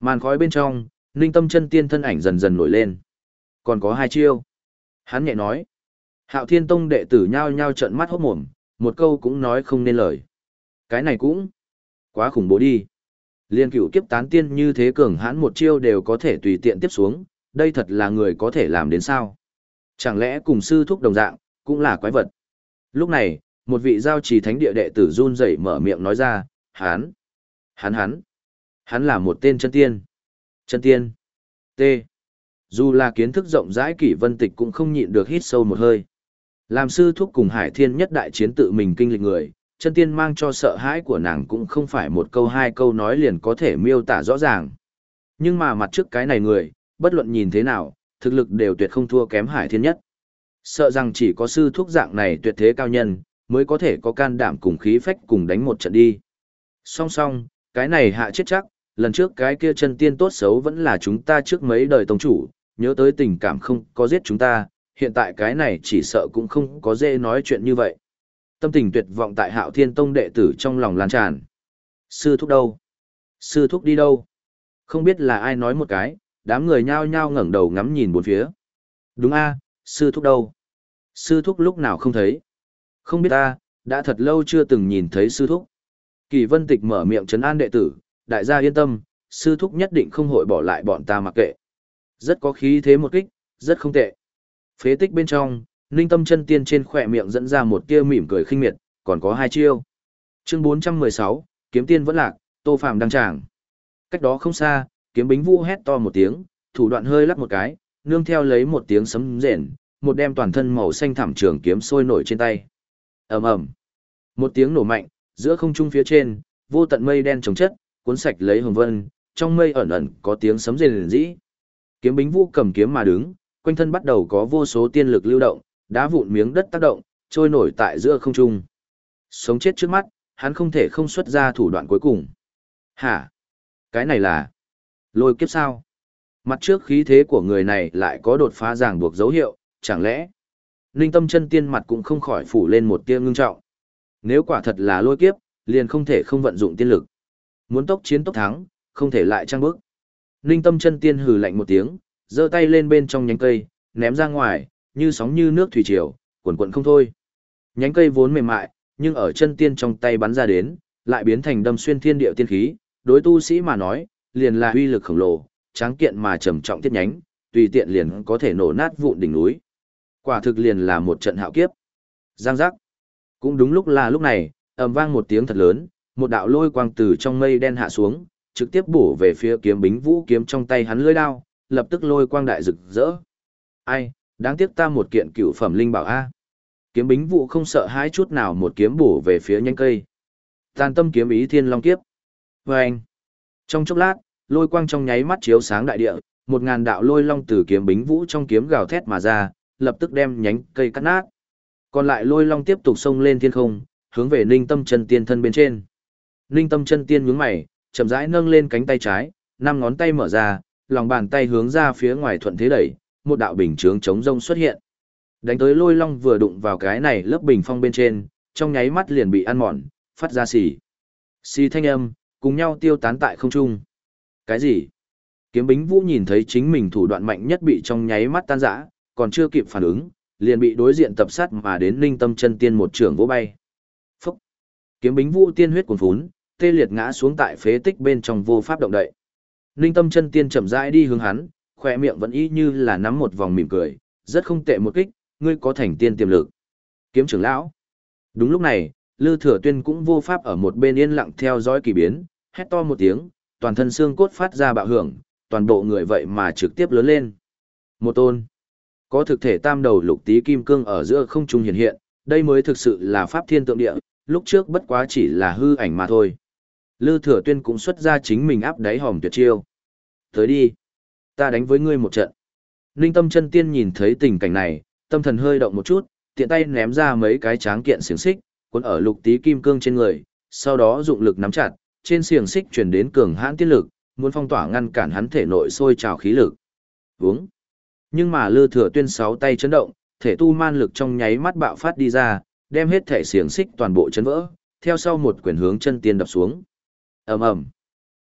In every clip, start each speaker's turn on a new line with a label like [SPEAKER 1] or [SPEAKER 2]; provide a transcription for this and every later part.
[SPEAKER 1] Màn khói bên trong, ninh tâm chân tiên thân ảnh dần dần nổi lên. Còn có hai chiêu. Hắn nhẹ nói. Hạo thiên tông đệ tử nhao nhao trợn mắt hốt mồm, một câu cũng nói không nên lời. Cái này cũng quá khủng bố đi. Liên cửu kiếp tán tiên như thế cường hãn một chiêu đều có thể tùy tiện tiếp xuống, đây thật là người có thể làm đến sao. Chẳng lẽ cùng sư thúc đồng dạng, cũng là quái vật. Lúc này, một vị giao trì thánh địa đệ tử run rẩy mở miệng nói ra, hắn, hắn hắn, hắn là một tên chân tiên. Chân tiên. T. Dù là kiến thức rộng rãi kỷ vân tịch cũng không nhịn được hít sâu một hơi. Làm sư thúc cùng hải thiên nhất đại chiến tự mình kinh lịch người, chân tiên mang cho sợ hãi của nàng cũng không phải một câu hai câu nói liền có thể miêu tả rõ ràng. Nhưng mà mặt trước cái này người, bất luận nhìn thế nào, thực lực đều tuyệt không thua kém hải thiên nhất. Sợ rằng chỉ có sư thuốc dạng này tuyệt thế cao nhân, mới có thể có can đảm cùng khí phách cùng đánh một trận đi. Song song, cái này hạ chết chắc, lần trước cái kia chân tiên tốt xấu vẫn là chúng ta trước mấy đời tông chủ, nhớ tới tình cảm không có giết chúng ta, hiện tại cái này chỉ sợ cũng không có dễ nói chuyện như vậy. Tâm tình tuyệt vọng tại hạo thiên tông đệ tử trong lòng lan tràn. Sư thúc đâu? Sư thúc đi đâu? Không biết là ai nói một cái, đám người nhao nhao ngẩng đầu ngắm nhìn bốn phía. Đúng a, sư thúc đâu? Sư thúc lúc nào không thấy? Không biết ta, đã thật lâu chưa từng nhìn thấy sư thúc. Kỳ vân tịch mở miệng trấn an đệ tử, đại gia yên tâm, sư thúc nhất định không hội bỏ lại bọn ta mặc kệ. Rất có khí thế một kích, rất không tệ. Phế tích bên trong, ninh tâm chân tiên trên khỏe miệng dẫn ra một tia mỉm cười khinh miệt, còn có hai chiêu. Chương 416, kiếm tiên vẫn lạc, tô phàm đăng tràng. Cách đó không xa, kiếm bính vũ hét to một tiếng, thủ đoạn hơi lắc một cái, nương theo lấy một tiếng sấm rền, một đem toàn thân màu xanh thảm trường kiếm sôi nổi trên tay. ầm ầm, một tiếng nổ mạnh, giữa không trung phía trên, vô tận mây đen trồng chất, cuốn sạch lấy hồng vân, trong mây ẩn ẩn có tiếng sấm rền rĩ. Kiếm bính vũ cầm kiếm mà đứng, quanh thân bắt đầu có vô số tiên lực lưu động, đá vụn miếng đất tác động, trôi nổi tại giữa không trung. Sống chết trước mắt, hắn không thể không xuất ra thủ đoạn cuối cùng. Hả? Cái này là lôi kiếp sao? Mặt trước khí thế của người này lại có đột phá ràng buộc dấu hiệu, chẳng lẽ? Ninh tâm chân tiên mặt cũng không khỏi phủ lên một tia ngưng trọng. Nếu quả thật là lôi kiếp, liền không thể không vận dụng tiên lực. Muốn tốc chiến tốc thắng, không thể lại trang bước. Ninh tâm chân tiên hừ lạnh một tiếng, giơ tay lên bên trong nhánh cây, ném ra ngoài, như sóng như nước thủy triều, cuộn cuộn không thôi. Nhánh cây vốn mềm mại, nhưng ở chân tiên trong tay bắn ra đến, lại biến thành đâm xuyên thiên địa tiên khí, đối tu sĩ mà nói, liền là uy lực khổng lồ, tráng kiện mà trầm trọng tiết nhánh, tùy tiện liền có thể nổ nát vụn đỉnh núi. Quả thực liền là một trận hạo kiếp. Giang giác. Cũng đúng lúc là lúc này, ầm vang một tiếng thật lớn, một đạo lôi quang từ trong mây đen hạ xuống, trực tiếp bổ về phía kiếm bính vũ kiếm trong tay hắn lưỡi đao, lập tức lôi quang đại rực rỡ. Ai, đáng tiếc ta một kiện cựu phẩm linh bảo a. Kiếm bính vũ không sợ hãi chút nào một kiếm bổ về phía nhanh cây. Tàn tâm kiếm ý thiên long kiếp. Và anh. Trong chốc lát, lôi quang trong nháy mắt chiếu sáng đại địa, một ngàn đạo lôi long từ kiếm bính vũ trong kiếm gào thét mà ra, lập tức đem nhánh cây cắt nát. Còn lại lôi long tiếp tục xông lên thiên không, hướng về ninh tâm chân tiên thân bên trên. Ninh tâm chân tiên nhướng mày, chậm rãi nâng lên cánh tay trái, năm ngón tay mở ra, lòng bàn tay hướng ra phía ngoài thuận thế đẩy, một đạo bình chướng chống rông xuất hiện. Đánh tới lôi long vừa đụng vào cái này lớp bình phong bên trên, trong nháy mắt liền bị ăn mòn, phát ra xì. Xì thanh âm, cùng nhau tiêu tán tại không trung. Cái gì? Kiếm bính vũ nhìn thấy chính mình thủ đoạn mạnh nhất bị trong nháy mắt tan rã, còn chưa kịp phản ứng, liền bị đối diện tập sát mà đến ninh tâm chân tiên một trường vỗ bay. Phúc! Kiếm bính vũ tiên huyết cuồn phún, tê liệt ngã xuống tại phế tích bên trong vô pháp động đậy. Ninh tâm chân tiên chậm rãi đi hướng hắn, khoe miệng vẫn y như là nắm một vòng mỉm cười, rất không tệ một kích, ngươi có thành tiên tiềm lực. Kiếm trưởng lão. Đúng lúc này, Lư Thừa Tuyên cũng vô pháp ở một bên yên lặng theo dõi kỳ biến, hét to một tiếng, toàn thân xương cốt phát ra bạo hưởng, toàn bộ người vậy mà trực tiếp lớn lên. Một tôn. Có thực thể tam đầu lục tí kim cương ở giữa không trung hiện hiện, đây mới thực sự là pháp thiên tượng địa, lúc trước bất quá chỉ là hư ảnh mà thôi. Lư Thừa Tuyên cũng xuất ra chính mình áp đáy hòm tuyệt chiêu. Tới đi, ta đánh với ngươi một trận. Ninh Tâm Chân Tiên nhìn thấy tình cảnh này, tâm thần hơi động một chút, tiện tay ném ra mấy cái tráng kiện xiềng xích, cuốn ở lục tí kim cương trên người, sau đó dụng lực nắm chặt, trên xiềng xích truyền đến cường hãn tiên lực, muốn phong tỏa ngăn cản hắn thể nội sôi trào khí lực. Vướng. Nhưng mà Lư Thừa Tuyên sáu tay chấn động, thể tu man lực trong nháy mắt bạo phát đi ra, đem hết thể xiềng xích toàn bộ chấn vỡ, theo sau một quyền hướng chân tiên đập xuống. Ầm ầm.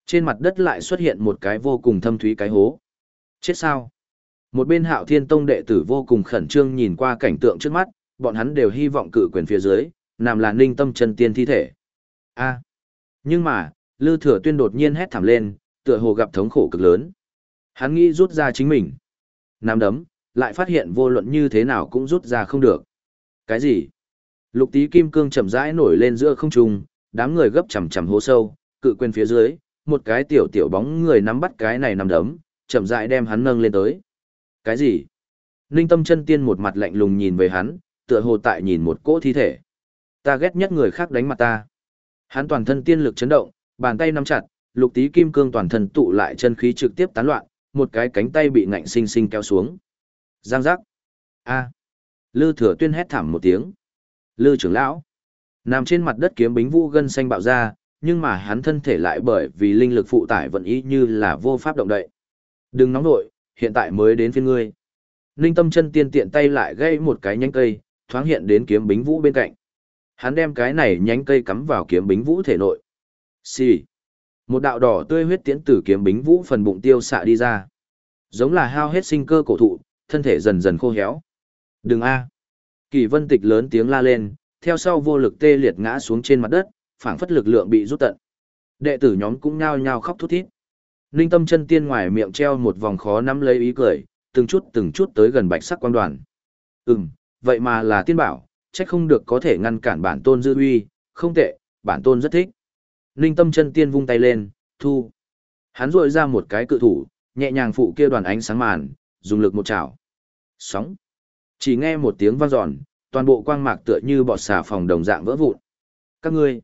[SPEAKER 1] Trên mặt đất lại xuất hiện một cái vô cùng thâm thúy cái hố. Chết sao? Một bên hạo thiên tông đệ tử vô cùng khẩn trương nhìn qua cảnh tượng trước mắt, bọn hắn đều hy vọng cự quyền phía dưới, nằm là ninh tâm chân tiên thi thể. a nhưng mà, Lư Thừa Tuyên đột nhiên hét thảm lên, tựa hồ gặp thống khổ cực lớn. Hắn nghĩ rút ra chính mình. Nắm đấm, lại phát hiện vô luận như thế nào cũng rút ra không được. Cái gì? Lục Tý kim cương chậm rãi nổi lên giữa không trung, đám người gấp chầm chầm hố sâu, cự quyền phía dưới, một cái tiểu tiểu bóng người nắm bắt cái này nằm đấm, chậm rãi đem hắn nâng lên tới. Cái gì? Ninh tâm chân tiên một mặt lạnh lùng nhìn về hắn, tựa hồ tại nhìn một cỗ thi thể. Ta ghét nhất người khác đánh mặt ta. Hắn toàn thân tiên lực chấn động, bàn tay nắm chặt, lục tí kim cương toàn thân tụ lại chân khí trực tiếp tán loạn, một cái cánh tay bị ngạnh sinh sinh kéo xuống. Giang giác. A. Lư thừa tuyên hét thảm một tiếng. Lư trưởng lão. Nằm trên mặt đất kiếm bính vũ gân xanh bạo ra, nhưng mà hắn thân thể lại bởi vì linh lực phụ tải vận ý như là vô pháp động đậy. Đừng nóng nội, hiện tại mới đến phiên ngươi. Ninh tâm chân tiên tiện tay lại gây một cái nhánh cây, thoáng hiện đến kiếm bính vũ bên cạnh. Hắn đem cái này nhánh cây cắm vào kiếm bính vũ thể nội. Xì. Một đạo đỏ tươi huyết tiễn từ kiếm bính vũ phần bụng tiêu xạ đi ra. Giống là hao hết sinh cơ cổ thụ, thân thể dần dần khô héo. Đừng a. Kỳ vân tịch lớn tiếng la lên, theo sau vô lực tê liệt ngã xuống trên mặt đất, phảng phất lực lượng bị rút tận. Đệ tử nhóm cũng nhao nhao khóc thút thít. Ninh tâm chân tiên ngoài miệng treo một vòng khó nắm lấy ý cười, từng chút từng chút tới gần bạch sắc quan đoàn. Ừm, vậy mà là tiên bảo, chắc không được có thể ngăn cản bản tôn dư uy, không tệ, bản tôn rất thích. Ninh tâm chân tiên vung tay lên, thu. Hắn rội ra một cái cự thủ, nhẹ nhàng phụ kia đoàn ánh sáng màn, dùng lực một chảo. Sóng. Chỉ nghe một tiếng vang dọn, toàn bộ quang mạc tựa như bọt xà phòng đồng dạng vỡ vụn. Các ngươi.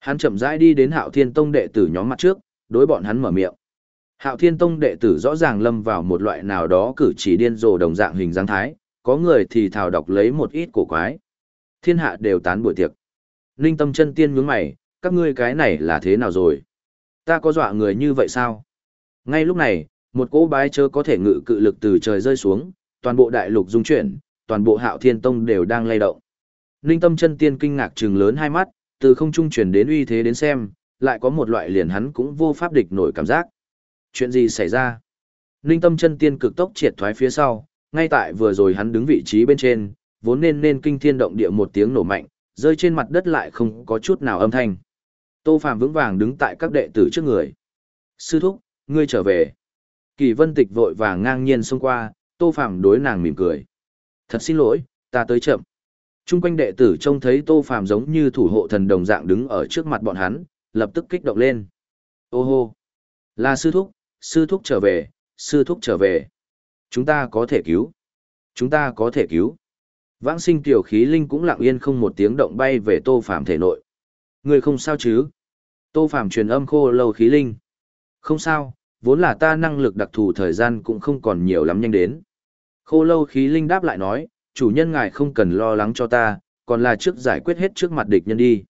[SPEAKER 1] Hắn chậm rãi đi đến Hạo Thiên Tông đệ tử nhóm mặt trước, đối bọn hắn mở miệng. Hạo Thiên Tông đệ tử rõ ràng lâm vào một loại nào đó cử chỉ điên rồ đồng dạng hình dáng thái, có người thì thào đọc lấy một ít cổ quái. Thiên hạ đều tán buổi tiệc. Ninh tâm chân tiên nhướng mày, các ngươi cái này là thế nào rồi? Ta có dọa người như vậy sao? Ngay lúc này, một cỗ bái chớ có thể ngự cự lực từ trời rơi xuống, toàn bộ đại lục dung chuyển, toàn bộ hạo thiên tông đều đang lay động. Ninh tâm chân tiên kinh ngạc trừng lớn hai mắt, từ không trung chuyển đến uy thế đến xem, lại có một loại liền hắn cũng vô pháp địch nổi cảm giác. Chuyện gì xảy ra? Ninh tâm chân tiên cực tốc triệt thoái phía sau, ngay tại vừa rồi hắn đứng vị trí bên trên, vốn nên nên kinh thiên động địa một tiếng nổ mạnh, rơi trên mặt đất lại không có chút nào âm thanh. Tô Phạm vững vàng đứng tại các đệ tử trước người. Sư thúc, ngươi trở về. Kỳ vân tịch vội vàng ngang nhiên xông qua, Tô Phạm đối nàng mỉm cười. Thật xin lỗi, ta tới chậm. Trung quanh đệ tử trông thấy Tô Phạm giống như thủ hộ thần đồng dạng đứng ở trước mặt bọn hắn, lập tức kích động lên. Ô hô! Là sư thúc, sư thúc trở về, sư thúc trở về. Chúng ta có thể cứu. Chúng ta có thể cứu. Vãng sinh tiểu khí linh cũng lặng yên không một tiếng động bay về Tô Phạm thể nội. Người không sao chứ? Tô Phạm truyền âm khô lâu khí linh. Không sao, vốn là ta năng lực đặc thù thời gian cũng không còn nhiều lắm nhanh đến. Khô lâu khí linh đáp lại nói, chủ nhân ngài không cần lo lắng cho ta, còn là trước giải quyết hết trước mặt địch nhân đi.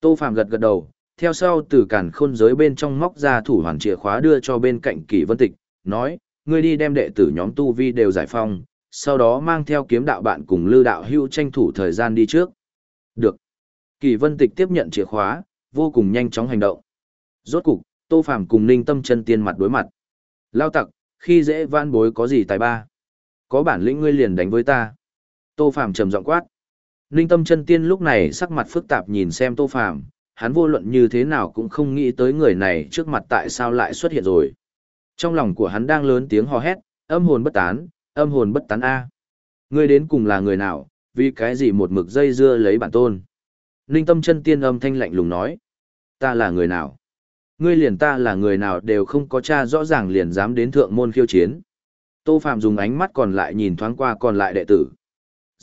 [SPEAKER 1] Tô Phạm gật gật đầu, theo sau từ cản khôn giới bên trong móc ra thủ hoàn chìa khóa đưa cho bên cạnh kỷ vân tịch, nói, ngươi đi đem đệ tử nhóm tu vi đều giải phong, sau đó mang theo kiếm đạo bạn cùng lưu đạo hưu tranh thủ thời gian đi trước. Được. Kỳ vân tịch tiếp nhận chìa khóa, vô cùng nhanh chóng hành động. Rốt cục, Tô Phạm cùng Ninh Tâm chân tiên mặt đối mặt. Lao tặc, khi dễ van bối có gì tài ba? Có bản lĩnh ngươi liền đánh với ta. Tô Phàm trầm giọng quát. Ninh Tâm chân tiên lúc này sắc mặt phức tạp nhìn xem Tô Phàm, hắn vô luận như thế nào cũng không nghĩ tới người này trước mặt tại sao lại xuất hiện rồi. Trong lòng của hắn đang lớn tiếng hò hét, âm hồn bất tán, âm hồn bất tán A. Ngươi đến cùng là người nào, vì cái gì một mực dây dưa lấy bản tôn. Ninh tâm chân tiên âm thanh lạnh lùng nói. Ta là người nào? Ngươi liền ta là người nào đều không có cha rõ ràng liền dám đến thượng môn khiêu chiến. Tô Phạm dùng ánh mắt còn lại nhìn thoáng qua còn lại đệ tử.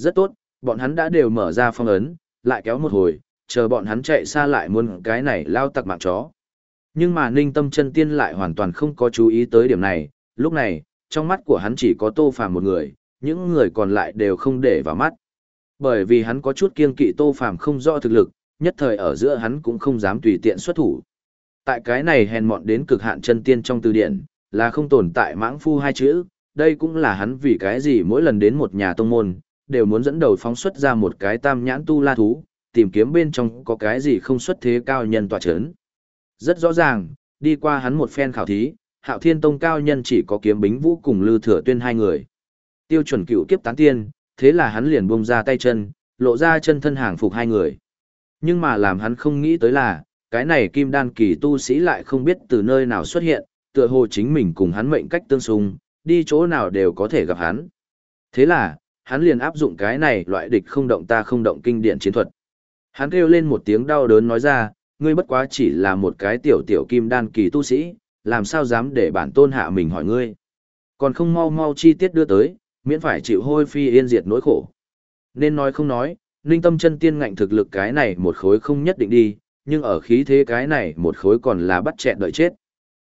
[SPEAKER 1] Rất tốt, bọn hắn đã đều mở ra phong ấn, lại kéo một hồi, chờ bọn hắn chạy xa lại muốn cái này lao tặc mạng chó. Nhưng mà ninh tâm chân tiên lại hoàn toàn không có chú ý tới điểm này, lúc này, trong mắt của hắn chỉ có tô phàm một người, những người còn lại đều không để vào mắt. Bởi vì hắn có chút kiên kỵ tô phàm không rõ thực lực, nhất thời ở giữa hắn cũng không dám tùy tiện xuất thủ. Tại cái này hèn mọn đến cực hạn chân tiên trong từ điển, là không tồn tại mãng phu hai chữ, đây cũng là hắn vì cái gì mỗi lần đến một nhà tông môn, đều muốn dẫn đầu phóng xuất ra một cái tam nhãn tu la thú, tìm kiếm bên trong có cái gì không xuất thế cao nhân tỏa chấn. Rất rõ ràng, đi qua hắn một phen khảo thí, Hạo Thiên Tông cao nhân chỉ có kiếm bính vũ cùng Lư Thừa Tuyên hai người. Tiêu chuẩn cựu kiếp tán tiên, thế là hắn liền buông ra tay chân, lộ ra chân thân hàng phục hai người. Nhưng mà làm hắn không nghĩ tới là, cái này kim đan kỳ tu sĩ lại không biết từ nơi nào xuất hiện, tựa hồ chính mình cùng hắn mệnh cách tương xung, đi chỗ nào đều có thể gặp hắn. Thế là, hắn liền áp dụng cái này loại địch không động ta không động kinh điển chiến thuật. Hắn kêu lên một tiếng đau đớn nói ra, ngươi bất quá chỉ là một cái tiểu tiểu kim đan kỳ tu sĩ, làm sao dám để bản tôn hạ mình hỏi ngươi. Còn không mau mau chi tiết đưa tới, miễn phải chịu hôi phi yên diệt nỗi khổ. Nên nói không nói, ninh tâm chân tiên ngạnh thực lực cái này một khối không nhất định đi, nhưng ở khí thế cái này một khối còn là bắt chẹn đợi chết.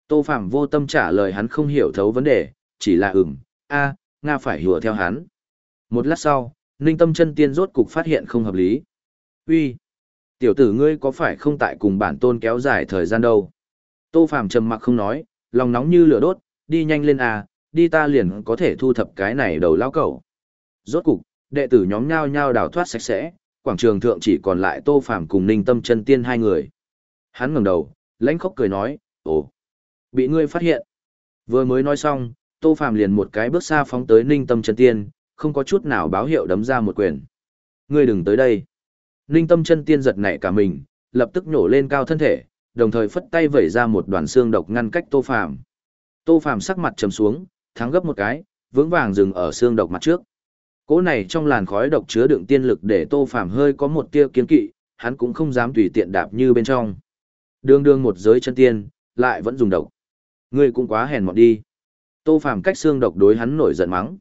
[SPEAKER 1] Tô Phạm vô tâm trả lời hắn không hiểu thấu vấn đề, chỉ là ừm, a, Nga phải hùa theo hắn. Một lát sau, ninh tâm chân tiên rốt cục phát hiện không hợp lý. Uy, tiểu tử ngươi có phải không tại cùng bản tôn kéo dài thời gian đâu? Tô phàm trầm mặc không nói, lòng nóng như lửa đốt, đi nhanh lên à, đi ta liền có thể thu thập cái này đầu lao cẩu. Rốt cục, đệ tử nhóm nhao nhao đào thoát sạch sẽ, quảng trường thượng chỉ còn lại Tô Phàm cùng Ninh Tâm Chân Tiên hai người. Hắn ngẩng đầu, lãnh khóc cười nói, "Ồ, bị ngươi phát hiện." Vừa mới nói xong, Tô Phàm liền một cái bước xa phóng tới Ninh Tâm Chân Tiên, không có chút nào báo hiệu đấm ra một quyền. "Ngươi đừng tới đây." Ninh Tâm Chân Tiên giật nảy cả mình, lập tức nhổ lên cao thân thể, đồng thời phất tay vẩy ra một đoàn xương độc ngăn cách Tô Phàm. Tô Phàm sắc mặt trầm xuống, thắng gấp một cái, vững vàng dừng ở xương độc mặt trước. Cỗ này trong làn khói độc chứa đựng tiên lực để Tô Phàm hơi có một tia kiên kỵ, hắn cũng không dám tùy tiện đạp như bên trong. Đương đương một giới chân tiên, lại vẫn dùng độc. Ngươi cũng quá hèn mọn đi. Tô Phàm cách xương độc đối hắn nổi giận mắng.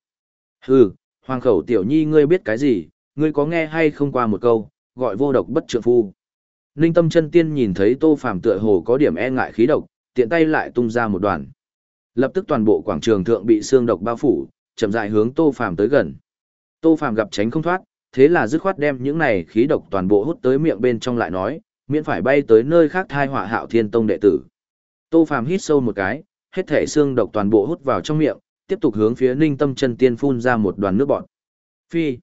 [SPEAKER 1] Hừ, hoàng khẩu tiểu nhi ngươi biết cái gì, ngươi có nghe hay không qua một câu, gọi vô độc bất trượng phu. Ninh tâm chân tiên nhìn thấy Tô Phàm tựa hồ có điểm e ngại khí độc, tiện tay lại tung ra một đoàn. Lập tức toàn bộ quảng trường thượng bị xương độc bao phủ, chậm rãi hướng Tô Phàm tới gần. Tô Phàm gặp tránh không thoát, thế là dứt khoát đem những này khí độc toàn bộ hút tới miệng bên trong lại nói, miễn phải bay tới nơi khác thai họa Hạo Thiên Tông đệ tử. Tô Phàm hít sâu một cái, hết thể xương độc toàn bộ hút vào trong miệng, tiếp tục hướng phía Ninh Tâm Chân Tiên phun ra một đoàn nước bọt. Phi.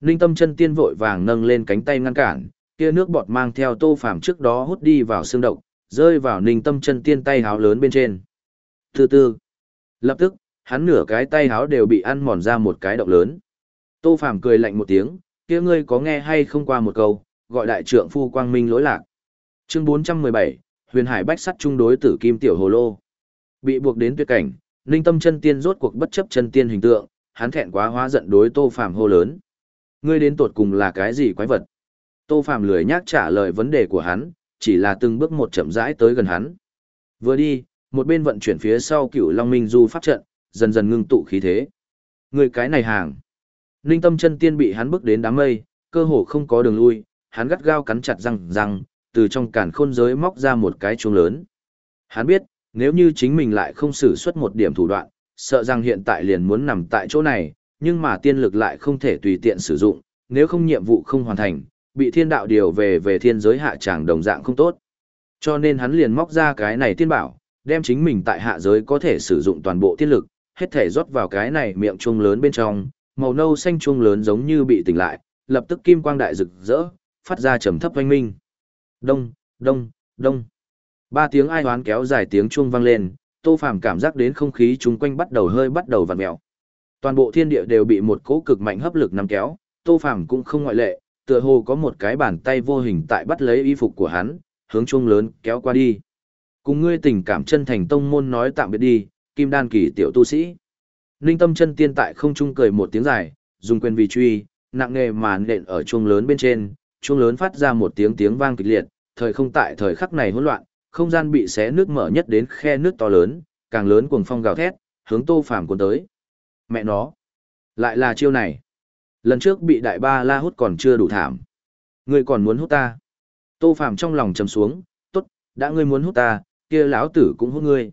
[SPEAKER 1] Ninh Tâm Chân Tiên vội vàng nâng lên cánh tay ngăn cản, kia nước bọt mang theo Tô Phàm trước đó hút đi vào xương độc, rơi vào Ninh Tâm Chân Tiên tay háo lớn bên trên. Từ từ. Lập tức, hắn nửa cái tay háo đều bị ăn mòn ra một cái động lớn. Tô Phàm cười lạnh một tiếng, kia ngươi có nghe hay không qua một câu, gọi đại trượng phu quang minh lỗi lạc. Chương 417, Huyền Hải bách sắt trung đối tử kim tiểu hồ lô. Bị buộc đến tuyệt cảnh, Ninh Tâm chân tiên rốt cuộc bất chấp chân tiên hình tượng, hắn thẹn quá hóa giận đối Tô Phàm hô lớn. Ngươi đến tột cùng là cái gì quái vật? Tô Phàm lười nhác trả lời vấn đề của hắn, chỉ là từng bước một chậm rãi tới gần hắn. Vừa đi, một bên vận chuyển phía sau Cửu Long Minh Du pháp trận, dần dần ngưng tụ khí thế. Ngươi cái này hàng. Ninh tâm chân tiên bị hắn bước đến đám mây, cơ hồ không có đường lui, hắn gắt gao cắn chặt răng răng, từ trong cản khôn giới móc ra một cái chuông lớn. Hắn biết, nếu như chính mình lại không sử xuất một điểm thủ đoạn, sợ rằng hiện tại liền muốn nằm tại chỗ này, nhưng mà tiên lực lại không thể tùy tiện sử dụng, nếu không nhiệm vụ không hoàn thành, bị thiên đạo điều về về thiên giới hạ tràng đồng dạng không tốt. Cho nên hắn liền móc ra cái này tiên bảo, đem chính mình tại hạ giới có thể sử dụng toàn bộ tiên lực, hết thể rót vào cái này miệng chuông lớn bên trong, màu nâu xanh chuông lớn giống như bị tỉnh lại, lập tức kim quang đại rực rỡ, phát ra trầm thấp oanh minh. Đông, đông, đông. Ba tiếng ai oán kéo dài tiếng chuông vang lên, Tô Phàm cảm giác đến không khí chung quanh bắt đầu hơi bắt đầu vặn mèo. Toàn bộ thiên địa đều bị một cỗ cực mạnh hấp lực nắm kéo, Tô Phàm cũng không ngoại lệ, tựa hồ có một cái bàn tay vô hình tại bắt lấy y phục của hắn, hướng chuông lớn kéo qua đi. Cùng ngươi tình cảm chân thành tông môn nói tạm biệt đi, Kim Đan kỳ tiểu tu sĩ. Ninh tâm chân tiên tại không trung cười một tiếng dài, dùng quyền vì truy, nặng nghề mà nện ở chuông lớn bên trên, chuông lớn phát ra một tiếng tiếng vang kịch liệt, thời không tại thời khắc này hỗn loạn, không gian bị xé nước mở nhất đến khe nước to lớn, càng lớn cuồng phong gào thét, hướng Tô Phàm cuốn tới. Mẹ nó, lại là chiêu này. Lần trước bị đại ba la hút còn chưa đủ thảm. Ngươi còn muốn hút ta? Tô Phàm trong lòng trầm xuống, tốt, đã ngươi muốn hút ta, kia lão tử cũng hút ngươi.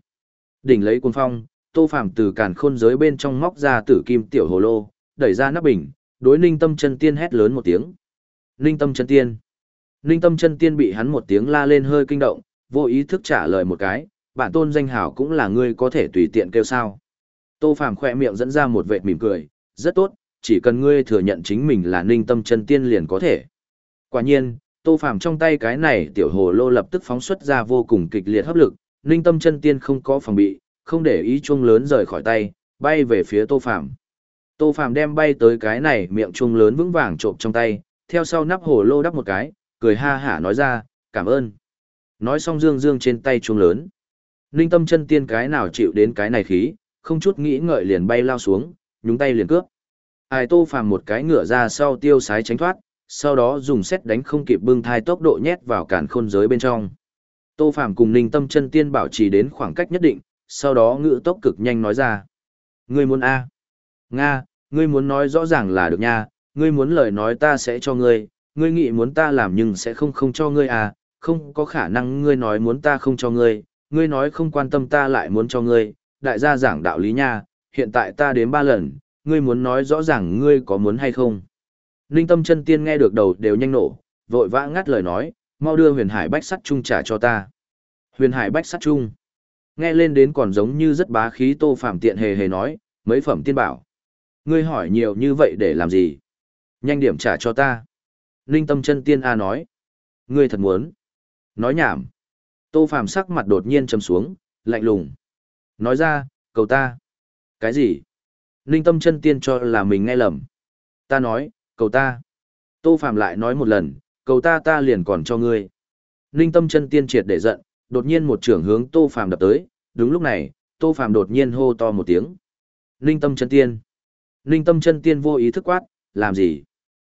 [SPEAKER 1] Đỉnh lấy cuồng phong, Tô Phàm từ càn khôn giới bên trong móc ra tử kim tiểu hồ lô, đẩy ra nắp bình, đối Ninh Tâm Chân Tiên hét lớn một tiếng. Ninh Tâm Chân Tiên. Ninh Tâm Chân Tiên bị hắn một tiếng la lên hơi kinh động, vô ý thức trả lời một cái, bản tôn danh hảo cũng là ngươi có thể tùy tiện kêu sao. Tô Phàm khỏe miệng dẫn ra một vệt mỉm cười, rất tốt, chỉ cần ngươi thừa nhận chính mình là Ninh Tâm Chân Tiên liền có thể. Quả nhiên, Tô Phàm trong tay cái này tiểu hồ lô lập tức phóng xuất ra vô cùng kịch liệt hấp lực, Ninh Tâm chân tiên không có phòng bị, không để ý chuông lớn rời khỏi tay, bay về phía Tô Phàm. Tô Phàm đem bay tới cái này miệng chuông lớn vững vàng trộm trong tay, theo sau nắp hồ lô đắp một cái, cười ha hả nói ra, cảm ơn. Nói xong dương dương trên tay chuông lớn. Ninh Tâm chân tiên cái nào chịu đến cái này khí, không chút nghĩ ngợi liền bay lao xuống, nhúng tay liền cướp. Ai Tô Phàm một cái ngựa ra sau tiêu sái tránh thoát, sau đó dùng xét đánh không kịp bưng thai tốc độ nhét vào cản khôn giới bên trong. Tô Phàm cùng Ninh Tâm chân tiên bảo trì đến khoảng cách nhất định, sau đó ngựa tốc cực nhanh nói ra. Ngươi muốn A. Nga, ngươi muốn nói rõ ràng là được nha, ngươi muốn lời nói ta sẽ cho ngươi, ngươi nghĩ muốn ta làm nhưng sẽ không không cho ngươi à, không có khả năng ngươi nói muốn ta không cho ngươi, ngươi nói không quan tâm ta lại muốn cho ngươi, đại gia giảng đạo lý nha, hiện tại ta đến ba lần, ngươi muốn nói rõ ràng ngươi có muốn hay không. Ninh tâm chân tiên nghe được đầu đều nhanh nổ, vội vã ngắt lời nói, mau đưa huyền hải bách sắt chung trả cho ta. Huyền hải bách sắt chung. Nghe lên đến còn giống như rất bá khí tô phạm tiện hề hề nói, mấy phẩm tiên bảo. Ngươi hỏi nhiều như vậy để làm gì? Nhanh điểm trả cho ta. Ninh tâm chân tiên A nói. Ngươi thật muốn. Nói nhảm. Tô Phàm sắc mặt đột nhiên trầm xuống, lạnh lùng. Nói ra, cầu ta. Cái gì? Ninh tâm chân tiên cho là mình nghe lầm. Ta nói, cầu ta. Tô Phàm lại nói một lần, cầu ta ta liền còn cho ngươi. Ninh tâm chân tiên triệt để giận, đột nhiên một trưởng hướng Tô Phàm đập tới, đúng lúc này, Tô Phàm đột nhiên hô to một tiếng. Ninh tâm chân tiên. Ninh tâm chân tiên vô ý thức quát, làm gì?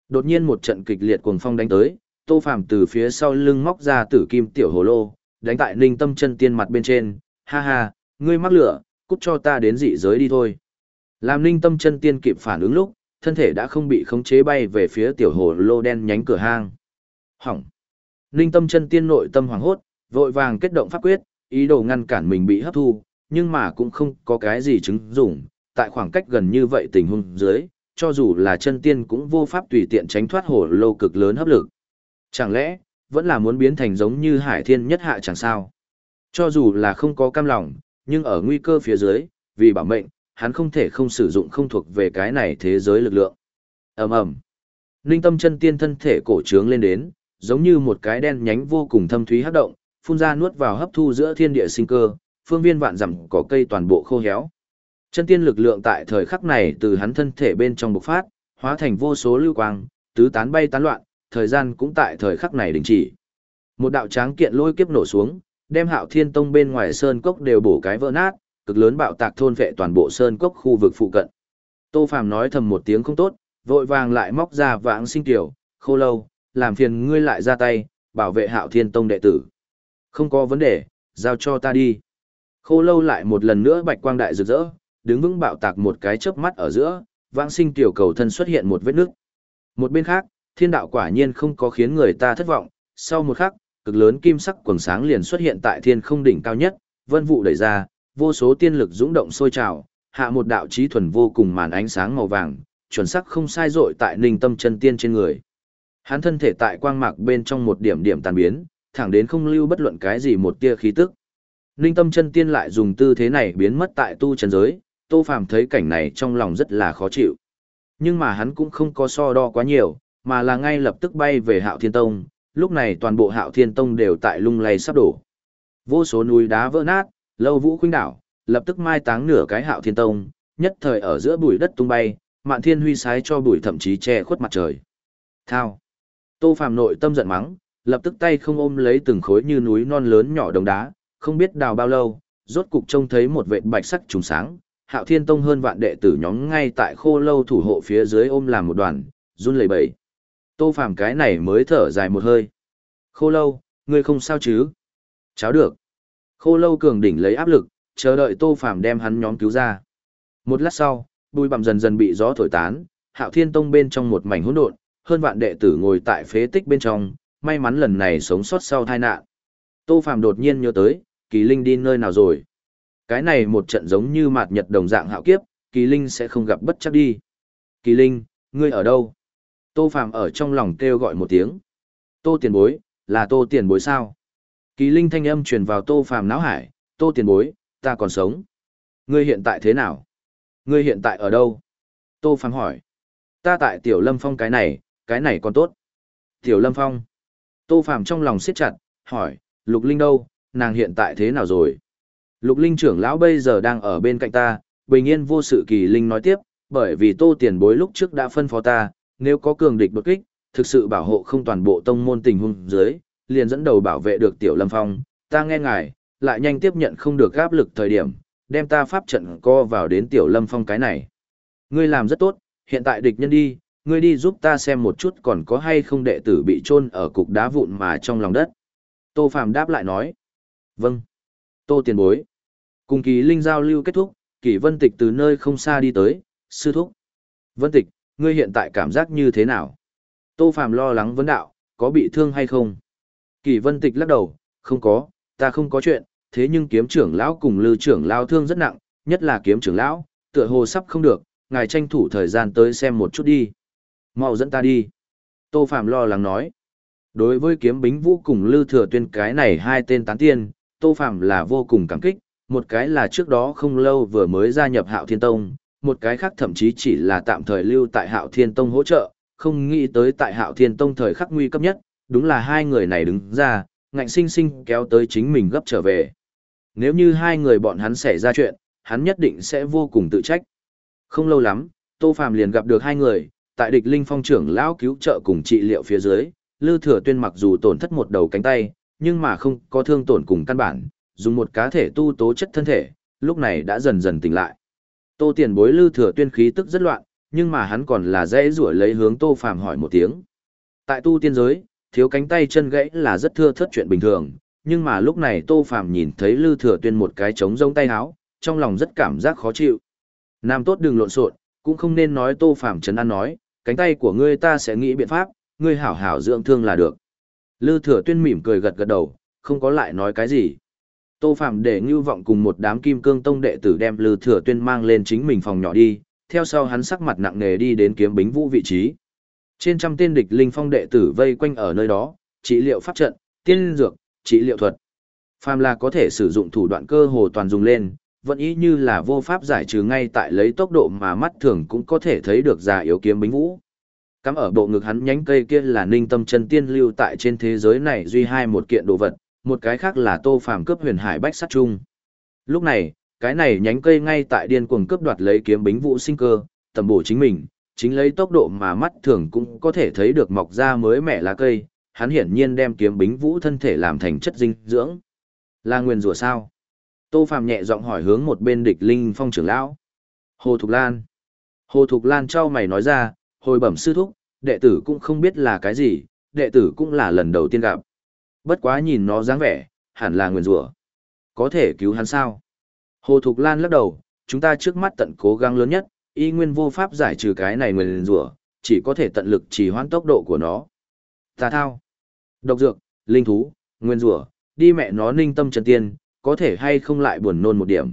[SPEAKER 1] Đột nhiên một trận kịch liệt cuồng phong đánh tới, Tô Phàm từ phía sau lưng móc ra tử kim tiểu hồ lô, đánh tại Ninh Tâm chân tiên mặt bên trên, ha ha, ngươi mắc lửa, cút cho ta đến dị giới đi thôi. Làm Ninh Tâm chân tiên kịp phản ứng lúc, thân thể đã không bị khống chế bay về phía tiểu hồ lô đen nhánh cửa hang. Hỏng. Ninh Tâm chân tiên nội tâm hoảng hốt, vội vàng kết động pháp quyết, ý đồ ngăn cản mình bị hấp thu, nhưng mà cũng không có cái gì chứng dụng, tại khoảng cách gần như vậy tình huống dưới, cho dù là chân tiên cũng vô pháp tùy tiện tránh thoát hồ lô cực lớn hấp lực. Chẳng lẽ, vẫn là muốn biến thành giống như hải thiên nhất hạ chẳng sao? Cho dù là không có cam lòng, nhưng ở nguy cơ phía dưới, vì bảo mệnh, hắn không thể không sử dụng không thuộc về cái này thế giới lực lượng. ầm ầm Ninh tâm chân tiên thân thể cổ trướng lên đến, giống như một cái đen nhánh vô cùng thâm thúy hấp động, phun ra nuốt vào hấp thu giữa thiên địa sinh cơ, phương viên vạn dặm cỏ cây toàn bộ khô héo, Chân tiên lực lượng tại thời khắc này từ hắn thân thể bên trong bộc phát, hóa thành vô số lưu quang, tứ tán bay tán loạn, thời gian cũng tại thời khắc này đình chỉ. Một đạo tráng kiện lôi kiếp nổ xuống, đem Hạo Thiên Tông bên ngoài sơn cốc đều bổ cái vỡ nát, cực lớn bạo tạc thôn vệ toàn bộ sơn cốc khu vực phụ cận. Tô Phàm nói thầm một tiếng không tốt, vội vàng lại móc ra vãng sinh tiểu, khô lâu, làm phiền ngươi lại ra tay, bảo vệ Hạo Thiên Tông đệ tử. Không có vấn đề, giao cho ta đi. Khô lâu lại một lần nữa bạch quang đại rực rỡ, đứng vững bạo tạc một cái chớp mắt ở giữa, vãng sinh tiểu cầu thân xuất hiện một vết nước. Một bên khác, thiên đạo quả nhiên không có khiến người ta thất vọng, sau một khắc, cực lớn kim sắc quầng sáng liền xuất hiện tại thiên không đỉnh cao nhất, vân vụ đẩy ra, vô số tiên lực dũng động sôi trào, hạ một đạo trí thuần vô cùng màn ánh sáng màu vàng, chuẩn sắc không sai dội tại ninh tâm chân tiên trên người. Hắn thân thể tại quang mạc bên trong một điểm điểm tàn biến, thẳng đến không lưu bất luận cái gì một tia khí tức. Ninh tâm chân tiên lại dùng tư thế này biến mất tại tu chân giới, Tô Phàm thấy cảnh này trong lòng rất là khó chịu. Nhưng mà hắn cũng không có so đo quá nhiều, mà là ngay lập tức bay về Hạo Thiên Tông, lúc này toàn bộ Hạo Thiên Tông đều tại lung lay sắp đổ. Vô số núi đá vỡ nát, lâu vũ khuynh đảo, lập tức mai táng nửa cái Hạo Thiên Tông, nhất thời ở giữa bụi đất tung bay, Mạn Thiên huy sái cho bụi thậm chí che khuất mặt trời. Thao. Tô Phàm nội tâm giận mắng, lập tức tay không ôm lấy từng khối như núi non lớn nhỏ đồng đá, không biết đào bao lâu, rốt cục trông thấy một vệt bạch sắc trùng sáng, hạo thiên tông hơn vạn đệ tử nhóm ngay tại khô lâu thủ hộ phía dưới ôm làm một đoàn, run lẩy bẩy. Tô Phàm cái này mới thở dài một hơi. Khô lâu, ngươi không sao chứ? Cháo được. Khô lâu cường đỉnh lấy áp lực, chờ đợi Tô Phàm đem hắn nhóm cứu ra. Một lát sau, bụi bặm dần dần bị gió thổi tán, hạo thiên tông bên trong một mảnh hỗn độn, hơn vạn đệ tử ngồi tại phế tích bên trong, may mắn lần này sống sót sau tai nạn. Tô Phàm đột nhiên nhớ tới, kỳ linh đi nơi nào rồi? Cái này một trận giống như mạt nhật đồng dạng hạo kiếp, kỳ linh sẽ không gặp bất chắc đi. Kỳ linh, ngươi ở đâu? Tô Phạm ở trong lòng kêu gọi một tiếng. Tô tiền bối, là tô tiền bối sao? Kỳ linh thanh âm truyền vào tô Phạm não hải, tô tiền bối, ta còn sống. Ngươi hiện tại thế nào? Ngươi hiện tại ở đâu? Tô Phạm hỏi. Ta tại tiểu lâm phong cái này, cái này còn tốt. Tiểu lâm phong. Tô Phạm trong lòng siết chặt, hỏi, lục linh đâu, nàng hiện tại thế nào rồi? Lục Linh trưởng lão bây giờ đang ở bên cạnh ta, bình yên vô sự kỳ Linh nói tiếp, bởi vì tô tiền bối lúc trước đã phân phó ta, nếu có cường địch đột kích, thực sự bảo hộ không toàn bộ tông môn tình huống dưới, liền dẫn đầu bảo vệ được Tiểu Lâm Phong, ta nghe ngài, lại nhanh tiếp nhận không được áp lực thời điểm, đem ta pháp trận co vào đến Tiểu Lâm Phong cái này. Ngươi làm rất tốt, hiện tại địch nhân đi, ngươi đi giúp ta xem một chút còn có hay không đệ tử bị chôn ở cục đá vụn mà trong lòng đất. Tô Phạm đáp lại nói. Vâng. Tô tiền bối. Cùng kỳ linh giao lưu kết thúc, kỳ vân tịch từ nơi không xa đi tới, sư thúc. Vân tịch, ngươi hiện tại cảm giác như thế nào? Tô Phạm lo lắng vấn đạo, có bị thương hay không? Kỳ vân tịch lắc đầu, không có, ta không có chuyện, thế nhưng kiếm trưởng lão cùng lư trưởng lão thương rất nặng, nhất là kiếm trưởng lão, tựa hồ sắp không được, ngài tranh thủ thời gian tới xem một chút đi. Mau dẫn ta đi. Tô Phạm lo lắng nói. Đối với kiếm bính vũ cùng lư thừa tuyên cái này hai tên tán tiên, Tô Phạm là vô cùng cảm kích, một cái là trước đó không lâu vừa mới gia nhập hạo thiên tông, một cái khác thậm chí chỉ là tạm thời lưu tại hạo thiên tông hỗ trợ, không nghĩ tới tại hạo thiên tông thời khắc nguy cấp nhất, đúng là hai người này đứng ra, ngạnh sinh sinh kéo tới chính mình gấp trở về. Nếu như hai người bọn hắn xảy ra chuyện, hắn nhất định sẽ vô cùng tự trách. Không lâu lắm, Tô Phàm liền gặp được hai người, tại địch linh phong trưởng lão cứu trợ cùng trị liệu phía dưới, Lư Thừa Tuyên mặc dù tổn thất một đầu cánh tay, nhưng mà không có thương tổn cùng căn bản, dùng một cá thể tu tố chất thân thể, lúc này đã dần dần tỉnh lại. Tô Tiền Bối Lư Thừa Tuyên khí tức rất loạn, nhưng mà hắn còn là dễ rủa lấy hướng Tô Phàm hỏi một tiếng. Tại tu tiên giới, thiếu cánh tay chân gãy là rất thưa thất chuyện bình thường, nhưng mà lúc này Tô Phàm nhìn thấy Lư Thừa Tuyên một cái trống rông tay áo, trong lòng rất cảm giác khó chịu. Nam tốt đừng lộn xộn, cũng không nên nói Tô Phàm trấn an nói, cánh tay của ngươi ta sẽ nghĩ biện pháp, ngươi hảo hảo dưỡng thương là được. Lư Thừa Tuyên mỉm cười gật gật đầu, không có lại nói cái gì. Tô Phạm để Ngưu Vọng cùng một đám Kim Cương Tông đệ tử đem Lư Thừa Tuyên mang lên chính mình phòng nhỏ đi, theo sau hắn sắc mặt nặng nề đi đến kiếm bính vũ vị trí. Trên trăm tên địch linh phong đệ tử vây quanh ở nơi đó, trị liệu pháp trận, tiên dược, trị liệu thuật. Phạm là có thể sử dụng thủ đoạn cơ hồ toàn dùng lên, vẫn ý như là vô pháp giải trừ ngay tại lấy tốc độ mà mắt thường cũng có thể thấy được già yếu kiếm bính vũ. Cắm ở bộ ngực hắn nhánh cây kia là ninh tâm chân tiên lưu tại trên thế giới này duy hai một kiện đồ vật, một cái khác là tô phàm cướp huyền hải bách sát chung. Lúc này, cái này nhánh cây ngay tại điên cuồng cướp đoạt lấy kiếm bính vũ sinh cơ, tầm bổ chính mình, chính lấy tốc độ mà mắt thường cũng có thể thấy được mọc ra mới mẻ lá cây, hắn hiển nhiên đem kiếm bính vũ thân thể làm thành chất dinh dưỡng. Là nguyên rủa sao? Tô phàm nhẹ giọng hỏi hướng một bên địch linh phong trưởng lão. Hồ Thục Lan. Hồ Thục Lan trao mày nói ra, hồi bẩm sư thúc, đệ tử cũng không biết là cái gì, đệ tử cũng là lần đầu tiên gặp. Bất quá nhìn nó dáng vẻ, hẳn là nguyên rủa. Có thể cứu hắn sao? Hồ Thục Lan lắc đầu, chúng ta trước mắt tận cố gắng lớn nhất, y nguyên vô pháp giải trừ cái này nguyên rủa, chỉ có thể tận lực trì hoãn tốc độ của nó. Tà thao, độc dược, linh thú, nguyên rủa, đi mẹ nó ninh tâm chân tiên, có thể hay không lại buồn nôn một điểm.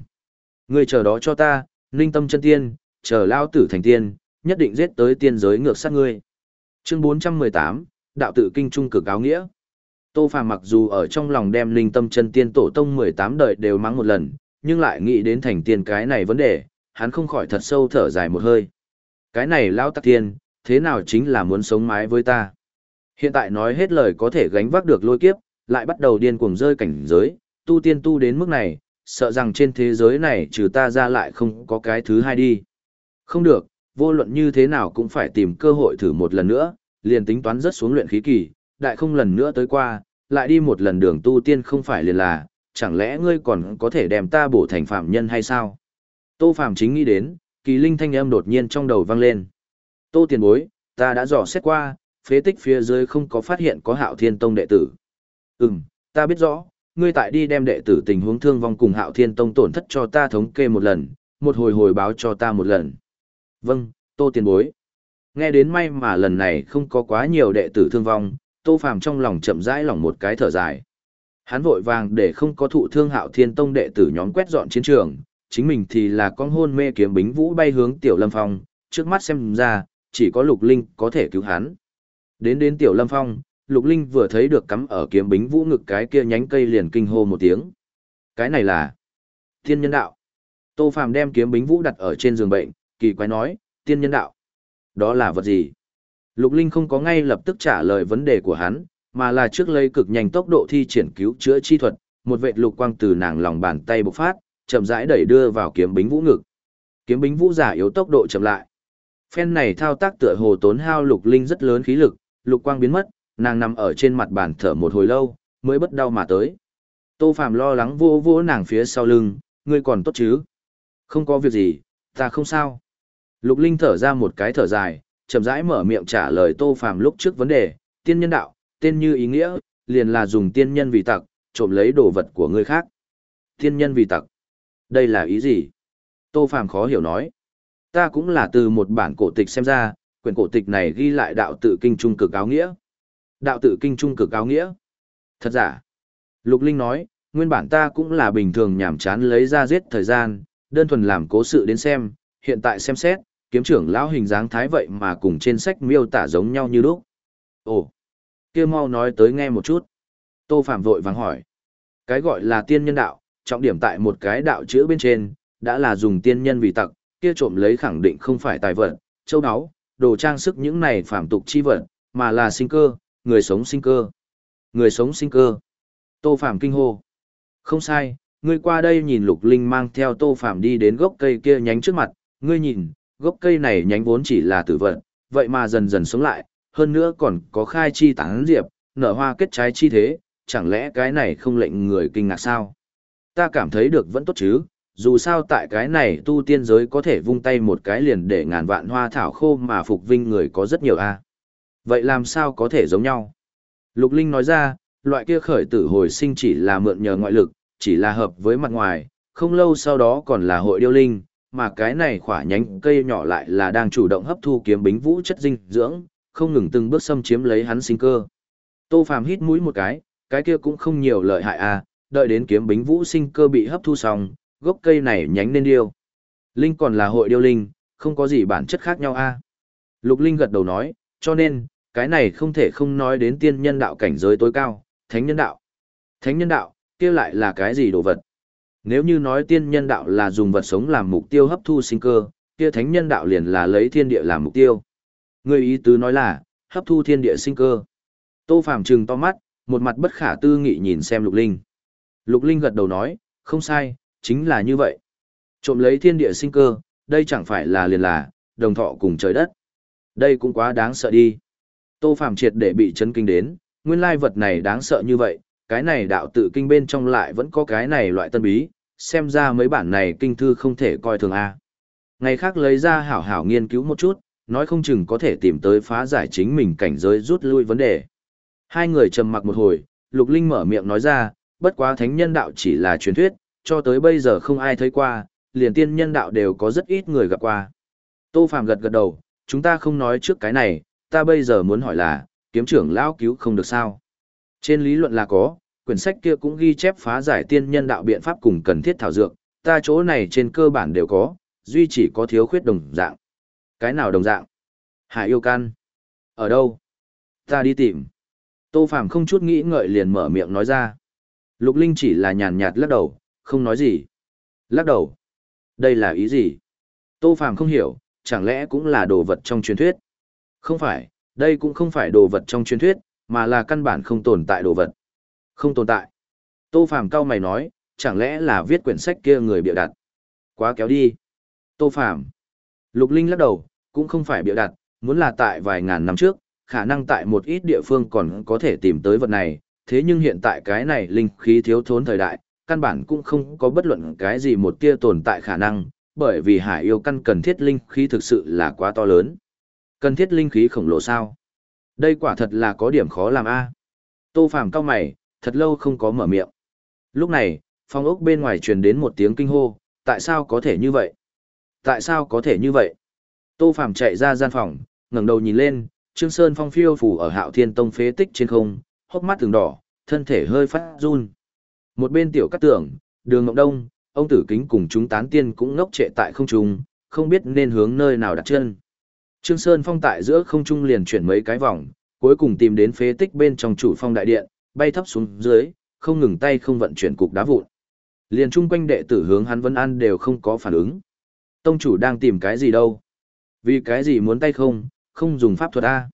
[SPEAKER 1] Ngươi chờ đó cho ta, ninh tâm chân tiên, chờ lao tử thành tiên, nhất định giết tới tiên giới ngược sát ngươi. Chương 418, Đạo tự kinh trung cực áo nghĩa. Tô Phàm mặc dù ở trong lòng đem linh tâm chân tiên tổ tông 18 đời đều mắng một lần, nhưng lại nghĩ đến thành tiên cái này vấn đề, hắn không khỏi thật sâu thở dài một hơi. Cái này Lão tắc tiên, thế nào chính là muốn sống mái với ta. Hiện tại nói hết lời có thể gánh vác được lôi kiếp, lại bắt đầu điên cuồng rơi cảnh giới, tu tiên tu đến mức này, sợ rằng trên thế giới này trừ ta ra lại không có cái thứ hai đi. Không được, vô luận như thế nào cũng phải tìm cơ hội thử một lần nữa, liền tính toán rất xuống luyện khí kỳ, đại không lần nữa tới qua, lại đi một lần đường tu tiên không phải liền là, chẳng lẽ ngươi còn có thể đem ta bổ thành phạm nhân hay sao? Tô Phạm chính nghĩ đến, kỳ linh thanh âm đột nhiên trong đầu vang lên. Tô tiền bối, ta đã dò xét qua, phế tích phía dưới không có phát hiện có hạo thiên tông đệ tử. Ừm, ta biết rõ, ngươi tại đi đem đệ tử tình huống thương vong cùng hạo thiên tông tổn thất cho ta thống kê một lần, một hồi hồi báo cho ta một lần. Vâng, tô tiền bối. Nghe đến may mà lần này không có quá nhiều đệ tử thương vong, tô phàm trong lòng chậm rãi lòng một cái thở dài. Hắn vội vàng để không có thụ thương hạo thiên tông đệ tử nhóm quét dọn chiến trường, chính mình thì là con hôn mê kiếm bính vũ bay hướng tiểu lâm phong, trước mắt xem ra, chỉ có lục linh có thể cứu hắn. Đến đến tiểu lâm phong, Lục Linh vừa thấy được cắm ở kiếm bính vũ ngực cái kia nhánh cây liền kinh hô một tiếng. Cái này là thiên nhân đạo. Tô Phàm đem kiếm bính vũ đặt ở trên giường bệnh, kỳ quái nói, tiên nhân đạo. Đó là vật gì? Lục Linh không có ngay lập tức trả lời vấn đề của hắn, mà là trước lấy cực nhanh tốc độ thi triển cứu chữa chi thuật, một vệt lục quang từ nàng lòng bàn tay bộc phát, chậm rãi đẩy đưa vào kiếm bính vũ ngực. Kiếm bính vũ giả yếu tốc độ chậm lại. Phen này thao tác tựa hồ tốn hao lục linh rất lớn khí lực, lục quang biến mất, nàng nằm ở trên mặt bàn thở một hồi lâu, mới bất đau mà tới. Tô Phàm lo lắng vô vô nàng phía sau lưng, ngươi còn tốt chứ? Không có việc gì, ta không sao. Lục Linh thở ra một cái thở dài, chậm rãi mở miệng trả lời Tô Phàm lúc trước vấn đề, tiên nhân đạo, tên như ý nghĩa, liền là dùng tiên nhân vì tặc, trộm lấy đồ vật của người khác. Tiên nhân vì tặc. Đây là ý gì? Tô Phàm khó hiểu nói. Ta cũng là từ một bản cổ tịch xem ra, quyển cổ tịch này ghi lại đạo tự kinh trung cực áo nghĩa. Đạo tự kinh trung cực áo nghĩa. Thật giả. Lục Linh nói, nguyên bản ta cũng là bình thường nhảm chán lấy ra giết thời gian, đơn thuần làm cố sự đến xem, hiện tại xem xét, kiếm trưởng lão hình dáng thái vậy mà cùng trên sách miêu tả giống nhau như lúc. Ồ, kia mau nói tới nghe một chút. Tô Phạm vội vàng hỏi. Cái gọi là tiên nhân đạo, trọng điểm tại một cái đạo chữ bên trên, đã là dùng tiên nhân vì tặc, kia trộm lấy khẳng định không phải tài vật, châu áo, đồ trang sức những này phạm tục chi vật, mà là sinh cơ, người sống sinh cơ. Người sống sinh cơ. Tô Phạm kinh hô. Không sai, ngươi qua đây nhìn Lục Linh mang theo Tô Phạm đi đến gốc cây kia nhánh trước mặt, ngươi nhìn, gốc cây này nhánh vốn chỉ là tử vận, vậy mà dần dần sống lại, hơn nữa còn có khai chi tán diệp, nở hoa kết trái chi thế, chẳng lẽ cái này không lệnh người kinh ngạc sao? Ta cảm thấy được vẫn tốt chứ, dù sao tại cái này tu tiên giới có thể vung tay một cái liền để ngàn vạn hoa thảo khô mà phục vinh người có rất nhiều a. Vậy làm sao có thể giống nhau? Lục Linh nói ra, loại kia khởi tử hồi sinh chỉ là mượn nhờ ngoại lực, chỉ là hợp với mặt ngoài, không lâu sau đó còn là hội điêu linh, mà cái này khỏa nhánh cây nhỏ lại là đang chủ động hấp thu kiếm bính vũ chất dinh dưỡng, không ngừng từng bước xâm chiếm lấy hắn sinh cơ. Tô Phàm hít mũi một cái, cái kia cũng không nhiều lợi hại à, đợi đến kiếm bính vũ sinh cơ bị hấp thu xong, gốc cây này nhánh nên điêu. Linh còn là hội điêu linh, không có gì bản chất khác nhau a. À. Lục Linh gật đầu nói, cho nên, cái này không thể không nói đến tiên nhân đạo cảnh giới tối cao, thánh nhân đạo. Thánh nhân đạo, kia lại là cái gì đồ vật? Nếu như nói tiên nhân đạo là dùng vật sống làm mục tiêu hấp thu sinh cơ, kia thánh nhân đạo liền là lấy thiên địa làm mục tiêu. Người ý tứ nói là, hấp thu thiên địa sinh cơ. Tô Phàm trừng to mắt, một mặt bất khả tư nghị nhìn xem Lục Linh. Lục Linh gật đầu nói, không sai, chính là như vậy. Trộm lấy thiên địa sinh cơ, đây chẳng phải là liền là, đồng thọ cùng trời đất. Đây cũng quá đáng sợ đi. Tô Phàm triệt để bị chấn kinh đến, nguyên lai vật này đáng sợ như vậy, cái này đạo tự kinh bên trong lại vẫn có cái này loại tân bí, xem ra mấy bản này kinh thư không thể coi thường a. Ngày khác lấy ra hảo hảo nghiên cứu một chút, nói không chừng có thể tìm tới phá giải chính mình cảnh giới rút lui vấn đề. Hai người trầm mặc một hồi, Lục Linh mở miệng nói ra, bất quá thánh nhân đạo chỉ là truyền thuyết, cho tới bây giờ không ai thấy qua, liền tiên nhân đạo đều có rất ít người gặp qua. Tô Phàm gật gật đầu, chúng ta không nói trước cái này, ta bây giờ muốn hỏi là, kiếm trưởng lão cứu không được sao? Trên lý luận là có, quyển sách kia cũng ghi chép phá giải tiên nhân đạo biện pháp cùng cần thiết thảo dược, ta chỗ này trên cơ bản đều có, duy chỉ có thiếu khuyết đồng dạng. Cái nào đồng dạng? Hải yêu can. Ở đâu? Ta đi tìm. Tô Phàm không chút nghĩ ngợi liền mở miệng nói ra. Lục Linh chỉ là nhàn nhạt lắc đầu, không nói gì. Lắc đầu. Đây là ý gì? Tô Phàm không hiểu, chẳng lẽ cũng là đồ vật trong truyền thuyết? Không phải, đây cũng không phải đồ vật trong truyền thuyết, mà là căn bản không tồn tại đồ vật. Không tồn tại. Tô Phàm cao mày nói, chẳng lẽ là viết quyển sách kia người bịa đặt. Quá kéo đi. Tô Phàm Lục Linh lắc đầu, cũng không phải bịa đặt, muốn là tại vài ngàn năm trước, khả năng tại một ít địa phương còn có thể tìm tới vật này, thế nhưng hiện tại cái này linh khí thiếu thốn thời đại, căn bản cũng không có bất luận cái gì một tia tồn tại khả năng, bởi vì hải yêu căn cần thiết linh khí thực sự là quá to lớn. Cần thiết linh khí khổng lồ sao? Đây quả thật là có điểm khó làm a. Tô Phàm cao mày, thật lâu không có mở miệng. Lúc này, phong ốc bên ngoài truyền đến một tiếng kinh hô, tại sao có thể như vậy? Tại sao có thể như vậy? Tô Phàm chạy ra gian phòng, ngẩng đầu nhìn lên, Trương Sơn Phong phiêu phủ ở Hạo Thiên Tông phế tích trên không, hốc mắt từng đỏ, thân thể hơi phát run. Một bên tiểu cát tưởng, đường ngọc đông, ông tử kính cùng chúng tán tiên cũng ngốc trệ tại không trung, không biết nên hướng nơi nào đặt chân. Trương Sơn Phong tại giữa không trung liền chuyển mấy cái vòng, cuối cùng tìm đến phế tích bên trong chủ phong đại điện, bay thấp xuống dưới, không ngừng tay không vận chuyển cục đá vụn. Liền chung quanh đệ tử hướng hắn vẫn An đều không có phản ứng. Tông chủ đang tìm cái gì đâu? Vì cái gì muốn tay không, không dùng pháp thuật A.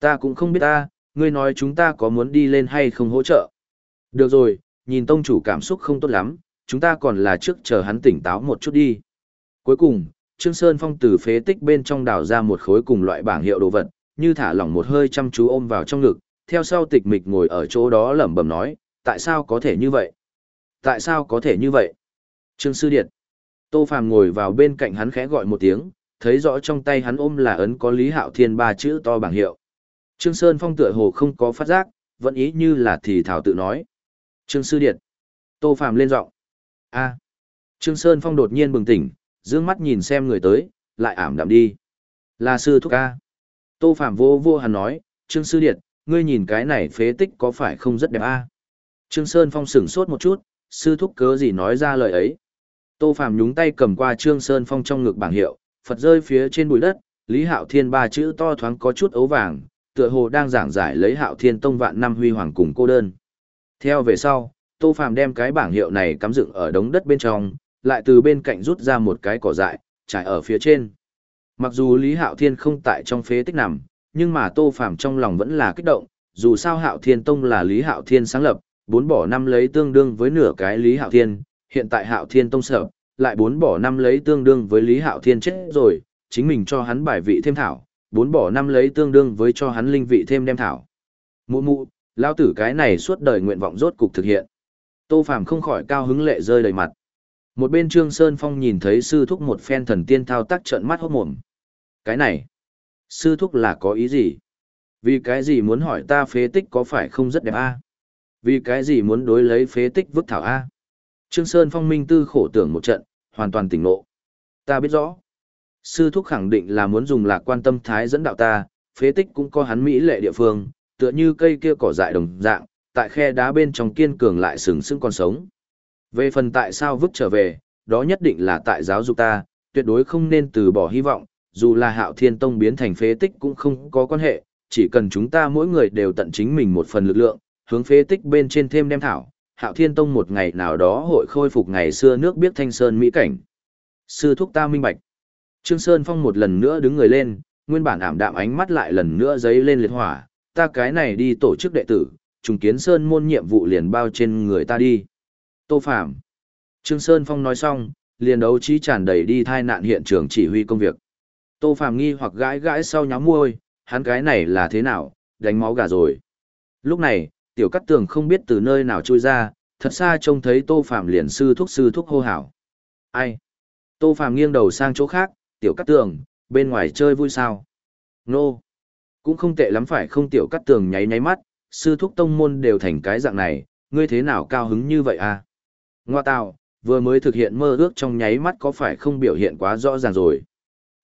[SPEAKER 1] Ta cũng không biết ta, ngươi nói chúng ta có muốn đi lên hay không hỗ trợ. Được rồi, nhìn tông chủ cảm xúc không tốt lắm, chúng ta còn là trước chờ hắn tỉnh táo một chút đi. Cuối cùng, Trương Sơn Phong từ phế tích bên trong đào ra một khối cùng loại bảng hiệu đồ vật, như thả lỏng một hơi chăm chú ôm vào trong ngực, theo sau tịch mịch ngồi ở chỗ đó lẩm bẩm nói, tại sao có thể như vậy? Tại sao có thể như vậy? Trương Sư Điệt. Tô Phàm ngồi vào bên cạnh hắn khẽ gọi một tiếng, thấy rõ trong tay hắn ôm là ấn có Lý Hạo Thiên ba chữ to bảng hiệu. Trương Sơn Phong tựa hồ không có phát giác, vẫn ý như là thì thảo tự nói. Trương Sư Điệt. Tô Phàm lên giọng. A. Trương Sơn Phong đột nhiên bừng tỉnh, dương mắt nhìn xem người tới, lại ảm đạm đi. Là sư thúc A. Tô Phạm vô vô hàn nói, Trương Sư Điệt, ngươi nhìn cái này phế tích có phải không rất đẹp A. Trương Sơn Phong sửng sốt một chút, sư thúc cớ gì nói ra lời ấy. Tô Phạm nhúng tay cầm qua Trương Sơn Phong trong ngực bảng hiệu, Phật rơi phía trên bụi đất, Lý Hạo Thiên ba chữ to thoáng có chút ấu vàng, tựa hồ đang giảng giải lấy Hạo Thiên Tông vạn năm huy hoàng cùng cô đơn. Theo về sau, Tô Phạm đem cái bảng hiệu này cắm dựng ở đống đất bên trong, lại từ bên cạnh rút ra một cái cỏ dại, trải ở phía trên. Mặc dù Lý Hạo Thiên không tại trong phế tích nằm, nhưng mà Tô Phàm trong lòng vẫn là kích động, dù sao Hạo Thiên Tông là Lý Hạo Thiên sáng lập, bốn bỏ năm lấy tương đương với nửa cái Lý Hạo Thiên, hiện tại Hạo Thiên Tông sở, lại bốn bỏ năm lấy tương đương với Lý Hạo Thiên chết rồi, chính mình cho hắn bài vị thêm thảo, bốn bỏ năm lấy tương đương với cho hắn linh vị thêm đem thảo. Mụ mụ, lao tử cái này suốt đời nguyện vọng rốt cục thực hiện. Tô Phàm không khỏi cao hứng lệ rơi đầy mặt. Một bên Trương Sơn Phong nhìn thấy sư thúc một phen thần tiên thao tác trợn mắt hốt mồm. Cái này, sư thúc là có ý gì? Vì cái gì muốn hỏi ta phế tích có phải không rất đẹp a? Vì cái gì muốn đối lấy phế tích vứt thảo a? Trương Sơn Phong minh tư khổ tưởng một trận, hoàn toàn tỉnh ngộ. Ta biết rõ. Sư thúc khẳng định là muốn dùng lạc quan tâm thái dẫn đạo ta, phế tích cũng có hắn mỹ lệ địa phương, tựa như cây kia cỏ dại đồng dạng, tại khe đá bên trong kiên cường lại sừng sững còn sống. Về phần tại sao vứt trở về, đó nhất định là tại giáo dục ta, tuyệt đối không nên từ bỏ hy vọng, dù là hạo thiên tông biến thành phế tích cũng không có quan hệ, chỉ cần chúng ta mỗi người đều tận chính mình một phần lực lượng, hướng phế tích bên trên thêm đem thảo, hạo thiên tông một ngày nào đó hội khôi phục ngày xưa nước biết thanh sơn mỹ cảnh. Sư thúc ta minh bạch. Trương Sơn Phong một lần nữa đứng người lên, nguyên bản ảm đạm ánh mắt lại lần nữa giấy lên liệt hỏa, ta cái này đi tổ chức đệ tử, trùng kiến Sơn môn nhiệm vụ liền bao trên người ta đi. Tô Phạm. Trương Sơn Phong nói xong, liền đấu trí tràn đầy đi thai nạn hiện trường chỉ huy công việc. Tô Phạm nghi hoặc gãi gãi sau nhắm môi, hắn cái này là thế nào, đánh máu gà rồi. Lúc này, tiểu cắt tường không biết từ nơi nào trôi ra, thật xa trông thấy Tô Phạm liền sư thúc sư thúc hô hào. Ai? Tô Phạm nghiêng đầu sang chỗ khác, tiểu cắt tường, bên ngoài chơi vui sao? Nô! Cũng không tệ lắm phải không tiểu cắt tường nháy nháy mắt, sư thúc tông môn đều thành cái dạng này, ngươi thế nào cao hứng như vậy à? Ngoa tạo, vừa mới thực hiện mơ ước trong nháy mắt có phải không biểu hiện quá rõ ràng rồi.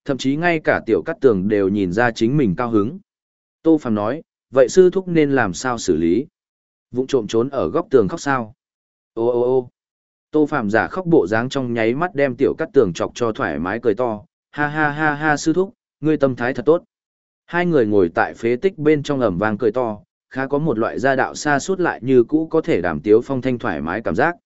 [SPEAKER 1] Thậm chí ngay cả tiểu cắt tường đều nhìn ra chính mình cao hứng. Tô Phàm nói, vậy sư thúc nên làm sao xử lý? Vụng trộm trốn ở góc tường khóc sao? Ô ô ô Tô Phàm giả khóc bộ dáng trong nháy mắt đem tiểu cắt tường chọc cho thoải mái cười to. Ha ha ha ha sư thúc, ngươi tâm thái thật tốt. Hai người ngồi tại phế tích bên trong ẩm vang cười to, khá có một loại gia đạo xa suốt lại như cũ có thể đảm tiếu phong thanh thoải mái cảm giác.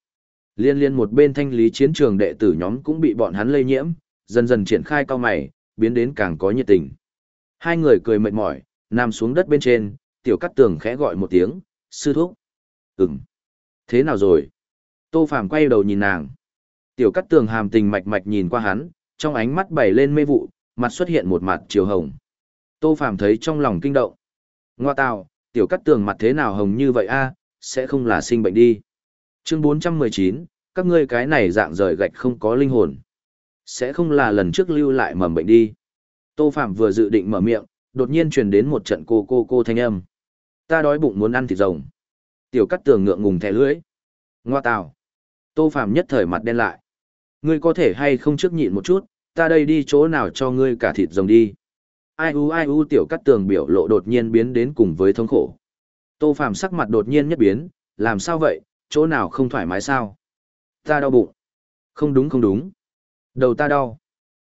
[SPEAKER 1] Liên liên một bên thanh lý chiến trường đệ tử nhóm cũng bị bọn hắn lây nhiễm, dần dần triển khai cao mày, biến đến càng có nhiệt tình. Hai người cười mệt mỏi, nằm xuống đất bên trên, tiểu cắt tường khẽ gọi một tiếng, sư thúc. Ừm. Thế nào rồi? Tô Phàm quay đầu nhìn nàng. Tiểu cắt tường hàm tình mạch mạch nhìn qua hắn, trong ánh mắt bảy lên mê vụ, mặt xuất hiện một mặt chiều hồng. Tô Phàm thấy trong lòng kinh động. Ngoa tào, tiểu cắt tường mặt thế nào hồng như vậy a sẽ không là sinh bệnh đi. Chương 419, các ngươi cái này dạng rời gạch không có linh hồn. Sẽ không là lần trước lưu lại mầm bệnh đi. Tô Phạm vừa dự định mở miệng, đột nhiên truyền đến một trận cô cô cô thanh âm. Ta đói bụng muốn ăn thịt rồng. Tiểu cắt tường ngượng ngùng thẻ lưỡi. Ngoa tào. Tô Phạm nhất thời mặt đen lại. Ngươi có thể hay không trước nhịn một chút, ta đây đi chỗ nào cho ngươi cả thịt rồng đi. Ai u ai u tiểu cắt tường biểu lộ đột nhiên biến đến cùng với thống khổ. Tô Phạm sắc mặt đột nhiên nhất biến, làm sao vậy, chỗ nào không thoải mái sao? Ta đau bụng. Không đúng không đúng. Đầu ta đau.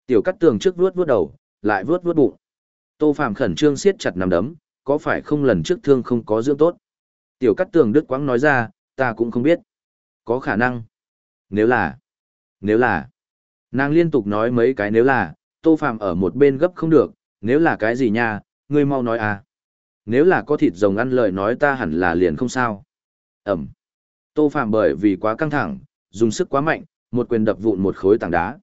[SPEAKER 1] Tiểu cắt tường trước vuốt vuốt đầu, lại vuốt vuốt bụng. Tô Phạm khẩn trương siết chặt nằm đấm, có phải không lần trước thương không có dưỡng tốt? Tiểu cắt tường đứt quãng nói ra, ta cũng không biết. Có khả năng. Nếu là. Nếu là. Nàng liên tục nói mấy cái nếu là, Tô Phạm ở một bên gấp không được, nếu là cái gì nha, ngươi mau nói à. Nếu là có thịt rồng ăn lời nói ta hẳn là liền không sao. Ẩm. Tô Phạm bởi vì quá căng thẳng, dùng sức quá mạnh, một quyền đập vụn một khối tảng đá.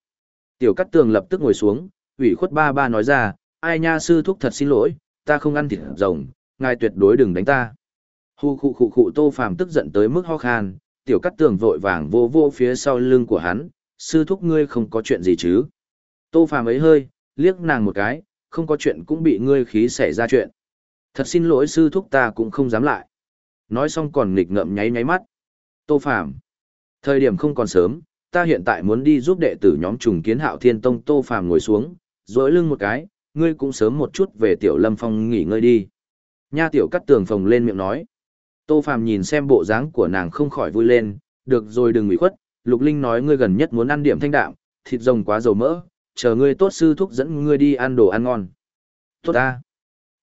[SPEAKER 1] Tiểu Cát Tường lập tức ngồi xuống, ủy khuất ba ba nói ra, ai nha sư thúc thật xin lỗi, ta không ăn thịt rồng, ngài tuyệt đối đừng đánh ta. Hu khụ khụ khụ Tô Phàm tức giận tới mức ho khan, Tiểu Cát Tường vội vàng vô vô phía sau lưng của hắn, sư thúc ngươi không có chuyện gì chứ. Tô Phàm ấy hơi, liếc nàng một cái, không có chuyện cũng bị ngươi khí xảy ra chuyện. Thật xin lỗi sư thúc ta cũng không dám lại. Nói xong còn nghịch ngợm nháy nháy mắt. Tô Phàm Thời điểm không còn sớm, ta hiện tại muốn đi giúp đệ tử nhóm trùng kiến hạo thiên tông Tô Phàm ngồi xuống, dỗi lưng một cái, ngươi cũng sớm một chút về tiểu lâm phong nghỉ ngơi đi. Nha tiểu cắt tường phồng lên miệng nói. Tô Phàm nhìn xem bộ dáng của nàng không khỏi vui lên, được rồi đừng ủy khuất, Lục Linh nói ngươi gần nhất muốn ăn điểm thanh đạm, thịt rồng quá dầu mỡ, chờ ngươi tốt sư thúc dẫn ngươi đi ăn đồ ăn ngon. Tốt ta.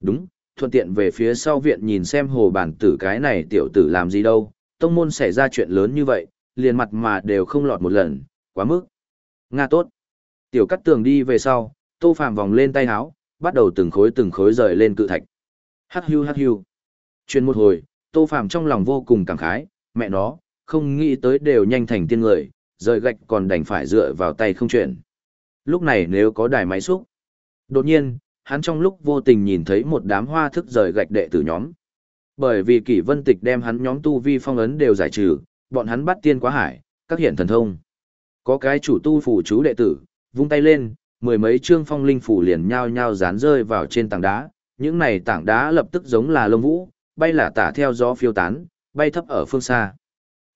[SPEAKER 1] Đúng, thuận tiện về phía sau viện nhìn xem hồ bản tử cái này tiểu tử làm gì đâu, tông môn xảy ra chuyện lớn như vậy, liền mặt mà đều không lọt một lần, quá mức. Nga tốt. Tiểu cắt tường đi về sau, tô phàm vòng lên tay háo, bắt đầu từng khối từng khối rời lên cự thạch. Hắc hưu hắc hưu. Chuyên một hồi, tô phàm trong lòng vô cùng cảm khái, mẹ nó, không nghĩ tới đều nhanh thành tiên người, rời gạch còn đành phải dựa vào tay không chuyển. Lúc này nếu có đài máy xúc. Đột nhiên, hắn trong lúc vô tình nhìn thấy một đám hoa thức rời gạch đệ tử nhóm. Bởi vì kỷ vân tịch đem hắn nhóm tu vi phong ấn đều giải trừ, bọn hắn bắt tiên quá hải, các hiện thần thông. Có cái chủ tu phủ chú đệ tử, vung tay lên, mười mấy trương phong linh phủ liền nhao nhao dán rơi vào trên tảng đá, những này tảng đá lập tức giống là lông vũ, bay là tả theo gió phiêu tán, bay thấp ở phương xa.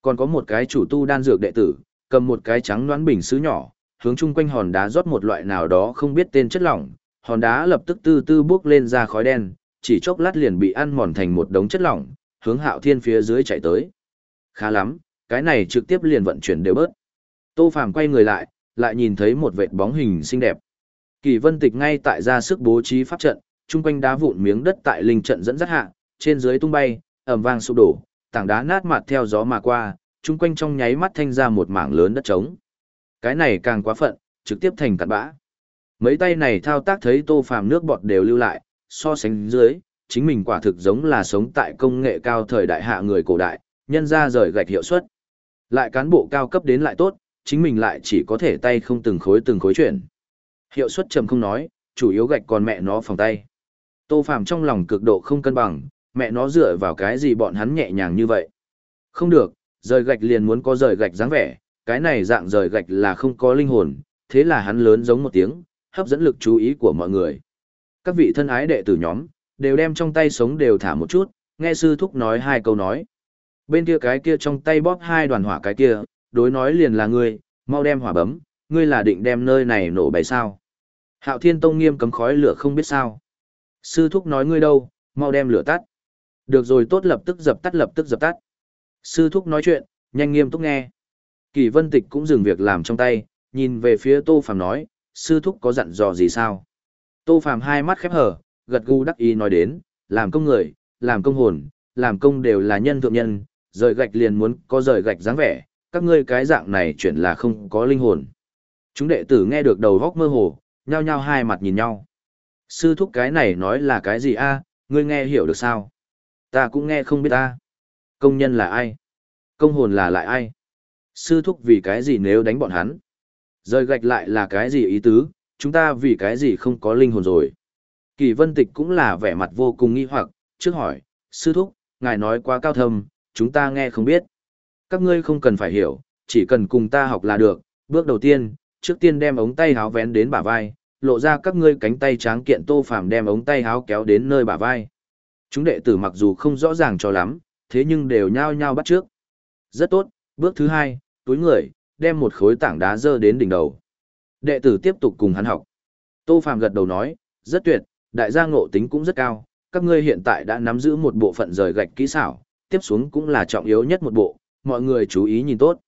[SPEAKER 1] Còn có một cái chủ tu đan dược đệ tử, cầm một cái trắng đoán bình sứ nhỏ, hướng chung quanh hòn đá rót một loại nào đó không biết tên chất lỏng, hòn đá lập tức từ từ bước lên ra khói đen, chỉ chốc lát liền bị ăn mòn thành một đống chất lỏng, hướng hạo thiên phía dưới chạy tới. Khá lắm, cái này trực tiếp liền vận chuyển đều bớt. Tô Phàm quay người lại, lại nhìn thấy một vệt bóng hình xinh đẹp. Kỳ Vân Tịch ngay tại ra sức bố trí pháp trận, chung quanh đá vụn miếng đất tại linh trận dẫn dắt hạ, trên dưới tung bay, ầm vang sụp đổ, tảng đá nát mặt theo gió mà qua, chung quanh trong nháy mắt thanh ra một mảng lớn đất trống. Cái này càng quá phận, trực tiếp thành cặn bã. Mấy tay này thao tác thấy tô phàm nước bọt đều lưu lại, so sánh dưới, chính mình quả thực giống là sống tại công nghệ cao thời đại hạ người cổ đại, nhân ra rời gạch hiệu suất. Lại cán bộ cao cấp đến lại tốt, chính mình lại chỉ có thể tay không từng khối từng khối chuyển. Hiệu suất trầm không nói, chủ yếu gạch còn mẹ nó phòng tay. Tô Phàm trong lòng cực độ không cân bằng, mẹ nó dựa vào cái gì bọn hắn nhẹ nhàng như vậy. Không được, rời gạch liền muốn có rời gạch dáng vẻ, cái này dạng rời gạch là không có linh hồn, thế là hắn lớn giống một tiếng, hấp dẫn lực chú ý của mọi người. Các vị thân ái đệ tử nhóm, đều đem trong tay sống đều thả một chút, nghe sư thúc nói hai câu nói. Bên kia cái kia trong tay bóp hai đoàn hỏa cái kia, đối nói liền là ngươi, mau đem hỏa bấm, ngươi là định đem nơi này nổ bày sao. Hạo Thiên Tông nghiêm cấm khói lửa không biết sao. Sư thúc nói ngươi đâu, mau đem lửa tắt. Được rồi tốt lập tức dập tắt lập tức dập tắt. Sư thúc nói chuyện, nhanh nghiêm túc nghe. Kỳ vân tịch cũng dừng việc làm trong tay, nhìn về phía Tô Phàm nói, sư thúc có dặn dò gì sao? Tô Phàm hai mắt khép hờ, gật gù đắc ý nói đến, làm công người, làm công hồn, làm công đều là nhân thượng nhân, rời gạch liền muốn có rời gạch dáng vẻ, các ngươi cái dạng này chuyển là không có linh hồn. Chúng đệ tử nghe được đầu góc mơ hồ, nhao nhao hai mặt nhìn nhau. Sư thúc cái này nói là cái gì a? ngươi nghe hiểu được sao? Ta cũng nghe không biết ta. Công nhân là ai? Công hồn là lại ai? Sư thúc vì cái gì nếu đánh bọn hắn? Rời gạch lại là cái gì ý tứ? Chúng ta vì cái gì không có linh hồn rồi? Kỳ vân tịch cũng là vẻ mặt vô cùng nghi hoặc, trước hỏi, sư thúc, ngài nói quá cao thâm, chúng ta nghe không biết. Các ngươi không cần phải hiểu, chỉ cần cùng ta học là được. Bước đầu tiên, trước tiên đem ống tay háo vén đến bả vai, lộ ra các ngươi cánh tay tráng kiện tô phàm đem ống tay háo kéo đến nơi bả vai. Chúng đệ tử mặc dù không rõ ràng cho lắm, thế nhưng đều nhao nhao bắt trước. Rất tốt, bước thứ hai, túi người, đem một khối tảng đá dơ đến đỉnh đầu. Đệ tử tiếp tục cùng hắn học. Tô Phàm gật đầu nói, rất tuyệt, đại gia ngộ tính cũng rất cao, các ngươi hiện tại đã nắm giữ một bộ phận rời gạch kỹ xảo, tiếp xuống cũng là trọng yếu nhất một bộ, mọi người chú ý nhìn tốt.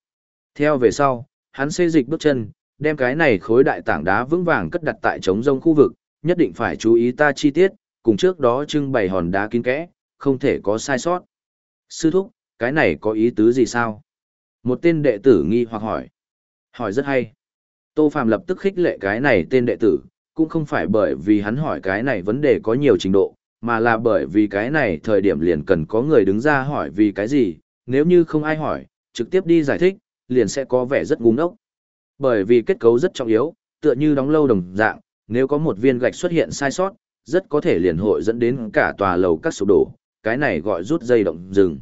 [SPEAKER 1] Theo về sau, hắn xê dịch bước chân, đem cái này khối đại tảng đá vững vàng cất đặt tại trống rông khu vực, nhất định phải chú ý ta chi tiết, cùng trước đó trưng bày hòn đá kín kẽ, không thể có sai sót. Sư thúc, cái này có ý tứ gì sao? Một tên đệ tử nghi hoặc hỏi. Hỏi rất hay. Tô Phạm lập tức khích lệ cái này tên đệ tử, cũng không phải bởi vì hắn hỏi cái này vấn đề có nhiều trình độ, mà là bởi vì cái này thời điểm liền cần có người đứng ra hỏi vì cái gì, nếu như không ai hỏi, trực tiếp đi giải thích, liền sẽ có vẻ rất ngu ngốc. Bởi vì kết cấu rất trọng yếu, tựa như đóng lâu đồng dạng, nếu có một viên gạch xuất hiện sai sót, rất có thể liền hội dẫn đến cả tòa lầu các sụp đổ, cái này gọi rút dây động rừng.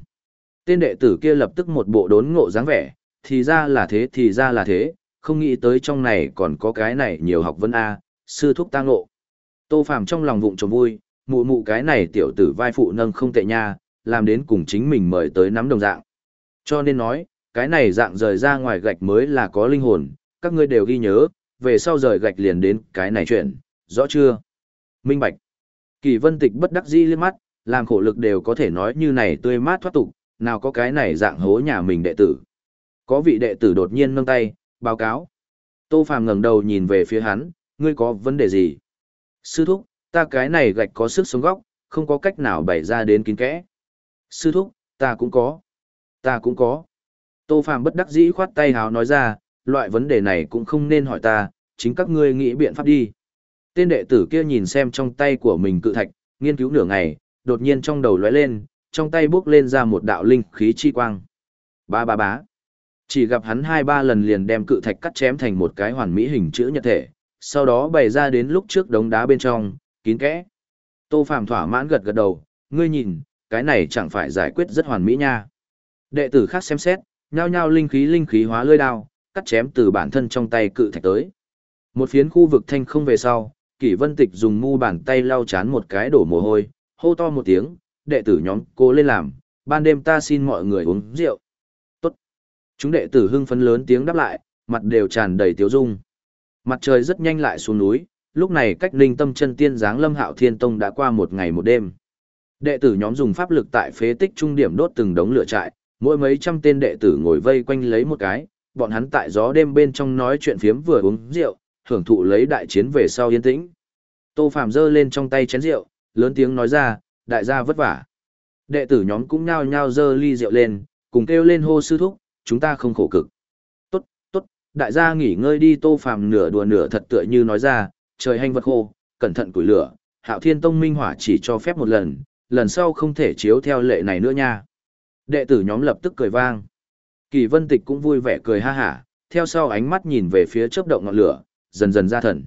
[SPEAKER 1] Tên đệ tử kia lập tức một bộ đốn ngộ dáng vẻ, thì ra là thế thì ra là thế, không nghĩ tới trong này còn có cái này nhiều học vấn A, sư thúc ta ngộ. Tô Phàm trong lòng vụng trộm vui, mụ mụ cái này tiểu tử vai phụ nâng không tệ nha, làm đến cùng chính mình mời tới nắm đồng dạng. Cho nên nói, cái này dạng rời ra ngoài gạch mới là có linh hồn, các ngươi đều ghi nhớ, về sau rời gạch liền đến cái này chuyện, rõ chưa? Minh Bạch. Kỳ vân tịch bất đắc dĩ liếc mắt, làm khổ lực đều có thể nói như này tươi mát thoát tục, nào có cái này dạng hố nhà mình đệ tử. Có vị đệ tử đột nhiên nâng tay, báo cáo. Tô Phàm ngẩng đầu nhìn về phía hắn, ngươi có vấn đề gì? Sư thúc, ta cái này gạch có sức sống góc, không có cách nào bày ra đến kín kẽ. Sư thúc, ta cũng có. Ta cũng có. Tô Phàm bất đắc dĩ khoát tay háo nói ra, loại vấn đề này cũng không nên hỏi ta, chính các ngươi nghĩ biện pháp đi. Tên đệ tử kia nhìn xem trong tay của mình cự thạch, nghiên cứu nửa ngày, đột nhiên trong đầu lóe lên, trong tay bước lên ra một đạo linh khí chi quang. Ba ba bá. Chỉ gặp hắn hai ba lần liền đem cự thạch cắt chém thành một cái hoàn mỹ hình chữ nhật thể, sau đó bày ra đến lúc trước đống đá bên trong, kín kẽ. Tô Phàm thỏa mãn gật gật đầu, ngươi nhìn, cái này chẳng phải giải quyết rất hoàn mỹ nha. Đệ tử khác xem xét, nhao nhao linh khí linh khí hóa lưỡi đao, cắt chém từ bản thân trong tay cự thạch tới. Một phiến khu vực thanh không về sau, Kỷ Vân Tịch dùng mu bàn tay lau chán một cái đổ mồ hôi, hô to một tiếng, đệ tử nhóm cô lên làm, ban đêm ta xin mọi người uống rượu. Tốt. Chúng đệ tử hưng phấn lớn tiếng đáp lại, mặt đều tràn đầy tiếu dung. Mặt trời rất nhanh lại xuống núi, lúc này cách ninh tâm chân tiên giáng lâm hạo thiên tông đã qua một ngày một đêm. Đệ tử nhóm dùng pháp lực tại phế tích trung điểm đốt từng đống lửa trại, mỗi mấy trăm tên đệ tử ngồi vây quanh lấy một cái, bọn hắn tại gió đêm bên trong nói chuyện phiếm vừa uống rượu, hưởng thụ lấy đại chiến về sau yên tĩnh. Tô Phạm giơ lên trong tay chén rượu, lớn tiếng nói ra, đại gia vất vả. Đệ tử nhóm cũng nhao nhao giơ ly rượu lên, cùng kêu lên hô sư thúc, chúng ta không khổ cực. Tốt, tốt, đại gia nghỉ ngơi đi Tô Phạm nửa đùa nửa thật tựa như nói ra, trời hành vật khô, cẩn thận củi lửa, Hạo Thiên Tông minh hỏa chỉ cho phép một lần, lần sau không thể chiếu theo lệ này nữa nha. Đệ tử nhóm lập tức cười vang. Kỳ Vân Tịch cũng vui vẻ cười ha hả, theo sau ánh mắt nhìn về phía chớp động ngọn lửa, dần dần ra thần.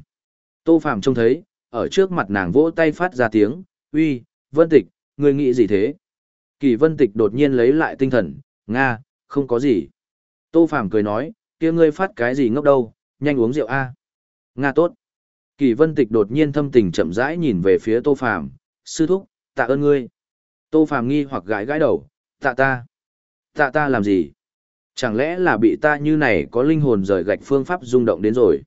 [SPEAKER 1] Tô Phàm trông thấy, ở trước mặt nàng vỗ tay phát ra tiếng, uy, Vân Tịch, ngươi nghĩ gì thế? Kỳ Vân Tịch đột nhiên lấy lại tinh thần, Nga, không có gì. Tô Phàm cười nói, kia ngươi phát cái gì ngốc đâu, nhanh uống rượu a. Nga tốt. Kỳ Vân Tịch đột nhiên thâm tình chậm rãi nhìn về phía Tô Phàm, sư thúc, tạ ơn ngươi. Tô Phàm nghi hoặc gãi gãi đầu, tạ ta. Tạ ta làm gì? Chẳng lẽ là bị ta như này có linh hồn rời gạch phương pháp rung động đến rồi?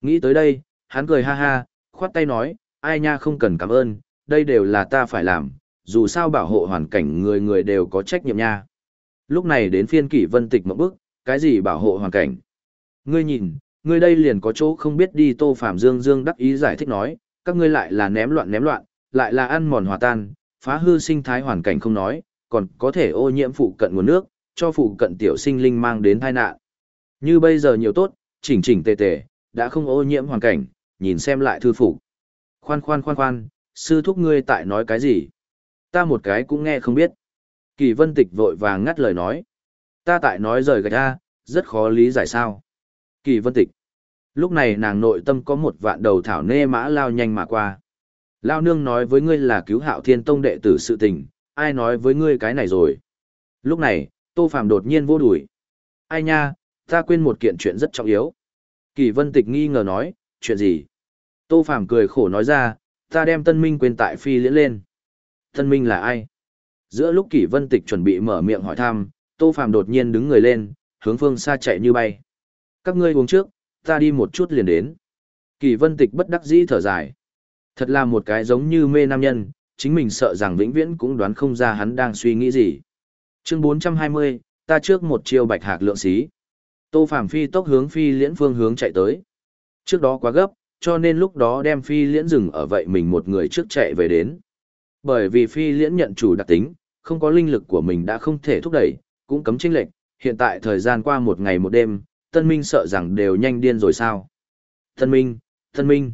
[SPEAKER 1] Nghĩ tới đây, hắn cười ha ha, khoát tay nói, ai nha không cần cảm ơn, đây đều là ta phải làm, dù sao bảo hộ hoàn cảnh người người đều có trách nhiệm nha. Lúc này đến phiên kỷ vân tịch một bước, cái gì bảo hộ hoàn cảnh? Ngươi nhìn, ngươi đây liền có chỗ không biết đi tô phạm dương dương đắc ý giải thích nói, các ngươi lại là ném loạn ném loạn, lại là ăn mòn hòa tan, phá hư sinh thái hoàn cảnh không nói, còn có thể ô nhiễm phụ cận nguồn nước, cho phụ cận tiểu sinh linh mang đến tai nạn. Như bây giờ nhiều tốt, chỉnh chỉnh tề tề, đã không ô nhiễm hoàn cảnh, nhìn xem lại thư phục. Khoan khoan khoan khoan, sư thúc ngươi tại nói cái gì? Ta một cái cũng nghe không biết. Kỳ vân tịch vội vàng ngắt lời nói. Ta tại nói rời gạch ra, rất khó lý giải sao. Kỳ vân tịch. Lúc này nàng nội tâm có một vạn đầu thảo nê mã lao nhanh mà qua. Lao nương nói với ngươi là cứu hạo thiên tông đệ tử sự tình, ai nói với ngươi cái này rồi. Lúc này, Tô Phàm đột nhiên vô đuổi. Ai nha, ta quên một kiện chuyện rất trọng yếu. Kỳ vân tịch nghi ngờ nói, chuyện gì? Tô Phàm cười khổ nói ra, ta đem tân minh quên tại phi liễn lên. Tân minh là ai? Giữa lúc Kỷ vân tịch chuẩn bị mở miệng hỏi thăm, Tô Phàm đột nhiên đứng người lên, hướng phương xa chạy như bay. Các ngươi uống trước, ta đi một chút liền đến. Kỳ vân tịch bất đắc dĩ thở dài. Thật là một cái giống như mê nam nhân, chính mình sợ rằng vĩnh viễn cũng đoán không ra hắn đang suy nghĩ gì. Chương 420, ta trước một chiêu bạch hạc lượng xí. Tô Phàm phi tốc hướng phi liễn phương hướng chạy tới. Trước đó quá gấp, cho nên lúc đó đem phi liễn dừng ở vậy mình một người trước chạy về đến. Bởi vì phi liễn nhận chủ đặc tính, không có linh lực của mình đã không thể thúc đẩy, cũng cấm chênh lệch, hiện tại thời gian qua một ngày một đêm, Tân Minh sợ rằng đều nhanh điên rồi sao. Tân Minh, Tân Minh.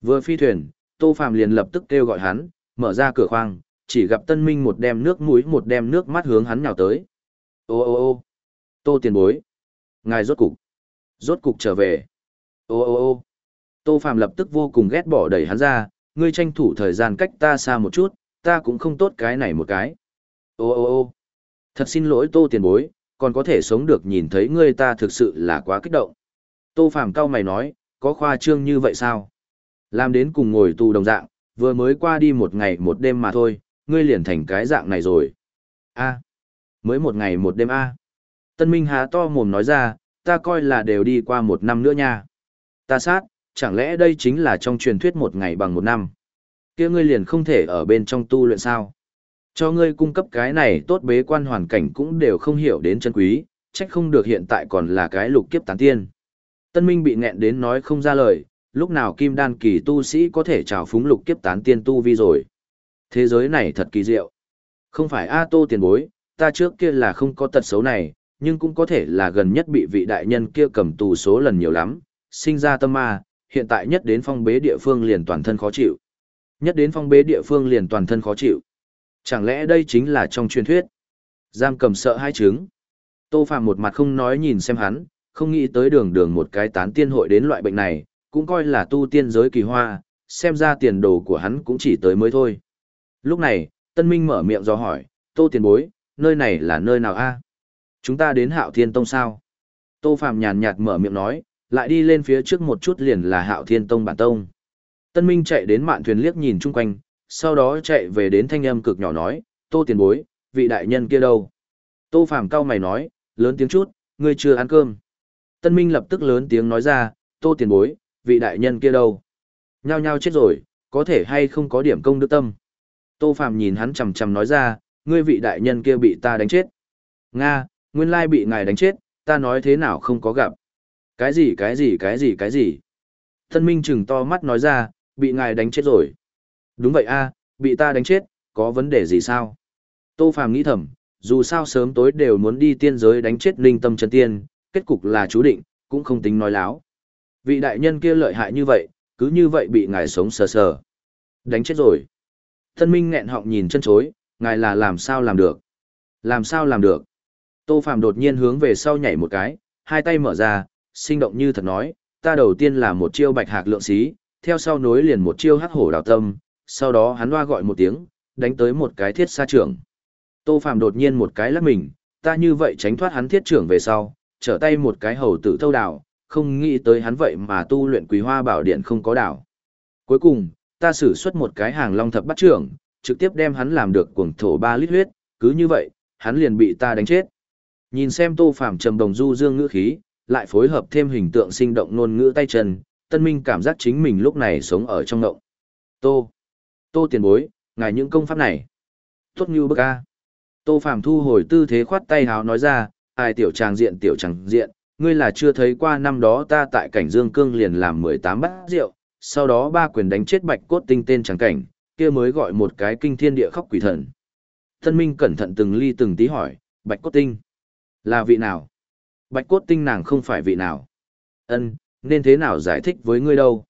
[SPEAKER 1] Vừa phi thuyền, Tô Phạm liền lập tức kêu gọi hắn, mở ra cửa khoang, chỉ gặp Tân Minh một đem nước mũi một đem nước mắt hướng hắn nhào tới. Ô ô ô Tô tiền bối. Ngài rốt cục. Rốt cục trở về. Ô ô ô Tô Phạm lập tức vô cùng ghét bỏ đẩy hắn ra, ngươi tranh thủ thời gian cách ta xa một chút, ta cũng không tốt cái này một cái. Ô ô ô Thật xin lỗi Tô tiền bối, còn có thể sống được nhìn thấy ngươi ta thực sự là quá kích động. Tô Phàm cao mày nói, có khoa trương như vậy sao? Làm đến cùng ngồi tù đồng dạng, vừa mới qua đi một ngày một đêm mà thôi, ngươi liền thành cái dạng này rồi. A, mới một ngày một đêm A. Tân Minh há to mồm nói ra, ta coi là đều đi qua một năm nữa nha. Ta sát, chẳng lẽ đây chính là trong truyền thuyết một ngày bằng một năm? kia ngươi liền không thể ở bên trong tu luyện sao? Cho ngươi cung cấp cái này tốt bế quan hoàn cảnh cũng đều không hiểu đến chân quý, trách không được hiện tại còn là cái lục kiếp tán tiên. Tân Minh bị nghẹn đến nói không ra lời, lúc nào kim đan kỳ tu sĩ có thể trào phúng lục kiếp tán tiên tu vi rồi. Thế giới này thật kỳ diệu. Không phải A Tô tiền bối, ta trước kia là không có tật xấu này, nhưng cũng có thể là gần nhất bị vị đại nhân kia cầm tù số lần nhiều lắm, sinh ra tâm ma, hiện tại nhất đến phong bế địa phương liền toàn thân khó chịu. Nhất đến phong bế địa phương liền toàn thân khó chịu. Chẳng lẽ đây chính là trong truyền thuyết? Giam cầm sợ hai trứng. Tô Phạm một mặt không nói nhìn xem hắn, không nghĩ tới đường đường một cái tán tiên hội đến loại bệnh này, cũng coi là tu tiên giới kỳ hoa, xem ra tiền đồ của hắn cũng chỉ tới mới thôi. Lúc này, Tân Minh mở miệng do hỏi, Tô tiền bối, nơi này là nơi nào a? Chúng ta đến Hạo Thiên Tông sao? Tô Phạm nhàn nhạt mở miệng nói, lại đi lên phía trước một chút liền là Hạo Thiên Tông bản tông. Tân Minh chạy đến mạn thuyền liếc nhìn chung quanh, sau đó chạy về đến thanh âm cực nhỏ nói, Tô tiền bối, vị đại nhân kia đâu? Tô phàm cao mày nói, lớn tiếng chút, ngươi chưa ăn cơm. Tân Minh lập tức lớn tiếng nói ra, Tô tiền bối, vị đại nhân kia đâu? Nhao nhao chết rồi, có thể hay không có điểm công đức tâm. Tô phàm nhìn hắn chầm chầm nói ra, ngươi vị đại nhân kia bị ta đánh chết. Nga, nguyên lai bị ngài đánh chết, ta nói thế nào không có gặp. Cái gì cái gì cái gì cái gì. Tân Minh chừng to mắt nói ra, bị ngài đánh chết rồi. Đúng vậy a, bị ta đánh chết, có vấn đề gì sao? Tô Phàm nghĩ thầm, dù sao sớm tối đều muốn đi tiên giới đánh chết linh tâm chân tiên, kết cục là chú định, cũng không tính nói láo. Vị đại nhân kia lợi hại như vậy, cứ như vậy bị ngài sống sờ sờ. Đánh chết rồi. Thân minh nghẹn họng nhìn chân chối, ngài là làm sao làm được? Làm sao làm được? Tô Phàm đột nhiên hướng về sau nhảy một cái, hai tay mở ra, sinh động như thật nói, ta đầu tiên là một chiêu bạch hạc lượng xí, theo sau nối liền một chiêu hắc hổ đào tâm, sau đó hắn hoa gọi một tiếng, đánh tới một cái thiết sa trưởng. Tô Phàm đột nhiên một cái lắc mình, ta như vậy tránh thoát hắn thiết trưởng về sau, trở tay một cái hầu tử thâu đảo, không nghĩ tới hắn vậy mà tu luyện quý hoa bảo điện không có đảo. Cuối cùng, ta sử xuất một cái hàng long thập bắt trưởng, trực tiếp đem hắn làm được cuồng thổ ba lít huyết, cứ như vậy, hắn liền bị ta đánh chết. Nhìn xem Tô Phàm trầm đồng du dương ngữ khí, lại phối hợp thêm hình tượng sinh động ngôn ngữ tay chân, Tân Minh cảm giác chính mình lúc này sống ở trong ngộng. Tô, Tô tiền bối, ngài những công pháp này. Tốt như bức a. Tô Phàm thu hồi tư thế khoát tay háo nói ra, ai tiểu tràng diện tiểu tràng diện, ngươi là chưa thấy qua năm đó ta tại cảnh Dương Cương liền làm 18 bát rượu, sau đó ba quyền đánh chết bạch cốt tinh tên tràng cảnh, kia mới gọi một cái kinh thiên địa khóc quỷ thần. Tân Minh cẩn thận từng ly từng tí hỏi, bạch cốt tinh, là vị nào? Bạch cốt tinh nàng không phải vị nào? Ân, nên thế nào giải thích với ngươi đâu?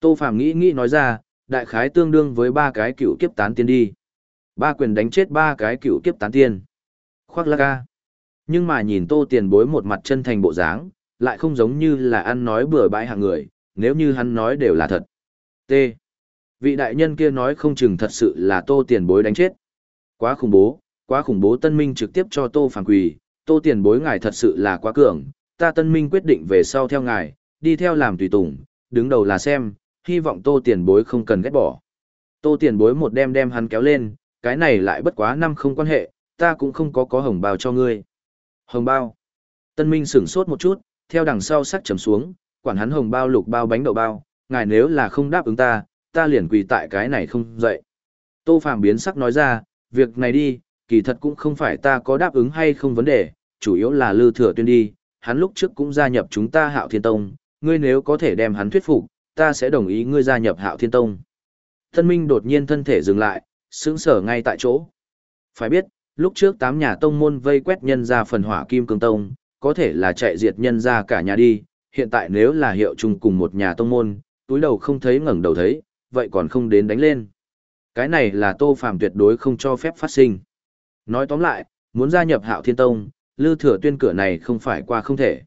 [SPEAKER 1] Tô Phàm nghĩ nghĩ nói ra, đại khái tương đương với ba cái cựu kiếp tán tiên đi. Ba quyền đánh chết ba cái cựu kiếp tán tiên. Khoác la ca. Nhưng mà nhìn tô tiền bối một mặt chân thành bộ dáng, lại không giống như là ăn nói bừa bãi hạng người, nếu như hắn nói đều là thật. T. Vị đại nhân kia nói không chừng thật sự là tô tiền bối đánh chết. Quá khủng bố, quá khủng bố tân minh trực tiếp cho tô phản quỳ, tô tiền bối ngài thật sự là quá cường, ta tân minh quyết định về sau theo ngài, đi theo làm tùy tùng, đứng đầu là xem, hy vọng tô tiền bối không cần ghét bỏ. Tô tiền bối một đem đem hắn kéo lên, cái này lại bất quá năm không quan hệ, ta cũng không có có hồng bao cho ngươi. Hồng bao. Tân Minh sửng sốt một chút, theo đằng sau sắc trầm xuống, quản hắn hồng bao lục bao bánh đậu bao, ngài nếu là không đáp ứng ta, ta liền quỳ tại cái này không dậy. Tô Phàm biến sắc nói ra, việc này đi, kỳ thật cũng không phải ta có đáp ứng hay không vấn đề, chủ yếu là Lư Thừa Tuyên đi, hắn lúc trước cũng gia nhập chúng ta Hạo Thiên Tông, ngươi nếu có thể đem hắn thuyết phục, ta sẽ đồng ý ngươi gia nhập Hạo Thiên Tông. Tân Minh đột nhiên thân thể dừng lại, sững sờ ngay tại chỗ. Phải biết, lúc trước tám nhà tông môn vây quét nhân ra phần hỏa kim cương tông, có thể là chạy diệt nhân ra cả nhà đi, hiện tại nếu là hiệu chung cùng một nhà tông môn, túi đầu không thấy ngẩng đầu thấy, vậy còn không đến đánh lên. Cái này là Tô Phàm tuyệt đối không cho phép phát sinh. Nói tóm lại, muốn gia nhập Hạo Thiên Tông, Lư thừa tuyên cửa này không phải qua không thể.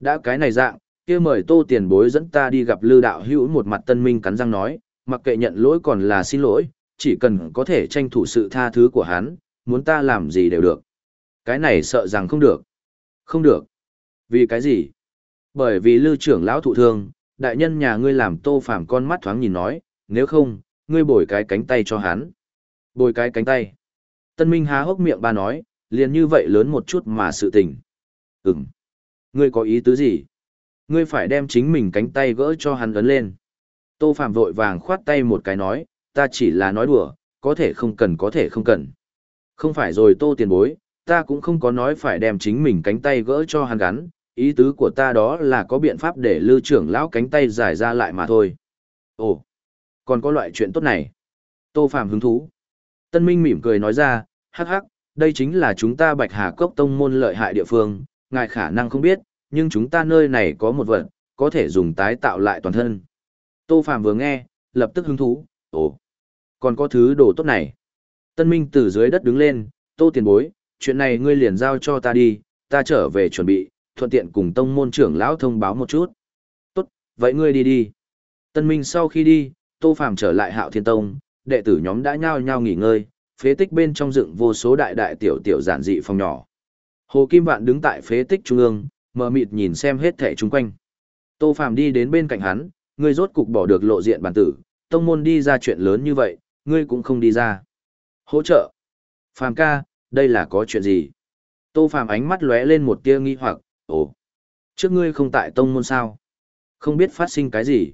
[SPEAKER 1] Đã cái này dạng, kia mời tô tiền bối dẫn ta đi gặp Lư đạo hữu một mặt tân minh cắn răng nói, mặc kệ nhận lỗi còn là xin lỗi, chỉ cần có thể tranh thủ sự tha thứ của hắn, muốn ta làm gì đều được. Cái này sợ rằng không được. Không được. Vì cái gì? Bởi vì Lư trưởng lão thụ thương, đại nhân nhà ngươi làm tô phàm con mắt thoáng nhìn nói, nếu không, ngươi bồi cái cánh tay cho hắn. Bồi cái cánh tay. Tân Minh há hốc miệng ba nói, liền như vậy lớn một chút mà sự tình. ừng Ngươi có ý tứ gì? Ngươi phải đem chính mình cánh tay gỡ cho hắn ấn lên. Tô Phạm vội vàng khoát tay một cái nói, ta chỉ là nói đùa, có thể không cần có thể không cần. Không phải rồi tô tiền bối, ta cũng không có nói phải đem chính mình cánh tay gỡ cho hắn gắn, ý tứ của ta đó là có biện pháp để lưu trưởng lão cánh tay giải ra lại mà thôi. Ồ, còn có loại chuyện tốt này. Tô Phạm hứng thú. Tân Minh mỉm cười nói ra, hắc hắc, đây chính là chúng ta Bạch Hà Cốc Tông môn lợi hại địa phương, ngài khả năng không biết, nhưng chúng ta nơi này có một vật, có thể dùng tái tạo lại toàn thân. Tô Phạm vừa nghe, lập tức hứng thú, ồ, còn có thứ đồ tốt này. Tân Minh từ dưới đất đứng lên, Tô tiền bối, chuyện này ngươi liền giao cho ta đi, ta trở về chuẩn bị, thuận tiện cùng tông môn trưởng lão thông báo một chút. Tốt, vậy ngươi đi đi. Tân Minh sau khi đi, Tô Phạm trở lại Hạo Thiên Tông, đệ tử nhóm đã nhao nhao nghỉ ngơi, phế tích bên trong dựng vô số đại đại tiểu tiểu giản dị phòng nhỏ. Hồ Kim Vạn đứng tại phế tích trung ương, mờ mịt nhìn xem hết thẻ chung quanh. Tô Phàm đi đến bên cạnh hắn, ngươi rốt cục bỏ được lộ diện bản tử, tông môn đi ra chuyện lớn như vậy, ngươi cũng không đi ra. Hỗ trợ. Phàm ca, đây là có chuyện gì? Tô Phàm ánh mắt lóe lên một tia nghi hoặc, ồ, trước ngươi không tại tông môn sao? Không biết phát sinh cái gì?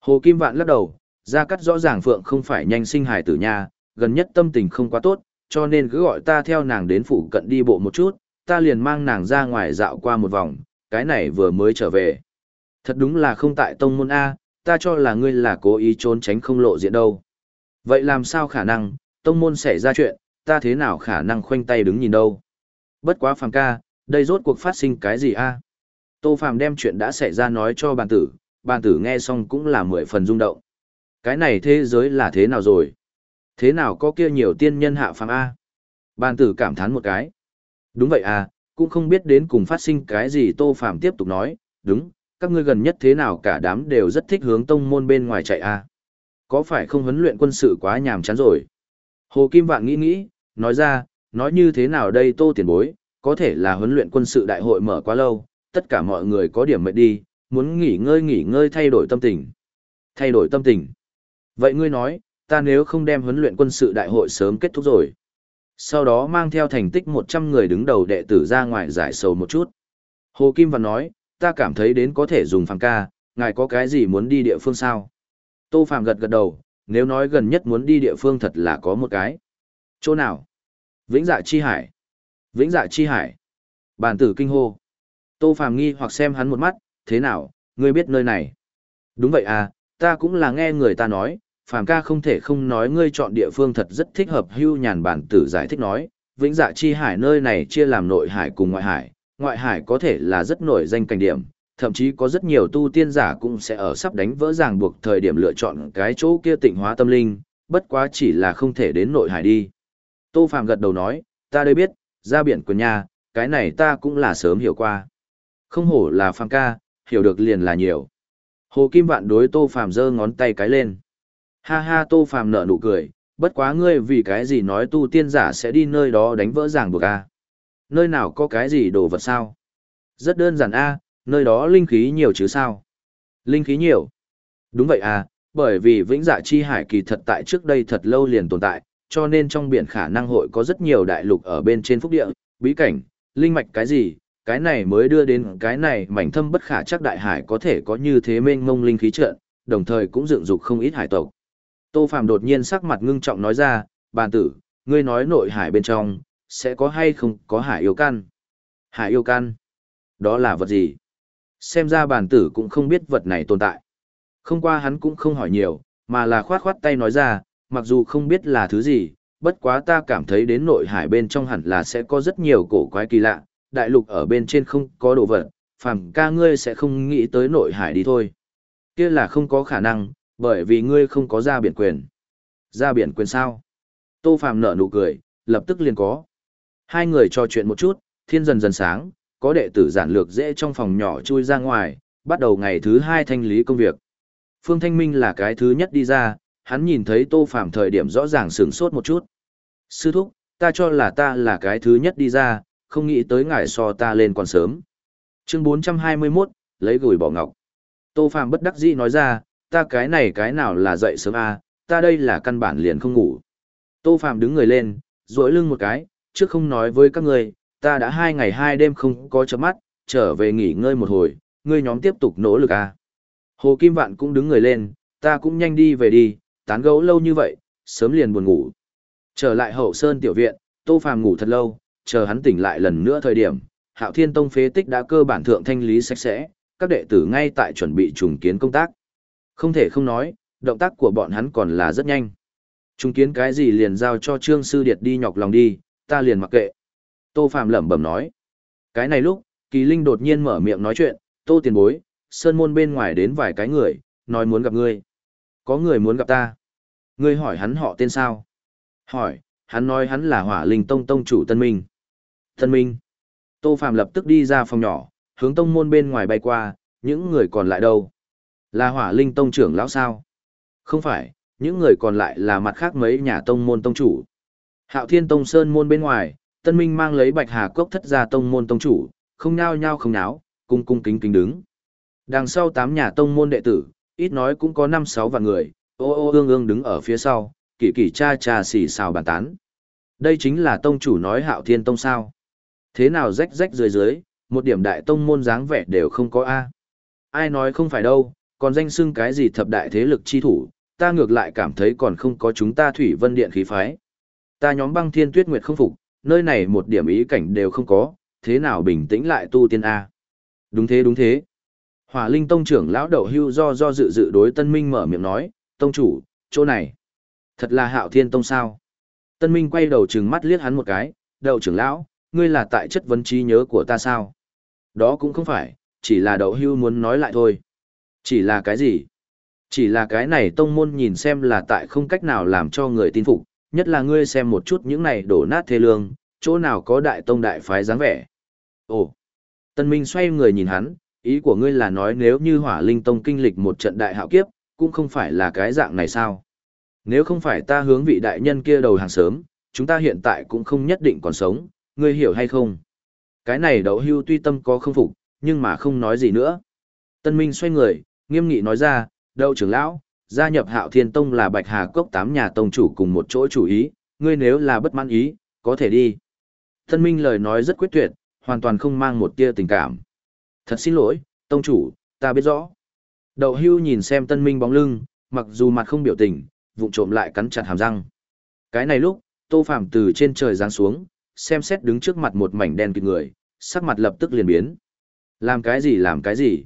[SPEAKER 1] Hồ Kim Vạn lắc đầu, ra cắt rõ ràng Phượng không phải nhanh sinh hài tử nha, gần nhất tâm tình không quá tốt, cho nên cứ gọi ta theo nàng đến phủ cận đi bộ một chút, ta liền mang nàng ra ngoài dạo qua một vòng, cái này vừa mới trở về. Thật đúng là không tại tông môn A, ta cho là ngươi là cố ý trốn tránh không lộ diện đâu. Vậy làm sao khả năng, tông môn xảy ra chuyện, ta thế nào khả năng khoanh tay đứng nhìn đâu. Bất quá phàm ca, đây rốt cuộc phát sinh cái gì a? Tô phàm đem chuyện đã xảy ra nói cho bàn tử, bàn tử nghe xong cũng là mười phần rung động. Cái này thế giới là thế nào rồi? Thế nào có kia nhiều tiên nhân hạ phàm A? Bàn tử cảm thán một cái. Đúng vậy à, cũng không biết đến cùng phát sinh cái gì Tô phạm tiếp tục nói, đúng, các ngươi gần nhất thế nào cả đám đều rất thích hướng tông môn bên ngoài chạy à. Có phải không huấn luyện quân sự quá nhàm chán rồi? Hồ Kim Vạn nghĩ nghĩ, nói ra, nói như thế nào đây Tô tiền bối, có thể là huấn luyện quân sự đại hội mở quá lâu, tất cả mọi người có điểm mệt đi, muốn nghỉ ngơi nghỉ ngơi thay đổi tâm tình. Thay đổi tâm tình. Vậy ngươi nói, ta nếu không đem huấn luyện quân sự đại hội sớm kết thúc rồi. Sau đó mang theo thành tích 100 người đứng đầu đệ tử ra ngoài giải sầu một chút. Hồ Kim Văn nói, ta cảm thấy đến có thể dùng phàng ca, ngài có cái gì muốn đi địa phương sao? Tô Phạm gật gật đầu, nếu nói gần nhất muốn đi địa phương thật là có một cái. Chỗ nào? Vĩnh dạ chi hải. Vĩnh dạ chi hải. Bản tử kinh hô. Tô Phạm nghi hoặc xem hắn một mắt, thế nào, ngươi biết nơi này? Đúng vậy à, ta cũng là nghe người ta nói, phàm ca không thể không nói ngươi chọn địa phương thật rất thích hợp hưu nhàn bản tử giải thích nói, vĩnh dạ chi hải nơi này chia làm nội hải cùng ngoại hải, ngoại hải có thể là rất nổi danh cảnh điểm, thậm chí có rất nhiều tu tiên giả cũng sẽ ở sắp đánh vỡ ràng buộc thời điểm lựa chọn cái chỗ kia tịnh hóa tâm linh, bất quá chỉ là không thể đến nội hải đi. Tô Phạm gật đầu nói, ta đây biết, ra biển của nhà, cái này ta cũng là sớm hiểu qua. Không hổ là Phạm ca, hiểu được liền là nhiều. Hồ Kim Vạn đối Tô Phạm giơ ngón tay cái lên. Ha ha Tô Phàm nở nụ cười, bất quá ngươi vì cái gì nói tu tiên giả sẽ đi nơi đó đánh vỡ ràng buộc a? Nơi nào có cái gì đồ vật sao? Rất đơn giản a, nơi đó linh khí nhiều chứ sao? Linh khí nhiều. Đúng vậy à, bởi vì vĩnh dạ chi hải kỳ thật tại trước đây thật lâu liền tồn tại, cho nên trong biển khả năng hội có rất nhiều đại lục ở bên trên phúc địa, bí cảnh, linh mạch cái gì, cái này mới đưa đến cái này mảnh thâm bất khả chắc đại hải có thể có như thế mênh mông linh khí trận, đồng thời cũng dựng dục không ít hải tộc. Tô Phạm đột nhiên sắc mặt ngưng trọng nói ra, bàn tử, ngươi nói nội hải bên trong, sẽ có hay không có hải yêu căn? Hải yêu căn? Đó là vật gì? Xem ra bàn tử cũng không biết vật này tồn tại. Không qua hắn cũng không hỏi nhiều, mà là khoát khoát tay nói ra, mặc dù không biết là thứ gì, bất quá ta cảm thấy đến nội hải bên trong hẳn là sẽ có rất nhiều cổ quái kỳ lạ, đại lục ở bên trên không có đồ vật, phàm ca ngươi sẽ không nghĩ tới nội hải đi thôi. Kia là không có khả năng, bởi vì ngươi không có ra biển quyền. Ra biển quyền sao? Tô Phàm nở nụ cười, lập tức liền có. Hai người trò chuyện một chút, thiên dần dần sáng, có đệ tử giản lược dễ trong phòng nhỏ chui ra ngoài, bắt đầu ngày thứ hai thanh lý công việc. Phương Thanh Minh là cái thứ nhất đi ra, hắn nhìn thấy Tô Phàm thời điểm rõ ràng sửng sốt một chút. Sư thúc, ta cho là ta là cái thứ nhất đi ra, không nghĩ tới ngài so ta lên còn sớm. Chương 421, lấy gửi bỏ ngọc. Tô Phàm bất đắc dĩ nói ra, ta cái này cái nào là dậy sớm a, à, ta đây là căn bản liền không ngủ. Tô Phàm đứng người lên, duỗi lưng một cái, trước không nói với các ngươi, ta đã hai ngày hai đêm không có chớp mắt, trở về nghỉ ngơi một hồi, ngươi nhóm tiếp tục nỗ lực à. Hồ Kim Vạn cũng đứng người lên, ta cũng nhanh đi về đi, tán gẫu lâu như vậy, sớm liền buồn ngủ. Trở lại hậu sơn tiểu viện, Tô Phàm ngủ thật lâu, chờ hắn tỉnh lại lần nữa thời điểm, Hạo Thiên Tông phế tích đã cơ bản thượng thanh lý sạch sẽ, các đệ tử ngay tại chuẩn bị trùng kiến công tác. Không thể không nói, động tác của bọn hắn còn là rất nhanh. Chúng kiến cái gì liền giao cho Trương Sư Điệt đi nhọc lòng đi, ta liền mặc kệ. Tô Phạm lẩm bẩm nói. Cái này lúc, Kỳ Linh đột nhiên mở miệng nói chuyện, Tô tiền bối, sơn môn bên ngoài đến vài cái người, nói muốn gặp ngươi. Có người muốn gặp ta. Ngươi hỏi hắn họ tên sao? Hỏi, hắn nói hắn là hỏa linh tông tông chủ Tân Minh. Tân Minh. Tô Phạm lập tức đi ra phòng nhỏ, hướng tông môn bên ngoài bay qua, những người còn lại đâu? Là hỏa linh tông trưởng lão sao? Không phải, những người còn lại là mặt khác mấy nhà tông môn tông chủ. Hạo thiên tông sơn môn bên ngoài, Tân Minh mang lấy bạch hà cốc thất ra tông môn tông chủ, không nhao nhao không náo, cung cung kính kính đứng. Đằng sau tám nhà tông môn đệ tử, ít nói cũng có năm sáu vạn người, ô ô ương ương đứng ở phía sau, kỳ kỳ cha cha xì xào bàn tán. Đây chính là tông chủ nói hạo thiên tông sao. Thế nào rách rách dưới dưới, một điểm đại tông môn dáng vẻ đều không có A. Ai nói không phải đâu, còn danh xưng cái gì thập đại thế lực chi thủ, ta ngược lại cảm thấy còn không có chúng ta thủy vân điện khí phái. Ta nhóm băng thiên tuyết nguyệt không phục, nơi này một điểm ý cảnh đều không có, thế nào bình tĩnh lại tu tiên A. Đúng thế đúng thế. Hỏa Linh Tông trưởng lão Đậu Hưu do do dự dự đối Tân Minh mở miệng nói, "Tông chủ, chỗ này, thật là Hạo Thiên Tông sao?" Tân Minh quay đầu trừng mắt liếc hắn một cái, "Đậu trưởng lão, ngươi là tại chất vấn trí nhớ của ta sao?" "Đó cũng không phải, chỉ là Đậu Hưu muốn nói lại thôi." "Chỉ là cái gì?" "Chỉ là cái này tông môn nhìn xem là tại không cách nào làm cho người tin phục, nhất là ngươi xem một chút những này đổ nát thê lương, chỗ nào có đại tông đại phái dáng vẻ." "Ồ." Tân Minh xoay người nhìn hắn, ý của ngươi là nói nếu như hỏa linh tông kinh lịch một trận đại hạo kiếp, cũng không phải là cái dạng này sao? Nếu không phải ta hướng vị đại nhân kia đầu hàng sớm, chúng ta hiện tại cũng không nhất định còn sống, ngươi hiểu hay không? Cái này đậu hưu tuy tâm có không phục, nhưng mà không nói gì nữa. Tân Minh xoay người, nghiêm nghị nói ra, đậu trưởng lão, gia nhập hạo thiên tông là bạch hà cốc tám nhà tông chủ cùng một chỗ chủ ý, ngươi nếu là bất mãn ý, có thể đi. Tân Minh lời nói rất quyết tuyệt, hoàn toàn không mang một tia tình cảm. Thật xin lỗi, tông chủ, ta biết rõ. Đậu hưu nhìn xem tân minh bóng lưng, mặc dù mặt không biểu tình, vụng trộm lại cắn chặt hàm răng. Cái này lúc, tô phạm từ trên trời giáng xuống, xem xét đứng trước mặt một mảnh đen kịt người, sắc mặt lập tức liền biến. Làm cái gì làm cái gì?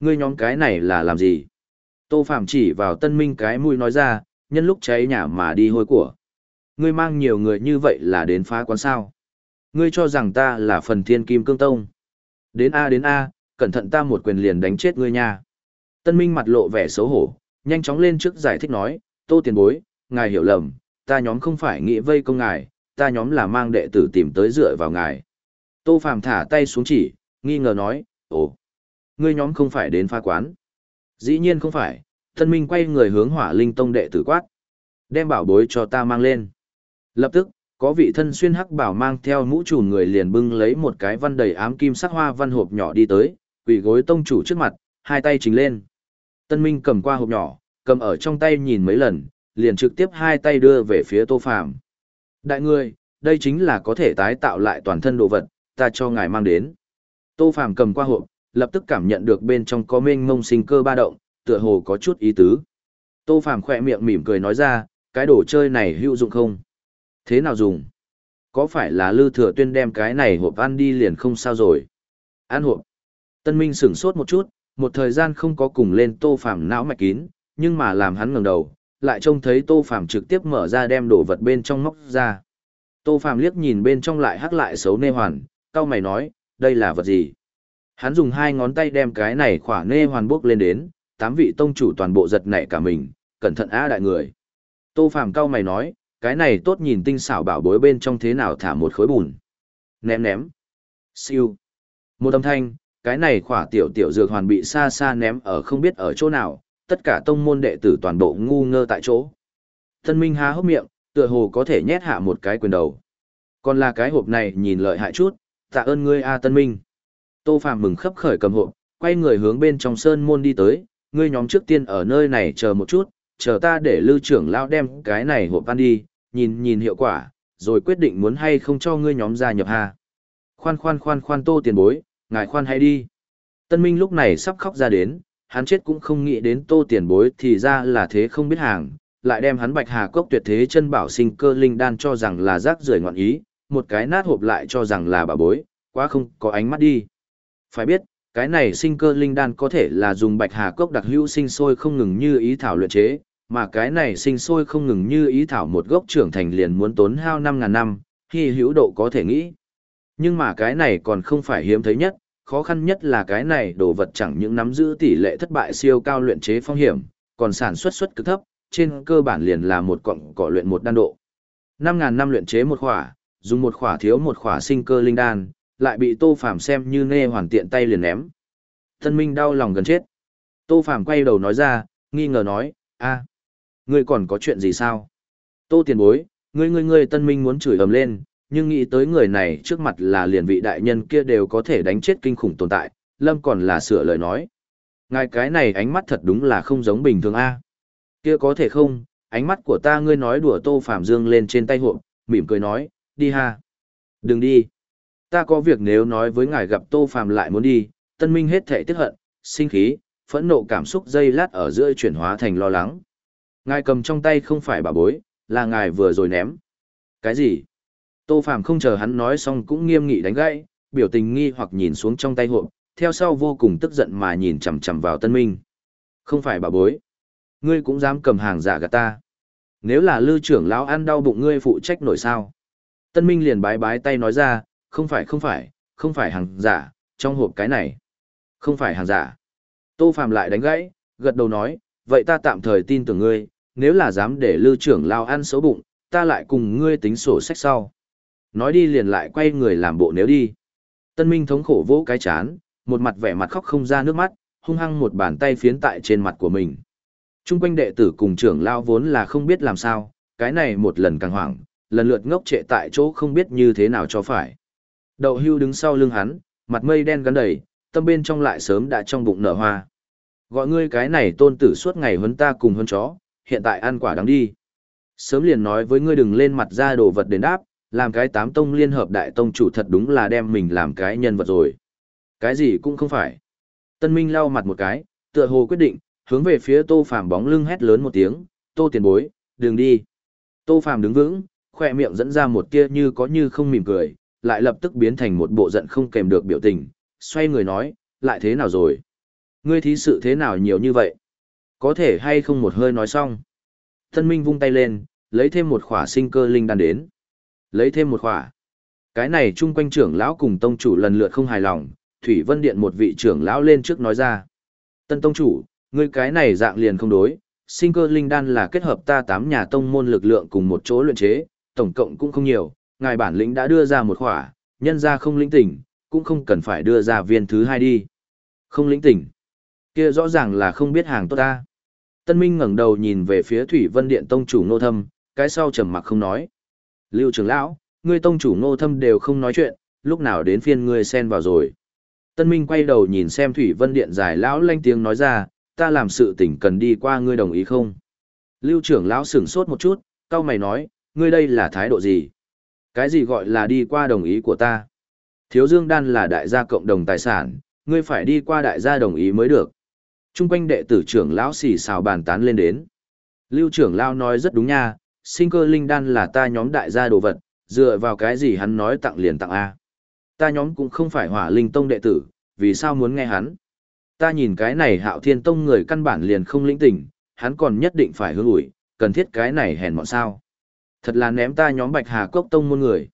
[SPEAKER 1] Ngươi nhóm cái này là làm gì? Tô phạm chỉ vào tân minh cái mũi nói ra, nhân lúc cháy nhà mà đi hôi của. Ngươi mang nhiều người như vậy là đến phá quán sao? Ngươi cho rằng ta là phần thiên kim cương tông. Đến A đến A, cẩn thận ta một quyền liền đánh chết ngươi nha. Tân Minh mặt lộ vẻ xấu hổ, nhanh chóng lên trước giải thích nói, tô tiền bối, ngài hiểu lầm, ta nhóm không phải nghĩ vây công ngài, ta nhóm là mang đệ tử tìm tới dựa vào ngài. Tô Phạm thả tay xuống chỉ, nghi ngờ nói, ồ, ngươi nhóm không phải đến pha quán. Dĩ nhiên không phải, thân Minh quay người hướng hỏa linh tông đệ tử quát. Đem bảo bối cho ta mang lên. Lập tức, có vị thân xuyên hắc bảo mang theo mũ trùm người liền bưng lấy một cái văn đầy ám kim sắc hoa văn hộp nhỏ đi tới, quỳ gối tông chủ trước mặt, hai tay chính lên. Tân Minh cầm qua hộp nhỏ, cầm ở trong tay nhìn mấy lần, liền trực tiếp hai tay đưa về phía Tô Phàm. Đại người, đây chính là có thể tái tạo lại toàn thân đồ vật, ta cho ngài mang đến. Tô Phàm cầm qua hộp, lập tức cảm nhận được bên trong có mênh mông sinh cơ ba động, tựa hồ có chút ý tứ. Tô Phàm khẽ miệng mỉm cười nói ra, cái đồ chơi này hữu dụng không? Thế nào dùng? Có phải là Lư Thừa Tuyên đem cái này hộp ăn đi liền không sao rồi? Ăn hộp. Tân Minh sửng sốt một chút, một thời gian không có cùng lên Tô Phàm não mạch kín, nhưng mà làm hắn ngẩng đầu, lại trông thấy Tô Phàm trực tiếp mở ra đem đồ vật bên trong móc ra. Tô Phàm liếc nhìn bên trong lại hắc lại xấu nê hoàn, cau mày nói, đây là vật gì? Hắn dùng hai ngón tay đem cái này khỏa nê hoàn bước lên đến, tám vị tông chủ toàn bộ giật nảy cả mình, cẩn thận á đại người. Tô Phàm cao mày nói, cái này tốt nhìn tinh xảo bảo bối bên trong thế nào thả một khối bùn. Ném ném. Siêu. Một âm thanh, cái này khỏa tiểu tiểu dược hoàn bị xa xa ném ở không biết ở chỗ nào, tất cả tông môn đệ tử toàn bộ ngu ngơ tại chỗ. Tân Minh há hốc miệng, tựa hồ có thể nhét hạ một cái quyền đầu. Còn là cái hộp này nhìn lợi hại chút, tạ ơn ngươi A Tân Minh. Tô Phạm mừng khấp khởi cầm hộp, quay người hướng bên trong sơn môn đi tới, ngươi nhóm trước tiên ở nơi này chờ một chút, chờ ta để lưu trưởng lao đem cái này hộp ăn đi, nhìn nhìn hiệu quả, rồi quyết định muốn hay không cho ngươi nhóm gia nhập hà. Khoan khoan khoan khoan tô tiền bối, ngài khoan hay đi. Tân Minh lúc này sắp khóc ra đến, hắn chết cũng không nghĩ đến tô tiền bối thì ra là thế không biết hàng, lại đem hắn bạch hà cốc tuyệt thế chân bảo sinh cơ linh đan cho rằng là rác rưởi ngọn ý, một cái nát hộp lại cho rằng là bà bối, quá không có ánh mắt đi. Phải biết, cái này sinh cơ linh đan có thể là dùng bạch hà cốc đặc hữu sinh sôi không ngừng như ý thảo luyện chế, mà cái này sinh sôi không ngừng như ý thảo một gốc trưởng thành liền muốn tốn hao 5.000 năm, khi hữu độ có thể nghĩ. Nhưng mà cái này còn không phải hiếm thấy nhất, khó khăn nhất là cái này đồ vật chẳng những nắm giữ tỷ lệ thất bại siêu cao luyện chế phong hiểm, còn sản xuất suất cực thấp, trên cơ bản liền là một cọng cỏ luyện một đan độ. 5.000 năm luyện chế một khỏa, dùng một khỏa thiếu một khỏa sinh cơ linh đan, lại bị Tô Phàm xem như nê hoàn tiện tay liền ném. Tân Minh đau lòng gần chết. Tô Phàm quay đầu nói ra, nghi ngờ nói, a, ngươi còn có chuyện gì sao? Tô tiền bối, ngươi ngươi ngươi Tân Minh muốn chửi ầm lên, nhưng nghĩ tới người này trước mặt là liền vị đại nhân kia đều có thể đánh chết kinh khủng tồn tại, Lâm còn là sửa lời nói. Ngài cái này ánh mắt thật đúng là không giống bình thường a. Kia có thể không, ánh mắt của ta ngươi nói đùa Tô Phàm dương lên trên tay hộ, mỉm cười nói, đi ha. Đừng đi. Ta có việc nếu nói với ngài gặp Tô Phàm lại muốn đi, Tân Minh hết thể tiếc hận, sinh khí, phẫn nộ cảm xúc dây lát ở giữa chuyển hóa thành lo lắng. Ngài cầm trong tay không phải bà bối, là ngài vừa rồi ném. Cái gì? Tô Phàm không chờ hắn nói xong cũng nghiêm nghị đánh gãy, biểu tình nghi hoặc nhìn xuống trong tay hộp, theo sau vô cùng tức giận mà nhìn chằm chằm vào Tân Minh. Không phải bà bối. Ngươi cũng dám cầm hàng giả gạt ta. Nếu là lư trưởng lão ăn đau bụng ngươi phụ trách nổi sao? Tân Minh liền bái bái tay nói ra, không phải không phải, không phải hàng giả, trong hộp cái này. Không phải hàng giả. Tô Phạm lại đánh gãy, gật đầu nói, vậy ta tạm thời tin tưởng ngươi, nếu là dám để lưu trưởng lao ăn xấu bụng, ta lại cùng ngươi tính sổ sách sau. Nói đi liền lại quay người làm bộ nếu đi. Tân Minh thống khổ vỗ cái chán, một mặt vẻ mặt khóc không ra nước mắt, hung hăng một bàn tay phiến tại trên mặt của mình. Trung quanh đệ tử cùng trưởng lao vốn là không biết làm sao, cái này một lần càng hoảng, lần lượt ngốc trệ tại chỗ không biết như thế nào cho phải. Đậu hưu đứng sau lưng hắn, mặt mây đen gắn đầy, tâm bên trong lại sớm đã trong bụng nở hoa. Gọi ngươi cái này tôn tử suốt ngày huấn ta cùng huấn chó, hiện tại ăn quả đáng đi. Sớm liền nói với ngươi đừng lên mặt ra đồ vật đến đáp, làm cái tám tông liên hợp đại tông chủ thật đúng là đem mình làm cái nhân vật rồi. Cái gì cũng không phải. Tân Minh lau mặt một cái, tựa hồ quyết định, hướng về phía Tô Phàm bóng lưng hét lớn một tiếng, "Tô tiền bối, đừng đi." Tô Phàm đứng vững, khoe miệng dẫn ra một tia như có như không mỉm cười, lại lập tức biến thành một bộ giận không kèm được biểu tình, xoay người nói, lại thế nào rồi? Ngươi thí sự thế nào nhiều như vậy? Có thể hay không một hơi nói xong? Thân Minh vung tay lên, lấy thêm một khỏa sinh cơ linh đan đến. Lấy thêm một khỏa. Cái này chung quanh trưởng lão cùng tông chủ lần lượt không hài lòng, Thủy Vân Điện một vị trưởng lão lên trước nói ra. Tân tông chủ, ngươi cái này dạng liền không đối, sinh cơ linh đan là kết hợp ta tám nhà tông môn lực lượng cùng một chỗ luyện chế, tổng cộng cũng không nhiều, ngài bản lĩnh đã đưa ra một khỏa, nhân ra không lĩnh tỉnh, cũng không cần phải đưa ra viên thứ hai đi. Không lĩnh tỉnh. Kia rõ ràng là không biết hàng tốt ta. Tân Minh ngẩng đầu nhìn về phía Thủy Vân Điện tông chủ Nô Thâm, cái sau trầm mặc không nói. Lưu trưởng lão, ngươi tông chủ Nô Thâm đều không nói chuyện, lúc nào đến phiên ngươi xen vào rồi. Tân Minh quay đầu nhìn xem Thủy Vân Điện dài lão lanh tiếng nói ra, ta làm sự tỉnh cần đi qua ngươi đồng ý không? Lưu trưởng lão sửng sốt một chút, cao mày nói, ngươi đây là thái độ gì? Cái gì gọi là đi qua đồng ý của ta? Thiếu Dương Đan là đại gia cộng đồng tài sản, ngươi phải đi qua đại gia đồng ý mới được. Trung quanh đệ tử trưởng lão xì xào bàn tán lên đến. Lưu trưởng lão nói rất đúng nha, sinh cơ linh đan là ta nhóm đại gia đồ vật, dựa vào cái gì hắn nói tặng liền tặng A. Ta nhóm cũng không phải hỏa linh tông đệ tử, vì sao muốn nghe hắn? Ta nhìn cái này hạo thiên tông người căn bản liền không lĩnh tỉnh, hắn còn nhất định phải hướng ủi, cần thiết cái này hèn mọn sao. Thật là ném ta nhóm bạch hà cốc tông môn người.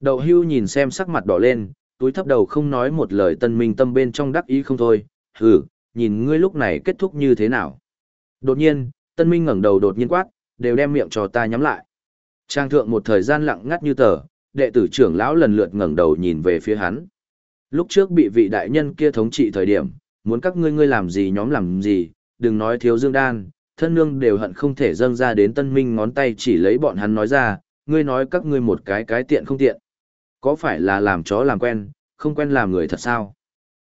[SPEAKER 1] Đậu hưu nhìn xem sắc mặt đỏ lên, túi thấp đầu không nói một lời tân minh tâm bên trong đắc ý không thôi, hừ, nhìn ngươi lúc này kết thúc như thế nào. Đột nhiên, tân minh ngẩng đầu đột nhiên quát, đều đem miệng cho ta nhắm lại. Trang thượng một thời gian lặng ngắt như tờ, đệ tử trưởng lão lần lượt ngẩng đầu nhìn về phía hắn. Lúc trước bị vị đại nhân kia thống trị thời điểm, muốn các ngươi ngươi làm gì nhóm làm gì, đừng nói thiếu dương đan, thân nương đều hận không thể dâng ra đến tân minh ngón tay chỉ lấy bọn hắn nói ra, ngươi nói các ngươi một cái cái tiện không tiện. Có phải là làm chó làm quen, không quen làm người thật sao?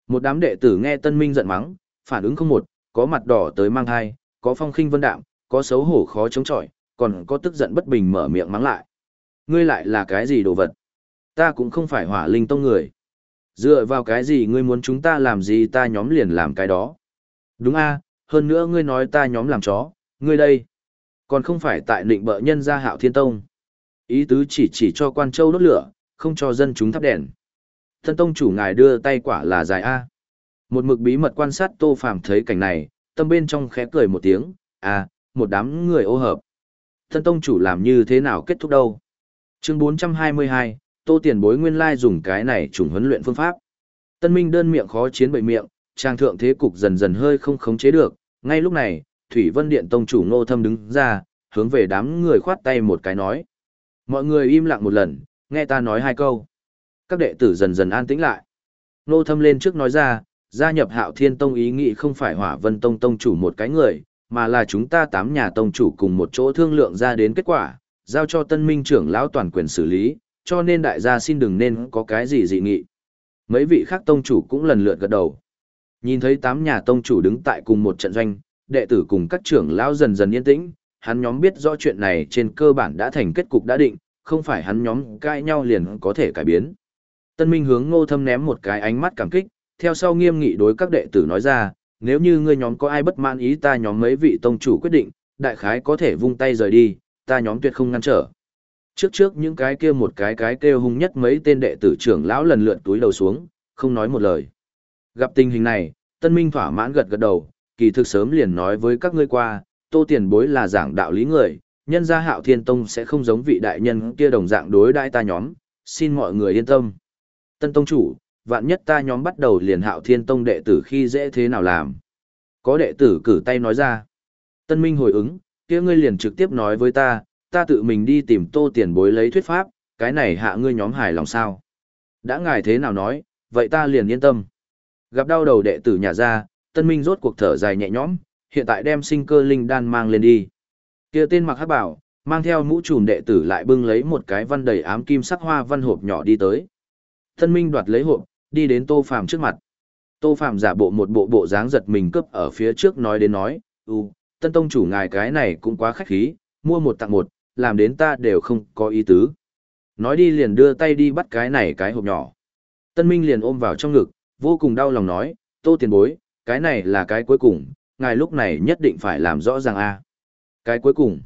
[SPEAKER 1] Một đám đệ tử nghe tân minh giận mắng, phản ứng không một, có mặt đỏ tới mang thai, có phong khinh vân đạm, có xấu hổ khó chống chọi, còn có tức giận bất bình mở miệng mắng lại. Ngươi lại là cái gì đồ vật? Ta cũng không phải hỏa linh tông người. Dựa vào cái gì ngươi muốn chúng ta làm gì ta nhóm liền làm cái đó. Đúng a, hơn nữa ngươi nói ta nhóm làm chó, ngươi đây. Còn không phải tại định bợ nhân gia hạo thiên tông. Ý tứ chỉ chỉ cho quan châu đốt lửa, không cho dân chúng thắp đèn. Thân tông chủ ngài đưa tay quả là dài A. Một mực bí mật quan sát tô phàm thấy cảnh này, tâm bên trong khẽ cười một tiếng, à, một đám người ô hợp. Thân tông chủ làm như thế nào kết thúc đâu? Chương 422, Tô Tiền Bối nguyên lai dùng cái này trùng huấn luyện phương pháp. Tân Minh đơn miệng khó chiến bậy miệng, trang thượng thế cục dần dần hơi không khống chế được, ngay lúc này, Thủy Vân Điện tông chủ Ngô Thâm đứng ra, hướng về đám người khoát tay một cái nói. Mọi người im lặng một lần, nghe ta nói hai câu. Các đệ tử dần dần an tĩnh lại. Ngô Thâm lên trước nói ra, gia nhập Hạo Thiên Tông ý nghĩ không phải Hỏa Vân Tông tông chủ một cái người, mà là chúng ta tám nhà tông chủ cùng một chỗ thương lượng ra đến kết quả, giao cho tân minh trưởng lão toàn quyền xử lý, cho nên đại gia xin đừng nên có cái gì dị nghị. Mấy vị khác tông chủ cũng lần lượt gật đầu. Nhìn thấy tám nhà tông chủ đứng tại cùng một trận doanh, đệ tử cùng các trưởng lão dần dần yên tĩnh, hắn nhóm biết rõ chuyện này trên cơ bản đã thành kết cục đã định, không phải hắn nhóm cãi nhau liền có thể cải biến. Tân Minh hướng Ngô Thâm ném một cái ánh mắt cảm kích, theo sau nghiêm nghị đối các đệ tử nói ra, nếu như ngươi nhóm có ai bất mãn ý ta nhóm mấy vị tông chủ quyết định, đại khái có thể vung tay rời đi, ta nhóm tuyệt không ngăn trở. Trước trước những cái kia một cái cái kêu hung nhất mấy tên đệ tử trưởng lão lần lượt túi đầu xuống, không nói một lời. Gặp tình hình này, Tân Minh thỏa mãn gật gật đầu, kỳ thực sớm liền nói với các ngươi qua, Tô Tiền Bối là giảng đạo lý người, nhân gia Hạo Thiên Tông sẽ không giống vị đại nhân kia đồng dạng đối đãi ta nhóm, xin mọi người yên tâm. Tân Tông chủ, vạn nhất ta nhóm bắt đầu liền Hạo Thiên Tông đệ tử khi dễ thế nào làm? Có đệ tử cử tay nói ra. Tân Minh hồi ứng, kia ngươi liền trực tiếp nói với ta, ta tự mình đi tìm Tô Tiền Bối lấy thuyết pháp, cái này hạ ngươi nhóm hài lòng sao? Đã ngài thế nào nói, vậy ta liền yên tâm. Gặp đau đầu đệ tử nhà ra, tân minh rốt cuộc thở dài nhẹ nhõm, hiện tại đem sinh cơ linh đan mang lên đi. Kia tên mặc hắc bảo, mang theo mũ trùm đệ tử lại bưng lấy một cái văn đầy ám kim sắc hoa văn hộp nhỏ đi tới. Tân minh đoạt lấy hộp, đi đến tô phàm trước mặt. Tô phàm giả bộ một bộ bộ dáng giật mình cướp ở phía trước nói đến nói, ừ, tân tông chủ ngài cái này cũng quá khách khí, mua một tặng một, làm đến ta đều không có ý tứ. Nói đi liền đưa tay đi bắt cái này cái hộp nhỏ. Tân Minh liền ôm vào trong ngực, vô cùng đau lòng nói, tô tiền bối, cái này là cái cuối cùng, ngài lúc này nhất định phải làm rõ ràng a. Cái cuối cùng,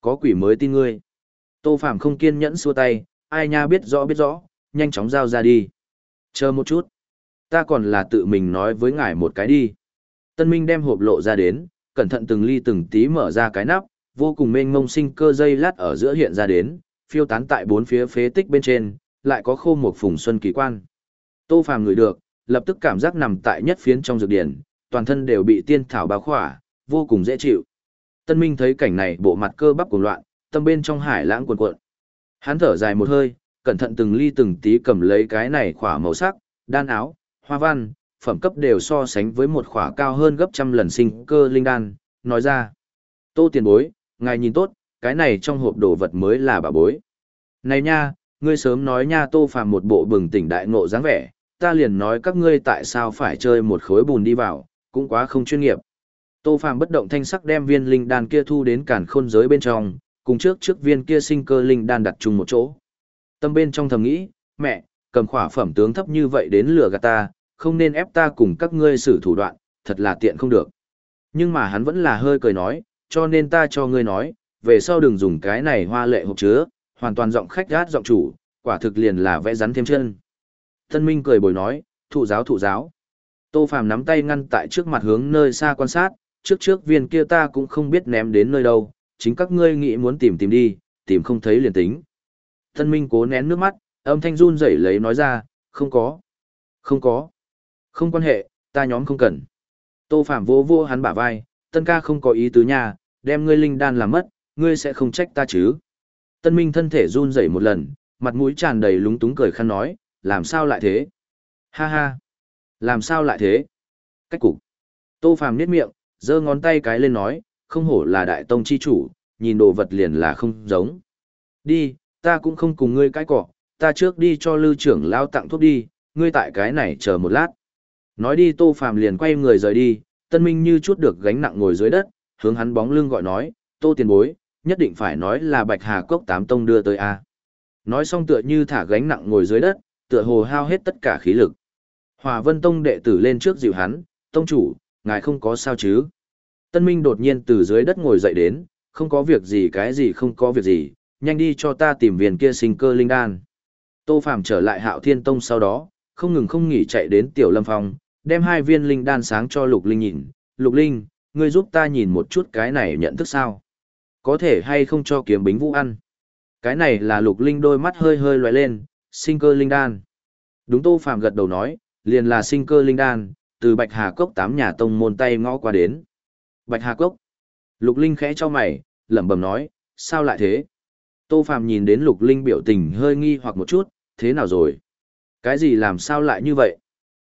[SPEAKER 1] có quỷ mới tin ngươi. Tô Phạm không kiên nhẫn xua tay, ai nha biết rõ biết rõ, nhanh chóng giao ra đi. Chờ một chút, ta còn là tự mình nói với ngài một cái đi. Tân Minh đem hộp lộ ra đến, cẩn thận từng ly từng tí mở ra cái nắp, vô cùng mênh mông sinh cơ dây lát ở giữa hiện ra đến, phiêu tán tại bốn phía phế tích bên trên, lại có khô một phùng xuân kỳ quan. Tô Phàm ngửi được, lập tức cảm giác nằm tại nhất phiến trong dược điển, toàn thân đều bị tiên thảo bao khỏa, vô cùng dễ chịu. Tân Minh thấy cảnh này bộ mặt cơ bắp cuồng loạn, tâm bên trong hải lãng cuồn cuộn. Hắn thở dài một hơi, cẩn thận từng ly từng tí cầm lấy cái này khỏa màu sắc, đan áo, hoa văn, phẩm cấp đều so sánh với một khỏa cao hơn gấp trăm lần sinh cơ linh đan, nói ra. Tô tiền bối, ngài nhìn tốt, cái này trong hộp đồ vật mới là bà bối. Này nha, ngươi sớm nói nha tô phàm một bộ bừng tỉnh đại ngộ dáng vẻ, ta liền nói các ngươi tại sao phải chơi một khối bùn đi vào, cũng quá không chuyên nghiệp. Tô Phàm bất động thanh sắc đem viên linh đan kia thu đến cản khôn giới bên trong, cùng trước trước viên kia sinh cơ linh đan đặt chung một chỗ. Tâm bên trong thầm nghĩ, mẹ, cầm khỏa phẩm tướng thấp như vậy đến lừa gạt ta, không nên ép ta cùng các ngươi xử thủ đoạn, thật là tiện không được. Nhưng mà hắn vẫn là hơi cười nói, cho nên ta cho ngươi nói, về sau đừng dùng cái này hoa lệ hộp chứa, hoàn toàn giọng khách gát giọng chủ, quả thực liền là vẽ rắn thêm chân. Tân Minh cười bồi nói, thụ giáo thụ giáo. Tô Phàm nắm tay ngăn tại trước mặt hướng nơi xa quan sát, trước trước viên kia ta cũng không biết ném đến nơi đâu, chính các ngươi nghĩ muốn tìm tìm đi, tìm không thấy liền tính. Tân Minh cố nén nước mắt, âm thanh run rẩy lấy nói ra, không có, không có, không quan hệ, ta nhóm không cần. Tô Phạm vô vô hắn bả vai, tân ca không có ý tứ nhà, đem ngươi linh đan làm mất, ngươi sẽ không trách ta chứ. Tân Minh thân thể run rẩy một lần, mặt mũi tràn đầy lúng túng cười khăn nói, làm sao lại thế? Ha ha. Làm sao lại thế? Cách cục. Tô Phàm niết miệng, giơ ngón tay cái lên nói, không hổ là đại tông chi chủ, nhìn đồ vật liền là không giống. Đi, ta cũng không cùng ngươi cãi cọ, ta trước đi cho lưu trưởng lao tặng thuốc đi, ngươi tại cái này chờ một lát. Nói đi Tô Phàm liền quay người rời đi, Tân Minh như chút được gánh nặng ngồi dưới đất, hướng hắn bóng lưng gọi nói, Tô tiền bối, nhất định phải nói là Bạch Hà Cốc tám tông đưa tới a. Nói xong tựa như thả gánh nặng ngồi dưới đất, tựa hồ hao hết tất cả khí lực. Hòa Vân Tông đệ tử lên trước dịu hắn, tông chủ, ngài không có sao chứ. Tân Minh đột nhiên từ dưới đất ngồi dậy đến, không có việc gì cái gì không có việc gì, nhanh đi cho ta tìm viên kia sinh cơ linh đan. Tô Phàm trở lại Hạo Thiên Tông sau đó, không ngừng không nghỉ chạy đến Tiểu Lâm Phong, đem hai viên linh đan sáng cho Lục Linh nhìn. Lục Linh, ngươi giúp ta nhìn một chút cái này nhận thức sao? Có thể hay không cho kiếm bính vũ ăn? Cái này là Lục Linh đôi mắt hơi hơi lóe lên, sinh cơ linh đan. Đúng Tô phạm gật đầu nói, liền là sinh cơ linh đan, từ Bạch Hà Cốc tám nhà tông môn tay ngõ qua đến. Bạch Hà Cốc. Lục Linh khẽ cho mày, lẩm bẩm nói, sao lại thế? Tô phạm nhìn đến Lục Linh biểu tình hơi nghi hoặc một chút, thế nào rồi? Cái gì làm sao lại như vậy?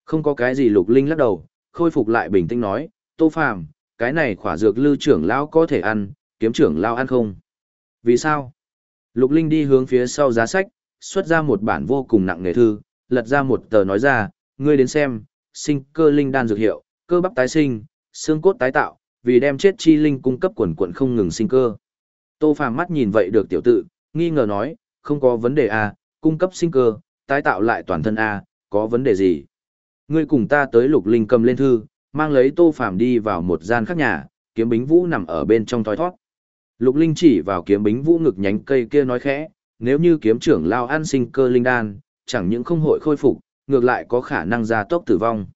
[SPEAKER 1] Không có cái gì Lục Linh lắc đầu, khôi phục lại bình tĩnh nói, Tô phạm, cái này khỏa dược lư trưởng lão có thể ăn, kiếm trưởng lão ăn không? Vì sao? Lục Linh đi hướng phía sau giá sách, xuất ra một bản vô cùng nặng nghề thư, lật ra một tờ nói ra, ngươi đến xem, sinh cơ linh đan dược hiệu, cơ bắp tái sinh, xương cốt tái tạo, vì đem chết chi linh cung cấp quần quần không ngừng sinh cơ. Tô Phàm mắt nhìn vậy được tiểu tự, nghi ngờ nói, không có vấn đề à, cung cấp sinh cơ, tái tạo lại toàn thân à, có vấn đề gì? Ngươi cùng ta tới lục linh cầm lên thư, mang lấy Tô Phàm đi vào một gian khác nhà, kiếm bính vũ nằm ở bên trong thoi thoát. Lục linh chỉ vào kiếm bính vũ ngực nhánh cây kia nói khẽ, nếu như kiếm trưởng lao ăn sinh cơ linh đan, chẳng những không hội khôi phục, ngược lại có khả năng gia tốc tử vong.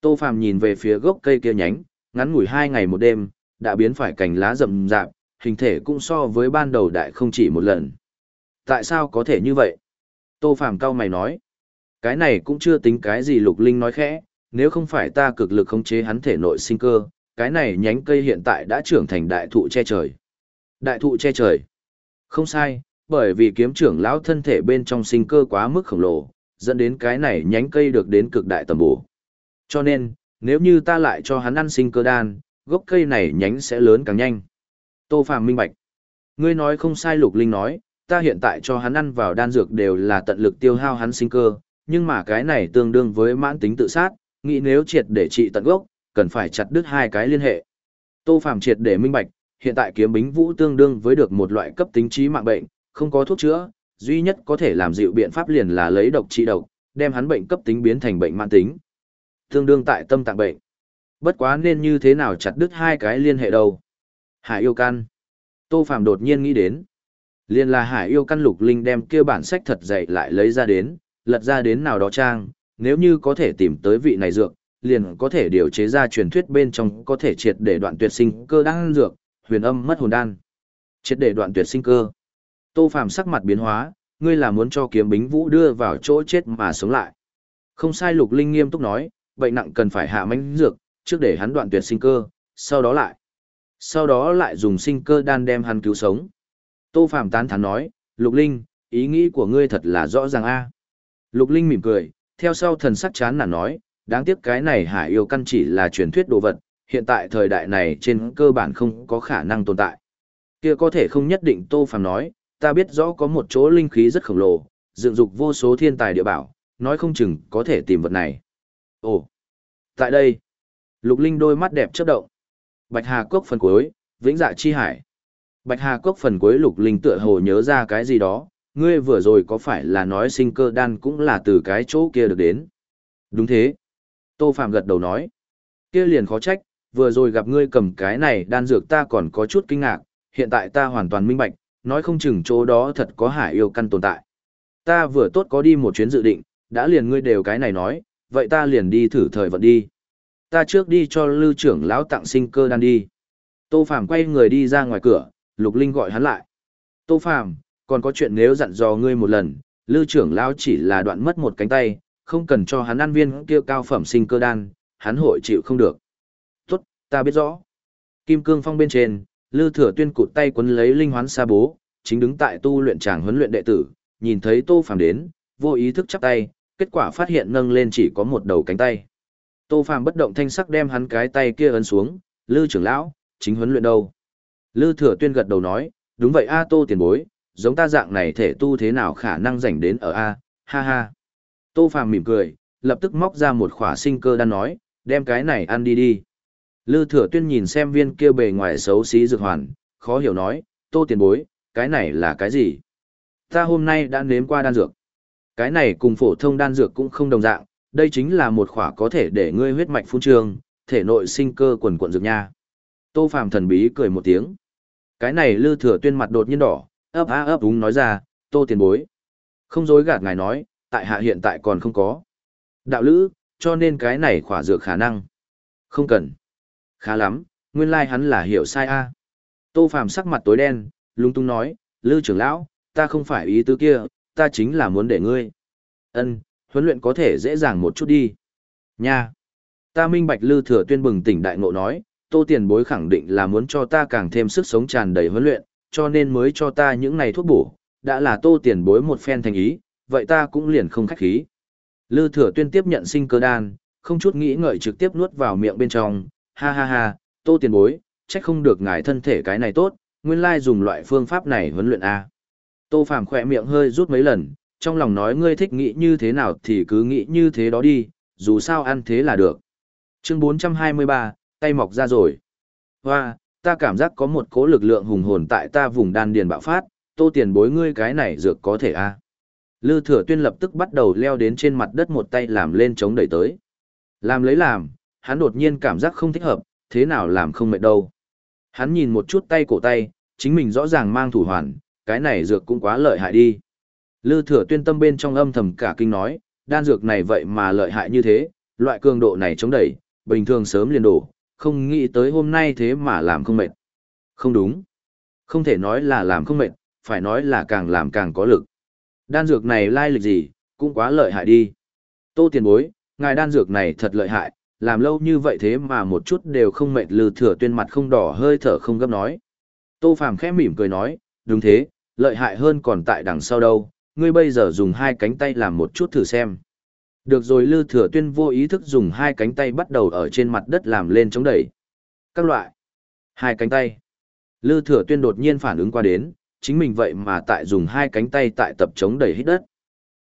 [SPEAKER 1] Tô Phàm nhìn về phía gốc cây kia nhánh, ngắn ngủi hai ngày một đêm, đã biến phải cành lá rậm rạp, hình thể cũng so với ban đầu đại không chỉ một lần. Tại sao có thể như vậy? Tô Phàm cao mày nói. Cái này cũng chưa tính cái gì Lục Linh nói khẽ, nếu không phải ta cực lực khống chế hắn thể nội sinh cơ, cái này nhánh cây hiện tại đã trưởng thành đại thụ che trời. Đại thụ che trời. Không sai, bởi vì kiếm trưởng lão thân thể bên trong sinh cơ quá mức khổng lồ, dẫn đến cái này nhánh cây được đến cực đại tầm bổ. Cho nên, nếu như ta lại cho hắn ăn sinh cơ đan, gốc cây này nhánh sẽ lớn càng nhanh. Tô Phàm minh bạch. Ngươi nói không sai Lục Linh nói, ta hiện tại cho hắn ăn vào đan dược đều là tận lực tiêu hao hắn sinh cơ, nhưng mà cái này tương đương với mãn tính tự sát, nghĩ nếu triệt để trị tận gốc, cần phải chặt đứt hai cái liên hệ. Tô Phàm triệt để minh bạch, hiện tại kiếm bính vũ tương đương với được một loại cấp tính trí mạng bệnh, không có thuốc chữa, duy nhất có thể làm dịu biện pháp liền là lấy độc trị độc, đem hắn bệnh cấp tính biến thành bệnh mãn tính. Tương đương tại tâm tạng bệnh. Bất quá nên như thế nào chặt đứt hai cái liên hệ đầu? Hải yêu căn. Tô phạm đột nhiên nghĩ đến. Liên là hải yêu căn lục linh đem kia bản sách thật dày lại lấy ra đến, lật ra đến nào đó trang, nếu như có thể tìm tới vị này dược, liền có thể điều chế ra truyền thuyết bên trong có thể triệt để đoạn tuyệt sinh cơ đang dược, huyền âm mất hồn đan. Triệt để đoạn tuyệt sinh cơ. Tô Phàm sắc mặt biến hóa, ngươi là muốn cho kiếm bính vũ đưa vào chỗ chết mà sống lại. Không sai Lục Linh nghiêm túc nói, bệnh nặng cần phải hạ mánh dược, trước để hắn đoạn tuyệt sinh cơ, sau đó lại. Sau đó lại dùng sinh cơ đan đem hắn cứu sống. Tô Phàm tán thán nói, Lục Linh, ý nghĩ của ngươi thật là rõ ràng a. Lục Linh mỉm cười, theo sau thần sắc chán nản nói, đáng tiếc cái này hải yêu căn chỉ là truyền thuyết đồ vật, hiện tại thời đại này trên cơ bản không có khả năng tồn tại. Kia có thể không nhất định Tô Phàm nói, ta biết rõ có một chỗ linh khí rất khổng lồ, dựng dục vô số thiên tài địa bảo, nói không chừng có thể tìm vật này. Ồ, tại đây, Lục Linh đôi mắt đẹp chớp động. Bạch Hà Cốc phần cuối, Vĩnh Dạ Chi Hải. Bạch Hà Cốc phần cuối Lục Linh tựa hồ nhớ ra cái gì đó, ngươi vừa rồi có phải là nói sinh cơ đan cũng là từ cái chỗ kia được đến. Đúng thế. Tô Phạm gật đầu nói. Kia liền khó trách, vừa rồi gặp ngươi cầm cái này đan dược ta còn có chút kinh ngạc, hiện tại ta hoàn toàn minh bạch, nói không chừng chỗ đó thật có hải yêu căn tồn tại. Ta vừa tốt có đi một chuyến dự định, đã liền ngươi đều cái này nói, vậy ta liền đi thử thời vận đi. Ta trước đi cho lưu trưởng lão tặng sinh cơ đan đi. Tô Phàm quay người đi ra ngoài cửa, Lục Linh gọi hắn lại. Tô Phàm, còn có chuyện nếu dặn dò ngươi một lần, lưu trưởng lão chỉ là đoạn mất một cánh tay, không cần cho hắn ăn viên kia cao phẩm sinh cơ đan, hắn hội chịu không được. Tốt, ta biết rõ. Kim cương phong bên trên, Lư Thừa Tuyên cụt tay quấn lấy linh hoán sa bố, chính đứng tại tu luyện tràng huấn luyện đệ tử, nhìn thấy Tô Phàm đến, vô ý thức chắp tay, kết quả phát hiện nâng lên chỉ có một đầu cánh tay. Tô Phàm bất động thanh sắc đem hắn cái tay kia ấn xuống, Lư trưởng lão, chính huấn luyện đâu? Lư Thừa Tuyên gật đầu nói, đúng vậy a Tô tiền bối, giống ta dạng này thể tu thế nào khả năng rảnh đến ở a, ha ha. Tô Phàm mỉm cười, lập tức móc ra một khỏa sinh cơ đan nói, đem cái này ăn đi đi. Lư Thừa Tuyên nhìn xem viên kia bề ngoài xấu xí dược hoàn, khó hiểu nói, Tô tiền bối, cái này là cái gì? Ta hôm nay đã nếm qua đan dược. Cái này cùng phổ thông đan dược cũng không đồng dạng, đây chính là một khỏa có thể để ngươi huyết mạch phun trường, thể nội sinh cơ quần quận dược nha. Tô Phàm thần bí cười một tiếng. Cái này Lư Thừa Tuyên mặt đột nhiên đỏ, ấp á ấp úng nói ra, Tô tiền bối. Không dối gạt ngài nói, tại hạ hiện tại còn không có. Đạo lữ, cho nên cái này khỏa dược khả năng. Không cần. Khá lắm, nguyên lai like hắn là hiểu sai a. Tô Phàm sắc mặt tối đen, lung tung nói, Lư trưởng lão, ta không phải ý tứ kia, ta chính là muốn để ngươi. Ân, huấn luyện có thể dễ dàng một chút đi. Nha. Ta minh bạch Lư Thừa Tuyên bừng tỉnh đại ngộ nói, Tô Tiền Bối khẳng định là muốn cho ta càng thêm sức sống tràn đầy huấn luyện, cho nên mới cho ta những này thuốc bổ, đã là Tô Tiền Bối một phen thành ý, vậy ta cũng liền không khách khí. Lư Thừa Tuyên tiếp nhận sinh cơ đan, không chút nghĩ ngợi trực tiếp nuốt vào miệng bên trong, ha ha ha, Tô Tiền Bối, trách không được ngài thân thể cái này tốt, nguyên lai dùng loại phương pháp này huấn luyện a. Tô Phàm khỏe miệng hơi rút mấy lần, trong lòng nói ngươi thích nghĩ như thế nào thì cứ nghĩ như thế đó đi, dù sao ăn thế là được. Chương 423, tay mọc ra rồi. Hoa, ta cảm giác có một cỗ lực lượng hùng hồn tại ta vùng đan điền bạo phát, tô tiền bối ngươi cái này dược có thể a Lư thừa tuyên lập tức bắt đầu leo đến trên mặt đất một tay làm lên chống đẩy tới. Làm lấy làm, hắn đột nhiên cảm giác không thích hợp, thế nào làm không mệt đâu. Hắn nhìn một chút tay cổ tay, chính mình rõ ràng mang thủ hoàn, cái này dược cũng quá lợi hại đi. Lư thừa tuyên tâm bên trong âm thầm cả kinh nói, đan dược này vậy mà lợi hại như thế, loại cường độ này chống đẩy, bình thường sớm liền đổ, không nghĩ tới hôm nay thế mà làm không mệt. Không đúng. Không thể nói là làm không mệt, phải nói là càng làm càng có lực. Đan dược này lai lịch gì, cũng quá lợi hại đi. Tô tiền bối, ngài đan dược này thật lợi hại, làm lâu như vậy thế mà một chút đều không mệt lư thừa tuyên mặt không đỏ hơi thở không gấp nói. Tô phàm khẽ mỉm cười nói, đúng thế, lợi hại hơn còn tại đằng sau đâu, ngươi bây giờ dùng hai cánh tay làm một chút thử xem. Được rồi Lư Thừa Tuyên vô ý thức dùng hai cánh tay bắt đầu ở trên mặt đất làm lên chống đẩy. Các loại. Hai cánh tay. Lư Thừa Tuyên đột nhiên phản ứng qua đến, chính mình vậy mà tại dùng hai cánh tay tại tập chống đẩy hít đất.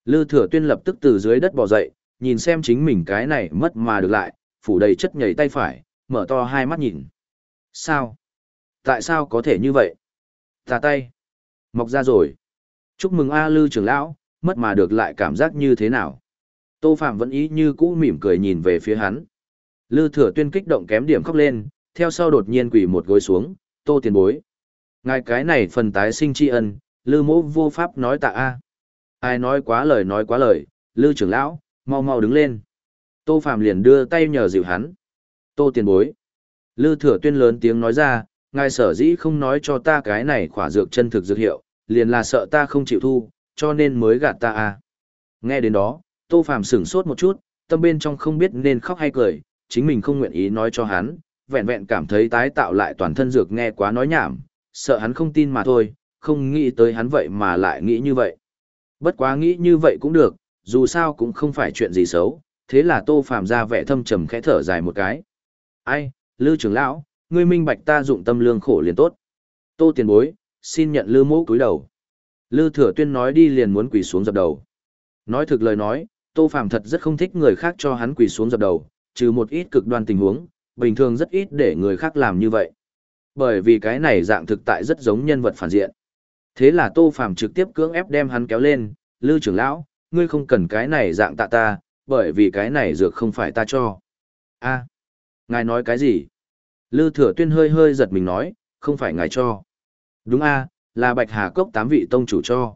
[SPEAKER 1] Lư Thừa Tuyên lập tức từ dưới đất bò dậy, nhìn xem chính mình cái này mất mà được lại, phủ đầy chất nhảy tay phải, mở to hai mắt nhìn. Sao? Tại sao có thể như vậy? Tà tay. Mọc ra rồi. Chúc mừng A Lư trưởng lão, mất mà được lại cảm giác như thế nào? Tô Phạm vẫn ý như cũ mỉm cười nhìn về phía hắn. Lư thừa tuyên kích động kém điểm khóc lên, theo sau đột nhiên quỳ một gối xuống, tô tiền bối. Ngài cái này phần tái sinh tri ân, lư mỗ vô pháp nói tạ a. Ai nói quá lời nói quá lời, lư trưởng lão, mau mau đứng lên. Tô Phạm liền đưa tay nhờ dịu hắn. Tô tiền bối. Lư thừa tuyên lớn tiếng nói ra, ngài sở dĩ không nói cho ta cái này khỏa dược chân thực dược hiệu, liền là sợ ta không chịu thu, cho nên mới gạt ta à? Nghe đến đó, Tô Phàm sửng sốt một chút, tâm bên trong không biết nên khóc hay cười, chính mình không nguyện ý nói cho hắn, vẹn vẹn cảm thấy tái tạo lại toàn thân dược nghe quá nói nhảm, sợ hắn không tin mà thôi, không nghĩ tới hắn vậy mà lại nghĩ như vậy. Bất quá nghĩ như vậy cũng được, dù sao cũng không phải chuyện gì xấu, thế là Tô Phàm ra vẻ thâm trầm khẽ thở dài một cái. Ai, Lư trưởng lão, ngươi minh bạch ta dụng tâm lương khổ liền tốt. Tô tiền bối, xin nhận Lư mỗ cúi đầu. Lư thừa tuyên nói đi liền muốn quỳ xuống dập đầu. Nói thực lời nói, Tô Phàm thật rất không thích người khác cho hắn quỳ xuống dập đầu, trừ một ít cực đoan tình huống, bình thường rất ít để người khác làm như vậy. Bởi vì cái này dạng thực tại rất giống nhân vật phản diện. Thế là Tô Phàm trực tiếp cưỡng ép đem hắn kéo lên, "Lư trưởng lão, ngươi không cần cái này dạng tạ ta, bởi vì cái này dược không phải ta cho." "A, ngài nói cái gì?" Lư Thừa Tuyên hơi hơi giật mình nói, "Không phải ngài cho." "Đúng a, là Bạch Hà cốc tám vị tông chủ cho."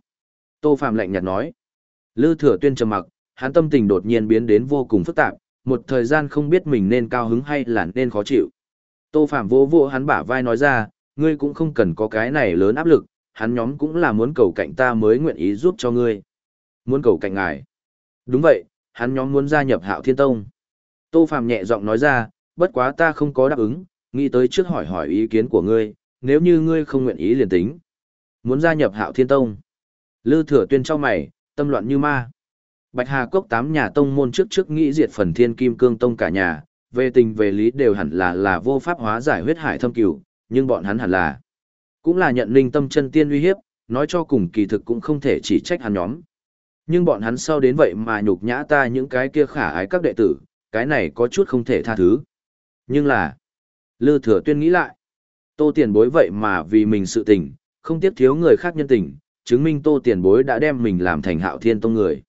[SPEAKER 1] Tô phạm lạnh nhạt nói. Lư Thừa Tuyên trầm mặc, hắn tâm tình đột nhiên biến đến vô cùng phức tạp, một thời gian không biết mình nên cao hứng hay là nên khó chịu. Tô Phạm vô vô hắn bả vai nói ra, ngươi cũng không cần có cái này lớn áp lực, hắn nhóm cũng là muốn cầu cạnh ta mới nguyện ý giúp cho ngươi. Muốn cầu cạnh ngài. Đúng vậy, hắn nhóm muốn gia nhập Hạo Thiên Tông. Tô Phàm nhẹ giọng nói ra, bất quá ta không có đáp ứng, nghĩ tới trước hỏi hỏi ý kiến của ngươi, nếu như ngươi không nguyện ý liền tính. Muốn gia nhập Hạo Thiên Tông. Lư Thừa Tuyên trong mày, tâm loạn như ma. Bạch Hà Cốc tám nhà tông môn trước trước nghĩ diệt phần thiên kim cương tông cả nhà, về tình về lý đều hẳn là là vô pháp hóa giải huyết hải thâm cửu, nhưng bọn hắn hẳn là cũng là nhận linh tâm chân tiên uy hiếp, nói cho cùng kỳ thực cũng không thể chỉ trách hắn nhóm. Nhưng bọn hắn sau đến vậy mà nhục nhã ta những cái kia khả ái các đệ tử, cái này có chút không thể tha thứ. Nhưng là, Lư Thừa Tuyên nghĩ lại, Tô Tiền Bối vậy mà vì mình sự tình, không tiếp thiếu người khác nhân tình, chứng minh Tô Tiền Bối đã đem mình làm thành Hạo Thiên Tông người.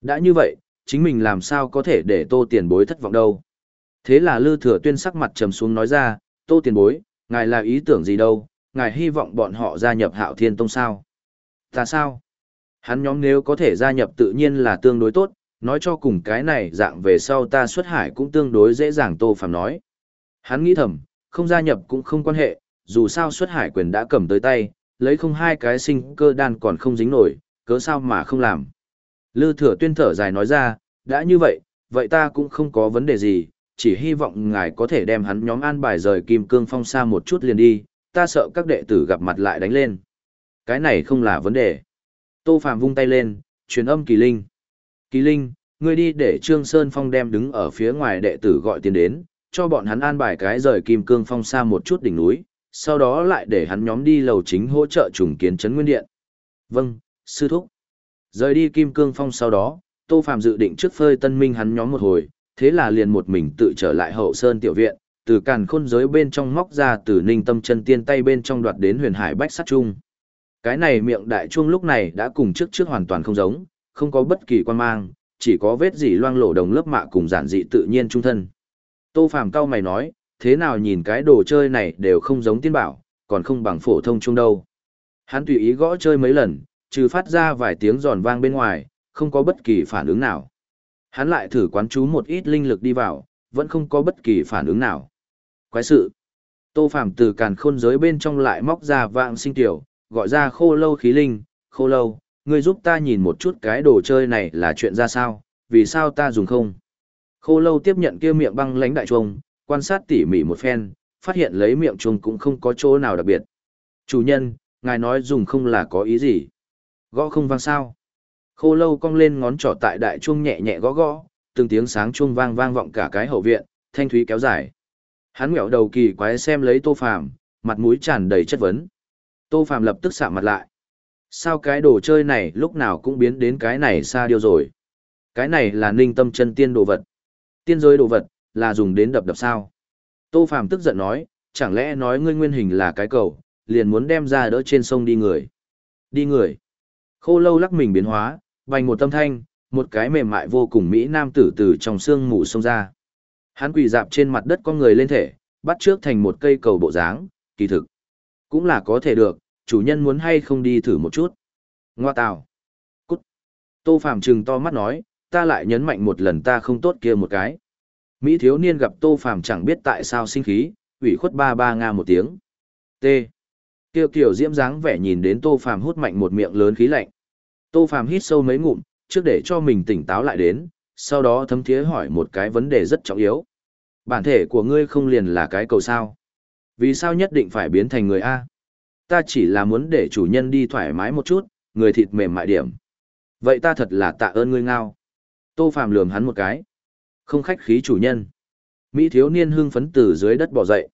[SPEAKER 1] Đã như vậy, chính mình làm sao có thể để Tô Tiền Bối thất vọng đâu. Thế là Lư Thừa Tuyên sắc mặt trầm xuống nói ra, Tô Tiền Bối, ngài là ý tưởng gì đâu, ngài hy vọng bọn họ gia nhập Hạo Thiên Tông sao? Ta sao? Hắn nhóm nếu có thể gia nhập tự nhiên là tương đối tốt, nói cho cùng cái này dạng về sau ta xuất hải cũng tương đối dễ dàng Tô phạm nói. Hắn nghĩ thầm, không gia nhập cũng không quan hệ, dù sao xuất hải quyền đã cầm tới tay, lấy không hai cái sinh cơ đan còn không dính nổi, cớ sao mà không làm. Lư thừa tuyên thở dài nói ra, đã như vậy, vậy ta cũng không có vấn đề gì, chỉ hy vọng ngài có thể đem hắn nhóm an bài rời kim cương phong xa một chút liền đi, ta sợ các đệ tử gặp mặt lại đánh lên. Cái này không là vấn đề. Tô Phạm vung tay lên, truyền âm kỳ linh. Kỳ linh, ngươi đi để Trương Sơn Phong đem đứng ở phía ngoài đệ tử gọi tiền đến, cho bọn hắn an bài cái rời kim cương phong xa một chút đỉnh núi, sau đó lại để hắn nhóm đi lầu chính hỗ trợ trùng kiến trấn nguyên điện. Vâng, sư thúc. Rời đi kim cương phong sau đó, Tô Phạm dự định trước phơi tân minh hắn nhóm một hồi, thế là liền một mình tự trở lại hậu sơn tiểu viện, từ càn khôn giới bên trong móc ra từ ninh tâm chân tiên tay bên trong đoạt đến huyền hải bách sát chung. Cái này miệng đại chuông lúc này đã cùng trước trước hoàn toàn không giống, không có bất kỳ quan mang, chỉ có vết dỉ loang lổ đồng lớp mạ cùng giản dị tự nhiên trung thân. Tô Phàm cao mày nói, thế nào nhìn cái đồ chơi này đều không giống tiên bảo, còn không bằng phổ thông chung đâu. Hắn tùy ý gõ chơi mấy lần, trừ phát ra vài tiếng giòn vang bên ngoài, không có bất kỳ phản ứng nào. Hắn lại thử quán chú một ít linh lực đi vào, vẫn không có bất kỳ phản ứng nào. Quái sự. Tô Phàm từ càn khôn giới bên trong lại móc ra vạng sinh tiểu, gọi ra khô lâu khí linh, khô lâu, ngươi giúp ta nhìn một chút cái đồ chơi này là chuyện ra sao, vì sao ta dùng không. Khô lâu tiếp nhận kia miệng băng lãnh đại chuông, quan sát tỉ mỉ một phen, phát hiện lấy miệng chuông cũng không có chỗ nào đặc biệt. Chủ nhân, ngài nói dùng không là có ý gì? Gõ không vang sao? Khô lâu cong lên ngón trỏ tại đại chuông nhẹ nhẹ gõ gõ, từng tiếng sáng chuông vang vang vọng cả cái hậu viện, thanh thúy kéo dài. Hắn ngẹo đầu kỳ quái xem lấy Tô Phàm, mặt mũi tràn đầy chất vấn. Tô Phàm lập tức sạm mặt lại. Sao cái đồ chơi này lúc nào cũng biến đến cái này xa điều rồi. Cái này là ninh tâm chân tiên đồ vật. Tiên giới đồ vật, là dùng đến đập đập sao. Tô Phàm tức giận nói, chẳng lẽ nói ngươi nguyên hình là cái cầu, liền muốn đem ra đỡ trên sông đi người. Đi người. Khô lâu lắc mình biến hóa, vành một tâm thanh, một cái mềm mại vô cùng mỹ nam tử từ trong xương mù sông ra. Hắn quỳ dạp trên mặt đất con người lên thể, bắt trước thành một cây cầu bộ dáng, kỳ thực. Cũng là có thể được, chủ nhân muốn hay không đi thử một chút. Ngoa tào. Cút. Tô Phạm trừng to mắt nói, ta lại nhấn mạnh một lần ta không tốt kia một cái. Mỹ thiếu niên gặp Tô Phạm chẳng biết tại sao sinh khí, ủy khuất ba ba nga một tiếng. T. Kiều Kiều diễm dáng vẻ nhìn đến Tô Phạm hút mạnh một miệng lớn khí lạnh. Tô Phạm hít sâu mấy ngụm, trước để cho mình tỉnh táo lại đến, sau đó thấm thiế hỏi một cái vấn đề rất trọng yếu. Bản thể của ngươi không liền là cái cầu sao? Vì sao nhất định phải biến thành người A? Ta chỉ là muốn để chủ nhân đi thoải mái một chút, người thịt mềm mại điểm. Vậy ta thật là tạ ơn ngươi ngao. Tô Phàm lườm hắn một cái. Không khách khí chủ nhân. Mỹ thiếu niên hưng phấn từ dưới đất bỏ dậy.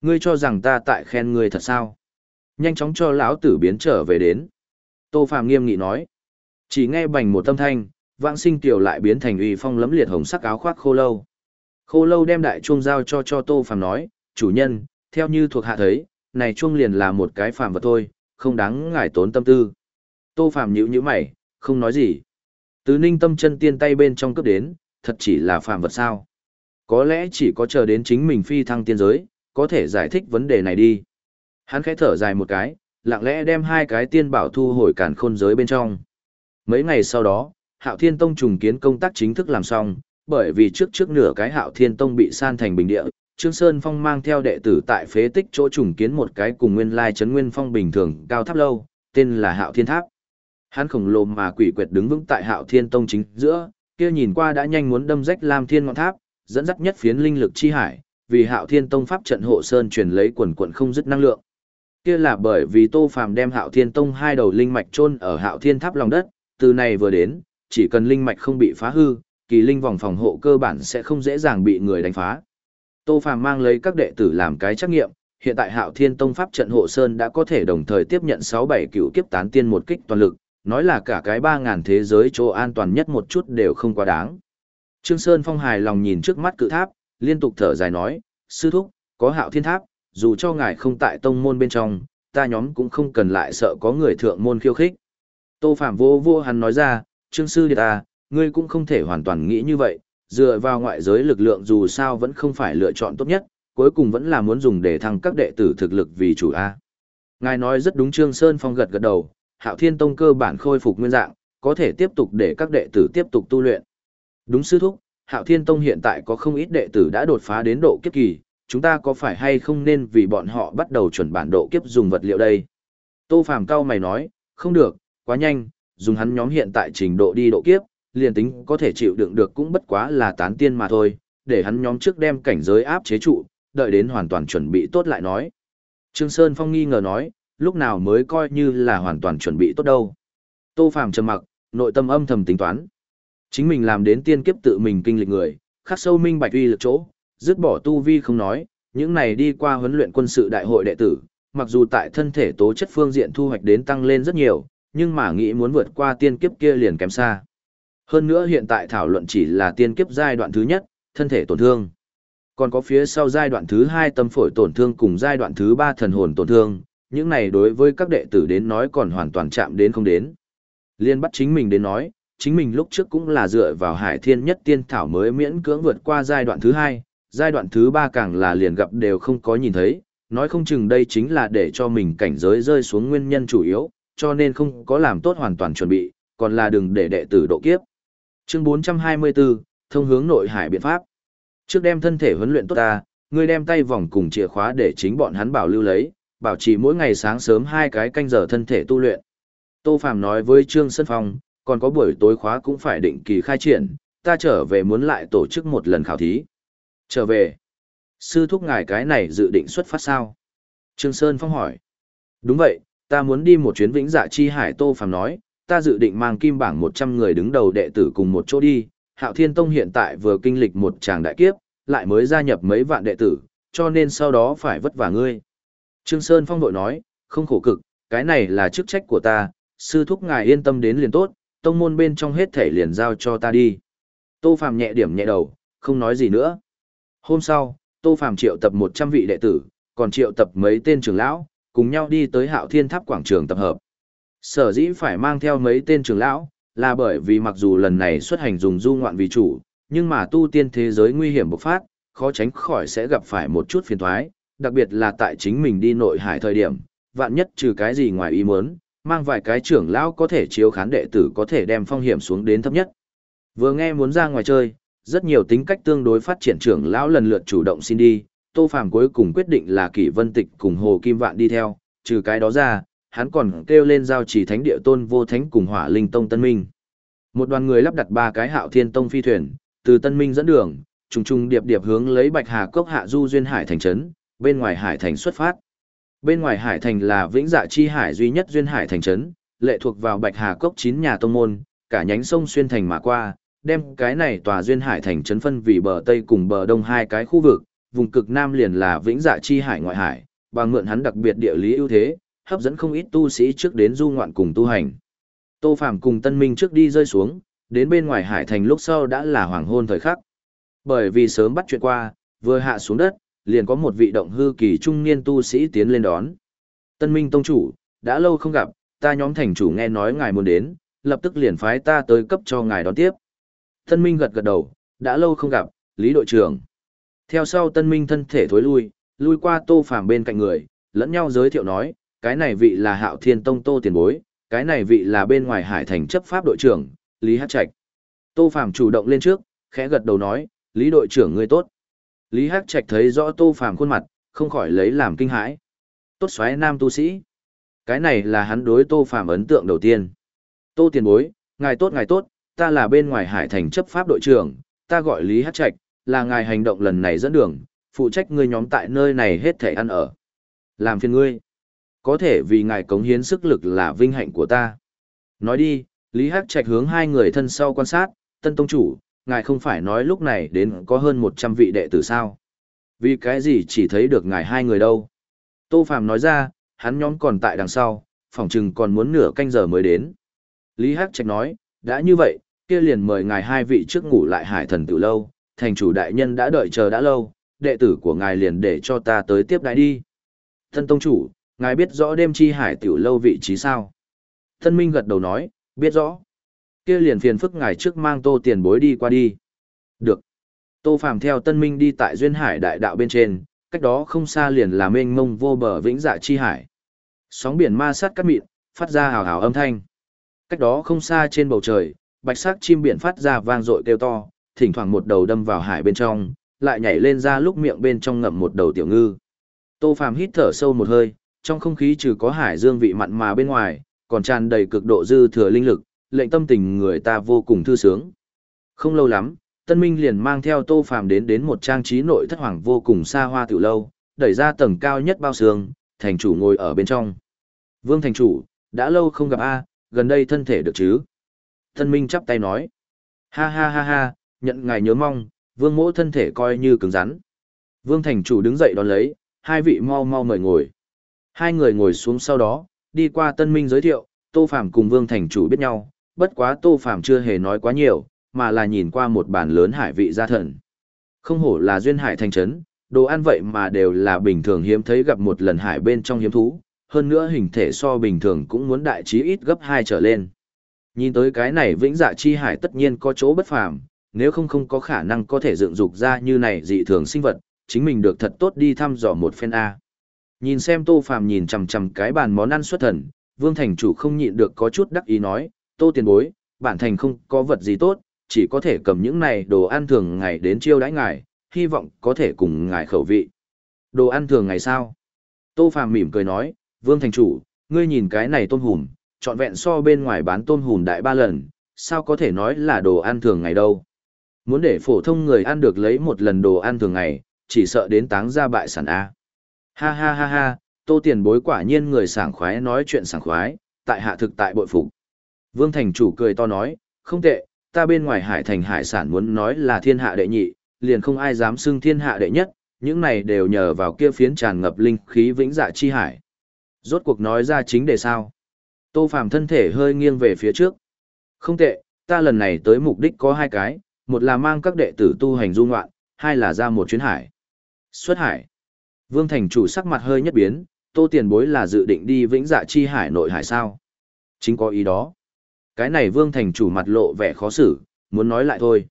[SPEAKER 1] Ngươi cho rằng ta tại khen ngươi thật sao? Nhanh chóng cho lão tử biến trở về đến. Tô Phàm nghiêm nghị nói. Chỉ nghe bành một tâm thanh, vãng sinh tiểu lại biến thành uy phong lấm liệt hồng sắc áo khoác khô lâu. Khô lâu đem đại chuông giao cho cho Tô Phàm nói, chủ nhân, theo như thuộc hạ thấy, này chuông liền là một cái phàm vật thôi, không đáng ngài tốn tâm tư. Tô Phàm nhíu nhíu mày, không nói gì. Tứ ninh tâm chân tiên tay bên trong cấp đến, thật chỉ là phàm vật sao. Có lẽ chỉ có chờ đến chính mình phi thăng tiên giới, có thể giải thích vấn đề này đi. Hắn khẽ thở dài một cái, lặng lẽ đem hai cái tiên bảo thu hồi cản khôn giới bên trong. Mấy ngày sau đó, Hạo Thiên Tông trùng kiến công tác chính thức làm xong, bởi vì trước trước nửa cái Hạo Thiên Tông bị san thành bình địa, Trương Sơn Phong mang theo đệ tử tại phế tích chỗ trùng kiến một cái cùng nguyên lai trấn nguyên phong bình thường cao tháp lâu, tên là Hạo Thiên Tháp. Hắn khổng lồ mà quỷ quyệt đứng vững tại Hạo Thiên Tông chính giữa, kia nhìn qua đã nhanh muốn đâm rách Lam Thiên ngọn tháp, dẫn dắt nhất phiến linh lực chi hải, vì Hạo Thiên Tông pháp trận hộ sơn truyền lấy quần quần không dứt năng lượng. Kia là bởi vì Tô Phàm đem Hạo Thiên Tông hai đầu linh mạch chôn ở Hạo Thiên Tháp lòng đất, từ này vừa đến, chỉ cần linh mạch không bị phá hư, kỳ linh vòng phòng hộ cơ bản sẽ không dễ dàng bị người đánh phá. Tô Phàm mang lấy các đệ tử làm cái trắc nghiệm, hiện tại Hạo Thiên Tông pháp trận hộ sơn đã có thể đồng thời tiếp nhận 6-7 cựu kiếp tán tiên một kích toàn lực, nói là cả cái 3000 thế giới chỗ an toàn nhất một chút đều không quá đáng. Trương Sơn Phong hài lòng nhìn trước mắt cự tháp, liên tục thở dài nói, sư thúc, có Hạo Thiên Tháp, dù cho ngài không tại tông môn bên trong, ta nhóm cũng không cần lại sợ có người thượng môn khiêu khích. Tô Phạm vô vô hắn nói ra, Trương Sư Điệt à, ngươi cũng không thể hoàn toàn nghĩ như vậy, dựa vào ngoại giới lực lượng dù sao vẫn không phải lựa chọn tốt nhất, cuối cùng vẫn là muốn dùng để thăng các đệ tử thực lực vì chủ A. Ngài nói rất đúng Trương Sơn Phong gật gật đầu, Hạo Thiên Tông cơ bản khôi phục nguyên dạng, có thể tiếp tục để các đệ tử tiếp tục tu luyện. Đúng sư thúc, Hạo Thiên Tông hiện tại có không ít đệ tử đã đột phá đến độ kiếp kỳ, chúng ta có phải hay không nên vì bọn họ bắt đầu chuẩn bản độ kiếp dùng vật liệu đây? Tô Phàm cao mày nói, không được, quá nhanh, dùng hắn nhóm hiện tại trình độ đi độ kiếp, liền tính có thể chịu đựng được cũng bất quá là tán tiên mà thôi, để hắn nhóm trước đem cảnh giới áp chế trụ, đợi đến hoàn toàn chuẩn bị tốt lại nói. Trương Sơn Phong nghi ngờ nói, lúc nào mới coi như là hoàn toàn chuẩn bị tốt đâu. Tô Phàm trầm mặc, nội tâm âm thầm tính toán. Chính mình làm đến tiên kiếp tự mình kinh lịch người, khắc sâu minh bạch uy lực chỗ, dứt bỏ tu vi không nói, những này đi qua huấn luyện quân sự đại hội đệ tử, mặc dù tại thân thể tố chất phương diện thu hoạch đến tăng lên rất nhiều, nhưng mà nghĩ muốn vượt qua tiên kiếp kia liền kém xa. Hơn nữa hiện tại thảo luận chỉ là tiên kiếp giai đoạn thứ nhất, thân thể tổn thương. Còn có phía sau giai đoạn thứ hai tâm phổi tổn thương cùng giai đoạn thứ ba thần hồn tổn thương, những này đối với các đệ tử đến nói còn hoàn toàn chạm đến không đến. Liên bắt chính mình đến nói, chính mình lúc trước cũng là dựa vào hải thiên nhất tiên thảo mới miễn cưỡng vượt qua giai đoạn thứ hai, giai đoạn thứ ba càng là liền gặp đều không có nhìn thấy, nói không chừng đây chính là để cho mình cảnh giới rơi xuống nguyên nhân chủ yếu, cho nên không có làm tốt hoàn toàn chuẩn bị, còn là đừng để đệ tử độ kiếp. Chương 424, thông hướng nội hải biện pháp. Trước đem thân thể huấn luyện tốt ta, ngươi đem tay vòng cùng chìa khóa để chính bọn hắn bảo lưu lấy, bảo trì mỗi ngày sáng sớm hai cái canh giờ thân thể tu luyện. Tô Phàm nói với Trương Sơn Phong, còn có buổi tối khóa cũng phải định kỳ khai triển, ta trở về muốn lại tổ chức một lần khảo thí. Trở về. Sư thúc ngài cái này dự định xuất phát sao? Trương Sơn Phong hỏi. Đúng vậy, ta muốn đi một chuyến vĩnh dạ chi hải Tô Phàm nói, ta dự định mang kim bảng 100 người đứng đầu đệ tử cùng một chỗ đi. Hạo Thiên Tông hiện tại vừa kinh lịch một tràng đại kiếp, lại mới gia nhập mấy vạn đệ tử, cho nên sau đó phải vất vả ngươi. Trương Sơn Phong đội nói, không khổ cực, cái này là chức trách của ta, sư thúc ngài yên tâm đến liền tốt, tông môn bên trong hết thể liền giao cho ta đi. Tô Phàm nhẹ điểm nhẹ đầu, không nói gì nữa. Hôm sau, Tô Phàm triệu tập 100 vị đệ tử, còn triệu tập mấy tên trưởng lão, cùng nhau đi tới Hạo Thiên Tháp quảng trường tập hợp. Sở dĩ phải mang theo mấy tên trưởng lão, là bởi vì mặc dù lần này xuất hành dùng du ngoạn vì chủ, nhưng mà tu tiên thế giới nguy hiểm bộc phát, khó tránh khỏi sẽ gặp phải một chút phiền toái, đặc biệt là tại chính mình đi nội hải thời điểm, vạn nhất trừ cái gì ngoài ý muốn, mang vài cái trưởng lão có thể chiếu khán đệ tử có thể đem phong hiểm xuống đến thấp nhất. Vừa nghe muốn ra ngoài chơi, rất nhiều tính cách tương đối phát triển trưởng lão lần lượt chủ động xin đi, Tô Phàm cuối cùng quyết định là Kỷ Vân Tịch cùng Hồ Kim Vạn đi theo, trừ cái đó ra, hắn còn kêu lên giao chỉ thánh địa tôn vô thánh cùng Hỏa Linh Tông Tân Minh. Một đoàn người lắp đặt ba cái Hạo Thiên Tông phi thuyền, từ Tân Minh dẫn đường, trùng trùng điệp điệp hướng lấy Bạch Hà Cốc hạ du duyên hải thành trấn, bên ngoài hải thành xuất phát. Bên ngoài hải thành là Vĩnh Dạ chi hải duy nhất duyên hải thành trấn, lệ thuộc vào Bạch Hà Cốc chín nhà tông môn, cả nhánh sông xuyên thành mà qua, đem cái này tòa duyên hải thành trấn phân vì bờ tây cùng bờ đông hai cái khu vực, vùng cực nam liền là Vĩnh Dạ chi hải ngoại hải, bằng mượn hắn đặc biệt địa lý ưu thế, hấp dẫn không ít tu sĩ trước đến du ngoạn cùng tu hành. Tô Phàm cùng Tân Minh trước đi rơi xuống, đến bên ngoài hải thành lúc sau đã là hoàng hôn thời khắc. Bởi vì sớm bắt chuyện qua, vừa hạ xuống đất, liền có một vị động hư kỳ trung niên tu sĩ tiến lên đón. Tân Minh Tông Chủ, đã lâu không gặp, ta nhóm thành chủ nghe nói ngài muốn đến, lập tức liền phái ta tới cấp cho ngài đón tiếp. Tân Minh gật gật đầu, đã lâu không gặp, Lý đội trưởng. Theo sau Tân Minh thân thể thối lui, lui qua Tô Phàm bên cạnh người, lẫn nhau giới thiệu nói, cái này vị là Hạo Thiên Tông Tô Tiền Bối, cái này vị là bên ngoài Hải Thành chấp pháp đội trưởng, Lý Hát Trạch. Tô Phàm chủ động lên trước, khẽ gật đầu nói, Lý đội trưởng ngươi tốt. Lý Hắc Trạch thấy rõ Tô Phàm khuôn mặt, không khỏi lấy làm kinh hãi. Tốt xoáy nam tu sĩ. Cái này là hắn đối Tô Phàm ấn tượng đầu tiên. Tô tiền bối, ngài tốt ngài tốt, ta là bên ngoài hải thành chấp pháp đội trưởng, ta gọi Lý Hắc Trạch, là ngài hành động lần này dẫn đường, phụ trách ngươi nhóm tại nơi này hết thể ăn ở. Làm phiền ngươi. Có thể vì ngài cống hiến sức lực là vinh hạnh của ta. Nói đi, Lý Hắc Trạch hướng hai người thân sau quan sát, tân tông chủ, ngài không phải nói lúc này đến có hơn 100 vị đệ tử sao. Vì cái gì chỉ thấy được ngài hai người đâu. Tô Phạm nói ra, hắn nhóm còn tại đằng sau, phòng chừng còn muốn nửa canh giờ mới đến. Lý Hắc Trạch nói, đã như vậy, kia liền mời ngài hai vị trước ngủ lại hải thần tự lâu, thành chủ đại nhân đã đợi chờ đã lâu, đệ tử của ngài liền để cho ta tới tiếp đại đi. Thân tông chủ, ngài biết rõ đêm chi hải tiểu lâu vị trí sao? Thân minh gật đầu nói, biết rõ. Kia liền phiền phức ngài trước mang tô tiền bối đi qua đi. Được. Tô Phàm theo tân minh đi tại duyên hải đại đạo bên trên, cách đó không xa liền là mênh mông vô bờ vĩnh dạ chi hải. Sóng biển ma sát cắt mịn, phát ra hào hào âm thanh. Cách đó không xa trên bầu trời, bạch sắc chim biển phát ra vang dội kêu to, thỉnh thoảng một đầu đâm vào hải bên trong, lại nhảy lên ra lúc miệng bên trong ngậm một đầu tiểu ngư. Tô Phàm hít thở sâu một hơi, trong không khí trừ có hải dương vị mặn mà bên ngoài, còn tràn đầy cực độ dư thừa linh lực, lệnh tâm tình người ta vô cùng thư sướng. Không lâu lắm, Tân Minh liền mang theo Tô Phàm đến đến một trang trí nội thất hoàng vô cùng xa hoa tiểu lâu, đẩy ra tầng cao nhất bao sương, thành chủ ngồi ở bên trong. Vương thành chủ, đã lâu không gặp a, gần đây thân thể được chứ? Tân Minh chắp tay nói. Ha ha ha ha, nhận ngài nhớ mong, vương mỗ thân thể coi như cứng rắn. Vương thành chủ đứng dậy đón lấy, hai vị mau mau mời ngồi. Hai người ngồi xuống sau đó, đi qua Tân Minh giới thiệu, Tô Phàm cùng Vương thành chủ biết nhau, bất quá Tô Phàm chưa hề nói quá nhiều, mà là nhìn qua một bàn lớn hải vị gia thần. Không hổ là duyên hải thành trấn, đồ ăn vậy mà đều là bình thường hiếm thấy gặp một lần hải bên trong hiếm thú, hơn nữa hình thể so bình thường cũng muốn đại trí ít gấp hai trở lên. Nhìn tới cái này vĩnh dạ chi hải tất nhiên có chỗ bất phàm, nếu không không có khả năng có thể dựng dục ra như này dị thường sinh vật, chính mình được thật tốt đi thăm dò một phen A. Nhìn xem Tô Phàm nhìn chằm chằm cái bàn món ăn xuất thần, Vương Thành chủ không nhịn được có chút đắc ý nói, Tô tiền bối, bản thành không có vật gì tốt, chỉ có thể cầm những này đồ ăn thường ngày đến chiêu đãi ngài, hy vọng có thể cùng ngài khẩu vị. Đồ ăn thường ngày sao? Tô Phàm mỉm cười nói, Vương Thành Chủ, ngươi nhìn cái này tôm hùm, trọn vẹn so bên ngoài bán tôm hùm đại ba lần, sao có thể nói là đồ ăn thường ngày đâu. Muốn để phổ thông người ăn được lấy một lần đồ ăn thường ngày, chỉ sợ đến táng ra bại sản A. Ha ha ha ha, tô tiền bối quả nhiên người sảng khoái nói chuyện sảng khoái, tại hạ thực tại bội phục. Vương Thành Chủ cười to nói, không tệ, ta bên ngoài hải thành hải sản muốn nói là thiên hạ đệ nhị, liền không ai dám xưng thiên hạ đệ nhất, những này đều nhờ vào kia phiến tràn ngập linh khí vĩnh dạ chi hải. Rốt cuộc nói ra chính đề sao. Tô Phàm thân thể hơi nghiêng về phía trước. Không tệ, ta lần này tới mục đích có hai cái, một là mang các đệ tử tu hành du ngoạn, hai là ra một chuyến hải. Xuất hải. Vương Thành chủ sắc mặt hơi nhất biến, tô tiền bối là dự định đi vĩnh dạ chi hải nội hải sao. Chính có ý đó. Cái này Vương Thành chủ mặt lộ vẻ khó xử, muốn nói lại thôi.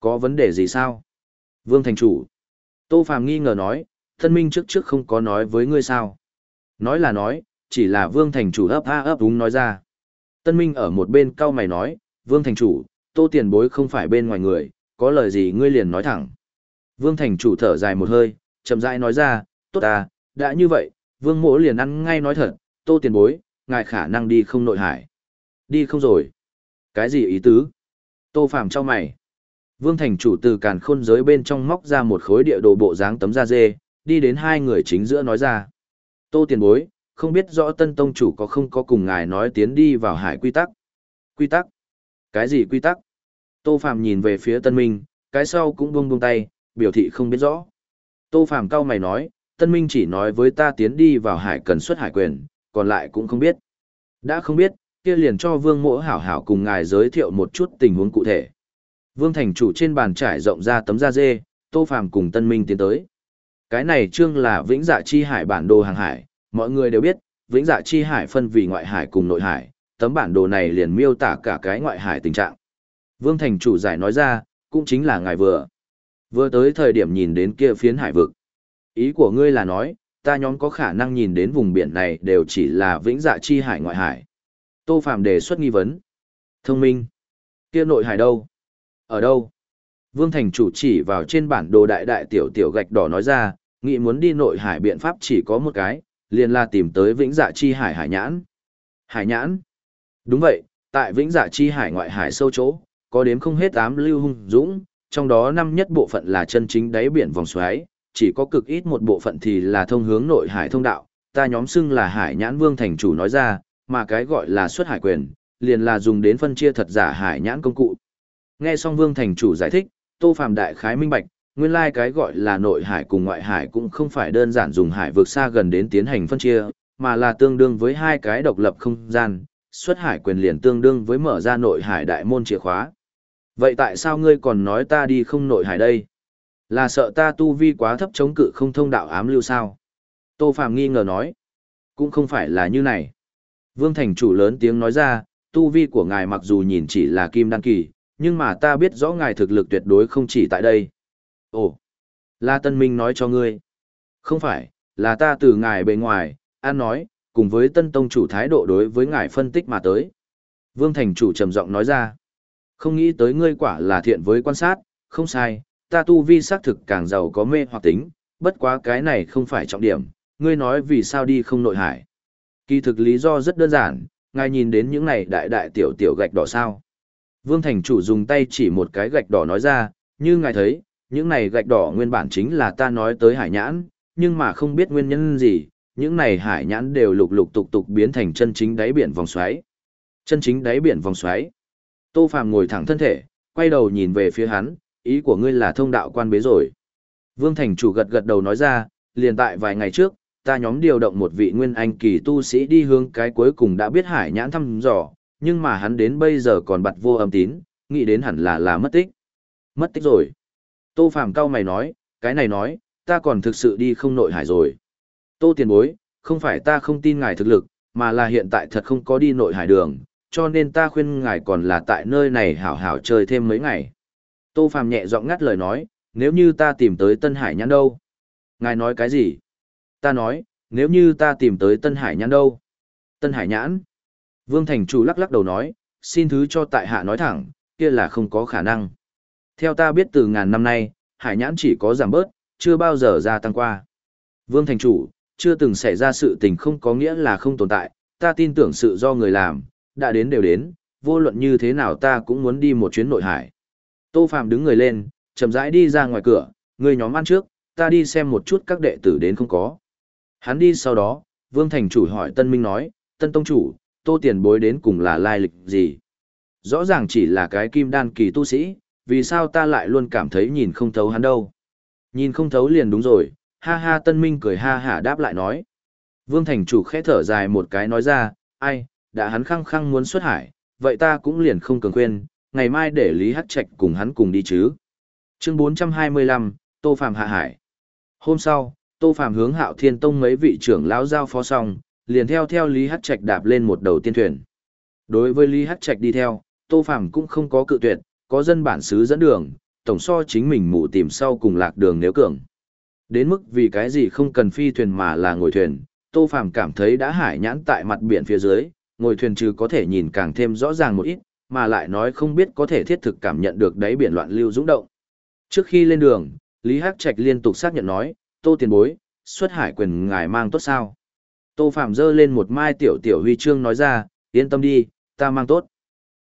[SPEAKER 1] Có vấn đề gì sao? Vương Thành chủ. Tô Phàm nghi ngờ nói, thân minh trước trước không có nói với ngươi sao. Nói là nói, chỉ là Vương Thành chủ ấp a ấp đúng nói ra. Tân Minh ở một bên cau mày nói, Vương Thành chủ, tô tiền bối không phải bên ngoài người, có lời gì ngươi liền nói thẳng. Vương Thành chủ thở dài một hơi, chậm rãi nói ra, tốt à, đã như vậy, Vương mỗ liền ăn ngay nói thật, tô tiền bối, ngài khả năng đi không nội hải. Đi không rồi. Cái gì ý tứ? Tô Phạm cho mày. Vương Thành chủ từ càn khôn giới bên trong móc ra một khối địa đồ bộ dáng tấm da dê, đi đến hai người chính giữa nói ra. Tô tiền bối, không biết rõ tân tông chủ có không có cùng ngài nói tiến đi vào hải quy tắc. Quy tắc? Cái gì quy tắc? Tô Phạm nhìn về phía tân minh, cái sau cũng buông buông tay, biểu thị không biết rõ. Tô Phàm cao mày nói, tân minh chỉ nói với ta tiến đi vào hải cần xuất hải quyền, còn lại cũng không biết. Đã không biết, kia liền cho vương mỗ hảo hảo cùng ngài giới thiệu một chút tình huống cụ thể. Vương thành chủ trên bàn trải rộng ra tấm da dê, Tô Phàm cùng tân minh tiến tới. Cái này chương là vĩnh dạ chi hải bản đồ hàng hải, mọi người đều biết, vĩnh dạ chi hải phân vì ngoại hải cùng nội hải, tấm bản đồ này liền miêu tả cả cái ngoại hải tình trạng. Vương Thành chủ giải nói ra, cũng chính là ngài vừa. Vừa tới thời điểm nhìn đến kia phiến hải vực. Ý của ngươi là nói, ta nhóm có khả năng nhìn đến vùng biển này đều chỉ là vĩnh dạ chi hải ngoại hải. Tô Phạm đề xuất nghi vấn. Thông minh. Kia nội hải đâu? Ở đâu? Vương Thành chủ chỉ vào trên bản đồ đại đại tiểu tiểu gạch đỏ nói ra, nghĩ muốn đi nội hải biện pháp chỉ có một cái, liền là tìm tới vĩnh dạ chi hải hải nhãn. Hải nhãn? Đúng vậy, tại vĩnh dạ chi hải ngoại hải sâu chỗ, có đếm không hết tám lưu hung dũng, trong đó năm nhất bộ phận là chân chính đáy biển vòng xoáy, chỉ có cực ít một bộ phận thì là thông hướng nội hải thông đạo, ta nhóm xưng là hải nhãn vương thành chủ nói ra, mà cái gọi là xuất hải quyền, liền là dùng đến phân chia thật giả hải nhãn công cụ. Nghe xong Vương Thành chủ giải thích, Tô phàm đại khái minh bạch, nguyên lai cái gọi là nội hải cùng ngoại hải cũng không phải đơn giản dùng hải vượt xa gần đến tiến hành phân chia, mà là tương đương với hai cái độc lập không gian, xuất hải quyền liền tương đương với mở ra nội hải đại môn chìa khóa. Vậy tại sao ngươi còn nói ta đi không nội hải đây? Là sợ ta tu vi quá thấp chống cự không thông đạo ám lưu sao? Tô Phạm nghi ngờ nói. Cũng không phải là như này. Vương Thành chủ lớn tiếng nói ra, tu vi của ngài mặc dù nhìn chỉ là kim đăng kỳ, nhưng mà ta biết rõ ngài thực lực tuyệt đối không chỉ tại đây. Ồ, là Tân Minh nói cho ngươi. Không phải, là ta từ ngài bề ngoài, an nói, cùng với Tân Tông chủ thái độ đối với ngài phân tích mà tới. Vương Thành chủ trầm giọng nói ra. Không nghĩ tới ngươi quả là thiện với quan sát, không sai, ta tu vi xác thực càng giàu có mê hoặc tính, bất quá cái này không phải trọng điểm, ngươi nói vì sao đi không nội hải. Kỳ thực lý do rất đơn giản, ngài nhìn đến những này đại đại tiểu tiểu gạch đỏ sao. Vương Thành chủ dùng tay chỉ một cái gạch đỏ nói ra, như ngài thấy, những này gạch đỏ nguyên bản chính là ta nói tới hải nhãn, nhưng mà không biết nguyên nhân gì, những này hải nhãn đều lục lục tục tục biến thành chân chính đáy biển vòng xoáy. Chân chính đáy biển vòng xoáy. Tô Phàm ngồi thẳng thân thể, quay đầu nhìn về phía hắn, ý của ngươi là thông đạo quan bế rồi. Vương Thành chủ gật gật đầu nói ra, liền tại vài ngày trước, ta nhóm điều động một vị nguyên anh kỳ tu sĩ đi hướng cái cuối cùng đã biết hải nhãn thăm dò, nhưng mà hắn đến bây giờ còn bật vô âm tín, nghĩ đến hẳn là là mất tích. Mất tích rồi. Tô Phàm cao mày nói, cái này nói, ta còn thực sự đi không nội hải rồi. Tô tiền bối, không phải ta không tin ngài thực lực, mà là hiện tại thật không có đi nội hải đường, cho nên ta khuyên ngài còn là tại nơi này hảo hảo chơi thêm mấy ngày. Tô Phàm nhẹ giọng ngắt lời nói, nếu như ta tìm tới Tân Hải nhãn đâu? Ngài nói cái gì? Ta nói, nếu như ta tìm tới Tân Hải nhãn đâu? Tân Hải nhãn? Vương Thành Chủ lắc lắc đầu nói, xin thứ cho tại hạ nói thẳng, kia là không có khả năng. Theo ta biết từ ngàn năm nay, hải nhãn chỉ có giảm bớt, chưa bao giờ gia tăng qua. Vương Thành Chủ, chưa từng xảy ra sự tình không có nghĩa là không tồn tại, ta tin tưởng sự do người làm, đã đến đều đến, vô luận như thế nào ta cũng muốn đi một chuyến nội hải. Tô Phạm đứng người lên, chậm rãi đi ra ngoài cửa, người nhóm ăn trước, ta đi xem một chút các đệ tử đến không có. Hắn đi sau đó, Vương Thành Chủ hỏi Tân Minh nói, Tân Tông Chủ, Tô Tiền Bối đến cùng là lai lịch gì? Rõ ràng chỉ là cái kim đan kỳ tu sĩ, vì sao ta lại luôn cảm thấy nhìn không thấu hắn đâu? Nhìn không thấu liền đúng rồi, ha ha Tân Minh cười ha hả đáp lại nói. Vương Thành Chủ khẽ thở dài một cái nói ra, ai, đã hắn khăng khăng muốn xuất hải, vậy ta cũng liền không cường khuyên, ngày mai để Lý Hắc Trạch cùng hắn cùng đi chứ. Chương 425, Tô Phạm hạ hải. Hôm sau, Tô Phạm hướng Hạo Thiên Tông mấy vị trưởng lão giao phó xong, liền theo theo Lý Hắc Trạch đạp lên một đầu tiên thuyền. Đối với Lý Hắc Trạch đi theo, Tô Phạm cũng không có cự tuyệt, có dân bản xứ dẫn đường, tổng so chính mình mụ tìm sau cùng lạc đường nếu cường. Đến mức vì cái gì không cần phi thuyền mà là ngồi thuyền, Tô Phạm cảm thấy đã hải nhãn tại mặt biển phía dưới, ngồi thuyền trừ có thể nhìn càng thêm rõ ràng một ít, mà lại nói không biết có thể thiết thực cảm nhận được đáy biển loạn lưu dũng động. Trước khi lên đường, Lý Hắc Trạch liên tục xác nhận nói, Tô tiền bối, xuất hải quyền ngài mang tốt sao? Tô Phạm dơ lên một mai tiểu tiểu huy chương nói ra, yên tâm đi, ta mang tốt.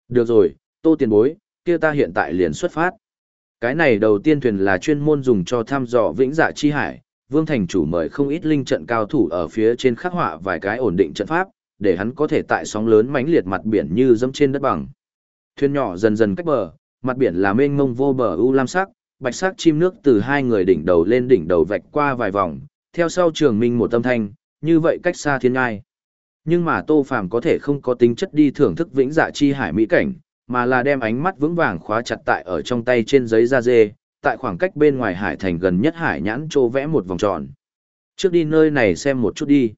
[SPEAKER 1] Được rồi, Tô tiền bối, kia ta hiện tại liền xuất phát. Cái này đầu tiên thuyền là chuyên môn dùng cho thăm dò vĩnh dạ chi hải, Vương Thành chủ mời không ít linh trận cao thủ ở phía trên khắc họa vài cái ổn định trận pháp, để hắn có thể tại sóng lớn mãnh liệt mặt biển như dẫm trên đất bằng. Thuyền nhỏ dần dần cách bờ, mặt biển là mênh mông vô bờ u lam sắc, bạch sắc chim nước từ hai người đỉnh đầu lên đỉnh đầu vạch qua vài vòng, theo sau trường minh một âm thanh, như vậy cách xa thiên ngai. Nhưng mà Tô Phàm có thể không có tính chất đi thưởng thức vĩnh dạ chi hải mỹ cảnh, mà là đem ánh mắt vững vàng khóa chặt tại ở trong tay trên giấy da dê, tại khoảng cách bên ngoài hải thành gần nhất hải nhãn trô vẽ một vòng tròn. Trước đi nơi này xem một chút đi.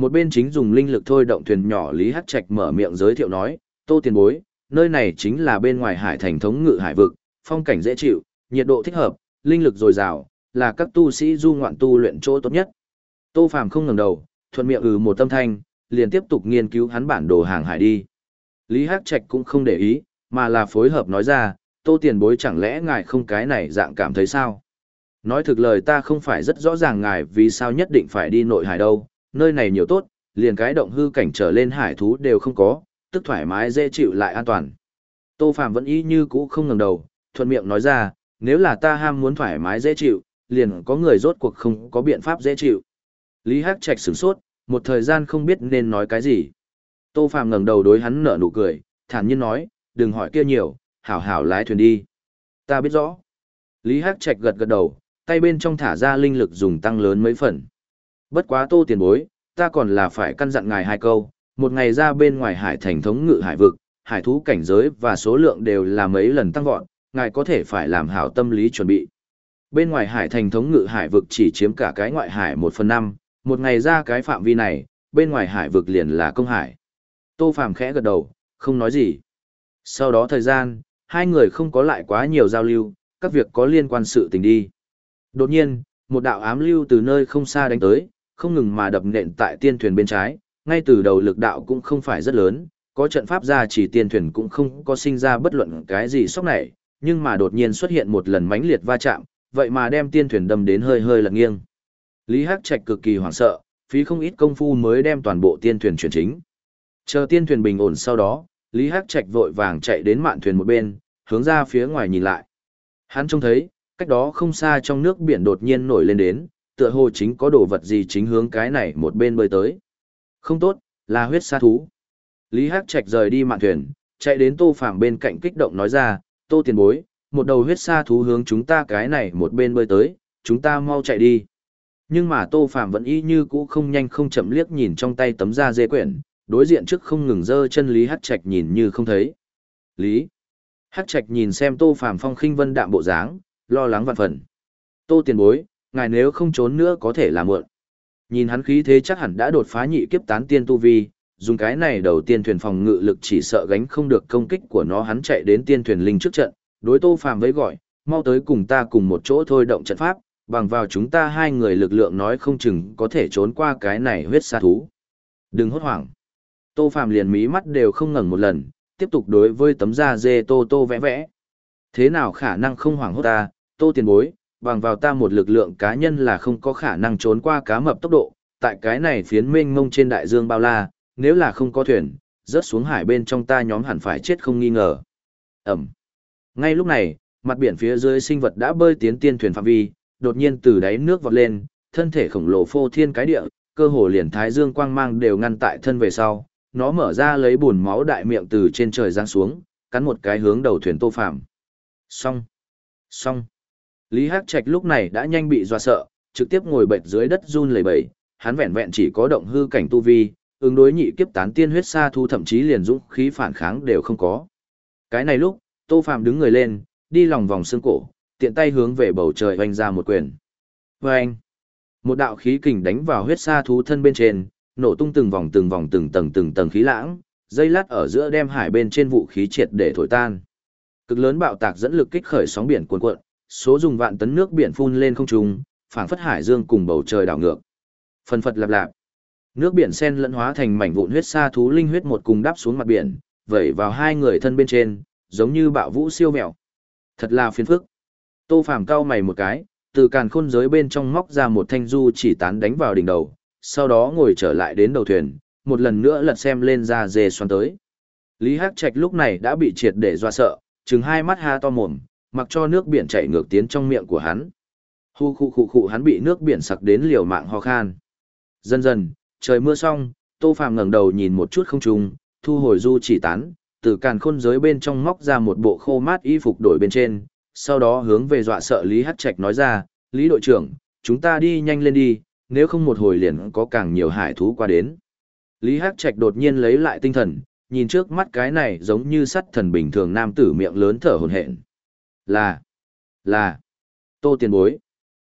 [SPEAKER 1] Một bên chính dùng linh lực thôi động thuyền nhỏ Lý Hắc Trạch mở miệng giới thiệu nói, Tô Tiền Bối, nơi này chính là bên ngoài hải thành thống ngự hải vực, phong cảnh dễ chịu, nhiệt độ thích hợp, linh lực dồi dào, là các tu sĩ du ngoạn tu luyện chỗ tốt nhất. Tô Phàm không ngẩng đầu, thuận miệng ừ một tâm thanh, liền tiếp tục nghiên cứu hắn bản đồ hàng hải đi. Lý Hắc Trạch cũng không để ý, mà là phối hợp nói ra, Tô Tiền Bối chẳng lẽ ngài không cái này dạng cảm thấy sao? Nói thực lời ta không phải rất rõ ràng ngài vì sao nhất định phải đi nội hải đâu, nơi này nhiều tốt, liền cái động hư cảnh trở lên hải thú đều không có, tức thoải mái dễ chịu lại an toàn. Tô Phạm vẫn ý như cũ không ngẩng đầu, thuận miệng nói ra, nếu là ta ham muốn thoải mái dễ chịu, liền có người rốt cuộc không có biện pháp dễ chịu. Lý Hắc Trạch sửng sốt, một thời gian không biết nên nói cái gì. Tô Phạm ngẩng đầu đối hắn nở nụ cười, thản nhiên nói, đừng hỏi kia nhiều, hảo hảo lái thuyền đi. Ta biết rõ. Lý Hắc Trạch gật gật đầu, tay bên trong thả ra linh lực dùng tăng lớn mấy phần. Bất quá tô tiền bối, ta còn là phải căn dặn ngài hai câu, một ngày ra bên ngoài hải thành thống ngự hải vực, hải thú cảnh giới và số lượng đều là mấy lần tăng vọt, ngài có thể phải làm hảo tâm lý chuẩn bị. Bên ngoài hải thành thống ngự hải vực chỉ chiếm cả cái ngoại hải một phần năm, một ngày ra cái phạm vi này, bên ngoài hải vực liền là công hải. Tô Phàm khẽ gật đầu, không nói gì. Sau đó thời gian, hai người không có lại quá nhiều giao lưu, các việc có liên quan sự tình đi. Đột nhiên, một đạo ám lưu từ nơi không xa đánh tới, không ngừng mà đập nện tại tiên thuyền bên trái, ngay từ đầu lực đạo cũng không phải rất lớn, có trận pháp ra chỉ tiên thuyền cũng không có sinh ra bất luận cái gì sốc này, nhưng mà đột nhiên xuất hiện một lần mãnh liệt va chạm, vậy mà đem tiên thuyền đâm đến hơi hơi lật nghiêng. Lý Hắc Trạch cực kỳ hoảng sợ, phí không ít công phu mới đem toàn bộ tiên thuyền chuyển chính. Chờ tiên thuyền bình ổn sau đó, Lý Hắc Trạch vội vàng chạy đến mạn thuyền một bên, hướng ra phía ngoài nhìn lại. Hắn trông thấy, cách đó không xa trong nước biển đột nhiên nổi lên đến, tựa hồ chính có đồ vật gì chính hướng cái này một bên bơi tới. Không tốt, là huyết sa thú. Lý Hắc Trạch rời đi mạn thuyền, chạy đến Tô Phàm bên cạnh kích động nói ra, "Tô tiền bối, một đầu huyết sa thú hướng chúng ta cái này một bên bơi tới, chúng ta mau chạy đi." Nhưng mà Tô Phàm vẫn y như cũ không nhanh không chậm liếc nhìn trong tay tấm da dê quyển, đối diện trước không ngừng giơ chân Lý Hắc Trạch nhìn như không thấy. "Lý?" Hắc Trạch nhìn xem Tô Phàm phong khinh vân đạm bộ dáng, lo lắng vạn phần. "Tô tiền bối, ngài nếu không trốn nữa có thể là muộn." Nhìn hắn khí thế chắc hẳn đã đột phá nhị kiếp tán tiên tu vi, dùng cái này đầu tiên thuyền phòng ngự lực chỉ sợ gánh không được công kích của nó hắn chạy đến tiên thuyền linh trước trận, đối Tô Phàm với gọi, mau tới cùng ta cùng một chỗ thôi động trận pháp, bằng vào chúng ta hai người lực lượng nói không chừng có thể trốn qua cái này huyết sa thú. Đừng hốt hoảng. Tô Phàm liền mí mắt đều không ngẩng một lần, tiếp tục đối với tấm da dê tô tô vẽ vẽ. Thế nào khả năng không hoảng hốt ta, tô tiền bối, bằng vào ta một lực lượng cá nhân là không có khả năng trốn qua cá mập tốc độ, tại cái này phiến mênh mông trên đại dương bao la, nếu là không có thuyền, rớt xuống hải bên trong ta nhóm hẳn phải chết không nghi ngờ. Ẩm. Ngay lúc này, mặt biển phía dưới sinh vật đã bơi tiến tiên thuyền phạm vi, đột nhiên từ đáy nước vọt lên, thân thể khổng lồ phô thiên cái địa, cơ hồ liền thái dương quang mang đều ngăn tại thân về sau, nó mở ra lấy bùn máu đại miệng từ trên trời giáng xuống, cắn một cái hướng đầu thuyền Tô Phàm. Xong, xong. Lý Hắc Trạch lúc này đã nhanh bị dọa sợ, trực tiếp ngồi bệt dưới đất run lẩy bẩy, hắn vẹn vẹn chỉ có động hư cảnh tu vi, ứng đối nhị kiếp tán tiên huyết sa thu thậm chí liền dũng khí phản kháng đều không có. Cái này lúc, Tô Phàm đứng người lên, đi lòng vòng xương cổ, tiện tay hướng về bầu trời vung ra một quyền. Oeng! Một đạo khí kình đánh vào huyết sa thú thân bên trên, nổ tung từng vòng từng vòng từng tầng từng tầng khí lãng, dây lát ở giữa đem hải bên trên vũ khí triệt để thổi tan. Cực lớn bạo tạc dẫn lực kích khởi sóng biển cuồn cuộn, số dùng vạn tấn nước biển phun lên không trung, phảng phất hải dương cùng bầu trời đảo ngược. Phần phật lạp lạp. Nước biển sen lẫn hóa thành mảnh vụn huyết sa thú linh huyết một cùng đáp xuống mặt biển, vẩy vào hai người thân bên trên, giống như bạo vũ siêu mèo. Thật là phiền phức. Tô Phàm cau mày một cái, từ càn khôn giới bên trong móc ra một thanh du chỉ tán đánh vào đỉnh đầu, sau đó ngồi trở lại đến đầu thuyền, một lần nữa lật xem lên ra dê xoắn tới. Lý Hắc Trạch lúc này đã bị triệt để dọa sợ, trừng hai mắt ha to mồm, mặc cho nước biển chảy ngược tiến trong miệng của hắn. Hu khu khu khu hắn bị nước biển sặc đến liều mạng ho khan. Dần dần, trời mưa xong, Tô Phàm ngẩng đầu nhìn một chút không trùng, thu hồi du chỉ tán, từ càn khôn giới bên trong móc ra một bộ khô mát y phục đổi bên trên, sau đó hướng về dọa sợ Lý Hắc Trạch nói ra, Lý đội trưởng, chúng ta đi nhanh lên đi, nếu không một hồi liền có càng nhiều hải thú qua đến. Lý Hắc Trạch đột nhiên lấy lại tinh thần, nhìn trước mắt cái này giống như sắt thần bình thường nam tử miệng lớn thở hổn hển. Là, là, tô tiền bối.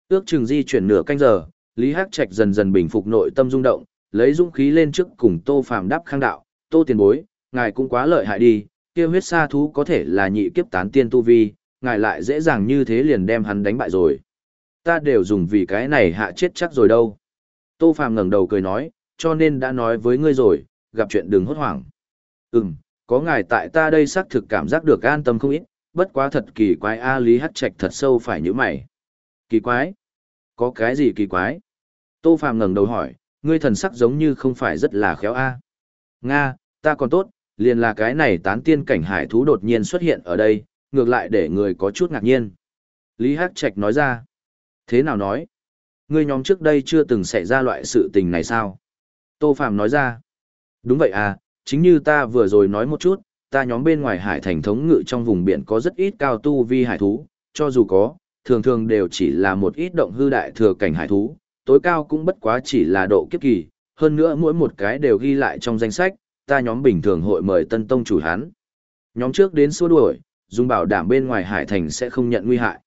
[SPEAKER 1] Ước chừng di chuyển nửa canh giờ, Lý Hắc Trạch dần dần bình phục nội tâm rung động, lấy dũng khí lên trước cùng Tô Phàm đáp khang đạo, "Tô tiền bối, ngài cũng quá lợi hại đi, kia huyết sa thú có thể là nhị kiếp tán tiên tu vi, ngài lại dễ dàng như thế liền đem hắn đánh bại rồi. Ta đều dùng vì cái này hạ chết chắc rồi đâu." Tô Phàm ngẩng đầu cười nói, "Cho nên đã nói với ngươi rồi, gặp chuyện đừng hốt hoảng." "Ừm, có ngài tại ta đây xác thực cảm giác được an tâm không ít, bất quá thật kỳ quái a Lý Hắc Trạch thật sâu phải nhữ mày." "Kỳ quái?" Có cái gì kỳ quái? Tô Phàm ngẩng đầu hỏi, ngươi thần sắc giống như không phải rất là khéo a. Nga, ta còn tốt, liền là cái này tán tiên cảnh hải thú đột nhiên xuất hiện ở đây, ngược lại để người có chút ngạc nhiên. Lý Hắc Trạch nói ra. Thế nào nói? Ngươi nhóm trước đây chưa từng xảy ra loại sự tình này sao? Tô Phàm nói ra. Đúng vậy à, chính như ta vừa rồi nói một chút, ta nhóm bên ngoài hải thành thống ngự trong vùng biển có rất ít cao tu vi hải thú, cho dù có, thường thường đều chỉ là một ít động hư đại thừa cảnh hải thú, tối cao cũng bất quá chỉ là độ kiếp kỳ, hơn nữa mỗi một cái đều ghi lại trong danh sách, ta nhóm bình thường hội mời tân tông chủ hắn. Nhóm trước đến xua đuổi, dùng bảo đảm bên ngoài hải thành sẽ không nhận nguy hại.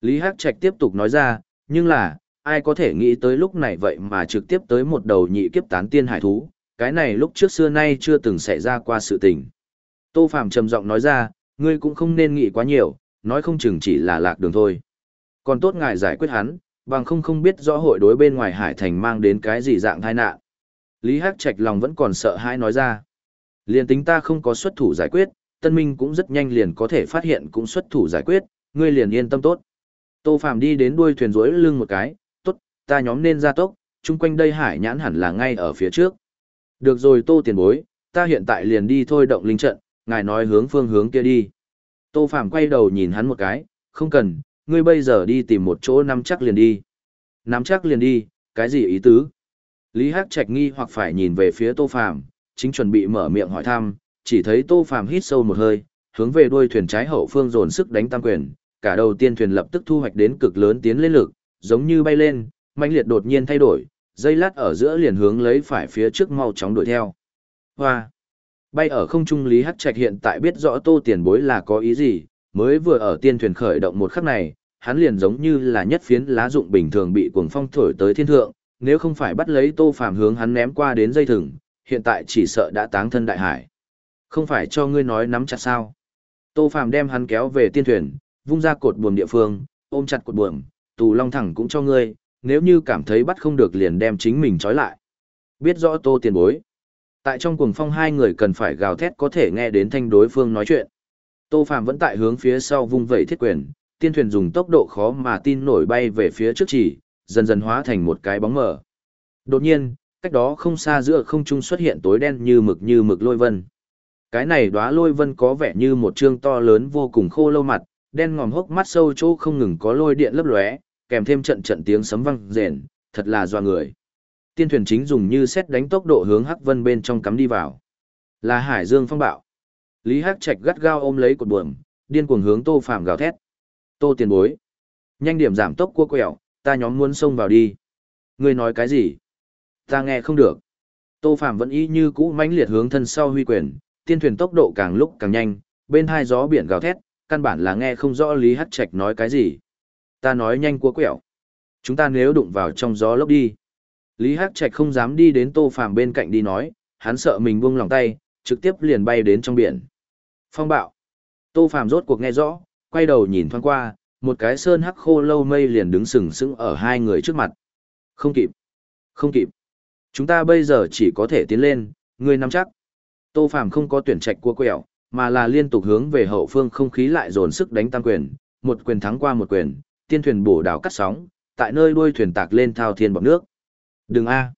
[SPEAKER 1] Lý Hắc Trạch tiếp tục nói ra, nhưng là, ai có thể nghĩ tới lúc này vậy mà trực tiếp tới một đầu nhị kiếp tán tiên hải thú, cái này lúc trước xưa nay chưa từng xảy ra qua sự tình. Tô Phạm trầm giọng nói ra, ngươi cũng không nên nghĩ quá nhiều, nói không chừng chỉ là lạc đường thôi. Còn tốt ngài giải quyết hắn, bằng không không biết rõ hội đối bên ngoài hải thành mang đến cái gì dạng tai nạn. Lý Hắc Trạch lòng vẫn còn sợ hãi nói ra. Liền tính ta không có xuất thủ giải quyết, Tân Minh cũng rất nhanh liền có thể phát hiện cũng xuất thủ giải quyết, ngươi liền yên tâm tốt. Tô Phạm đi đến đuôi thuyền rối lưng một cái, tốt, ta nhóm nên ra tốc, chung quanh đây hải nhãn hẳn là ngay ở phía trước. Được rồi Tô tiền bối, ta hiện tại liền đi thôi động linh trận, ngài nói hướng phương hướng kia đi. Tô Phạm quay đầu nhìn hắn một cái, không cần, ngươi bây giờ đi tìm một chỗ nắm chắc liền đi. Nắm chắc liền đi, cái gì ý tứ? Lý Hắc Trạch nghi hoặc phải nhìn về phía Tô phạm, chính chuẩn bị mở miệng hỏi thăm, chỉ thấy Tô phạm hít sâu một hơi, hướng về đuôi thuyền trái hậu phương dồn sức đánh tam quyền, cả đầu tiên thuyền lập tức thu hoạch đến cực lớn tiến lên lực, giống như bay lên, mãnh liệt đột nhiên thay đổi, dây lát ở giữa liền hướng lấy phải phía trước mau chóng đuổi theo. Hoa! Bay ở không trung Lý Hắc Trạch hiện tại biết rõ Tô Tiền Bối là có ý gì, mới vừa ở tiên thuyền khởi động một khắc này, hắn liền giống như là nhất phiến lá dụng bình thường bị cuồng phong thổi tới thiên thượng, nếu không phải bắt lấy Tô Phàm hướng hắn ném qua đến dây thừng, hiện tại chỉ sợ đã táng thân đại hải. Không phải cho ngươi nói nắm chặt sao? Tô Phàm đem hắn kéo về tiên thuyền, vung ra cột buồm địa phương, ôm chặt cột buồm, tù long thẳng cũng cho ngươi, nếu như cảm thấy bắt không được liền đem chính mình trói lại. Biết rõ Tô tiền bối. Tại trong cuồng phong hai người cần phải gào thét có thể nghe đến thanh đối phương nói chuyện. Tô Phàm vẫn tại hướng phía sau vung vẩy thiết quyền, tiên thuyền dùng tốc độ khó mà tin nổi bay về phía trước chỉ, dần dần hóa thành một cái bóng mờ. Đột nhiên, cách đó không xa giữa không trung xuất hiện tối đen như mực như mực lôi vân. Cái này đóa lôi vân có vẻ như một trương to lớn vô cùng khô lâu mặt, đen ngòm hốc mắt sâu chỗ không ngừng có lôi điện lấp lóe, kèm thêm trận trận tiếng sấm vang rền, thật là doa người. Tiên thuyền chính dùng như xét đánh tốc độ hướng Hắc Vân bên trong cắm đi vào. Là Hải Dương phong bạo. Lý Hắc Trạch gắt gao ôm lấy cột buồm, điên cuồng hướng Tô Phàm gào thét. "Tô tiền bối, nhanh điểm giảm tốc cua quẹo, ta nhóm muốn xông vào đi. Ngươi nói cái gì? Ta nghe không được. Tô Phạm vẫn y như cũ mãnh liệt hướng thân sau huy quyền, tiên thuyền tốc độ càng lúc càng nhanh, bên hai gió biển gào thét, căn bản là nghe không rõ Lý Hắc Trạch nói cái gì. Ta nói nhanh cua quẹo. Chúng ta nếu đụng vào trong gió lốc đi. Lý Hắc Trạch không dám đi đến Tô phàm bên cạnh đi nói, hắn sợ mình buông lòng tay, trực tiếp liền bay đến trong biển. Phong bạo. Tô phàm rốt cuộc nghe rõ, quay đầu nhìn thoáng qua, một cái sơn hắc khô lâu mây liền đứng sừng sững ở hai người trước mặt. Không kịp. Không kịp. Chúng ta bây giờ chỉ có thể tiến lên, ngươi nắm chắc. Tô Phàm không có tuyển trạch cua quẹo, mà là liên tục hướng về hậu phương không khí lại dồn sức đánh tăng quyền, một quyền thắng qua một quyền, tiên thuyền bổ đảo cắt sóng, tại nơi đuôi thuyền tạc lên thao thiên bọt nước. Đừng a.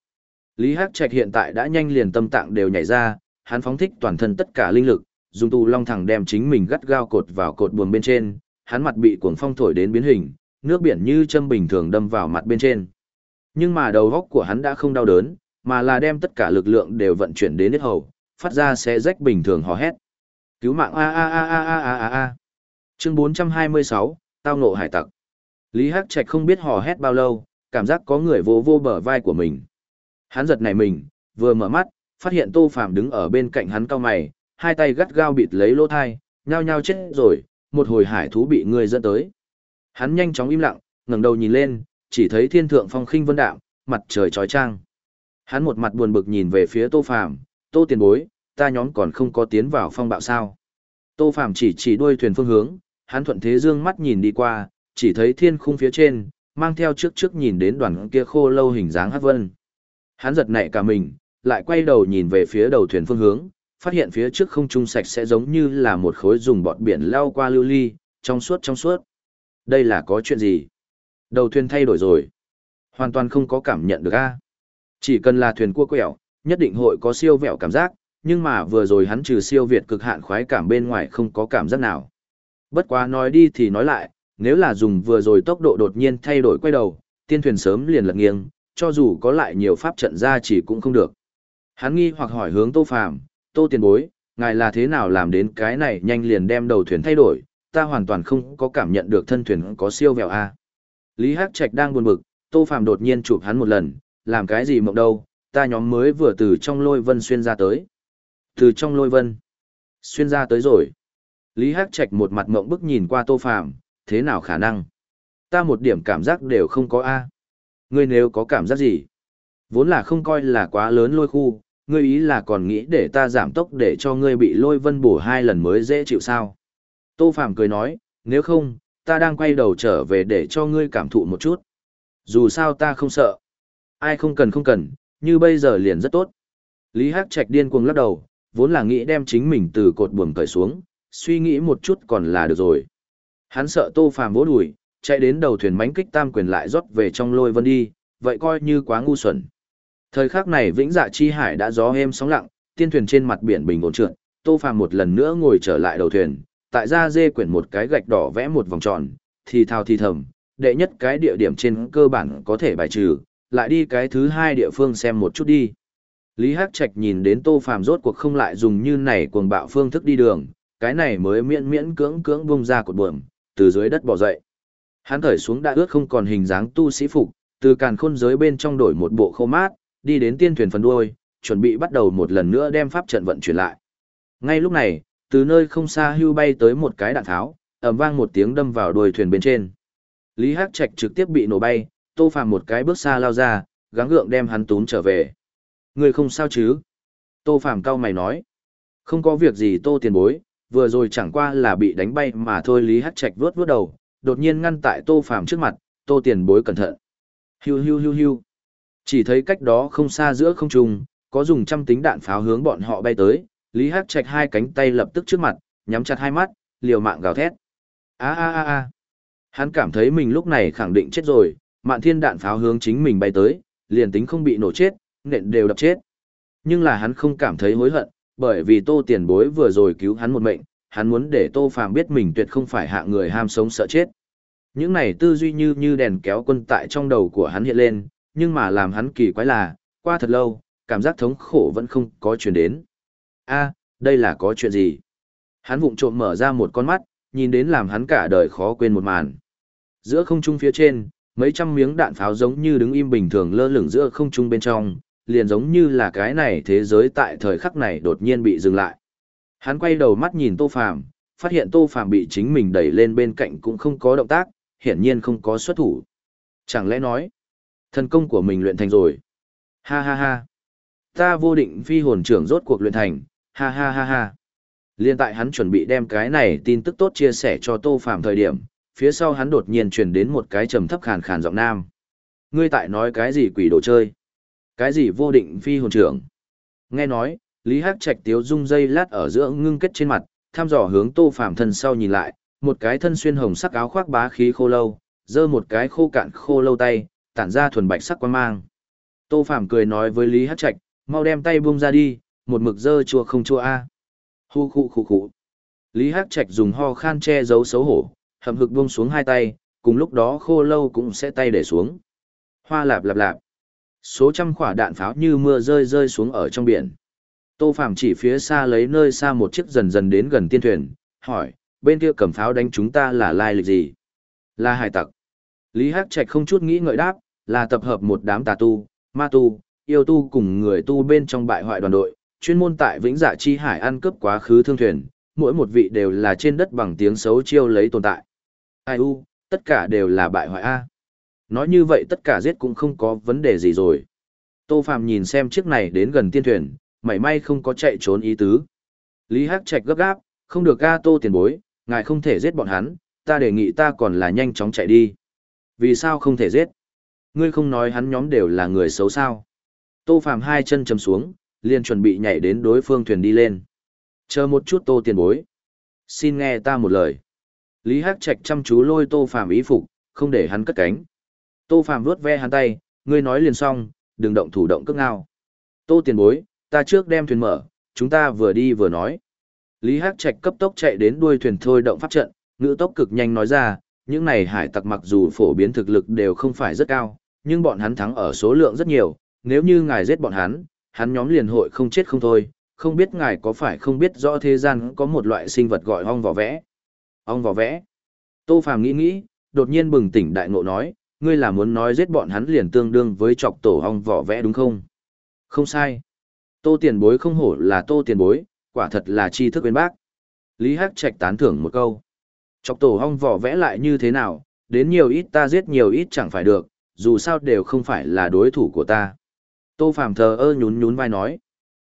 [SPEAKER 1] Lý Hắc Trạch hiện tại đã nhanh liền tâm tạng đều nhảy ra, hắn phóng thích toàn thân tất cả linh lực, dùng tù long thẳng đem chính mình gắt gao cột vào cột buồng bên trên, hắn mặt bị cuồng phong thổi đến biến hình, nước biển như châm bình thường đâm vào mặt bên trên. Nhưng mà đầu góc của hắn đã không đau đớn, mà là đem tất cả lực lượng đều vận chuyển đến hết hầu, phát ra xé rách bình thường hò hét. Cứu mạng a a a a a a a. Chương 426, tao nộ hải tặc. Lý Hắc Trạch không biết hò hét bao lâu, cảm giác có người vô vô bờ vai của mình. Hắn giật nảy mình, vừa mở mắt, phát hiện Tô Phàm đứng ở bên cạnh hắn cao mày, hai tay gắt gao bịt lấy lỗ thai, nhao nhao chết rồi, một hồi hải thú bị người dẫn tới. Hắn nhanh chóng im lặng, ngẩng đầu nhìn lên, chỉ thấy thiên thượng phong khinh vân đạm, mặt trời chói chang. Hắn một mặt buồn bực nhìn về phía Tô Phàm, "Tô tiền bối, ta nhóm còn không có tiến vào phong bạo sao?" Tô Phàm chỉ chỉ đuôi thuyền phương hướng, hắn thuận thế dương mắt nhìn đi qua, chỉ thấy thiên khung phía trên, mang theo trước trước nhìn đến đoàn kia khô lâu hình dáng hát vân. Hắn giật nảy cả mình, lại quay đầu nhìn về phía đầu thuyền phương hướng, phát hiện phía trước không trung sạch sẽ giống như là một khối dùng bọt biển lao qua lưu ly, trong suốt trong suốt. Đây là có chuyện gì? Đầu thuyền thay đổi rồi. Hoàn toàn không có cảm nhận được a. Chỉ cần là thuyền cua quẹo, nhất định hội có siêu vẹo cảm giác, nhưng mà vừa rồi hắn trừ siêu việt cực hạn khoái cảm bên ngoài không có cảm giác nào. Bất quá nói đi thì nói lại, nếu là dùng vừa rồi tốc độ đột nhiên thay đổi quay đầu, tiên thuyền sớm liền lật nghiêng, cho dù có lại nhiều pháp trận ra chỉ cũng không được. Hắn nghi hoặc hỏi hướng Tô Phàm, Tô tiền bối, ngài là thế nào làm đến cái này nhanh liền đem đầu thuyền thay đổi, ta hoàn toàn không có cảm nhận được thân thuyền có siêu vẹo a. Lý Hắc Trạch đang buồn bực, Tô Phàm đột nhiên chụp hắn một lần, làm cái gì mộng đâu, ta nhóm mới vừa từ trong lôi vân xuyên ra tới. Từ trong lôi vân, xuyên ra tới rồi. Lý Hắc Trạch một mặt mộng bức nhìn qua Tô Phàm, thế nào khả năng? Ta một điểm cảm giác đều không có a. Ngươi nếu có cảm giác gì? Vốn là không coi là quá lớn lôi khu, ngươi ý là còn nghĩ để ta giảm tốc để cho ngươi bị lôi vân bổ hai lần mới dễ chịu sao? Tô Phàm cười nói, nếu không, ta đang quay đầu trở về để cho ngươi cảm thụ một chút. Dù sao ta không sợ. Ai không cần không cần, như bây giờ liền rất tốt. Lý Hắc Trạch điên cuồng lắc đầu, vốn là nghĩ đem chính mình từ cột buồm cởi xuống, suy nghĩ một chút còn là được rồi. Hắn sợ Tô Phàm vỗ đùi, chạy đến đầu thuyền mánh kích tam quyền lại rót về trong lôi vân đi, vậy coi như quá ngu xuẩn. Thời khắc này vĩnh dạ chi hải đã gió êm sóng lặng, tiên thuyền trên mặt biển bình ổn trượt, Tô Phàm một lần nữa ngồi trở lại đầu thuyền, tại ra dê quyển một cái gạch đỏ vẽ một vòng tròn, thì thào thì thầm, đệ nhất cái địa điểm trên cơ bản có thể bài trừ, lại đi cái thứ hai địa phương xem một chút đi. Lý Hắc Trạch nhìn đến Tô Phàm rốt cuộc không lại dùng như này cuồng bạo phương thức đi đường, cái này mới miễn miễn cưỡng cưỡng bung ra cột buồm, từ dưới đất bò dậy. Hắn thở xuống đã ướt không còn hình dáng tu sĩ phục, từ càn khôn giới bên trong đổi một bộ khô mát, đi đến tiên thuyền phần đuôi, chuẩn bị bắt đầu một lần nữa đem pháp trận vận chuyển lại. Ngay lúc này, từ nơi không xa hưu bay tới một cái đạn tháo, ầm vang một tiếng đâm vào đuôi thuyền bên trên. Lý Hắc Trạch trực tiếp bị nổ bay, Tô Phàm một cái bước xa lao ra, gắng gượng đem hắn tún trở về. Người không sao chứ? Tô Phàm cau mày nói. Không có việc gì Tô tiền bối, vừa rồi chẳng qua là bị đánh bay mà thôi Lý Hắc Trạch vuốt vuốt đầu, đột nhiên ngăn tại Tô Phàm trước mặt, Tô tiền bối cẩn thận. Hiu hiu hiu hiu. Chỉ thấy cách đó không xa giữa không trung, có dùng trăm tính đạn pháo hướng bọn họ bay tới, Lý Hắc Trạch hai cánh tay lập tức trước mặt, nhắm chặt hai mắt, liều mạng gào thét. A a a a. Hắn cảm thấy mình lúc này khẳng định chết rồi, mạn thiên đạn pháo hướng chính mình bay tới, liền tính không bị nổ chết, nện đều đập chết. Nhưng là hắn không cảm thấy hối hận, bởi vì tô tiền bối vừa rồi cứu hắn một mệnh, hắn muốn để tô phàm biết mình tuyệt không phải hạ người ham sống sợ chết. Những này tư duy như như đèn kéo quân tại trong đầu của hắn hiện lên, nhưng mà làm hắn kỳ quái là, qua thật lâu, cảm giác thống khổ vẫn không có chuyển đến. a đây là có chuyện gì? Hắn vụng trộm mở ra một con mắt, nhìn đến làm hắn cả đời khó quên một màn. Giữa không trung phía trên, mấy trăm miếng đạn pháo giống như đứng im bình thường lơ lửng giữa không trung bên trong, liền giống như là cái này thế giới tại thời khắc này đột nhiên bị dừng lại. Hắn quay đầu mắt nhìn Tô Phàm, phát hiện Tô Phàm bị chính mình đẩy lên bên cạnh cũng không có động tác, hiển nhiên không có xuất thủ. Chẳng lẽ nói, thần công của mình luyện thành rồi? Ha ha ha. Ta vô định phi hồn trưởng rốt cuộc luyện thành, ha ha ha ha. Liên tại hắn chuẩn bị đem cái này tin tức tốt chia sẻ cho Tô Phàm thời điểm, phía sau hắn đột nhiên truyền đến một cái trầm thấp khàn khàn giọng nam. Ngươi tại nói cái gì quỷ đồ chơi? Cái gì vô định phi hồn trưởng? Nghe nói, Lý Hắc Trạch tiếu dung dây lát ở giữa ngưng kết trên mặt, tham dò hướng Tô Phàm thân sau nhìn lại, một cái thân xuyên hồng sắc áo khoác bá khí khô lâu, giơ một cái khô cạn khô lâu tay, tản ra thuần bạch sắc quan mang. Tô Phàm cười nói với Lý Hắc Trạch, mau đem tay buông ra đi, một mực dơ chua không chua a. Hu khụ khụ khụ. Lý Hắc Trạch dùng ho khan che giấu xấu hổ, hầm hực buông xuống hai tay, cùng lúc đó khô lâu cũng sẽ tay để xuống. Hoa lạp lạp lạp. Số trăm quả đạn pháo như mưa rơi rơi xuống ở trong biển. Tô Phạm chỉ phía xa lấy nơi xa một chiếc dần dần đến gần tiên thuyền, hỏi, bên kia cầm pháo đánh chúng ta là lai lịch gì? Là hải tặc. Lý Hắc Trạch không chút nghĩ ngợi đáp, là tập hợp một đám tà tu, ma tu, yêu tu cùng người tu bên trong bại hoại đoàn đội, chuyên môn tại Vĩnh Dạ Chi Hải ăn cướp quá khứ thương thuyền, mỗi một vị đều là trên đất bằng tiếng xấu chiêu lấy tồn tại. Ai u, tất cả đều là bại hoại A. Nói như vậy tất cả giết cũng không có vấn đề gì rồi. Tô Phạm nhìn xem chiếc này đến gần tiên thuyền, mảy may không có chạy trốn ý tứ. Lý Hắc Trạch gấp gáp, không được ga Tô tiền bối, ngài không thể giết bọn hắn, ta đề nghị ta còn là nhanh chóng chạy đi. Vì sao không thể giết? Ngươi không nói hắn nhóm đều là người xấu sao? Tô Phạm hai chân chầm xuống, liền chuẩn bị nhảy đến đối phương thuyền đi lên. Chờ một chút Tô tiền bối. Xin nghe ta một lời. Lý Hắc Trạch chăm chú lôi Tô phạm ý phục, không để hắn cất cánh. Tô Phàm vuốt ve hắn tay, ngươi nói liền xong, đừng động thủ động cước ngao. Tô tiền bối, ta trước đem thuyền mở, chúng ta vừa đi vừa nói. Lý Hắc Trạch cấp tốc chạy đến đuôi thuyền thôi động pháp trận, ngữ tốc cực nhanh nói ra, những này hải tặc mặc dù phổ biến thực lực đều không phải rất cao, nhưng bọn hắn thắng ở số lượng rất nhiều, nếu như ngài giết bọn hắn, hắn nhóm liền hội không chết không thôi, không biết ngài có phải không biết rõ thế gian có một loại sinh vật gọi ong vỏ vẽ. Ong vỏ vẽ. Tô Phàm nghĩ nghĩ, đột nhiên bừng tỉnh đại ngộ nói, ngươi là muốn nói giết bọn hắn liền tương đương với chọc tổ hong vỏ vẽ đúng không? Không sai. Tô tiền bối không hổ là tô tiền bối, quả thật là tri thức bên bác. Lý Hắc Trạch tán thưởng một câu. Chọc tổ hong vỏ vẽ lại như thế nào, đến nhiều ít ta giết nhiều ít chẳng phải được, dù sao đều không phải là đối thủ của ta. Tô Phàm thờ ơ nhún nhún vai nói.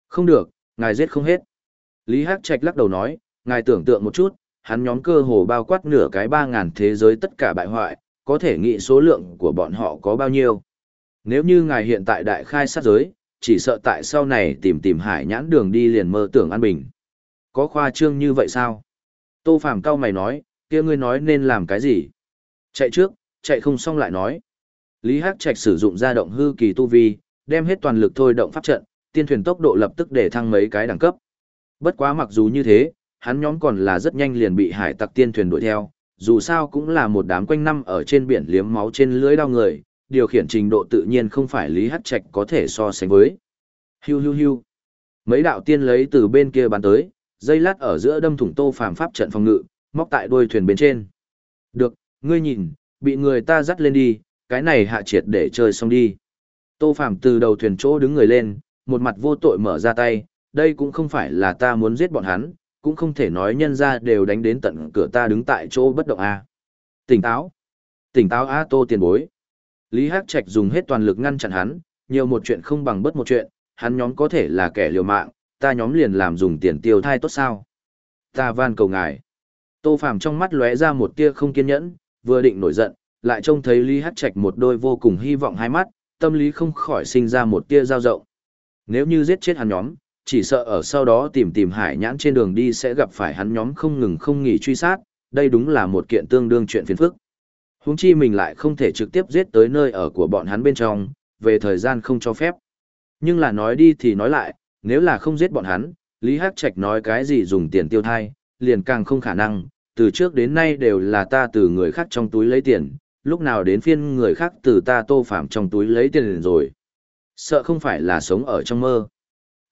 [SPEAKER 1] Không được, ngài giết không hết. Lý Hắc Trạch lắc đầu nói, ngài tưởng tượng một chút, hắn nhóm cơ hồ bao quát nửa cái ba ngàn thế giới tất cả bại hoại, có thể nghĩ số lượng của bọn họ có bao nhiêu. Nếu như ngài hiện tại đại khai sát giới, chỉ sợ tại sau này tìm tìm hải nhãn đường đi liền mơ tưởng an bình. Có khoa trương như vậy sao? Tô Phàm cao mày nói, kia ngươi nói nên làm cái gì? Chạy trước, chạy không xong lại nói. Lý Hắc Trạch sử dụng ra động hư kỳ tu vi, đem hết toàn lực thôi động pháp trận, tiên thuyền tốc độ lập tức để thăng mấy cái đẳng cấp. Bất quá mặc dù như thế, hắn nhóm còn là rất nhanh liền bị hải tặc tiên thuyền đuổi theo, dù sao cũng là một đám quanh năm ở trên biển liếm máu trên lưới đau người, điều khiển trình độ tự nhiên không phải Lý Hắc Trạch có thể so sánh với. Hiu hiu hiu. Mấy đạo tiên lấy từ bên kia bắn tới, dây lát ở giữa đâm thủng Tô Phàm pháp trận phòng ngự, móc tại đuôi thuyền bên trên. Được, ngươi nhìn, bị người ta dắt lên đi, cái này hạ triệt để chơi xong đi. Tô Phàm từ đầu thuyền chỗ đứng người lên, một mặt vô tội mở ra tay, đây cũng không phải là ta muốn giết bọn hắn, cũng không thể nói nhân ra đều đánh đến tận cửa ta đứng tại chỗ bất động a. Tỉnh táo. Tỉnh táo a Tô tiền bối. Lý Hắc Trạch dùng hết toàn lực ngăn chặn hắn, nhiều một chuyện không bằng bất một chuyện, hắn nhóm có thể là kẻ liều mạng, ta nhóm liền làm dùng tiền tiêu thai tốt sao? Ta van cầu ngài. Tô Phàm trong mắt lóe ra một tia không kiên nhẫn, vừa định nổi giận, lại trông thấy Lý Hắc Trạch một đôi vô cùng hy vọng hai mắt, tâm lý không khỏi sinh ra một tia dao rộng. Nếu như giết chết hắn nhóm, chỉ sợ ở sau đó tìm tìm hải nhãn trên đường đi sẽ gặp phải hắn nhóm không ngừng không nghỉ truy sát, đây đúng là một kiện tương đương chuyện phiền phức. Huống chi mình lại không thể trực tiếp giết tới nơi ở của bọn hắn bên trong, về thời gian không cho phép. Nhưng là nói đi thì nói lại, nếu là không giết bọn hắn, Lý Hắc Trạch nói cái gì dùng tiền tiêu thai, liền càng không khả năng, từ trước đến nay đều là ta từ người khác trong túi lấy tiền, lúc nào đến phiên người khác từ ta tô phạm trong túi lấy tiền rồi. Sợ không phải là sống ở trong mơ.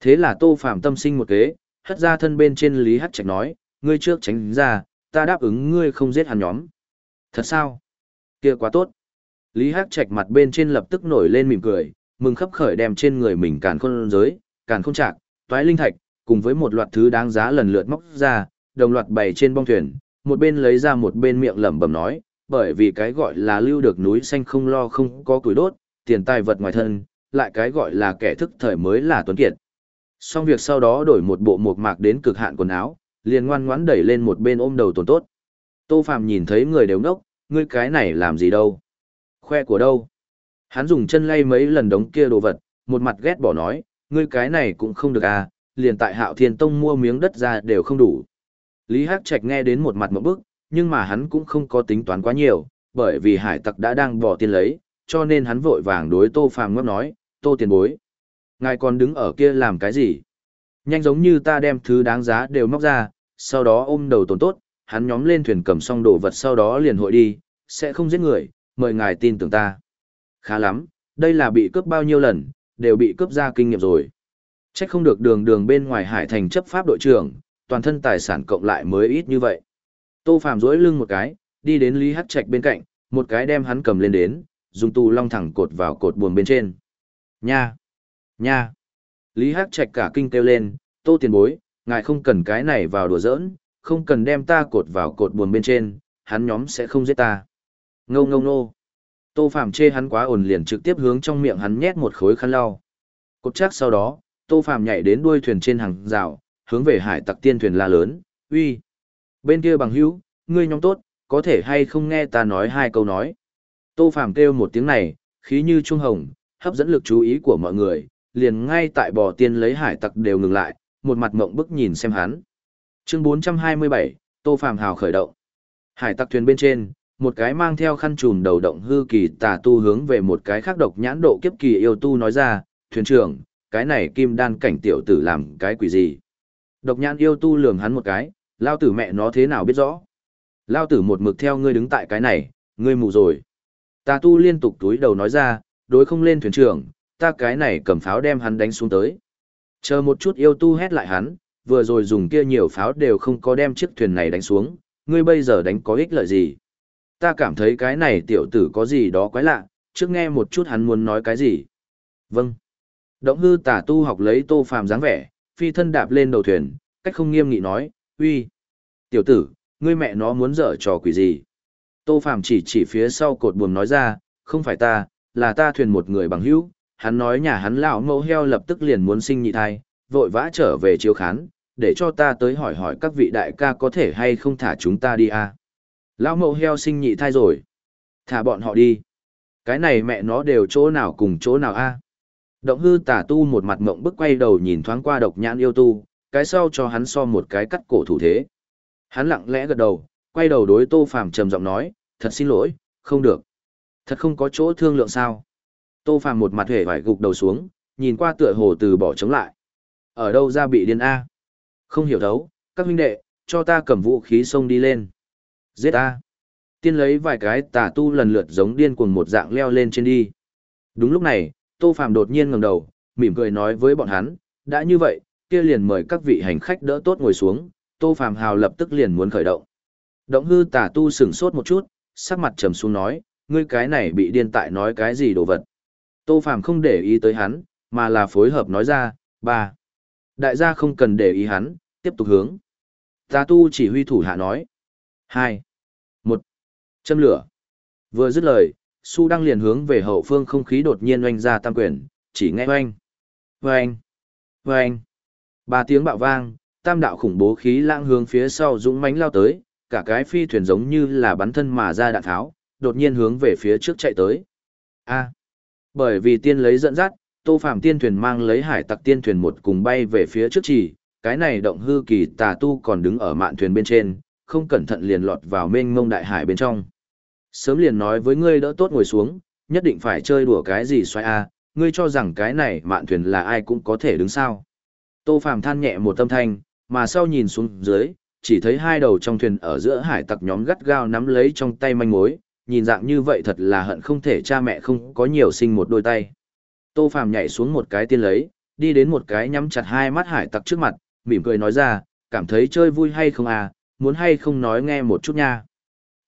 [SPEAKER 1] Thế là tô phạm tâm sinh một kế, hất ra thân bên trên Lý Hắc Trạch nói, ngươi trước tránh ra, ta đáp ứng ngươi không giết hắn nhóm. Thật sao? kia quá tốt. Lý Hắc Trạch mặt bên trên lập tức nổi lên mỉm cười, mừng khấp khởi đem trên người mình càn khôn giới, càn khôn trạc, toái linh thạch, cùng với một loạt thứ đáng giá lần lượt móc ra, đồng loạt bày trên bong thuyền, một bên lấy ra một bên miệng lẩm bẩm nói, bởi vì cái gọi là lưu được núi xanh không lo không có củi đốt, tiền tài vật ngoài thân, lại cái gọi là kẻ thức thời mới là tuấn kiệt. Xong việc sau đó đổi một bộ mộc mạc đến cực hạn quần áo, liền ngoan ngoãn đẩy lên một bên ôm đầu tồn tốt. Tô Phàm nhìn thấy người đều ngốc, ngươi cái này làm gì đâu? Khoe của đâu? Hắn dùng chân lay mấy lần đống kia đồ vật, một mặt ghét bỏ nói, ngươi cái này cũng không được à, liền tại hạo thiên tông mua miếng đất ra đều không đủ. Lý Hắc Trạch nghe đến một mặt một bức, nhưng mà hắn cũng không có tính toán quá nhiều, bởi vì hải tặc đã đang bỏ tiền lấy, cho nên hắn vội vàng đối tô phàm ngấp nói, tô tiền bối. Ngài còn đứng ở kia làm cái gì? Nhanh giống như ta đem thứ đáng giá đều móc ra, sau đó ôm đầu tổn tốt, hắn nhóm lên thuyền cầm xong đồ vật sau đó liền hội đi, sẽ không giết người, mời ngài tin tưởng ta. Khá lắm, đây là bị cướp bao nhiêu lần, đều bị cướp ra kinh nghiệm rồi. Chắc không được đường đường bên ngoài hải thành chấp pháp đội trưởng, toàn thân tài sản cộng lại mới ít như vậy. Tô Phạm duỗi lưng một cái, đi đến Lý Hắc Trạch bên cạnh, một cái đem hắn cầm lên đến, dùng tù long thẳng cột vào cột buồm bên trên. Nha! Nha! Lý Hắc Trạch cả kinh kêu lên, tô tiền bối, ngài không cần cái này vào đùa giỡn, không cần đem ta cột vào cột buồn bên trên, hắn nhóm sẽ không giết ta. Ngâu ngâu nô! Tô Phạm chê hắn quá ổn liền trực tiếp hướng trong miệng hắn nhét một khối khăn lau. Cột chắc sau đó, Tô Phạm nhảy đến đuôi thuyền trên hàng rào, hướng về hải tặc tiên thuyền la lớn, uy. Bên kia bằng hữu, ngươi nhóm tốt, có thể hay không nghe ta nói hai câu nói. Tô Phạm kêu một tiếng này, khí như trung hồng, hấp dẫn lực chú ý của mọi người, liền ngay tại bò tiên lấy hải tặc đều ngừng lại, một mặt mộng bức nhìn xem hắn. Chương 427, Tô phàm hào khởi động. Hải tặc thuyền bên trên, một cái mang theo khăn trùm đầu động hư kỳ tà tu hướng về một cái khác độc nhãn độ kiếp kỳ yêu tu nói ra, thuyền trưởng, cái này kim đan cảnh tiểu tử làm cái quỷ gì. Độc nhãn yêu tu lườm hắn một cái, lao tử mẹ nó thế nào biết rõ. Lao tử một mực theo ngươi đứng tại cái này, ngươi mù rồi. Tà tu liên tục túi đầu nói ra, đối không lên thuyền trưởng, ta cái này cầm pháo đem hắn đánh xuống tới. Chờ một chút yêu tu hét lại hắn, vừa rồi dùng kia nhiều pháo đều không có đem chiếc thuyền này đánh xuống, ngươi bây giờ đánh có ích lợi gì. Ta cảm thấy cái này tiểu tử có gì đó quái lạ, trước nghe một chút hắn muốn nói cái gì. Vâng. Động hư tả tu học lấy tô phàm dáng vẻ, phi thân đạp lên đầu thuyền, cách không nghiêm nghị nói, uy. Tiểu tử, ngươi mẹ nó muốn dở trò quỷ gì? Tô phàm chỉ chỉ phía sau cột buồm nói ra, không phải ta, là ta thuyền một người bằng hữu. Hắn nói nhà hắn lão mẫu heo lập tức liền muốn sinh nhị thai, vội vã trở về chiếu khán, để cho ta tới hỏi hỏi các vị đại ca có thể hay không thả chúng ta đi à. Lão mẫu heo sinh nhị thai rồi. Thả bọn họ đi. Cái này mẹ nó đều chỗ nào cùng chỗ nào a Động hư tả tu một mặt mộng bức quay đầu nhìn thoáng qua độc nhãn yêu tu, cái sau cho hắn so một cái cắt cổ thủ thế. Hắn lặng lẽ gật đầu, quay đầu đối tô phàm trầm giọng nói, thật xin lỗi, không được. Thật không có chỗ thương lượng sao. Tô phàm một mặt hề vải gục đầu xuống, nhìn qua tựa hồ từ bỏ chống lại. Ở đâu ra bị điên A? Không hiểu thấu, các huynh đệ, cho ta cầm vũ khí xông đi lên. Giết A. Tiên lấy vài cái tà tu lần lượt giống điên cuồng một dạng leo lên trên đi. Đúng lúc này, Tô Phàm đột nhiên ngẩng đầu, mỉm cười nói với bọn hắn, đã như vậy, kia liền mời các vị hành khách đỡ tốt ngồi xuống, Tô Phàm hào lập tức liền muốn khởi động. Động hư tà tu sửng sốt một chút, sắc mặt trầm xuống nói, ngươi cái này bị điên tại nói cái gì đồ vật. Tô Phàm không để ý tới hắn, mà là phối hợp nói ra, ba. Đại gia không cần để ý hắn, tiếp tục hướng. Tà tu chỉ huy thủ hạ nói. Hai. Một. Châm lửa. Vừa dứt lời, Su Đăng liền hướng về hậu phương không khí đột nhiên oanh ra tam quyền, chỉ nghe oanh. Oanh. Oanh. Ba tiếng bạo vang, tam đạo khủng bố khí lãng hướng phía sau dũng mãnh lao tới, cả cái phi thuyền giống như là bắn thân mà ra đạn tháo, đột nhiên hướng về phía trước chạy tới. A. Bởi vì tiên lấy dẫn dắt, Tô Phạm tiên thuyền mang lấy hải tặc tiên thuyền một cùng bay về phía trước chỉ, cái này động hư kỳ tà tu còn đứng ở mạn thuyền bên trên, không cẩn thận liền lọt vào mênh mông đại hải bên trong. Sớm liền nói với ngươi đỡ tốt ngồi xuống, nhất định phải chơi đùa cái gì xoay a, ngươi cho rằng cái này mạn thuyền là ai cũng có thể đứng sao. Tô Phạm than nhẹ một tâm thanh, mà sau nhìn xuống dưới, chỉ thấy hai đầu trong thuyền ở giữa hải tặc nhóm gắt gao nắm lấy trong tay manh mối, nhìn dạng như vậy thật là hận không thể cha mẹ không có nhiều sinh một đôi tay. Tô Phạm nhảy xuống một cái tiên lấy, đi đến một cái nhắm chặt hai mắt hải tặc trước mặt, mỉm cười nói ra, cảm thấy chơi vui hay không à, muốn hay không nói nghe một chút nha.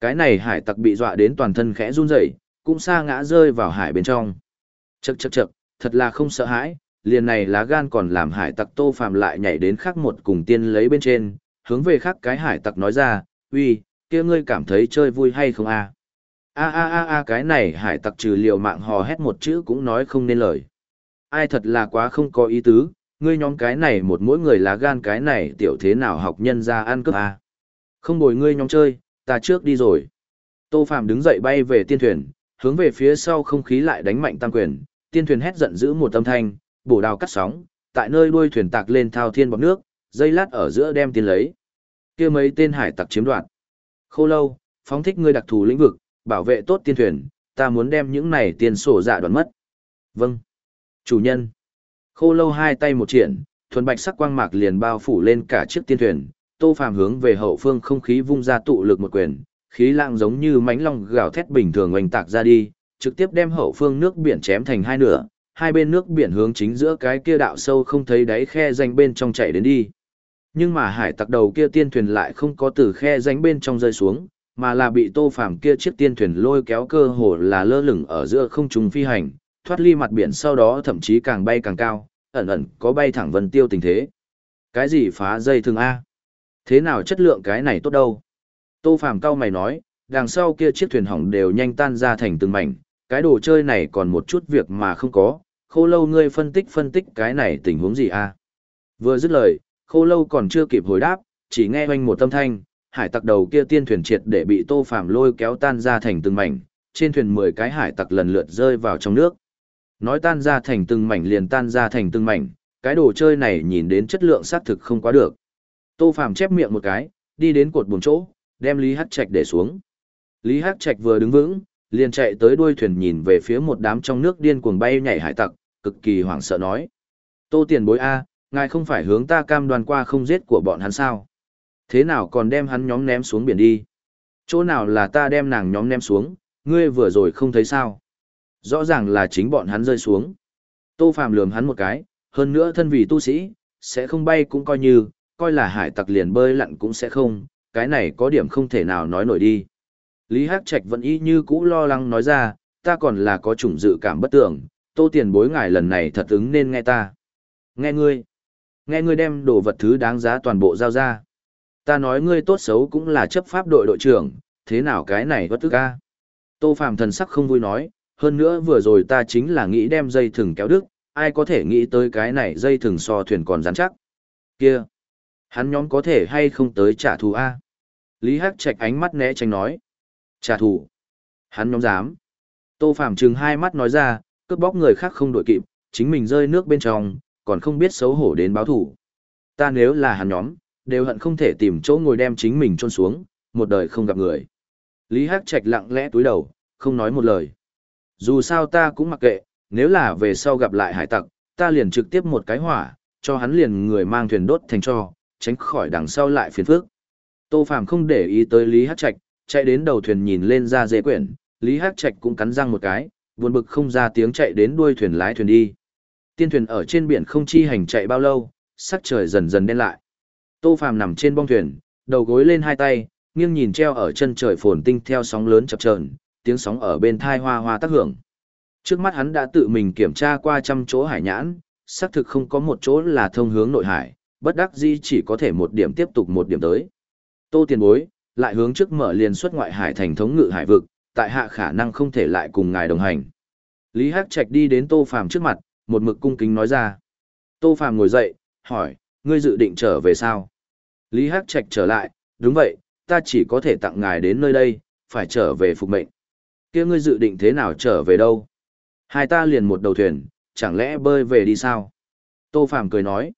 [SPEAKER 1] Cái này hải tặc bị dọa đến toàn thân khẽ run rẩy, cũng xa ngã rơi vào hải bên trong. Chậc chậc chậc, thật là không sợ hãi, liền này lá gan còn làm hải tặc Tô Phàm lại nhảy đến khác một cùng tiên lấy bên trên, hướng về khác cái hải tặc nói ra, uy, kia ngươi cảm thấy chơi vui hay không à A a a a cái này hải tặc trừ liều mạng hò hét một chữ cũng nói không nên lời. Ai thật là quá không có ý tứ, ngươi nhóm cái này một mỗi người lá gan cái này tiểu thế nào học nhân ra ăn cướp a. Không bồi ngươi nhóm chơi, ta trước đi rồi. Tô Phạm đứng dậy bay về tiên thuyền, hướng về phía sau không khí lại đánh mạnh tăng quyền, tiên thuyền hét giận dữ một âm thanh, bổ đào cắt sóng, tại nơi đuôi thuyền tạc lên thao thiên bọt nước, dây lát ở giữa đem tiền lấy. kia mấy tên hải tặc chiếm đoạt. Khô lâu, phóng thích ngươi đặc thù lĩnh vực, bảo vệ tốt tiên thuyền, ta muốn đem những này tiền sổ dạ đoạn mất. Vâng. Chủ nhân. Khô lâu hai tay một triển, thuần bạch sắc quang mạc liền bao phủ lên cả chiếc tiên thuyền, Tô Phàm hướng về hậu phương không khí vung ra tụ lực một quyền, khí lạng giống như mãnh long gào thét bình thường oanh tạc ra đi, trực tiếp đem hậu phương nước biển chém thành hai nửa, hai bên nước biển hướng chính giữa cái kia đạo sâu không thấy đáy khe danh bên trong chảy đến đi. Nhưng mà hải tặc đầu kia tiên thuyền lại không có từ khe danh bên trong rơi xuống, mà là bị Tô Phàm kia chiếc tiên thuyền lôi kéo cơ hồ là lơ lửng ở giữa không trung phi hành, thoát ly mặt biển sau đó thậm chí càng bay càng cao, ẩn ẩn có bay thẳng vân tiêu tình thế. Cái gì phá dây thường a? Thế nào chất lượng cái này tốt đâu? Tô Phàm cao mày nói, đằng sau kia chiếc thuyền hỏng đều nhanh tan ra thành từng mảnh, cái đồ chơi này còn một chút việc mà không có, khô lâu ngươi phân tích phân tích cái này tình huống gì a? Vừa dứt lời, khô lâu còn chưa kịp hồi đáp, chỉ nghe oanh một tâm thanh, hải tặc đầu kia tiên thuyền triệt để bị Tô Phàm lôi kéo tan ra thành từng mảnh, trên thuyền 10 cái hải tặc lần lượt rơi vào trong nước. Nói tan ra thành từng mảnh liền tan ra thành từng mảnh, cái đồ chơi này nhìn đến chất lượng xác thực không quá được. Tô Phàm chép miệng một cái, đi đến cột buồng chỗ, đem Lý Hắc Trạch để xuống. Lý Hắc Trạch vừa đứng vững, liền chạy tới đuôi thuyền nhìn về phía một đám trong nước điên cuồng bay nhảy hải tặc, cực kỳ hoảng sợ nói: "Tô Tiền Bối a, ngài không phải hướng ta cam đoan qua không giết của bọn hắn sao? Thế nào còn đem hắn nhóm ném xuống biển đi? Chỗ nào là ta đem nàng nhóm ném xuống, ngươi vừa rồi không thấy sao?" Rõ ràng là chính bọn hắn rơi xuống. Tô Phàm lườm hắn một cái, hơn nữa thân vì tu sĩ, sẽ không bay cũng coi như, coi là hải tặc liền bơi lặn cũng sẽ không, cái này có điểm không thể nào nói nổi đi. Lý Hắc Trạch vẫn y như cũ lo lắng nói ra, ta còn là có chủng dự cảm bất tưởng, tô tiền bối ngài lần này thật ứng nên nghe ta. Nghe ngươi. Nghe ngươi đem đồ vật thứ đáng giá toàn bộ giao ra. Ta nói ngươi tốt xấu cũng là chấp pháp đội đội trưởng, thế nào cái này bất tức ca. Tô Phạm thần sắc không vui nói, hơn nữa vừa rồi ta chính là nghĩ đem dây thừng kéo đứt, ai có thể nghĩ tới cái này dây thừng so thuyền còn rắn chắc. Kia, hắn nhóm có thể hay không tới trả thù A. Lý Hắc Trạch ánh mắt né tránh nói. Trả thù. Hắn nhóm dám. Tô Phạm trừng hai mắt nói ra, cướp bóc người khác không đội kịp, chính mình rơi nước bên trong, còn không biết xấu hổ đến báo thủ. Ta nếu là hắn nhóm, đều hận không thể tìm chỗ ngồi đem chính mình trôn xuống, một đời không gặp người. Lý Hắc Trạch lặng lẽ túi đầu, không nói một lời. Dù sao ta cũng mặc kệ, nếu là về sau gặp lại hải tặc, ta liền trực tiếp một cái hỏa, cho hắn liền người mang thuyền đốt thành cho, tránh khỏi đằng sau lại phiền phức. Tô Phàm không để ý tới Lý Hắc Trạch, chạy đến đầu thuyền nhìn lên ra dễ quyển, Lý Hắc Trạch cũng cắn răng một cái, buồn bực không ra tiếng chạy đến đuôi thuyền lái thuyền đi. Tiên thuyền ở trên biển không chi hành chạy bao lâu, sắc trời dần dần đen lại. Tô Phàm nằm trên bong thuyền, đầu gối lên hai tay, nghiêng nhìn treo ở chân trời phồn tinh theo sóng lớn chập chờn, tiếng sóng ở bên thai hoa hoa tác hưởng. Trước mắt hắn đã tự mình kiểm tra qua trăm chỗ hải nhãn, xác thực không có một chỗ là thông hướng nội hải, bất đắc dĩ chỉ có thể một điểm tiếp tục một điểm tới. Tô tiền bối, lại hướng trước mở liền xuất ngoại hải thành thống ngự hải vực, tại hạ khả năng không thể lại cùng ngài đồng hành. Lý Hắc Trạch đi đến Tô Phàm trước mặt, một mực cung kính nói ra. Tô Phàm ngồi dậy, hỏi, ngươi dự định trở về sao? Lý Hắc Trạch trở lại, đúng vậy, ta chỉ có thể tặng ngài đến nơi đây, phải trở về phục mệnh. kia ngươi dự định thế nào trở về đâu? Hai ta liền một đầu thuyền, chẳng lẽ bơi về đi sao? Tô Phàm cười nói.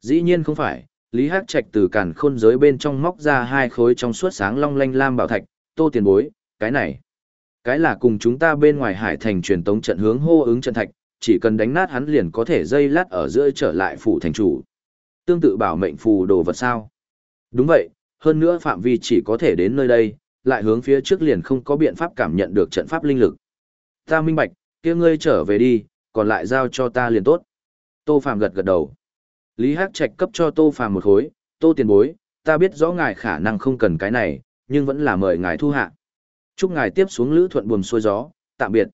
[SPEAKER 1] Dĩ nhiên không phải, Lý Hắc Trạch từ càn khôn giới bên trong móc ra hai khối trong suốt sáng long lanh lam bảo thạch, tô tiền bối, cái này. Cái là cùng chúng ta bên ngoài hải thành truyền tống trận hướng hô ứng trận thạch, chỉ cần đánh nát hắn liền có thể dây lát ở giữa trở lại phủ thành chủ. Tương tự bảo mệnh phù đồ vật sao? Đúng vậy, hơn nữa phạm vi chỉ có thể đến nơi đây, lại hướng phía trước liền không có biện pháp cảm nhận được trận pháp linh lực. Ta minh bạch, kia ngươi trở về đi, còn lại giao cho ta liền tốt. Tô Phạm gật gật đầu. Lý Hắc Trạch cấp cho Tô Phạm một khối, Tô tiền bối, ta biết rõ ngài khả năng không cần cái này, nhưng vẫn là mời ngài thu hạ. Chúc ngài tiếp xuống lữ thuận buồm xuôi gió, tạm biệt.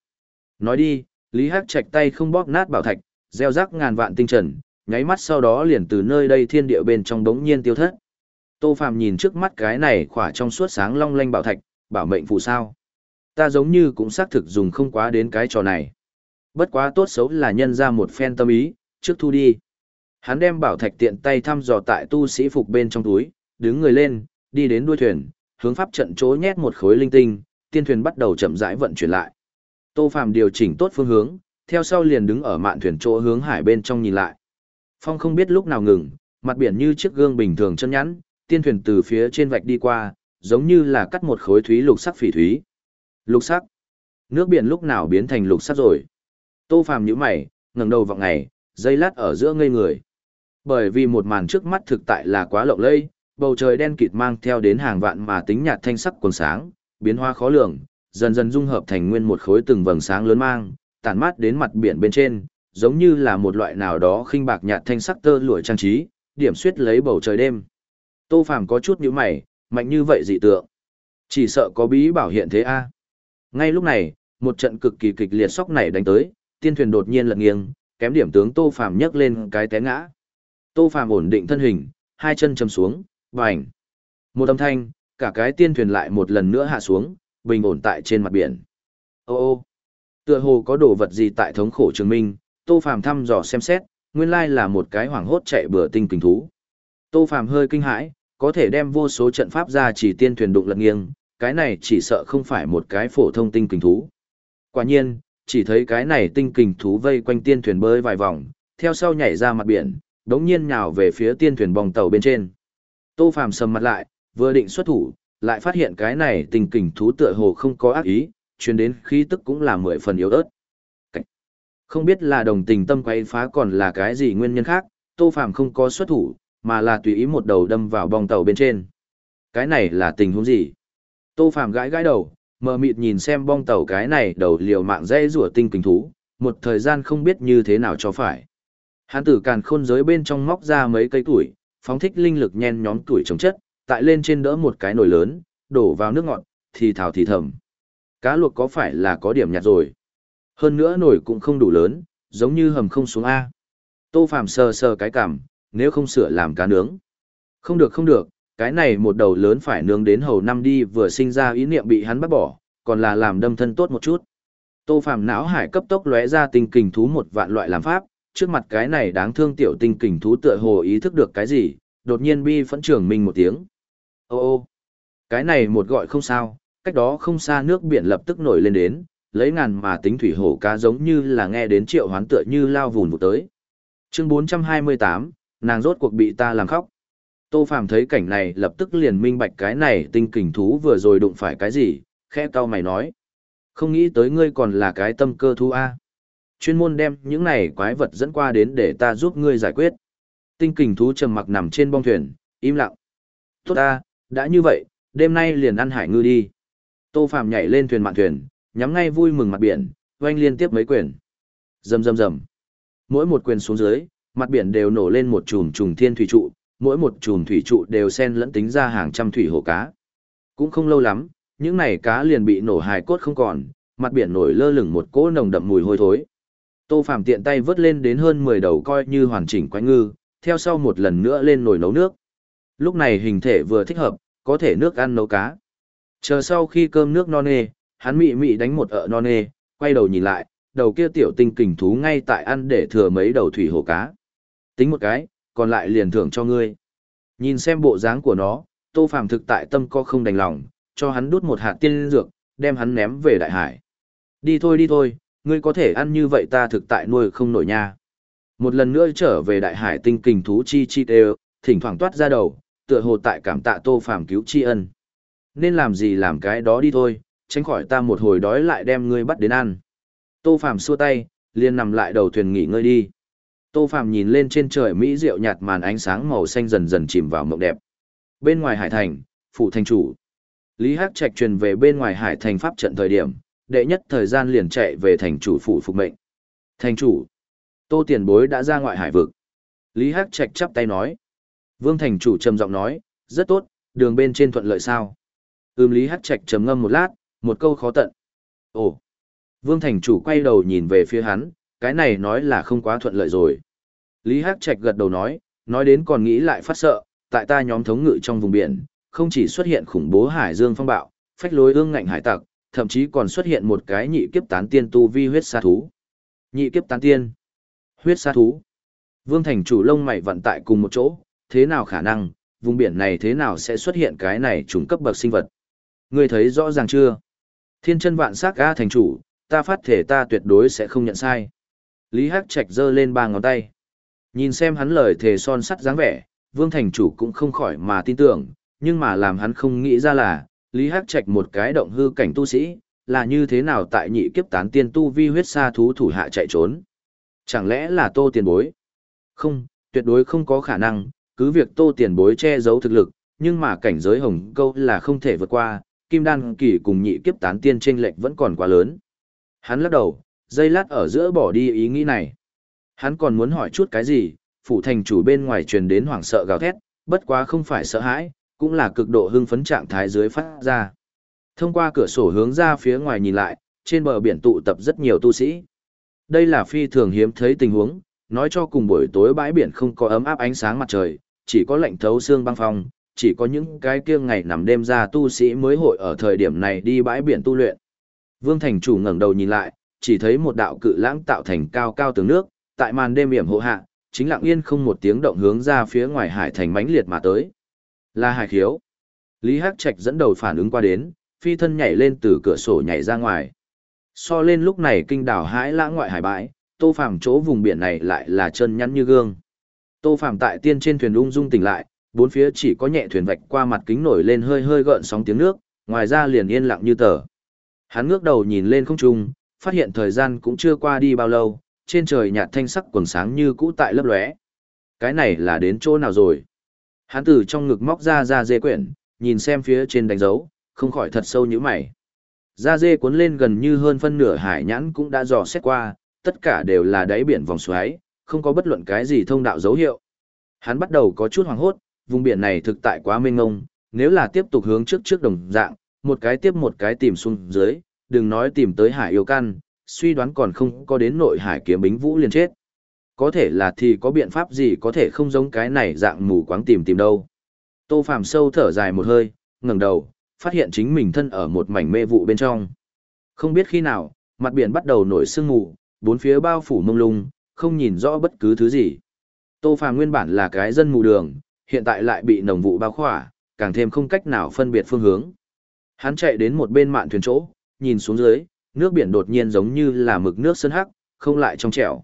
[SPEAKER 1] Nói đi, Lý Hắc Trạch tay không bóp nát bảo thạch, gieo rắc ngàn vạn tinh trần, nháy mắt sau đó liền từ nơi đây thiên địa bên trong đống nhiên tiêu thất. Tô Phạm nhìn trước mắt cái này khỏa trong suốt sáng long lanh bảo thạch, bảo mệnh phù sao. Ta giống như cũng xác thực dùng không quá đến cái trò này. Bất quá tốt xấu là nhân ra một phen tâm ý, trước thu đi. Hắn đem bảo thạch tiện tay thăm dò tại tu sĩ phục bên trong túi, đứng người lên, đi đến đuôi thuyền, hướng pháp trận chỗ nhét một khối linh tinh, tiên thuyền bắt đầu chậm rãi vận chuyển lại. Tô Phạm điều chỉnh tốt phương hướng, theo sau liền đứng ở mạn thuyền chỗ hướng hải bên trong nhìn lại. Phong không biết lúc nào ngừng, mặt biển như chiếc gương bình thường chân nhẵn, tiên thuyền từ phía trên vạch đi qua, giống như là cắt một khối thúy lục sắc phỉ thúy. Lục sắc? Nước biển lúc nào biến thành lục sắc rồi? Tô Phàm nhíu mày, ngẩng đầu vào ngày, dây lát ở giữa ngây người. Bởi vì một màn trước mắt thực tại là quá lộng lẫy, bầu trời đen kịt mang theo đến hàng vạn mà tính nhạt thanh sắc quần sáng, biến hoa khó lường, dần dần dung hợp thành nguyên một khối từng vầng sáng lớn mang, tản mát đến mặt biển bên trên, giống như là một loại nào đó khinh bạc nhạt thanh sắc tơ lụa trang trí, điểm xuyết lấy bầu trời đêm. Tô Phàm có chút nhíu mày, mạnh như vậy dị tượng. Chỉ sợ có bí bảo hiện thế a. Ngay lúc này, một trận cực kỳ kịch liệt sóc này đánh tới, tiên thuyền đột nhiên lật nghiêng, kém điểm tướng Tô Phàm nhấc lên cái té ngã. Tô Phàm ổn định thân hình, hai chân chầm xuống, bành. Một âm thanh, cả cái tiên thuyền lại một lần nữa hạ xuống, bình ổn tại trên mặt biển. Ô ô, tựa hồ có đồ vật gì tại thống khổ trường minh, Tô Phàm thăm dò xem xét, nguyên lai là một cái hoảng hốt chạy bừa tinh kình thú. Tô Phàm hơi kinh hãi, có thể đem vô số trận pháp ra chỉ tiên thuyền đụng lật nghiêng, cái này chỉ sợ không phải một cái phổ thông tinh kình thú. Quả nhiên, chỉ thấy cái này tinh kình thú vây quanh tiên thuyền bơi vài vòng, theo sau nhảy ra mặt biển, đống nhiên nhào về phía tiên thuyền bong tàu bên trên. Tô Phàm sầm mặt lại, vừa định xuất thủ, lại phát hiện cái này tinh kình thú tựa hồ không có ác ý, truyền đến khí tức cũng là mười phần yếu ớt. Không biết là đồng tình tâm quay phá còn là cái gì nguyên nhân khác, Tô Phàm không có xuất thủ, mà là tùy ý một đầu đâm vào bong tàu bên trên. Cái này là tình huống gì? Tô Phàm gãi gãi đầu, mờ mịt nhìn xem bong tàu cái này đầu liều mạng dây rủa tinh kình thú, một thời gian không biết như thế nào cho phải. Hắn từ càn khôn giới bên trong móc ra mấy cây tuổi, phóng thích linh lực nhen nhóm tuổi chống chất, tại lên trên đỡ một cái nồi lớn, đổ vào nước ngọt, thì thào thì thầm. Cá luộc có phải là có điểm nhạt rồi? Hơn nữa nồi cũng không đủ lớn, giống như hầm không xuống A. Tô Phạm sờ sờ cái cảm, nếu không sửa làm cá nướng. Không được không được, cái này một đầu lớn phải nướng đến hầu năm đi vừa sinh ra ý niệm bị hắn bắt bỏ, còn là làm đâm thân tốt một chút. Tô Phạm não hải cấp tốc lóe ra tinh kình thú một vạn loại làm pháp, trước mặt cái này đáng thương tiểu tinh kình thú tựa hồ ý thức được cái gì, đột nhiên bi phẫn trưởng mình một tiếng. Ô ô, cái này một gọi không sao, cách đó không xa nước biển lập tức nổi lên đến, lấy ngàn mà tính thủy hổ cá giống như là nghe đến triệu hoán tựa như lao vùn vụ tới. Chương 428, nàng rốt cuộc bị ta làm khóc. Tô Phàm thấy cảnh này lập tức liền minh bạch cái này tinh kình thú vừa rồi đụng phải cái gì, khẽ cau mày nói. Không nghĩ tới ngươi còn là cái tâm cơ thú A. Chuyên môn đem những này quái vật dẫn qua đến để ta giúp ngươi giải quyết. Tinh kình thú trầm mặc nằm trên bong thuyền, im lặng. Tốt ta, đã như vậy, đêm nay liền ăn hải ngư đi. Tô Phàm nhảy lên thuyền mạn thuyền, nhắm ngay vui mừng mặt biển, oanh liên tiếp mấy quyền. Rầm rầm rầm. Mỗi một quyền xuống dưới, mặt biển đều nổ lên một chùm trùng thiên thủy trụ, mỗi một chùm thủy trụ đều xen lẫn tính ra hàng trăm thủy hồ cá. Cũng không lâu lắm, những này cá liền bị nổ hài cốt không còn, mặt biển nổi lơ lửng một cỗ nồng đậm mùi hôi thối. Tô Phàm tiện tay vớt lên đến hơn 10 đầu coi như hoàn chỉnh quái ngư, theo sau một lần nữa lên nồi nấu nước. Lúc này hình thể vừa thích hợp, có thể nước ăn nấu cá. Chờ sau khi cơm nước non nê, hắn mị mị đánh một ợ non nê, quay đầu nhìn lại, đầu kia tiểu tinh kình thú ngay tại ăn để thừa mấy đầu thủy hồ cá. Tính một cái, còn lại liền thưởng cho ngươi. Nhìn xem bộ dáng của nó, Tô Phàm thực tại tâm co không đành lòng, cho hắn đút một hạt tiên dược, đem hắn ném về đại hải. Đi thôi đi thôi, ngươi có thể ăn như vậy ta thực tại nuôi không nổi nha. Một lần nữa trở về đại hải tinh kình thú chi chi đều, thỉnh thoảng toát ra đầu, tựa hồ tại cảm tạ Tô Phàm cứu tri ân. Nên làm gì làm cái đó đi thôi, tránh khỏi ta một hồi đói lại đem ngươi bắt đến ăn. Tô Phàm xua tay, liền nằm lại đầu thuyền nghỉ ngơi đi. Tô Phàm nhìn lên trên trời mỹ diệu nhạt màn ánh sáng màu xanh dần dần chìm vào mộng đẹp. Bên ngoài hải thành, phụ thành chủ. Lý Hắc Trạch truyền về bên ngoài hải thành pháp trận thời điểm, đệ nhất thời gian liền chạy về thành chủ phụ phục mệnh. Thành chủ, Tô Tiền Bối đã ra ngoại hải vực. Lý Hắc Trạch chắp tay nói. Vương thành chủ trầm giọng nói, rất tốt, đường bên trên thuận lợi sao? Ừm Lý Hắc Trạch trầm ngâm một lát, một câu khó tận. Ồ. Vương thành chủ quay đầu nhìn về phía hắn, cái này nói là không quá thuận lợi rồi. Lý Hắc Trạch gật đầu nói, nói đến còn nghĩ lại phát sợ, tại ta nhóm thống ngự trong vùng biển, không chỉ xuất hiện khủng bố hải dương phong bạo, phách lối ương ngạnh hải tặc, thậm chí còn xuất hiện một cái nhị kiếp tán tiên tu vi huyết sa thú. Nhị kiếp tán tiên, huyết sa thú. Vương Thành chủ lông mày vận tại cùng một chỗ, thế nào khả năng, vùng biển này thế nào sẽ xuất hiện cái này trùng cấp bậc sinh vật. Ngươi thấy rõ ràng chưa? Thiên chân vạn sắc A thành chủ, ta phát thể ta tuyệt đối sẽ không nhận sai. Lý Hắc Trạch giơ lên ba ngón tay. Nhìn xem hắn lời thề son sắt dáng vẻ, Vương Thành chủ cũng không khỏi mà tin tưởng, nhưng mà làm hắn không nghĩ ra là, Lý Hắc Trạch một cái động hư cảnh tu sĩ, là như thế nào tại nhị kiếp tán tiên tu vi huyết sa thú thủ hạ chạy trốn. Chẳng lẽ là tô tiền bối? Không, tuyệt đối không có khả năng, cứ việc tô tiền bối che giấu thực lực, nhưng mà cảnh giới hồng câu là không thể vượt qua, kim đan kỳ cùng nhị kiếp tán tiên chênh lệch vẫn còn quá lớn. Hắn lắc đầu, dây lát ở giữa bỏ đi ý nghĩ này. Hắn còn muốn hỏi chút cái gì, phủ thành chủ bên ngoài truyền đến hoảng sợ gào thét, bất quá không phải sợ hãi, cũng là cực độ hưng phấn trạng thái dưới phát ra. Thông qua cửa sổ hướng ra phía ngoài nhìn lại, trên bờ biển tụ tập rất nhiều tu sĩ. Đây là phi thường hiếm thấy tình huống, nói cho cùng buổi tối bãi biển không có ấm áp ánh sáng mặt trời, chỉ có lạnh thấu xương băng phong, chỉ có những cái kia ngày nằm đêm ra tu sĩ mới hội ở thời điểm này đi bãi biển tu luyện. Vương Thành chủ ngẩng đầu nhìn lại, chỉ thấy một đạo cự lãng tạo thành cao cao tường nước, tại màn đêm yểm hộ hạ, chính lặng yên không một tiếng động hướng ra phía ngoài hải thành mãnh liệt mà tới. Là hải khiếu. Lý Hắc Trạch dẫn đầu phản ứng qua đến, phi thân nhảy lên từ cửa sổ nhảy ra ngoài. So lên lúc này kinh đảo hãi lãng ngoại hải bãi, Tô Phàm chỗ vùng biển này lại là chân nhắn như gương. Tô Phàm tại tiên trên thuyền ung dung tỉnh lại, bốn phía chỉ có nhẹ thuyền vạch qua mặt kính nổi lên hơi hơi gợn sóng tiếng nước, ngoài ra liền yên lặng như tờ. Hắn ngước đầu nhìn lên không trung, phát hiện thời gian cũng chưa qua đi bao lâu, trên trời nhạt thanh sắc quần sáng như cũ tại lấp lóe. Cái này là đến chỗ nào rồi? Hắn từ trong ngực móc ra ra dê quyển, nhìn xem phía trên đánh dấu, không khỏi thật sâu như mày. Da dê cuốn lên gần như hơn phân nửa hải nhãn cũng đã dò xét qua, tất cả đều là đáy biển vòng xoáy, không có bất luận cái gì thông đạo dấu hiệu. Hắn bắt đầu có chút hoảng hốt, vùng biển này thực tại quá mênh mông, nếu là tiếp tục hướng trước trước đồng dạng, một cái tiếp một cái tìm xuống dưới, đừng nói tìm tới hải yêu căn, suy đoán còn không có đến nội hải kiếm bính vũ liền chết. Có thể là thì có biện pháp gì có thể không giống cái này dạng mù quáng tìm tìm đâu. Tô Phạm sâu thở dài một hơi, ngẩng đầu, phát hiện chính mình thân ở một mảnh mê vụ bên trong. Không biết khi nào, mặt biển bắt đầu nổi sương mù, bốn phía bao phủ mông lung, không nhìn rõ bất cứ thứ gì. Tô Phàm nguyên bản là cái dân mù đường, hiện tại lại bị nồng vụ bao khỏa, càng thêm không cách nào phân biệt phương hướng. Hắn chạy đến một bên mạn thuyền chỗ, nhìn xuống dưới, nước biển đột nhiên giống như là mực nước sơn hắc, không lại trong trẻo.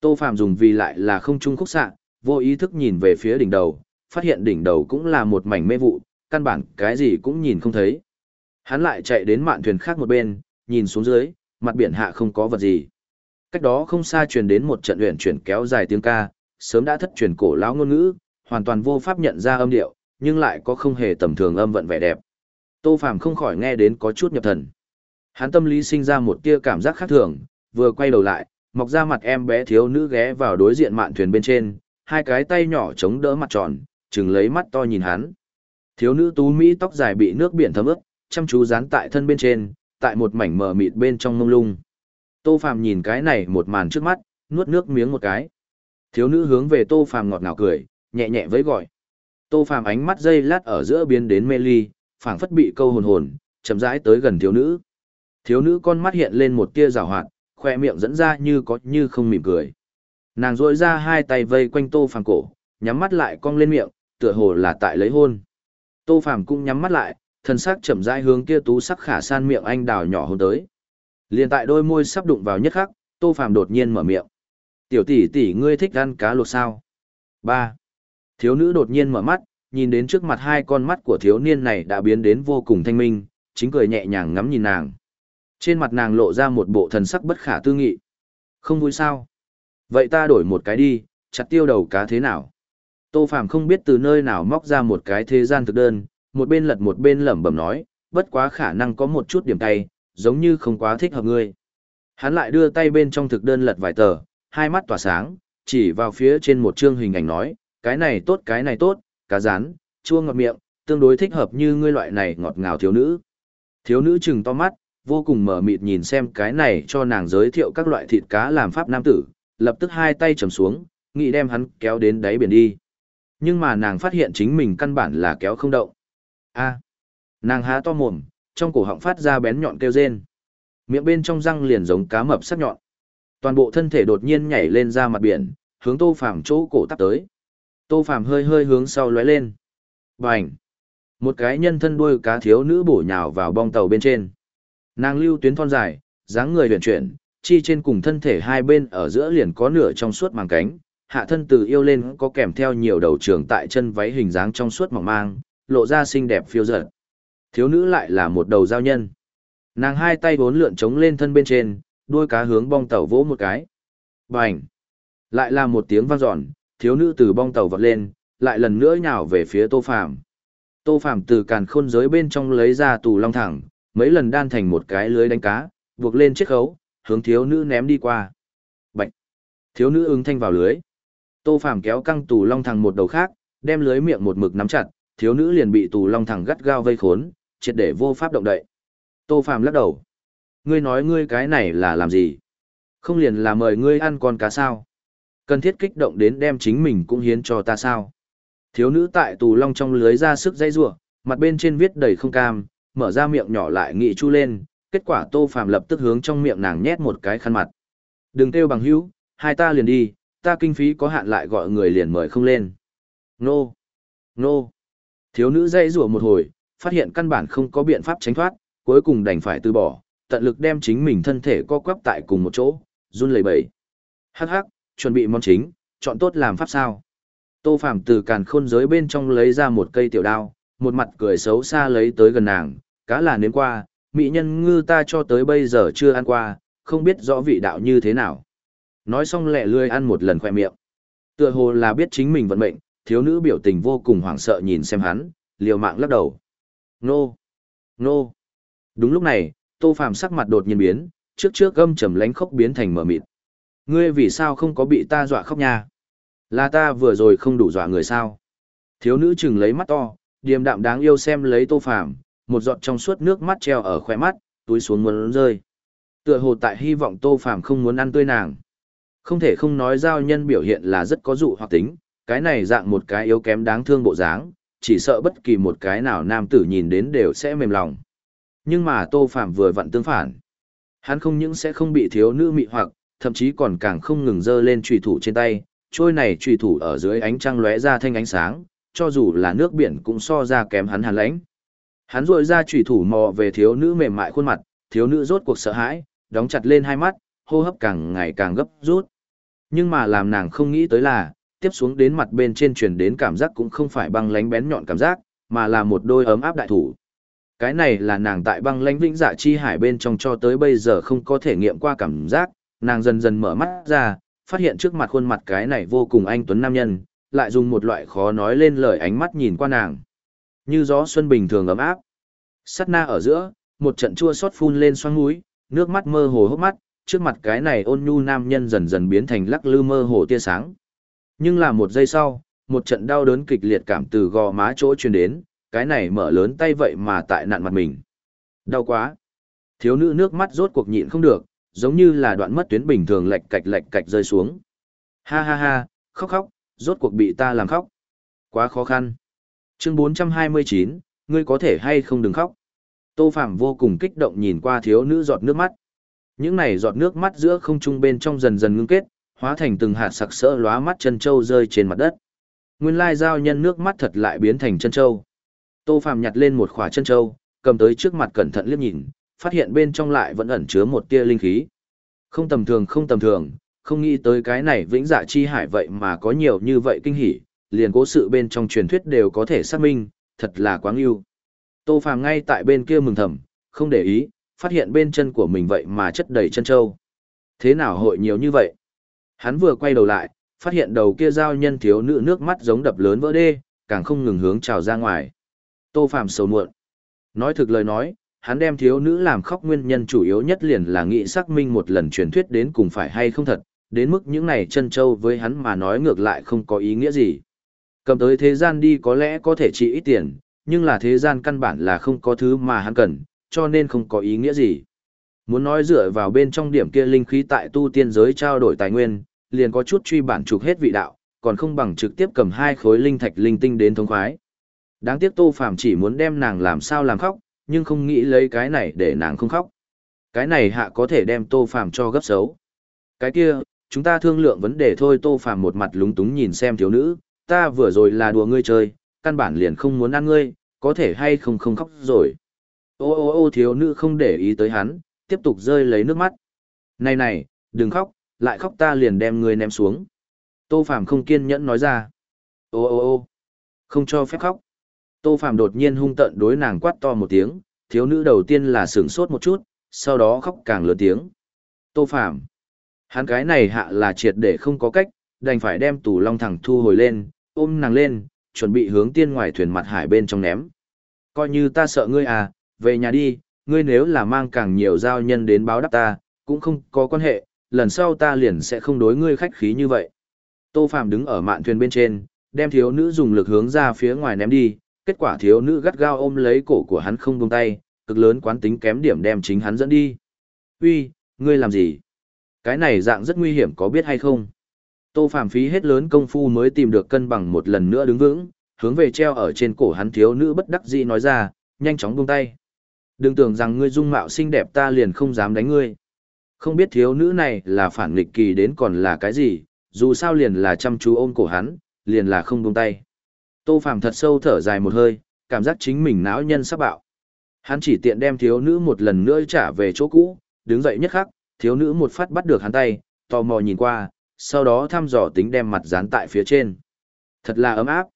[SPEAKER 1] Tô Phàm dùng vì lại là không trung khúc xạ, vô ý thức nhìn về phía đỉnh đầu, phát hiện đỉnh đầu cũng là một mảnh mê vụ, căn bản cái gì cũng nhìn không thấy. Hắn lại chạy đến mạn thuyền khác một bên, nhìn xuống dưới, mặt biển hạ không có vật gì. Cách đó không xa truyền đến một trận luyện chuyển kéo dài tiếng ca, sớm đã thất truyền cổ lão ngôn ngữ, hoàn toàn vô pháp nhận ra âm điệu, nhưng lại có không hề tầm thường âm vận vẻ đẹp. Tô Phàm không khỏi nghe đến có chút nhập thần. Hắn tâm lý sinh ra một tia cảm giác khác thường, vừa quay đầu lại, mọc ra mặt em bé thiếu nữ ghé vào đối diện mạn thuyền bên trên, hai cái tay nhỏ chống đỡ mặt tròn, chừng lấy mắt to nhìn hắn. Thiếu nữ tú mỹ tóc dài bị nước biển thấm ướt, chăm chú dán tại thân bên trên, tại một mảnh mờ mịt bên trong mông lung. Tô Phàm nhìn cái này một màn trước mắt, nuốt nước miếng một cái. Thiếu nữ hướng về Tô Phàm ngọt ngào cười, nhẹ nhẹ với gọi. Tô Phàm ánh mắt dây lát ở giữa biến đến mê ly, phảng phất bị câu hồn hồn, chậm rãi tới gần thiếu nữ. Thiếu nữ con mắt hiện lên một tia rào hoạt, khoe miệng dẫn ra như có như không mỉm cười. Nàng rôi ra hai tay vây quanh Tô Phàm cổ, nhắm mắt lại cong lên miệng, tựa hồ là tại lấy hôn. Tô Phàm cũng nhắm mắt lại, thân xác chậm rãi hướng kia tú sắc khả san miệng anh đào nhỏ hôn tới. Liên tại đôi môi sắp đụng vào nhất khắc, Tô Phàm đột nhiên mở miệng. "Tiểu tỷ tỷ, ngươi thích ăn cá luộc sao?" Ba. Thiếu nữ đột nhiên mở mắt, nhìn đến trước mặt hai con mắt của thiếu niên này đã biến đến vô cùng thanh minh, chính cười nhẹ nhàng ngắm nhìn nàng. Trên mặt nàng lộ ra một bộ thần sắc bất khả tư nghị. Không vui sao? Vậy ta đổi một cái đi, chặt tiêu đầu cá thế nào? Tô Phàm không biết từ nơi nào móc ra một cái thế gian thực đơn, một bên lật một bên lẩm bẩm nói, bất quá khả năng có một chút điểm tay, giống như không quá thích hợp ngươi. Hắn lại đưa tay bên trong thực đơn lật vài tờ, hai mắt tỏa sáng, chỉ vào phía trên một chương hình ảnh nói, cái này tốt cái này tốt, cá rán, chua ngọt miệng, tương đối thích hợp như ngươi loại này ngọt ngào thiếu nữ. Thiếu nữ trừng to mắt, vô cùng mở mịt nhìn xem cái này cho nàng giới thiệu các loại thịt cá làm pháp nam tử, lập tức hai tay trầm xuống, nghĩ đem hắn kéo đến đáy biển đi. Nhưng mà nàng phát hiện chính mình căn bản là kéo không động. A. nàng há to mồm, trong cổ họng phát ra bén nhọn kêu rên. Miệng bên trong răng liền giống cá mập sắc nhọn. Toàn bộ thân thể đột nhiên nhảy lên ra mặt biển, hướng Tô Phàm chỗ cổ tắp tới. Tô Phàm hơi hơi hướng sau lóe lên. Bành! Một cái nhân thân đuôi cá thiếu nữ bổ nhào vào bong tàu bên trên. Nàng lưu tuyến thon dài, dáng người huyền chuyển, chi trên cùng thân thể hai bên ở giữa liền có nửa trong suốt màng cánh, hạ thân từ yêu lên có kèm theo nhiều đầu trường tại chân váy hình dáng trong suốt mỏng mang, lộ ra xinh đẹp phiêu dật. Thiếu nữ lại là một đầu giao nhân. Nàng hai tay bốn lượn chống lên thân bên trên, đuôi cá hướng bong tàu vỗ một cái. Bành! Lại là một tiếng vang dọn, thiếu nữ từ bong tàu vọt lên, lại lần nữa nhào về phía Tô Phàm. Tô Phàm từ càn khôn giới bên trong lấy ra tù long thẳng, mấy lần đan thành một cái lưới đánh cá, buộc lên chiếc khấu, hướng thiếu nữ ném đi qua. Bạch! Thiếu nữ ứng thanh vào lưới. Tô Phàm kéo căng tù long thẳng một đầu khác, đem lưới miệng một mực nắm chặt, thiếu nữ liền bị tù long thẳng gắt gao vây khốn, triệt để vô pháp động đậy. Tô Phàm lắc đầu. Ngươi nói ngươi cái này là làm gì? Không liền là mời ngươi ăn con cá sao? Cần thiết kích động đến đem chính mình cũng hiến cho ta sao? Thiếu nữ tại tù long trong lưới ra sức dây rủa, mặt bên trên viết đầy không cam, mở ra miệng nhỏ lại nghị chu lên, kết quả Tô Phàm lập tức hướng trong miệng nàng nhét một cái khăn mặt. Đừng kêu bằng hữu, hai ta liền đi, ta kinh phí có hạn lại gọi người liền mời không lên. Nô! Nô! Thiếu nữ dây rủa một hồi, phát hiện căn bản không có biện pháp tránh thoát, cuối cùng đành phải từ bỏ, tận lực đem chính mình thân thể co quắp tại cùng một chỗ, run lẩy bẩy. Hắc hắc, chuẩn bị món chính, chọn tốt làm pháp sao. Tô Phàm từ càn khôn giới bên trong lấy ra một cây tiểu đao, một mặt cười xấu xa lấy tới gần nàng, cá là nếm qua, mỹ nhân ngư ta cho tới bây giờ chưa ăn qua, không biết rõ vị đạo như thế nào. Nói xong lẹ lươi ăn một lần khoe miệng. Tựa hồ là biết chính mình vận mệnh, thiếu nữ biểu tình vô cùng hoảng sợ nhìn xem hắn, liều mạng lắc đầu. Nô! Nô! Đúng lúc này, Tô Phàm sắc mặt đột nhiên biến, trước trước gâm trầm lánh khóc biến thành mở mịt. Ngươi vì sao không có bị ta dọa khóc nha? Là ta vừa rồi không đủ dọa người sao? Thiếu nữ chừng lấy mắt to, điềm đạm đáng yêu xem lấy tô phàm, một giọt trong suốt nước mắt treo ở khóe mắt, túi xuống muốn rơi. Tựa hồ tại hy vọng tô phàm không muốn ăn tươi nàng. Không thể không nói giao nhân biểu hiện là rất có dụ hoặc tính, cái này dạng một cái yếu kém đáng thương bộ dáng, chỉ sợ bất kỳ một cái nào nam tử nhìn đến đều sẽ mềm lòng. Nhưng mà tô phàm vừa vặn tương phản. Hắn không những sẽ không bị thiếu nữ mị hoặc, thậm chí còn càng không ngừng giơ lên chùy thủ trên tay, trôi này chùy thủ ở dưới ánh trăng lóe ra thanh ánh sáng, cho dù là nước biển cũng so ra kém hắn hàn lãnh. Hắn rội ra trùy thủ mò về thiếu nữ mềm mại khuôn mặt, thiếu nữ rốt cuộc sợ hãi, đóng chặt lên hai mắt, hô hấp càng ngày càng gấp rút. Nhưng mà làm nàng không nghĩ tới là, tiếp xuống đến mặt bên trên truyền đến cảm giác cũng không phải băng lánh bén nhọn cảm giác, mà là một đôi ấm áp đại thủ. Cái này là nàng tại băng lánh vĩnh dạ chi hải bên trong cho tới bây giờ không có thể nghiệm qua cảm giác, nàng dần dần mở mắt ra, phát hiện trước mặt khuôn mặt cái này vô cùng anh tuấn nam nhân, lại dùng một loại khó nói lên lời ánh mắt nhìn qua nàng. Như gió xuân bình thường ấm áp. Sát na ở giữa, một trận chua xót phun lên xoang mũi, nước mắt mơ hồ hốc mắt, trước mặt cái này ôn nhu nam nhân dần dần biến thành lắc lư mơ hồ tia sáng. Nhưng là một giây sau, một trận đau đớn kịch liệt cảm từ gò má chỗ truyền đến, cái này mở lớn tay vậy mà tại nạn mặt mình. Đau quá. Thiếu nữ nước mắt rốt cuộc nhịn không được, giống như là đoạn mất tuyến bình thường lệch cạch lệch cạch rơi xuống. Ha ha ha, khóc khóc, rốt cuộc bị ta làm khóc. Quá khó khăn. Chương 429, ngươi có thể hay không đừng khóc. Tô Phạm vô cùng kích động nhìn qua thiếu nữ giọt nước mắt. Những này giọt nước mắt giữa không trung bên trong dần dần ngưng kết, hóa thành từng hạt sặc sỡ lóa mắt chân châu rơi trên mặt đất. Nguyên lai giao nhân nước mắt thật lại biến thành chân châu. Tô Phạm nhặt lên một khỏa chân châu, cầm tới trước mặt cẩn thận liếc nhìn, phát hiện bên trong lại vẫn ẩn chứa một tia linh khí. Không tầm thường không tầm thường, không nghĩ tới cái này vĩnh dạ chi hải vậy mà có nhiều như vậy kinh hỉ, liền cố sự bên trong truyền thuyết đều có thể xác minh, thật là quá ưu. Tô Phàm ngay tại bên kia mừng thầm, không để ý, phát hiện bên chân của mình vậy mà chất đầy chân châu. Thế nào hội nhiều như vậy? Hắn vừa quay đầu lại, phát hiện đầu kia giao nhân thiếu nữ nước mắt giống đập lớn vỡ đê, càng không ngừng hướng trào ra ngoài. Tô Phàm sầu muộn. Nói thực lời nói, hắn đem thiếu nữ làm khóc nguyên nhân chủ yếu nhất liền là nghĩ xác minh một lần truyền thuyết đến cùng phải hay không thật, đến mức những này chân châu với hắn mà nói ngược lại không có ý nghĩa gì. Cầm tới thế gian đi có lẽ có thể trị ít tiền, nhưng là thế gian căn bản là không có thứ mà hắn cần, cho nên không có ý nghĩa gì. Muốn nói dựa vào bên trong điểm kia linh khí tại tu tiên giới trao đổi tài nguyên, liền có chút truy bản trục hết vị đạo, còn không bằng trực tiếp cầm hai khối linh thạch linh tinh đến thống khoái. Đáng tiếc Tô Phàm chỉ muốn đem nàng làm sao làm khóc, nhưng không nghĩ lấy cái này để nàng không khóc. Cái này hạ có thể đem Tô Phàm cho gấp xấu. Cái kia, chúng ta thương lượng vấn đề thôi Tô Phàm một mặt lúng túng nhìn xem thiếu nữ, ta vừa rồi là đùa ngươi chơi, căn bản liền không muốn ăn ngươi, có thể hay không không khóc rồi. Ô ô ô thiếu nữ không để ý tới hắn, tiếp tục rơi lấy nước mắt. Này này, đừng khóc, lại khóc ta liền đem ngươi ném xuống. Tô Phạm không kiên nhẫn nói ra. Ô ô ô, không cho phép khóc. Tô Phạm đột nhiên hung tận đối nàng quát to một tiếng, thiếu nữ đầu tiên là sửng sốt một chút, sau đó khóc càng lớn tiếng. Tô Phạm, Hắn cái này hạ là triệt để không có cách, đành phải đem tủ long thẳng thu hồi lên, ôm nàng lên, chuẩn bị hướng tiên ngoài thuyền mặt hải bên trong ném. Coi như ta sợ ngươi à, về nhà đi, ngươi nếu là mang càng nhiều giao nhân đến báo đáp ta, cũng không có quan hệ, lần sau ta liền sẽ không đối ngươi khách khí như vậy. Tô Phạm đứng ở mạn thuyền bên trên, đem thiếu nữ dùng lực hướng ra phía ngoài ném đi, kết quả thiếu nữ gắt gao ôm lấy cổ của hắn không buông tay, cực lớn quán tính kém điểm đem chính hắn dẫn đi. Uy, ngươi làm gì? Cái này dạng rất nguy hiểm có biết hay không? Tô Phạm phí hết lớn công phu mới tìm được cân bằng một lần nữa đứng vững, hướng về treo ở trên cổ hắn thiếu nữ bất đắc dĩ nói ra, nhanh chóng buông tay. Đừng tưởng rằng ngươi dung mạo xinh đẹp ta liền không dám đánh ngươi. Không biết thiếu nữ này là phản nghịch kỳ đến còn là cái gì, dù sao liền là chăm chú ôm cổ hắn, liền là không buông tay. Tô Phạm thật sâu thở dài một hơi, cảm giác chính mình não nhân sắp bạo. Hắn chỉ tiện đem thiếu nữ một lần nữa trả về chỗ cũ, đứng dậy nhất khắc, thiếu nữ một phát bắt được hắn tay, tò mò nhìn qua, sau đó thăm dò tính đem mặt dán tại phía trên. Thật là ấm áp.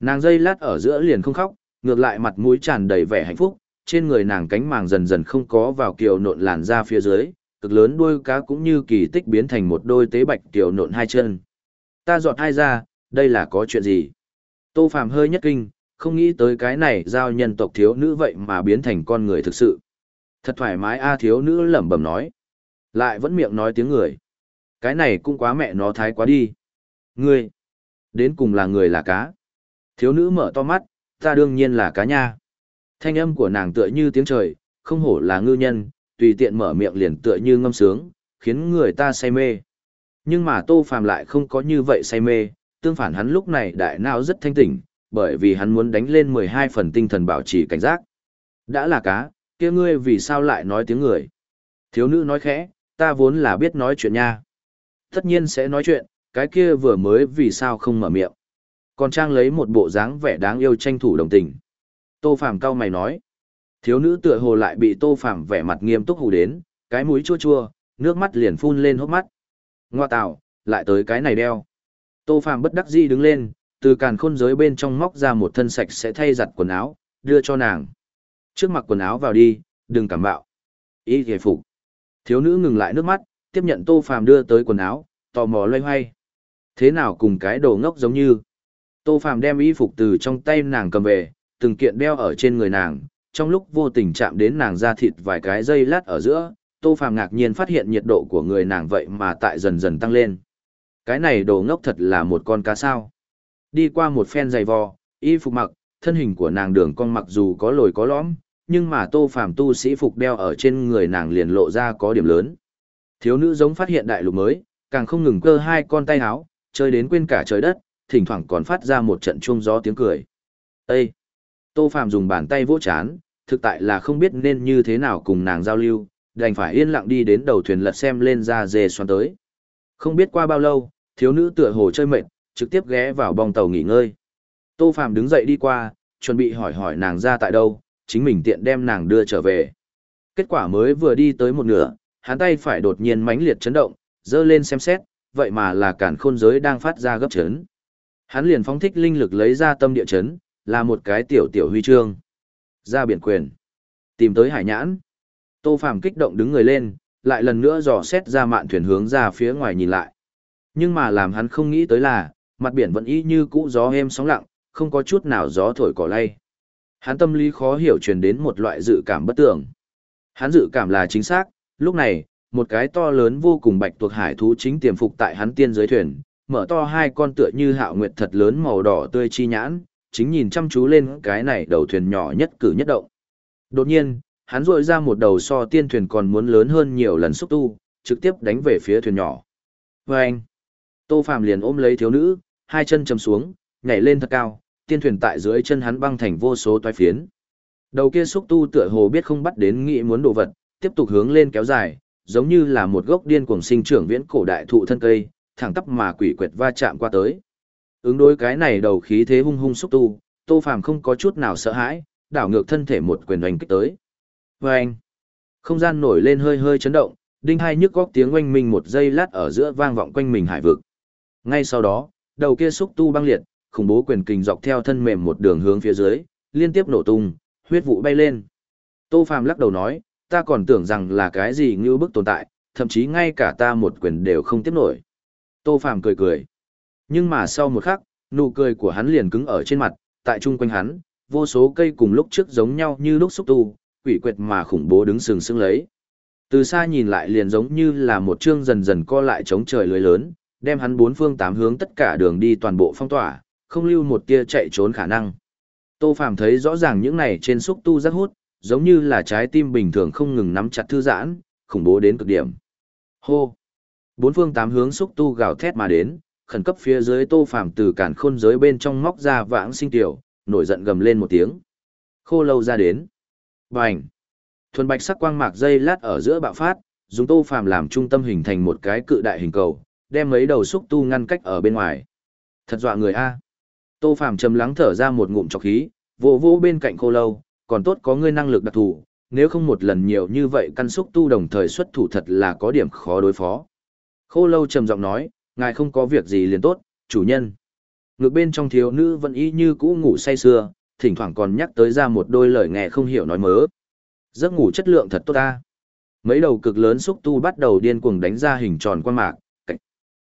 [SPEAKER 1] Nàng dây lát ở giữa liền không khóc, ngược lại mặt mũi tràn đầy vẻ hạnh phúc, trên người nàng cánh màng dần dần không có vào kiều nộn làn ra phía dưới, cực lớn đuôi cá cũng như kỳ tích biến thành một đôi tế bạch kiều nộn hai chân. Ta dọn hai ra, đây là có chuyện gì? Tô Phàm hơi nhất kinh, không nghĩ tới cái này giao nhân tộc thiếu nữ vậy mà biến thành con người thực sự. Thật thoải mái a thiếu nữ lẩm bẩm nói. Lại vẫn miệng nói tiếng người. Cái này cũng quá mẹ nó thái quá đi. Ngươi, đến cùng là người là cá. Thiếu nữ mở to mắt, ta đương nhiên là cá nha. Thanh âm của nàng tựa như tiếng trời, không hổ là ngư nhân, tùy tiện mở miệng liền tựa như ngâm sướng, khiến người ta say mê. Nhưng mà Tô Phàm lại không có như vậy say mê, tương phản hắn lúc này đại não rất thanh tỉnh, bởi vì hắn muốn đánh lên 12 phần tinh thần bảo trì cảnh giác. Đã là cá, kia ngươi vì sao lại nói tiếng người? Thiếu nữ nói khẽ, ta vốn là biết nói chuyện nha. Tất nhiên sẽ nói chuyện, cái kia vừa mới vì sao không mở miệng. Còn Trang lấy một bộ dáng vẻ đáng yêu tranh thủ đồng tình. Tô Phàm cao mày nói. Thiếu nữ tựa hồ lại bị Tô Phàm vẻ mặt nghiêm túc hù đến, cái mũi chua chua, nước mắt liền phun lên hốc mắt. Ngoa tạo, lại tới cái này đeo. Tô Phàm bất đắc dĩ đứng lên, từ càn khôn giới bên trong móc ra một thân sạch sẽ thay giặt quần áo, đưa cho nàng. Trước mặc quần áo vào đi, đừng cảm bạo. Ý hề phục. Thiếu nữ ngừng lại nước mắt, tiếp nhận Tô Phàm đưa tới quần áo, tò mò loay hoay. Thế nào cùng cái đồ ngốc giống như. Tô Phàm đem y phục từ trong tay nàng cầm về, từng kiện đeo ở trên người nàng, trong lúc vô tình chạm đến nàng da thịt vài cái dây lát ở giữa, Tô Phàm ngạc nhiên phát hiện nhiệt độ của người nàng vậy mà tại dần dần tăng lên. Cái này đồ ngốc thật là một con cá sao. Đi qua một phen dày vò, y phục mặc, thân hình của nàng đường cong mặc dù có lồi có lõm, nhưng mà Tô Phàm tu sĩ phục đeo ở trên người nàng liền lộ ra có điểm lớn. Thiếu nữ giống phát hiện đại lục mới, càng không ngừng cơ hai con tay áo, chơi đến quên cả trời đất, thỉnh thoảng còn phát ra một trận chuông gió tiếng cười. Ê! Tô phạm dùng bàn tay vỗ chán, thực tại là không biết nên như thế nào cùng nàng giao lưu, đành phải yên lặng đi đến đầu thuyền lật xem lên ra dề xoắn tới. Không biết qua bao lâu, thiếu nữ tựa hồ chơi mệt, trực tiếp ghé vào bong tàu nghỉ ngơi. Tô phạm đứng dậy đi qua, chuẩn bị hỏi hỏi nàng ra tại đâu, chính mình tiện đem nàng đưa trở về. Kết quả mới vừa đi tới một nửa, hắn tay phải đột nhiên mãnh liệt chấn động, dơ lên xem xét, vậy mà là cản khôn giới đang phát ra gấp chấn. Hắn liền phóng thích linh lực lấy ra tâm địa chấn, là một cái tiểu tiểu huy chương. Ra biển quyền. Tìm tới hải nhãn. Tô Phàm kích động đứng người lên, lại lần nữa dò xét ra mạn thuyền hướng ra phía ngoài nhìn lại. Nhưng mà làm hắn không nghĩ tới là, mặt biển vẫn y như cũ gió êm sóng lặng, không có chút nào gió thổi cỏ lay. Hắn tâm lý khó hiểu truyền đến một loại dự cảm bất tưởng. Hắn dự cảm là chính xác, lúc này, một cái to lớn vô cùng bạch tuộc hải thú chính tiềm phục tại hắn tiên dưới thuyền, mở to hai con tựa như hạo nguyệt thật lớn màu đỏ tươi chi nhãn, chính nhìn chăm chú lên cái này đầu thuyền nhỏ nhất cử nhất động. Đột nhiên, hắn rội ra một đầu so tiên thuyền còn muốn lớn hơn nhiều lần xúc tu, trực tiếp đánh về phía thuyền nhỏ. Và anh, Tô Phạm liền ôm lấy thiếu nữ, hai chân chầm xuống, nhảy lên thật cao, tiên thuyền tại dưới chân hắn băng thành vô số toái phiến. Đầu kia xúc tu tựa hồ biết không bắt đến nghĩ muốn đồ vật, tiếp tục hướng lên kéo dài, giống như là một gốc điên cuồng sinh trưởng viễn cổ đại thụ thân cây, thẳng tắp mà quỷ quyệt va chạm qua tới. Ứng đối cái này đầu khí thế hung hung xúc tu, Tô Phàm không có chút nào sợ hãi, đảo ngược thân thể một quyền đánh kích tới. Và không gian nổi lên hơi hơi chấn động, đinh hai nhức góc tiếng oanh minh một giây lát ở giữa vang vọng quanh mình hải vực. Ngay sau đó, đầu kia xúc tu băng liệt, khủng bố quyền kình dọc theo thân mềm một đường hướng phía dưới, liên tiếp nổ tung, huyết vụ bay lên. Tô Phàm lắc đầu nói, ta còn tưởng rằng là cái gì như bức tồn tại, thậm chí ngay cả ta một quyền đều không tiếp nổi. Tô Phàm cười cười. Nhưng mà sau một khắc, nụ cười của hắn liền cứng ở trên mặt, tại chung quanh hắn, vô số cây cùng lúc trước giống nhau như lúc xúc tu, quỷ quyệt mà khủng bố đứng sừng sững lấy. Từ xa nhìn lại liền giống như là một chương dần dần co lại chống trời lưới lớn, đem hắn bốn phương tám hướng tất cả đường đi toàn bộ phong tỏa, không lưu một tia chạy trốn khả năng. Tô Phàm thấy rõ ràng những này trên xúc tu rất hút, giống như là trái tim bình thường không ngừng nắm chặt thư giãn, khủng bố đến cực điểm. Hô! Bốn phương tám hướng xúc tu gào thét mà đến, khẩn cấp phía dưới Tô Phàm từ cản khôn giới bên trong móc ra vãng sinh tiểu, nổi giận gầm lên một tiếng. Khô lâu ra đến. Bành! Thuần bạch sắc quang mạc dây lát ở giữa bạo phát, dùng Tô Phàm làm trung tâm hình thành một cái cự đại hình cầu, đem mấy đầu xúc tu ngăn cách ở bên ngoài. Thật dọa người a. Tô Phàm trầm lắng thở ra một ngụm trọc khí, vỗ vỗ bên cạnh khô lâu, còn tốt có ngươi năng lực đặc thù, nếu không một lần nhiều như vậy căn xúc tu đồng thời xuất thủ thật là có điểm khó đối phó. Khô lâu trầm giọng nói, ngài không có việc gì liền tốt, chủ nhân. Ngược bên trong thiếu nữ vẫn y như cũ ngủ say sưa, thỉnh thoảng còn nhắc tới ra một đôi lời nghe không hiểu nói mớ. Giấc ngủ chất lượng thật tốt ta. Mấy đầu cực lớn xúc tu bắt đầu điên cuồng đánh ra hình tròn qua mạc, cách,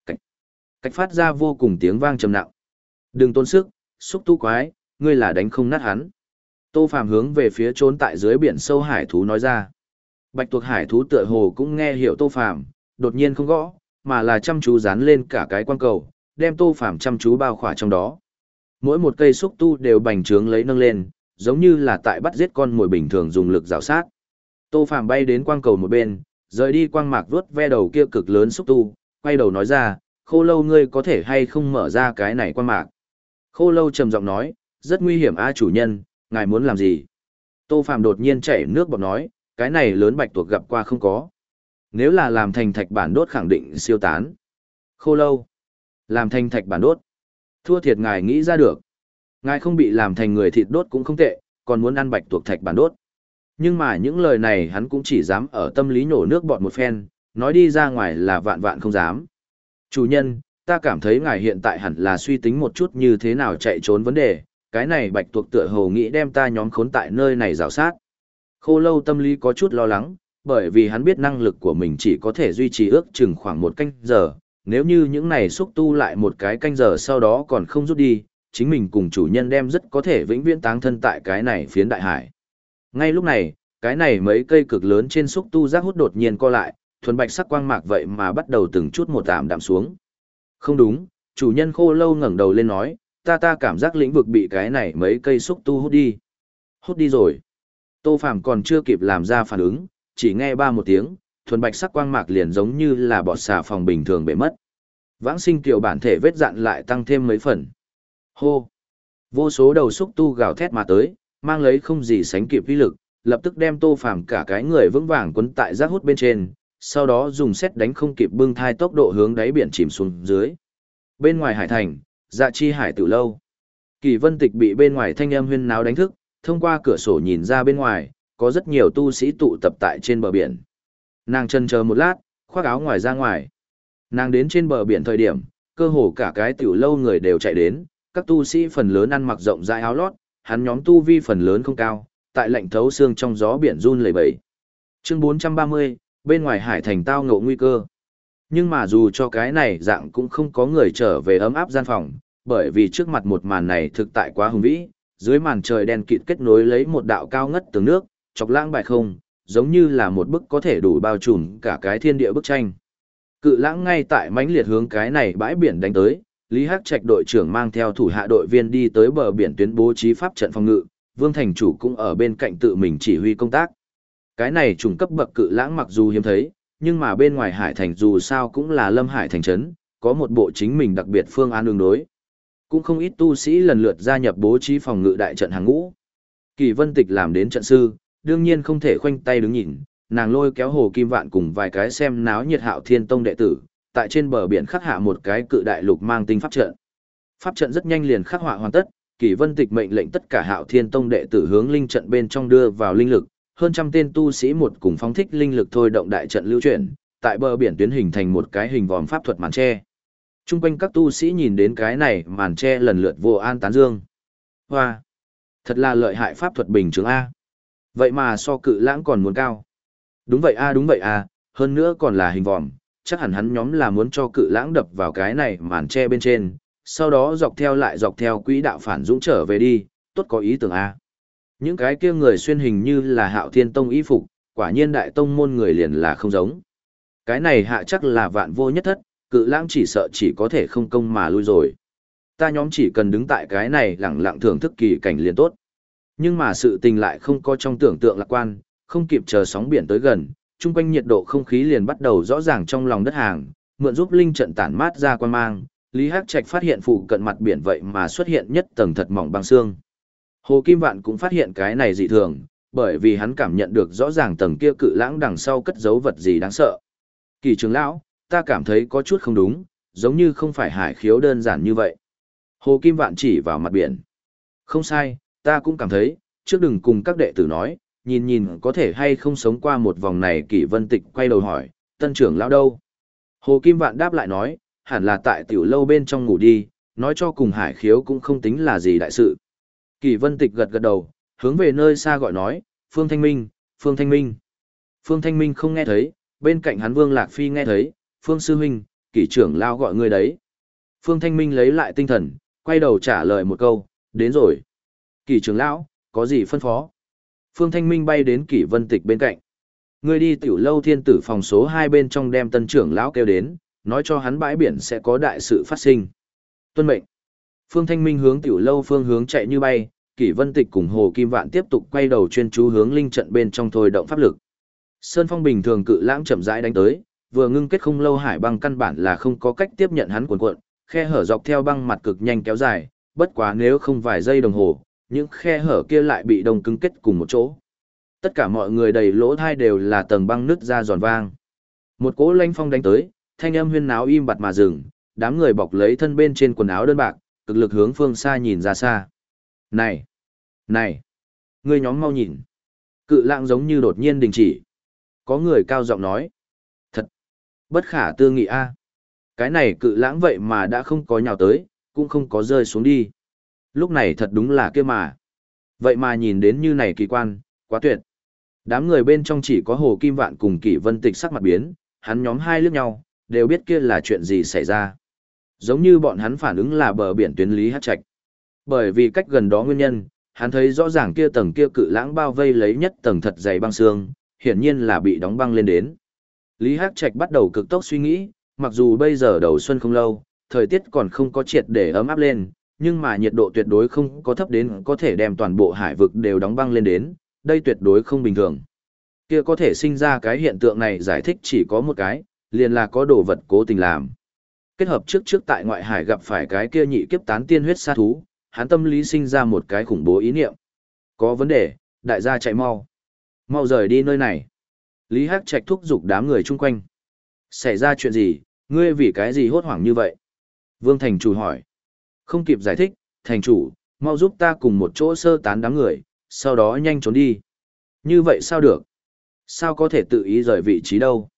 [SPEAKER 1] cách, cách phát ra vô cùng tiếng vang trầm nặng. Đừng tôn sức, xúc tu quái, ngươi là đánh không nát hắn. Tô Phàm hướng về phía trốn tại dưới biển sâu hải thú nói ra. Bạch tuộc hải thú tựa hồ cũng nghe hiểu Tô Phàm, đột nhiên không gõ, mà là chăm chú dán lên cả cái quan cầu, đem Tô Phàm chăm chú bao khỏa trong đó. Mỗi một cây xúc tu đều bành trướng lấy nâng lên, giống như là tại bắt giết con mồi bình thường dùng lực rào sát. Tô Phàm bay đến quang cầu một bên, rời đi quang mạc vuốt ve đầu kia cực lớn xúc tu, quay đầu nói ra, khô lâu ngươi có thể hay không mở ra cái này quang mạc. Khô lâu trầm giọng nói, rất nguy hiểm a chủ nhân, ngài muốn làm gì? Tô Phàm đột nhiên chảy nước bọt nói, cái này lớn bạch tuộc gặp qua không có. Nếu là làm thành thạch bản đốt khẳng định siêu tán. Khô lâu. Làm thành thạch bản đốt. Thua thiệt ngài nghĩ ra được. Ngài không bị làm thành người thịt đốt cũng không tệ, còn muốn ăn bạch tuộc thạch bản đốt. Nhưng mà những lời này hắn cũng chỉ dám ở tâm lý nhổ nước bọt một phen, nói đi ra ngoài là vạn vạn không dám. Chủ nhân, ta cảm thấy ngài hiện tại hẳn là suy tính một chút như thế nào chạy trốn vấn đề, cái này bạch tuộc tựa hồ nghĩ đem ta nhóm khốn tại nơi này rào sát. Khô lâu tâm lý có chút lo lắng, bởi vì hắn biết năng lực của mình chỉ có thể duy trì ước chừng khoảng một canh giờ, nếu như những này xúc tu lại một cái canh giờ sau đó còn không rút đi, chính mình cùng chủ nhân đem rất có thể vĩnh viễn táng thân tại cái này phiến đại hải. Ngay lúc này, cái này mấy cây cực lớn trên xúc tu giác hút đột nhiên co lại, thuần bạch sắc quang mạc vậy mà bắt đầu từng chút một tạm đạm xuống. Không đúng, chủ nhân khô lâu ngẩng đầu lên nói, ta ta cảm giác lĩnh vực bị cái này mấy cây xúc tu hút đi. Hút đi rồi. Tô Phàm còn chưa kịp làm ra phản ứng, chỉ nghe ba một tiếng, thuần bạch sắc quang mạc liền giống như là bọt xà phòng bình thường bể mất. Vãng sinh tiểu bản thể vết dạn lại tăng thêm mấy phần. Hô! Vô số đầu xúc tu gào thét mà tới, mang lấy không gì sánh kịp uy lực, lập tức đem Tô Phàm cả cái người vững vàng quấn tại giác hút bên trên, sau đó dùng xét đánh không kịp bưng thai tốc độ hướng đáy biển chìm xuống dưới. Bên ngoài hải thành, dạ chi hải tử lâu. Kỳ vân tịch bị bên ngoài thanh âm huyên náo đánh thức, thông qua cửa sổ nhìn ra bên ngoài, có rất nhiều tu sĩ tụ tập tại trên bờ biển. Nàng chân chờ một lát, khoác áo ngoài ra ngoài. Nàng đến trên bờ biển thời điểm, cơ hồ cả cái tiểu lâu người đều chạy đến, các tu sĩ phần lớn ăn mặc rộng rãi áo lót, hắn nhóm tu vi phần lớn không cao, tại lạnh thấu xương trong gió biển run lẩy bẩy. Chương 430, bên ngoài hải thành tao ngộ nguy cơ. Nhưng mà dù cho cái này dạng cũng không có người trở về ấm áp gian phòng, bởi vì trước mặt một màn này thực tại quá hùng vĩ, dưới màn trời đen kịt kết nối lấy một đạo cao ngất tường nước, chọc lãng bài không, giống như là một bức có thể đủ bao trùm cả cái thiên địa bức tranh. Cự lãng ngay tại mãnh liệt hướng cái này bãi biển đánh tới, Lý Hắc Trạch đội trưởng mang theo thủ hạ đội viên đi tới bờ biển tuyến bố trí pháp trận phòng ngự, Vương Thành chủ cũng ở bên cạnh tự mình chỉ huy công tác. Cái này trùng cấp bậc cự lãng mặc dù hiếm thấy, nhưng mà bên ngoài hải thành dù sao cũng là lâm hải thành trấn, có một bộ chính mình đặc biệt phương án đường đối. Cũng không ít tu sĩ lần lượt gia nhập bố trí phòng ngự đại trận hàng ngũ. Kỳ Vân Tịch làm đến trận sư, đương nhiên không thể khoanh tay đứng nhìn, nàng lôi kéo Hồ Kim Vạn cùng vài cái xem náo nhiệt Hạo Thiên Tông đệ tử, tại trên bờ biển khắc hạ một cái cự đại lục mang tinh pháp trận. Pháp trận rất nhanh liền khắc họa hoàn tất, Kỳ Vân Tịch mệnh lệnh tất cả Hạo Thiên Tông đệ tử hướng linh trận bên trong đưa vào linh lực, hơn trăm tên tu sĩ một cùng phóng thích linh lực thôi động đại trận lưu chuyển, tại bờ biển tuyến hình thành một cái hình vòm pháp thuật màn che. Trung quanh các tu sĩ nhìn đến cái này màn che lần lượt vô an tán dương. Hoa! Thật là lợi hại pháp thuật bình chứng A. Vậy mà so cự lãng còn muốn cao. Đúng vậy A đúng vậy A, hơn nữa còn là hình vòm, chắc hẳn hắn nhóm là muốn cho cự lãng đập vào cái này màn che bên trên, sau đó dọc theo lại dọc theo quỹ đạo phản dũng trở về đi, tốt có ý tưởng A. Những cái kia người xuyên hình như là hạo thiên tông y phục, quả nhiên đại tông môn người liền là không giống. Cái này hạ chắc là vạn vô nhất thất, cự lãng chỉ sợ chỉ có thể không công mà lui rồi. Ta nhóm chỉ cần đứng tại cái này lẳng lặng thưởng thức kỳ cảnh liền tốt. Nhưng mà sự tình lại không có trong tưởng tượng lạc quan, không kịp chờ sóng biển tới gần, chung quanh nhiệt độ không khí liền bắt đầu rõ ràng trong lòng đất hàng, mượn giúp linh trận tản mát ra quan mang, Lý Hắc Trạch phát hiện phụ cận mặt biển vậy mà xuất hiện nhất tầng thật mỏng băng xương. Hồ Kim Vạn cũng phát hiện cái này dị thường, bởi vì hắn cảm nhận được rõ ràng tầng kia cự lãng đằng sau cất giấu vật gì đáng sợ. Kỳ trưởng lão, ta cảm thấy có chút không đúng, giống như không phải hải khiếu đơn giản như vậy. Hồ Kim Vạn chỉ vào mặt biển. Không sai, ta cũng cảm thấy, trước đừng cùng các đệ tử nói, nhìn nhìn có thể hay không sống qua một vòng này kỷ vân tịch quay đầu hỏi, tân trưởng lão đâu? Hồ Kim Vạn đáp lại nói, hẳn là tại tiểu lâu bên trong ngủ đi, nói cho cùng hải khiếu cũng không tính là gì đại sự. Kỳ vân tịch gật gật đầu, hướng về nơi xa gọi nói, Phương Thanh Minh, Phương Thanh Minh. Phương Thanh Minh không nghe thấy, bên cạnh hắn Vương Lạc Phi nghe thấy, Phương Sư Huynh, kỷ trưởng lao gọi người đấy. Phương Thanh Minh lấy lại tinh thần, quay đầu trả lời một câu, đến rồi. Kỷ trưởng lão, có gì phân phó? Phương Thanh Minh bay đến kỷ vân tịch bên cạnh. Người đi tiểu lâu thiên tử phòng số 2 bên trong đem tân trưởng lão kêu đến, nói cho hắn bãi biển sẽ có đại sự phát sinh. Tuân mệnh. Phương Thanh Minh hướng tiểu lâu phương hướng chạy như bay, Kỷ Vân Tịch cùng Hồ Kim Vạn tiếp tục quay đầu chuyên chú hướng linh trận bên trong thôi động pháp lực. Sơn Phong bình thường cự lãng chậm rãi đánh tới, vừa ngưng kết không lâu hải băng căn bản là không có cách tiếp nhận hắn cuồn cuộn, khe hở dọc theo băng mặt cực nhanh kéo dài, bất quá nếu không vài giây đồng hồ, những khe hở kia lại bị đông cứng kết cùng một chỗ. Tất cả mọi người đầy lỗ thai đều là tầng băng nứt ra giòn vang. Một cỗ lanh phong đánh tới, thanh âm huyên náo im bặt mà dừng, đám người bọc lấy thân bên trên quần áo đơn bạc, cực lực hướng phương xa nhìn ra xa. Này! Này! Người nhóm mau nhìn! Cự lãng giống như đột nhiên đình chỉ. Có người cao giọng nói. Thật! Bất khả tư nghị a Cái này cự lãng vậy mà đã không có nhào tới, cũng không có rơi xuống đi. Lúc này thật đúng là kia mà. Vậy mà nhìn đến như này kỳ quan, quá tuyệt. Đám người bên trong chỉ có Hồ Kim Vạn cùng Kỷ Vân Tịch sắc mặt biến, hắn nhóm hai lướt nhau, đều biết kia là chuyện gì xảy ra. Giống như bọn hắn phản ứng là bờ biển tuyến lý hát trạch. Bởi vì cách gần đó nguyên nhân, hắn thấy rõ ràng kia tầng kia cự lãng bao vây lấy nhất tầng thật dày băng xương, hiển nhiên là bị đóng băng lên đến. Lý Hắc Trạch bắt đầu cực tốc suy nghĩ, mặc dù bây giờ đầu xuân không lâu, thời tiết còn không có triệt để ấm áp lên, nhưng mà nhiệt độ tuyệt đối không có thấp đến có thể đem toàn bộ hải vực đều đóng băng lên đến, đây tuyệt đối không bình thường. Kia có thể sinh ra cái hiện tượng này giải thích chỉ có một cái, liền là có đồ vật cố tình làm. Kết hợp trước trước tại ngoại hải gặp phải cái kia nhị kiếp tán tiên huyết sa thú, hắn tâm lý sinh ra một cái khủng bố ý niệm. Có vấn đề, đại gia chạy mau. Mau rời đi nơi này. Lý Hắc Trạch thúc giục đám người chung quanh. Xảy ra chuyện gì, ngươi vì cái gì hốt hoảng như vậy? Vương Thành chủ hỏi. Không kịp giải thích, thành chủ, mau giúp ta cùng một chỗ sơ tán đám người, sau đó nhanh trốn đi. Như vậy sao được? Sao có thể tự ý rời vị trí đâu?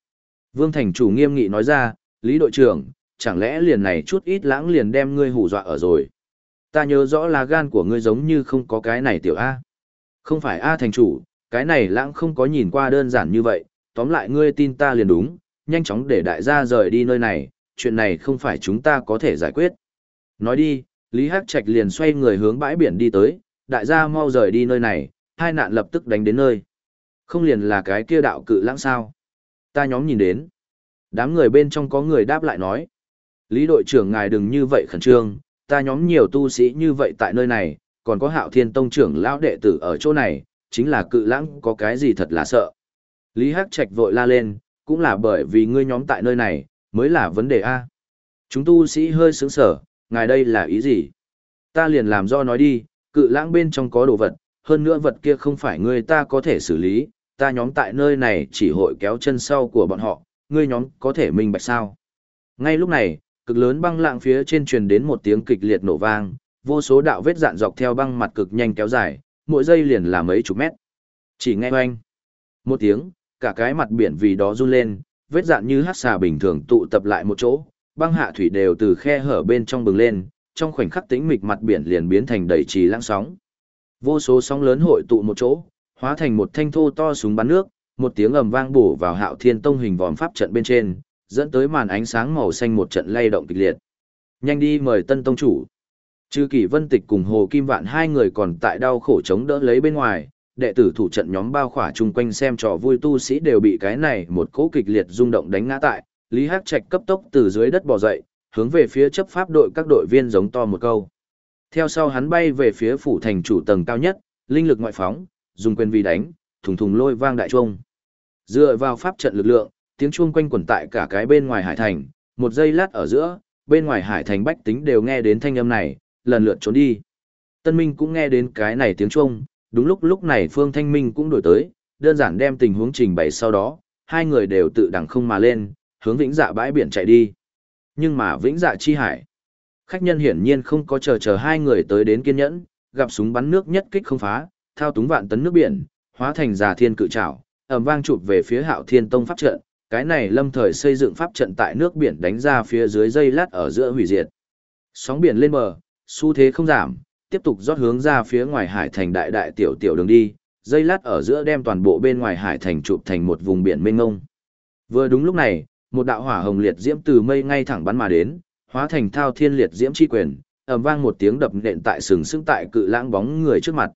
[SPEAKER 1] Vương Thành chủ nghiêm nghị nói ra, Lý đội trưởng, chẳng lẽ liền này chút ít lãng liền đem ngươi hù dọa ở rồi? Ta nhớ rõ là gan của ngươi giống như không có cái này tiểu A. Không phải A thành chủ, cái này lãng không có nhìn qua đơn giản như vậy, tóm lại ngươi tin ta liền đúng, nhanh chóng để đại gia rời đi nơi này, chuyện này không phải chúng ta có thể giải quyết. Nói đi, Lý Hắc Trạch liền xoay người hướng bãi biển đi tới, đại gia mau rời đi nơi này, hai nạn lập tức đánh đến nơi. Không liền là cái kia đạo cự lãng sao. Ta nhóm nhìn đến. Đám người bên trong có người đáp lại nói. Lý đội trưởng ngài đừng như vậy khẩn trương, ta nhóm nhiều tu sĩ như vậy tại nơi này, còn có hạo thiên tông trưởng lão đệ tử ở chỗ này, chính là cự lãng có cái gì thật là sợ. Lý Hắc Trạch vội la lên, cũng là bởi vì ngươi nhóm tại nơi này, mới là vấn đề A. Chúng tu sĩ hơi sướng sở, ngài đây là ý gì? Ta liền làm do nói đi, cự lãng bên trong có đồ vật, hơn nữa vật kia không phải ngươi ta có thể xử lý, ta nhóm tại nơi này chỉ hội kéo chân sau của bọn họ, ngươi nhóm có thể minh bạch sao. Ngay lúc này, cực lớn băng lạng phía trên truyền đến một tiếng kịch liệt nổ vang, vô số đạo vết dạn dọc theo băng mặt cực nhanh kéo dài, mỗi giây liền là mấy chục mét. Chỉ nghe oanh. Một tiếng, cả cái mặt biển vì đó run lên, vết dạn như hát xà bình thường tụ tập lại một chỗ, băng hạ thủy đều từ khe hở bên trong bừng lên, trong khoảnh khắc tĩnh mịch mặt biển liền biến thành đầy trì lãng sóng. Vô số sóng lớn hội tụ một chỗ, hóa thành một thanh thô to súng bắn nước, một tiếng ầm vang bổ vào Hạo Thiên Tông hình vòm pháp trận bên trên, dẫn tới màn ánh sáng màu xanh một trận lay động kịch liệt. Nhanh đi mời Tân tông chủ. Trừ Kỷ Vân Tịch cùng Hồ Kim Vạn hai người còn tại đau khổ chống đỡ lấy bên ngoài, đệ tử thủ trận nhóm bao khỏa chung quanh xem trò vui tu sĩ đều bị cái này một cỗ kịch liệt rung động đánh ngã tại, Lý Hắc Trạch cấp tốc từ dưới đất bò dậy, hướng về phía chấp pháp đội các đội viên giống to một câu. Theo sau hắn bay về phía phủ thành chủ tầng cao nhất, linh lực ngoại phóng, dùng quyền vi đánh, thùng thùng lôi vang đại trung Dựa vào pháp trận lực lượng, tiếng chuông quanh quẩn tại cả cái bên ngoài hải thành, một giây lát ở giữa, bên ngoài hải thành bách tính đều nghe đến thanh âm này, lần lượt trốn đi. Tân Minh cũng nghe đến cái này tiếng chuông, đúng lúc lúc này Phương Thanh Minh cũng đổi tới, đơn giản đem tình huống trình bày sau đó, hai người đều tự đằng không mà lên, hướng vĩnh dạ bãi biển chạy đi. Nhưng mà vĩnh dạ chi hải, khách nhân hiển nhiên không có chờ chờ hai người tới đến kiên nhẫn, gặp súng bắn nước nhất kích không phá, thao túng vạn tấn nước biển, hóa thành giả thiên cự trảo, ầm vang chụp về phía Hạo Thiên Tông pháp trận, cái này lâm thời xây dựng pháp trận tại nước biển đánh ra phía dưới dây lát ở giữa hủy diệt. Sóng biển lên bờ, xu thế không giảm, tiếp tục rót hướng ra phía ngoài hải thành đại đại tiểu tiểu đường đi, dây lát ở giữa đem toàn bộ bên ngoài hải thành chụp thành một vùng biển mênh mông. Vừa đúng lúc này, một đạo hỏa hồng liệt diễm từ mây ngay thẳng bắn mà đến, hóa thành thao thiên liệt diễm chi quyền, ầm vang một tiếng đập nện tại sừng sững tại cự lãng bóng người trước mặt.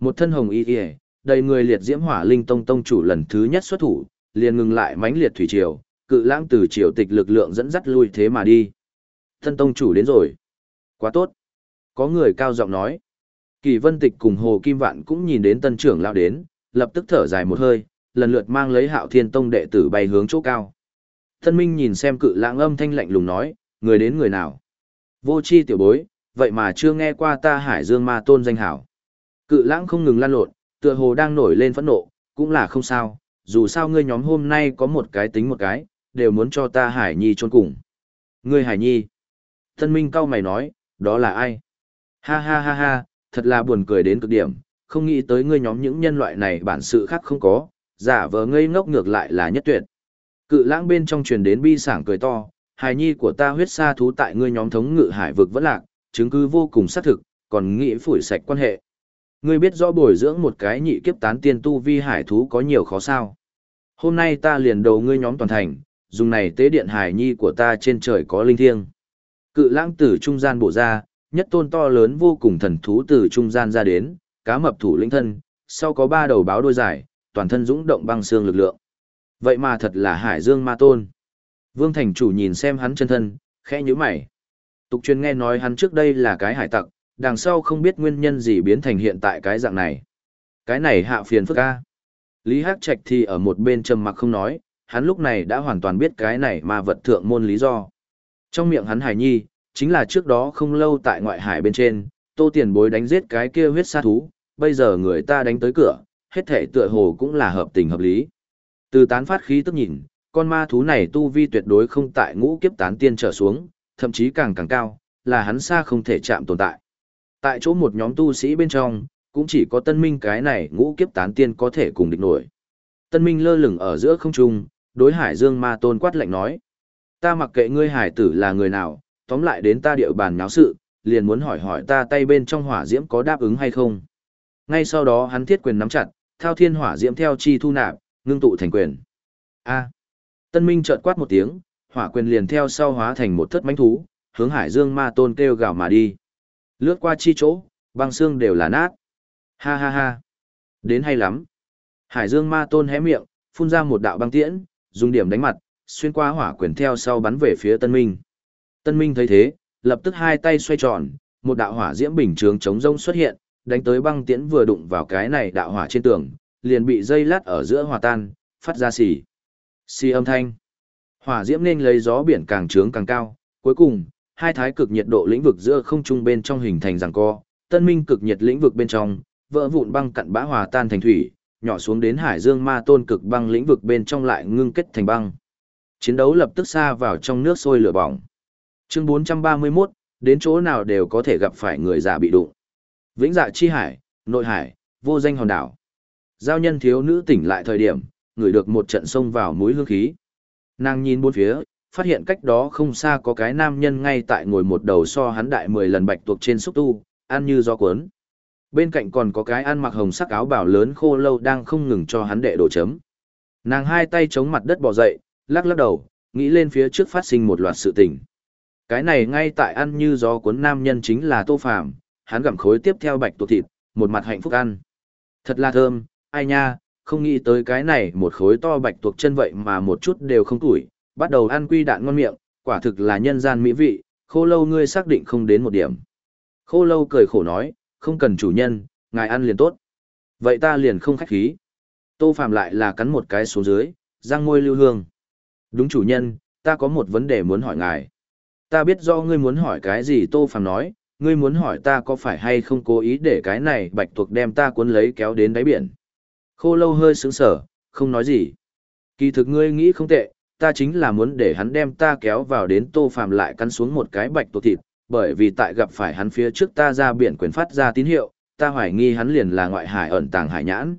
[SPEAKER 1] Một thân hồng y y, đầy người liệt diễm hỏa linh tông tông chủ lần thứ nhất xuất thủ, liền ngừng lại mãnh liệt thủy triều, cự lãng từ triều tịch lực lượng dẫn dắt lui thế mà đi. Thân tông chủ đến rồi. Quá tốt. Có người cao giọng nói. Kỳ vân tịch cùng Hồ Kim Vạn cũng nhìn đến tân trưởng lão đến, lập tức thở dài một hơi, lần lượt mang lấy hạo thiên tông đệ tử bay hướng chỗ cao. Thân minh nhìn xem cự lãng âm thanh lạnh lùng nói, người đến người nào. Vô chi tiểu bối, vậy mà chưa nghe qua ta hải dương ma tôn danh hảo. Cự lãng không ngừng lan lộn, tựa hồ đang nổi lên phẫn nộ, cũng là không sao, dù sao ngươi nhóm hôm nay có một cái tính một cái, đều muốn cho ta hải nhi chôn cùng. Ngươi hải nhi. Thân minh cao mày nói, đó là ai? Ha ha ha ha, thật là buồn cười đến cực điểm, không nghĩ tới ngươi nhóm những nhân loại này bản sự khác không có, giả vờ ngây ngốc ngược lại là nhất tuyệt. Cự lãng bên trong truyền đến bi sảng cười to, Hải nhi của ta huyết sa thú tại ngươi nhóm thống ngự hải vực vẫn lạc, chứng cứ vô cùng xác thực, còn nghĩ phủi sạch quan hệ. Ngươi biết rõ bồi dưỡng một cái nhị kiếp tán tiên tu vi hải thú có nhiều khó sao. Hôm nay ta liền đầu ngươi nhóm toàn thành, dùng này tế điện hải nhi của ta trên trời có linh thiêng. Cự lãng từ trung gian bổ ra, nhất tôn to lớn vô cùng thần thú từ trung gian ra đến, cá mập thủ lĩnh thân, sau có ba đầu báo đôi dài, toàn thân dũng động băng xương lực lượng. Vậy mà thật là Hải Dương Ma Tôn. Vương Thành chủ nhìn xem hắn chân thân, khẽ nhíu mày. Tục truyền nghe nói hắn trước đây là cái hải tặc, đằng sau không biết nguyên nhân gì biến thành hiện tại cái dạng này. Cái này hạ phiền phức ca. Lý Hắc Trạch thì ở một bên trầm mặc không nói, hắn lúc này đã hoàn toàn biết cái này mà vật thượng môn lý do. Trong miệng hắn hải nhi, chính là trước đó không lâu tại ngoại hải bên trên, tô tiền bối đánh giết cái kia huyết sa thú, bây giờ người ta đánh tới cửa, hết thể tựa hồ cũng là hợp tình hợp lý. Từ tán phát khí tức nhìn, con ma thú này tu vi tuyệt đối không tại ngũ kiếp tán tiên trở xuống, thậm chí càng càng cao, là hắn xa không thể chạm tồn tại. Tại chỗ một nhóm tu sĩ bên trong, cũng chỉ có tân minh cái này ngũ kiếp tán tiên có thể cùng địch nổi. Tân minh lơ lửng ở giữa không trung, đối hải dương ma tôn quát lạnh nói. Ta mặc kệ ngươi hải tử là người nào, tóm lại đến ta địa bàn nháo sự, liền muốn hỏi hỏi ta tay bên trong hỏa diễm có đáp ứng hay không. Ngay sau đó hắn thiết quyền nắm chặt, thao thiên hỏa diễm theo chi thu nạp, ngưng tụ thành quyền. A. Tân Minh chợt quát một tiếng, hỏa quyền liền theo sau hóa thành một thất mãnh thú, hướng Hải Dương Ma Tôn kêu gào mà đi. Lướt qua chi chỗ, băng xương đều là nát. Ha ha ha. Đến hay lắm. Hải Dương Ma Tôn hé miệng, phun ra một đạo băng tiễn, dùng điểm đánh mặt, xuyên qua hỏa quyền theo sau bắn về phía Tân Minh. Tân Minh thấy thế, lập tức hai tay xoay tròn, một đạo hỏa diễm bình trường chống rông xuất hiện, đánh tới băng tiễn vừa đụng vào cái này đạo hỏa trên tường, liền bị dây lát ở giữa hòa tan, phát ra xì. Xì âm thanh. Hỏa diễm nên lấy gió biển càng trướng càng cao, cuối cùng, hai thái cực nhiệt độ lĩnh vực giữa không trung bên trong hình thành giằng co, tân minh cực nhiệt lĩnh vực bên trong, vỡ vụn băng cặn bã hòa tan thành thủy, nhỏ xuống đến hải dương ma tôn cực băng lĩnh vực bên trong lại ngưng kết thành băng. Chiến đấu lập tức xa vào trong nước sôi lửa bỏng. Chương 431, đến chỗ nào đều có thể gặp phải người già bị đụng. Vĩnh dạ chi hải, nội hải, vô danh hòn đảo. Giao nhân thiếu nữ tỉnh lại thời điểm, ngửi được một trận sông vào mũi hương khí. Nàng nhìn bốn phía, phát hiện cách đó không xa có cái nam nhân ngay tại ngồi một đầu so hắn đại 10 lần bạch tuộc trên xúc tu, ăn như gió cuốn. Bên cạnh còn có cái ăn mặc hồng sắc áo bảo lớn khô lâu đang không ngừng cho hắn đệ đồ chấm. Nàng hai tay chống mặt đất bò dậy, lắc lắc đầu, nghĩ lên phía trước phát sinh một loạt sự tình. Cái này ngay tại ăn như gió cuốn nam nhân chính là Tô Phàm, hắn gặm khối tiếp theo bạch tuộc thịt, một mặt hạnh phúc ăn. Thật là thơm, ai nha, không nghĩ tới cái này một khối to bạch tuộc chân vậy mà một chút đều không tủi, bắt đầu ăn quy đạn ngon miệng, quả thực là nhân gian mỹ vị, khô lâu ngươi xác định không đến một điểm. Khô lâu cười khổ nói, không cần chủ nhân, ngài ăn liền tốt. Vậy ta liền không khách khí. Tô Phạm lại là cắn một cái xuống dưới, răng môi lưu hương. Đúng chủ nhân, ta có một vấn đề muốn hỏi ngài. Ta biết do ngươi muốn hỏi cái gì Tô Phạm nói, ngươi muốn hỏi ta có phải hay không cố ý để cái này bạch tuộc đem ta cuốn lấy kéo đến đáy biển. Khô lâu hơi sững sở, không nói gì. Kỳ thực ngươi nghĩ không tệ, ta chính là muốn để hắn đem ta kéo vào đến tô phàm lại cắn xuống một cái bạch tuộc thịt, bởi vì tại gặp phải hắn phía trước ta ra biển quyền phát ra tín hiệu, ta hoài nghi hắn liền là ngoại hải ẩn tàng hải nhãn.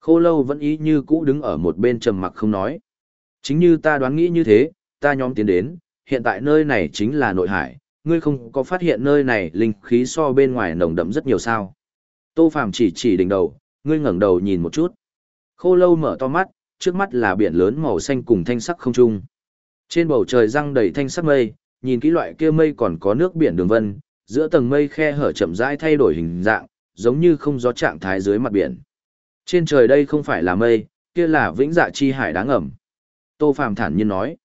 [SPEAKER 1] Khô lâu vẫn ý như cũ đứng ở một bên trầm mặc không nói. Chính như ta đoán nghĩ như thế, ta nhóm tiến đến, hiện tại nơi này chính là nội hải, ngươi không có phát hiện nơi này linh khí so bên ngoài nồng đậm rất nhiều sao. Tô Phàm chỉ chỉ đỉnh đầu, ngươi ngẩng đầu nhìn một chút. Khô lâu mở to mắt, trước mắt là biển lớn màu xanh cùng thanh sắc không trung. Trên bầu trời răng đầy thanh sắc mây, nhìn kỹ loại kia mây còn có nước biển đường vân, giữa tầng mây khe hở chậm rãi thay đổi hình dạng, giống như không gió trạng thái dưới mặt biển. Trên trời đây không phải là mây, kia là vĩnh dạ chi hải đáng ẩm. Tô Phạm thản nhiên nói.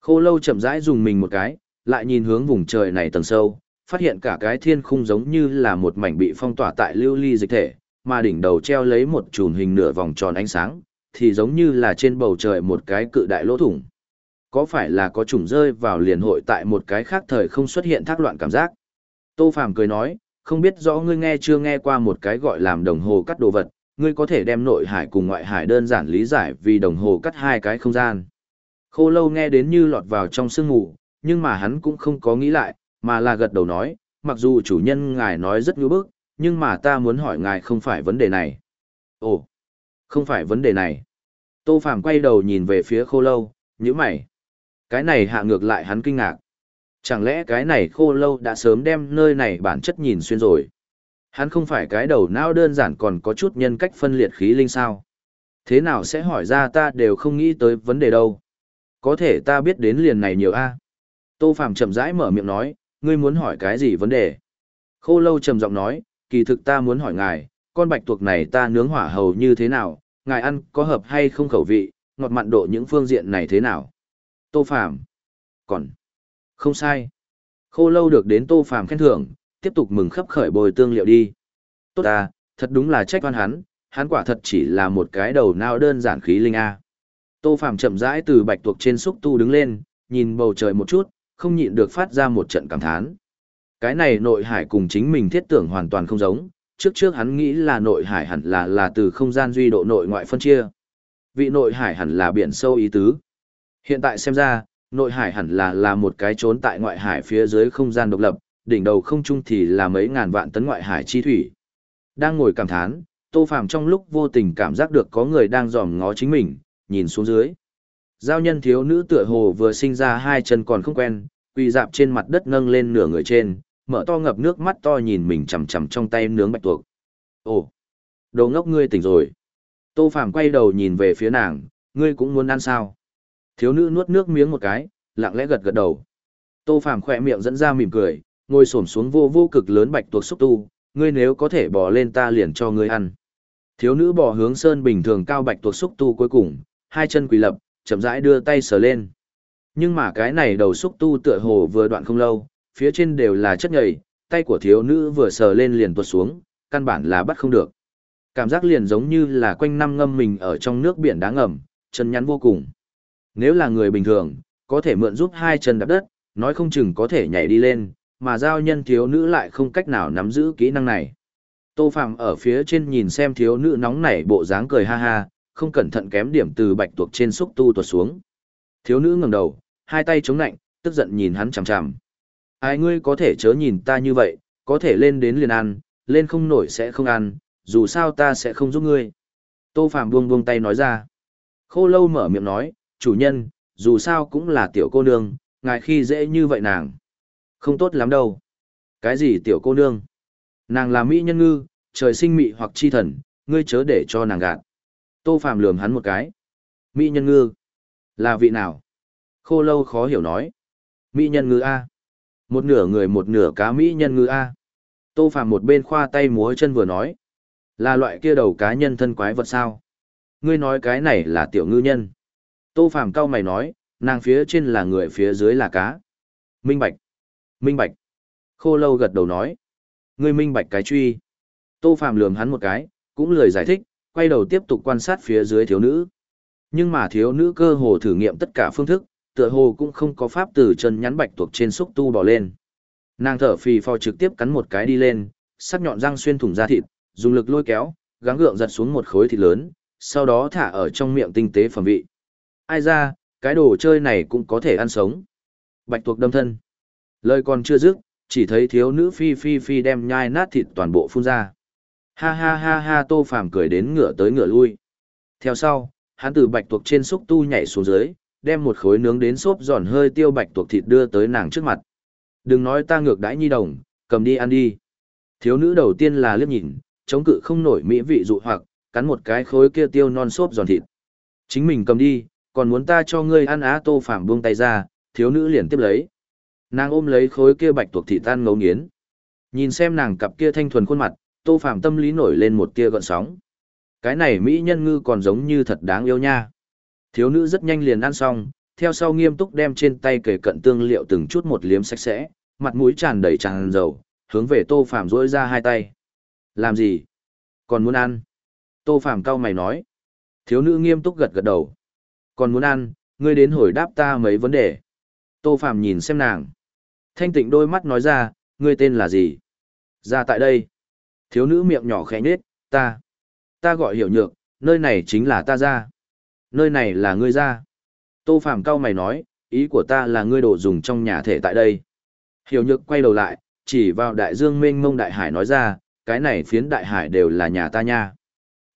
[SPEAKER 1] Khô lâu chậm rãi dùng mình một cái, lại nhìn hướng vùng trời này tầng sâu, phát hiện cả cái thiên khung giống như là một mảnh bị phong tỏa tại lưu ly dịch thể, mà đỉnh đầu treo lấy một chùm hình nửa vòng tròn ánh sáng, thì giống như là trên bầu trời một cái cự đại lỗ thủng. Có phải là có trùng rơi vào liền hội tại một cái khác thời không xuất hiện thác loạn cảm giác? Tô Phàm cười nói, không biết rõ ngươi nghe chưa nghe qua một cái gọi làm đồng hồ cắt đồ vật, ngươi có thể đem nội hải cùng ngoại hải đơn giản lý giải vì đồng hồ cắt hai cái không gian. Khô lâu nghe đến như lọt vào trong sương ngủ, nhưng mà hắn cũng không có nghĩ lại, mà là gật đầu nói, mặc dù chủ nhân ngài nói rất ngữ bức, nhưng mà ta muốn hỏi ngài không phải vấn đề này. Ồ, không phải vấn đề này. Tô Phàm quay đầu nhìn về phía khô lâu, như mày. Cái này hạ ngược lại hắn kinh ngạc. Chẳng lẽ cái này khô lâu đã sớm đem nơi này bản chất nhìn xuyên rồi? Hắn không phải cái đầu não đơn giản còn có chút nhân cách phân liệt khí linh sao? Thế nào sẽ hỏi ra ta đều không nghĩ tới vấn đề đâu? Có thể ta biết đến liền này nhiều a. Tô Phàm chậm rãi mở miệng nói, ngươi muốn hỏi cái gì vấn đề? Khô lâu trầm giọng nói, kỳ thực ta muốn hỏi ngài, con bạch tuộc này ta nướng hỏa hầu như thế nào, ngài ăn có hợp hay không khẩu vị, ngọt mặn độ những phương diện này thế nào? Tô Phàm Còn, không sai. Khô lâu được đến Tô Phàm khen thưởng, tiếp tục mừng khắp khởi bồi tương liệu đi. Tốt ta, thật đúng là trách oan hắn, hắn quả thật chỉ là một cái đầu nao đơn giản khí linh A. Tô Phàm chậm rãi từ bạch tuộc trên xúc tu đứng lên, nhìn bầu trời một chút, không nhịn được phát ra một trận cảm thán. Cái này nội hải cùng chính mình thiết tưởng hoàn toàn không giống, trước trước hắn nghĩ là nội hải hẳn là là từ không gian duy độ nội ngoại phân chia. Vị nội hải hẳn là biển sâu ý tứ. Hiện tại xem ra, nội hải hẳn là là một cái trốn tại ngoại hải phía dưới không gian độc lập, đỉnh đầu không trung thì là mấy ngàn vạn tấn ngoại hải chi thủy. Đang ngồi cảm thán, Tô Phàm trong lúc vô tình cảm giác được có người đang dòm ngó chính mình, nhìn xuống dưới. Giao nhân thiếu nữ tựa hồ vừa sinh ra hai chân còn không quen, quỳ dạp trên mặt đất nâng lên nửa người trên, mở to ngập nước mắt to nhìn mình chằm chằm trong tay nướng bạch tuộc. Ồ, đồ ngốc ngươi tỉnh rồi. Tô Phàm quay đầu nhìn về phía nàng, ngươi cũng muốn ăn sao? Thiếu nữ nuốt nước miếng một cái, lặng lẽ gật gật đầu. Tô Phàm khỏe miệng dẫn ra mỉm cười, ngồi xổm xuống vô vô cực lớn bạch tuộc xúc tu, ngươi nếu có thể bò lên ta liền cho ngươi ăn. Thiếu nữ bò hướng sơn bình thường cao bạch tuộc xúc tu cuối cùng, hai chân quỳ lập, chậm rãi đưa tay sờ lên. Nhưng mà cái này đầu xúc tu tựa hồ vừa đoạn không lâu, phía trên đều là chất nhầy, tay của thiếu nữ vừa sờ lên liền tuột xuống, căn bản là bắt không được. Cảm giác liền giống như là quanh năm ngâm mình ở trong nước biển đá ngầm, chân nhắn vô cùng. Nếu là người bình thường, có thể mượn giúp hai chân đạp đất, nói không chừng có thể nhảy đi lên, mà giao nhân thiếu nữ lại không cách nào nắm giữ kỹ năng này. Tô Phạm ở phía trên nhìn xem thiếu nữ nóng nảy bộ dáng cười ha ha, không cẩn thận kém điểm từ bạch tuộc trên xúc tu tuột xuống. Thiếu nữ ngẩng đầu, hai tay chống nạnh, tức giận nhìn hắn chằm chằm. Ai ngươi có thể chớ nhìn ta như vậy, có thể lên đến liền ăn, lên không nổi sẽ không ăn, dù sao ta sẽ không giúp ngươi. Tô Phạm buông buông tay nói ra. Khô lâu mở miệng nói, chủ nhân, dù sao cũng là tiểu cô nương, ngài khi dễ như vậy nàng. Không tốt lắm đâu. Cái gì tiểu cô nương? Nàng là mỹ nhân ngư, trời sinh mị hoặc chi thần, ngươi chớ để cho nàng gạt. Tô Phạm lườm hắn một cái. Mỹ nhân ngư. Là vị nào? Khô lâu khó hiểu nói. Mỹ nhân ngư A. Một nửa người một nửa cá Mỹ nhân ngư A. Tô Phạm một bên khoa tay múa chân vừa nói. Là loại kia đầu cá nhân thân quái vật sao? Ngươi nói cái này là tiểu ngư nhân. Tô Phạm cao mày nói, nàng phía trên là người phía dưới là cá. Minh Bạch. Minh Bạch. Khô lâu gật đầu nói. Ngươi minh bạch cái truy. Tô Phạm lườm hắn một cái, cũng lười giải thích, quay đầu tiếp tục quan sát phía dưới thiếu nữ. Nhưng mà thiếu nữ cơ hồ thử nghiệm tất cả phương thức, tựa hồ cũng không có pháp từ chân nhắn bạch tuộc trên xúc tu bỏ lên. Nàng thở phì phò trực tiếp cắn một cái đi lên, sắc nhọn răng xuyên thủng da thịt, dùng lực lôi kéo, gắng gượng giật xuống một khối thịt lớn, sau đó thả ở trong miệng tinh tế phẩm vị. Ai ra, cái đồ chơi này cũng có thể ăn sống. Bạch tuộc đâm thân. Lời còn chưa dứt, chỉ thấy thiếu nữ phi phi phi đem nhai nát thịt toàn bộ phun ra. Ha ha ha ha tô phàm cười đến ngửa tới ngửa lui. Theo sau, hắn từ bạch tuộc trên xúc tu nhảy xuống dưới, đem một khối nướng đến xốp giòn hơi tiêu bạch tuộc thịt đưa tới nàng trước mặt. Đừng nói ta ngược đãi nhi đồng, cầm đi ăn đi. Thiếu nữ đầu tiên là liếc nhìn, chống cự không nổi mỹ vị dụ hoặc, cắn một cái khối kia tiêu non xốp giòn thịt. Chính mình cầm đi, còn muốn ta cho ngươi ăn á tô phàm buông tay ra, thiếu nữ liền tiếp lấy. Nàng ôm lấy khối kia bạch tuộc thịt tan ngấu nghiến. Nhìn xem nàng cặp kia thanh thuần khuôn mặt, Tô Phàm tâm lý nổi lên một tia gợn sóng. Cái này mỹ nhân ngư còn giống như thật đáng yêu nha. Thiếu nữ rất nhanh liền ăn xong, theo sau nghiêm túc đem trên tay kể cận tương liệu từng chút một liếm sạch sẽ, mặt mũi tràn đầy tràn dầu, hướng về Tô Phàm rỗi ra hai tay. Làm gì? Còn muốn ăn? Tô Phàm cau mày nói. Thiếu nữ nghiêm túc gật gật đầu. Còn muốn ăn, ngươi đến hồi đáp ta mấy vấn đề. Tô Phàm nhìn xem nàng. Thanh tịnh đôi mắt nói ra, ngươi tên là gì? Ra tại đây. Thiếu nữ miệng nhỏ khẽ nhếch, ta. Ta gọi hiểu nhược, nơi này chính là ta ra. Nơi này là ngươi ra. Tô Phàm cau mày nói, ý của ta là ngươi đồ dùng trong nhà thể tại đây. Hiểu nhược quay đầu lại, chỉ vào đại dương mênh mông đại hải nói ra, cái này phiến đại hải đều là nhà ta nha.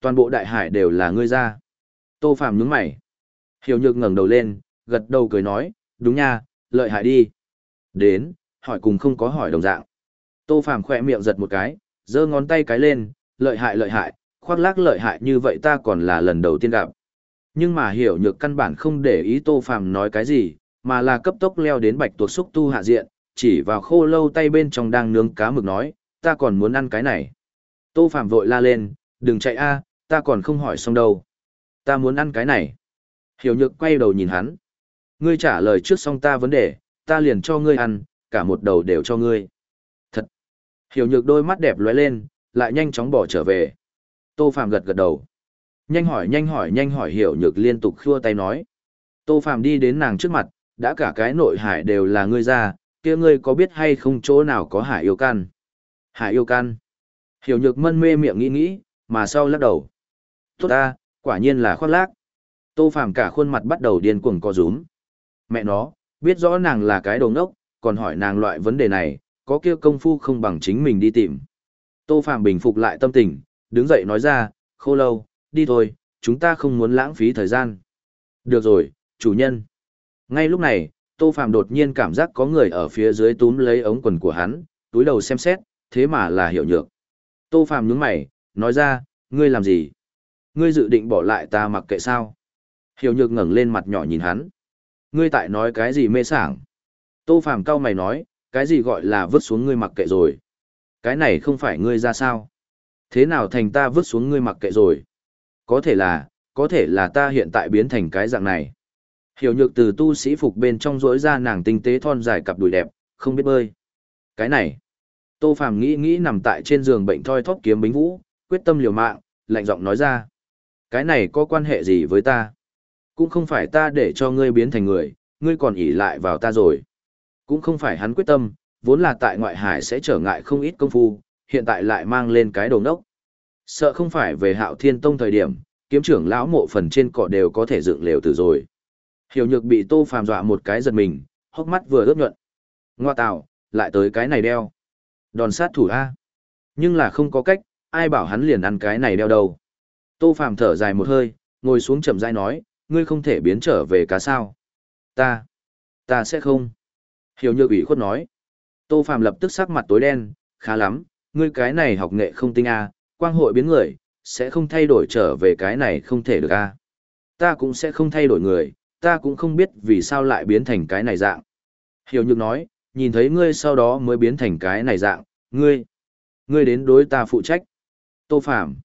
[SPEAKER 1] Toàn bộ đại hải đều là ngươi ra. Tô Phàm nhướng mày. Hiểu nhược ngẩng đầu lên, gật đầu cười nói, đúng nha, lợi hại đi. Đến, hỏi cùng không có hỏi đồng dạng. Tô Phàm khỏe miệng giật một cái, giơ ngón tay cái lên, lợi hại lợi hại, khoác lác lợi hại như vậy ta còn là lần đầu tiên gặp. Nhưng mà hiểu nhược căn bản không để ý Tô Phàm nói cái gì, mà là cấp tốc leo đến bạch tuộc xúc tu hạ diện, chỉ vào khô lâu tay bên trong đang nướng cá mực nói, ta còn muốn ăn cái này. Tô Phàm vội la lên, đừng chạy a, ta còn không hỏi xong đâu. Ta muốn ăn cái này. Hiểu nhược quay đầu nhìn hắn. Ngươi trả lời trước xong ta vấn đề, ta liền cho ngươi ăn, cả một đầu đều cho ngươi. Thật. Hiểu nhược đôi mắt đẹp lóe lên, lại nhanh chóng bỏ trở về. Tô Phàm gật gật đầu. Nhanh hỏi nhanh hỏi nhanh hỏi hiểu nhược liên tục khua tay nói. Tô Phàm đi đến nàng trước mặt, đã cả cái nội hải đều là ngươi ra, kia ngươi có biết hay không chỗ nào có hải yêu can? Hải yêu can. Hiểu nhược mân mê miệng nghĩ nghĩ, mà sau lắc đầu. Tốt ta, quả nhiên là khoác lác. Tô Phàm cả khuôn mặt bắt đầu điên cuồng co rúm. Mẹ nó, biết rõ nàng là cái đồ ngốc, còn hỏi nàng loại vấn đề này, có kia công phu không bằng chính mình đi tìm. Tô Phàm bình phục lại tâm tình, đứng dậy nói ra, khô lâu, đi thôi, chúng ta không muốn lãng phí thời gian. Được rồi, chủ nhân. Ngay lúc này, Tô phạm đột nhiên cảm giác có người ở phía dưới túm lấy ống quần của hắn, túi đầu xem xét, thế mà là hiểu nhược. Tô phạm nhướng mày, nói ra, ngươi làm gì? Ngươi dự định bỏ lại ta mặc kệ sao? Hiểu nhược ngẩng lên mặt nhỏ nhìn hắn. Ngươi tại nói cái gì mê sảng? Tô phạm cau mày nói, cái gì gọi là vứt xuống ngươi mặc kệ rồi? Cái này không phải ngươi ra sao? Thế nào thành ta vứt xuống ngươi mặc kệ rồi? Có thể là, có thể là ta hiện tại biến thành cái dạng này. Hiểu nhược từ tu sĩ phục bên trong rỗi ra nàng tinh tế thon dài cặp đùi đẹp, không biết bơi. Cái này, Tô Phàm nghĩ nghĩ nằm tại trên giường bệnh thoi thóp kiếm bính vũ, quyết tâm liều mạng, lạnh giọng nói ra. Cái này có quan hệ gì với ta? Cũng không phải ta để cho ngươi biến thành người, ngươi còn ỉ lại vào ta rồi. Cũng không phải hắn quyết tâm, vốn là tại ngoại hải sẽ trở ngại không ít công phu, hiện tại lại mang lên cái đồ nốc. Sợ không phải về hạo thiên tông thời điểm, kiếm trưởng lão mộ phần trên cỏ đều có thể dựng lều từ rồi. Hiểu nhược bị tô phàm dọa một cái giật mình, hốc mắt vừa ướt nhuận. Ngoa tạo, lại tới cái này đeo. Đòn sát thủ A. Nhưng là không có cách, ai bảo hắn liền ăn cái này đeo đâu. Tô phàm thở dài một hơi, ngồi xuống chậm rãi nói, ngươi không thể biến trở về cá sao. Ta, ta sẽ không. Hiểu nhược ủy khuất nói. Tô phàm lập tức sắc mặt tối đen, khá lắm, ngươi cái này học nghệ không tinh A, quang hội biến người, sẽ không thay đổi trở về cái này không thể được A. Ta cũng sẽ không thay đổi người, ta cũng không biết vì sao lại biến thành cái này dạng. Hiểu nhược nói, nhìn thấy ngươi sau đó mới biến thành cái này dạng, ngươi, ngươi đến đối ta phụ trách. Tô Phạm,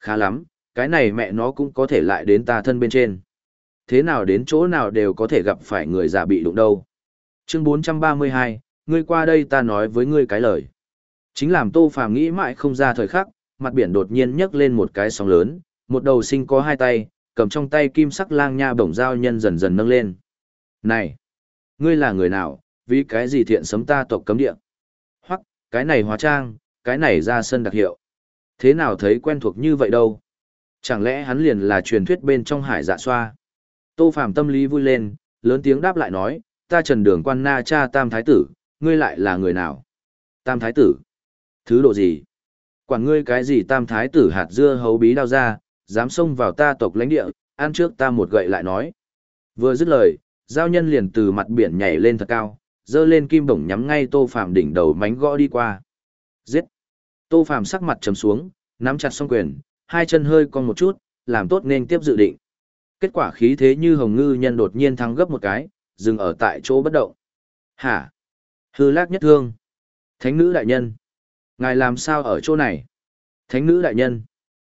[SPEAKER 1] khá lắm, cái này mẹ nó cũng có thể lại đến ta thân bên trên. Thế nào đến chỗ nào đều có thể gặp phải người già bị đụng đâu. Chương 432, ngươi qua đây ta nói với ngươi cái lời. Chính làm Tô Phàm nghĩ mãi không ra thời khắc, mặt biển đột nhiên nhấc lên một cái sóng lớn, một đầu sinh có hai tay, cầm trong tay kim sắc lang nha bổng dao nhân dần dần nâng lên. Này! Ngươi là người nào, vì cái gì thiện sấm ta tộc cấm địa? Hoặc, cái này hóa trang, cái này ra sân đặc hiệu. Thế nào thấy quen thuộc như vậy đâu? Chẳng lẽ hắn liền là truyền thuyết bên trong hải dạ xoa? Tô Phàm tâm lý vui lên, lớn tiếng đáp lại nói, ta trần đường quan na cha tam thái tử, ngươi lại là người nào? Tam thái tử? Thứ độ gì? Quản ngươi cái gì tam thái tử hạt dưa hấu bí đao ra, dám xông vào ta tộc lãnh địa, ăn trước ta một gậy lại nói. Vừa dứt lời, giao nhân liền từ mặt biển nhảy lên thật cao, dơ lên kim bổng nhắm ngay Tô Phàm đỉnh đầu mánh gõ đi qua. Giết! Tô Phàm sắc mặt trầm xuống, nắm chặt song quyền, hai chân hơi cong một chút, làm tốt nên tiếp dự định. Kết quả khí thế như hồng ngư nhân đột nhiên thắng gấp một cái, dừng ở tại chỗ bất động. Hả? Hư lác nhất thương. Thánh nữ đại nhân. Ngài làm sao ở chỗ này? Thánh nữ đại nhân.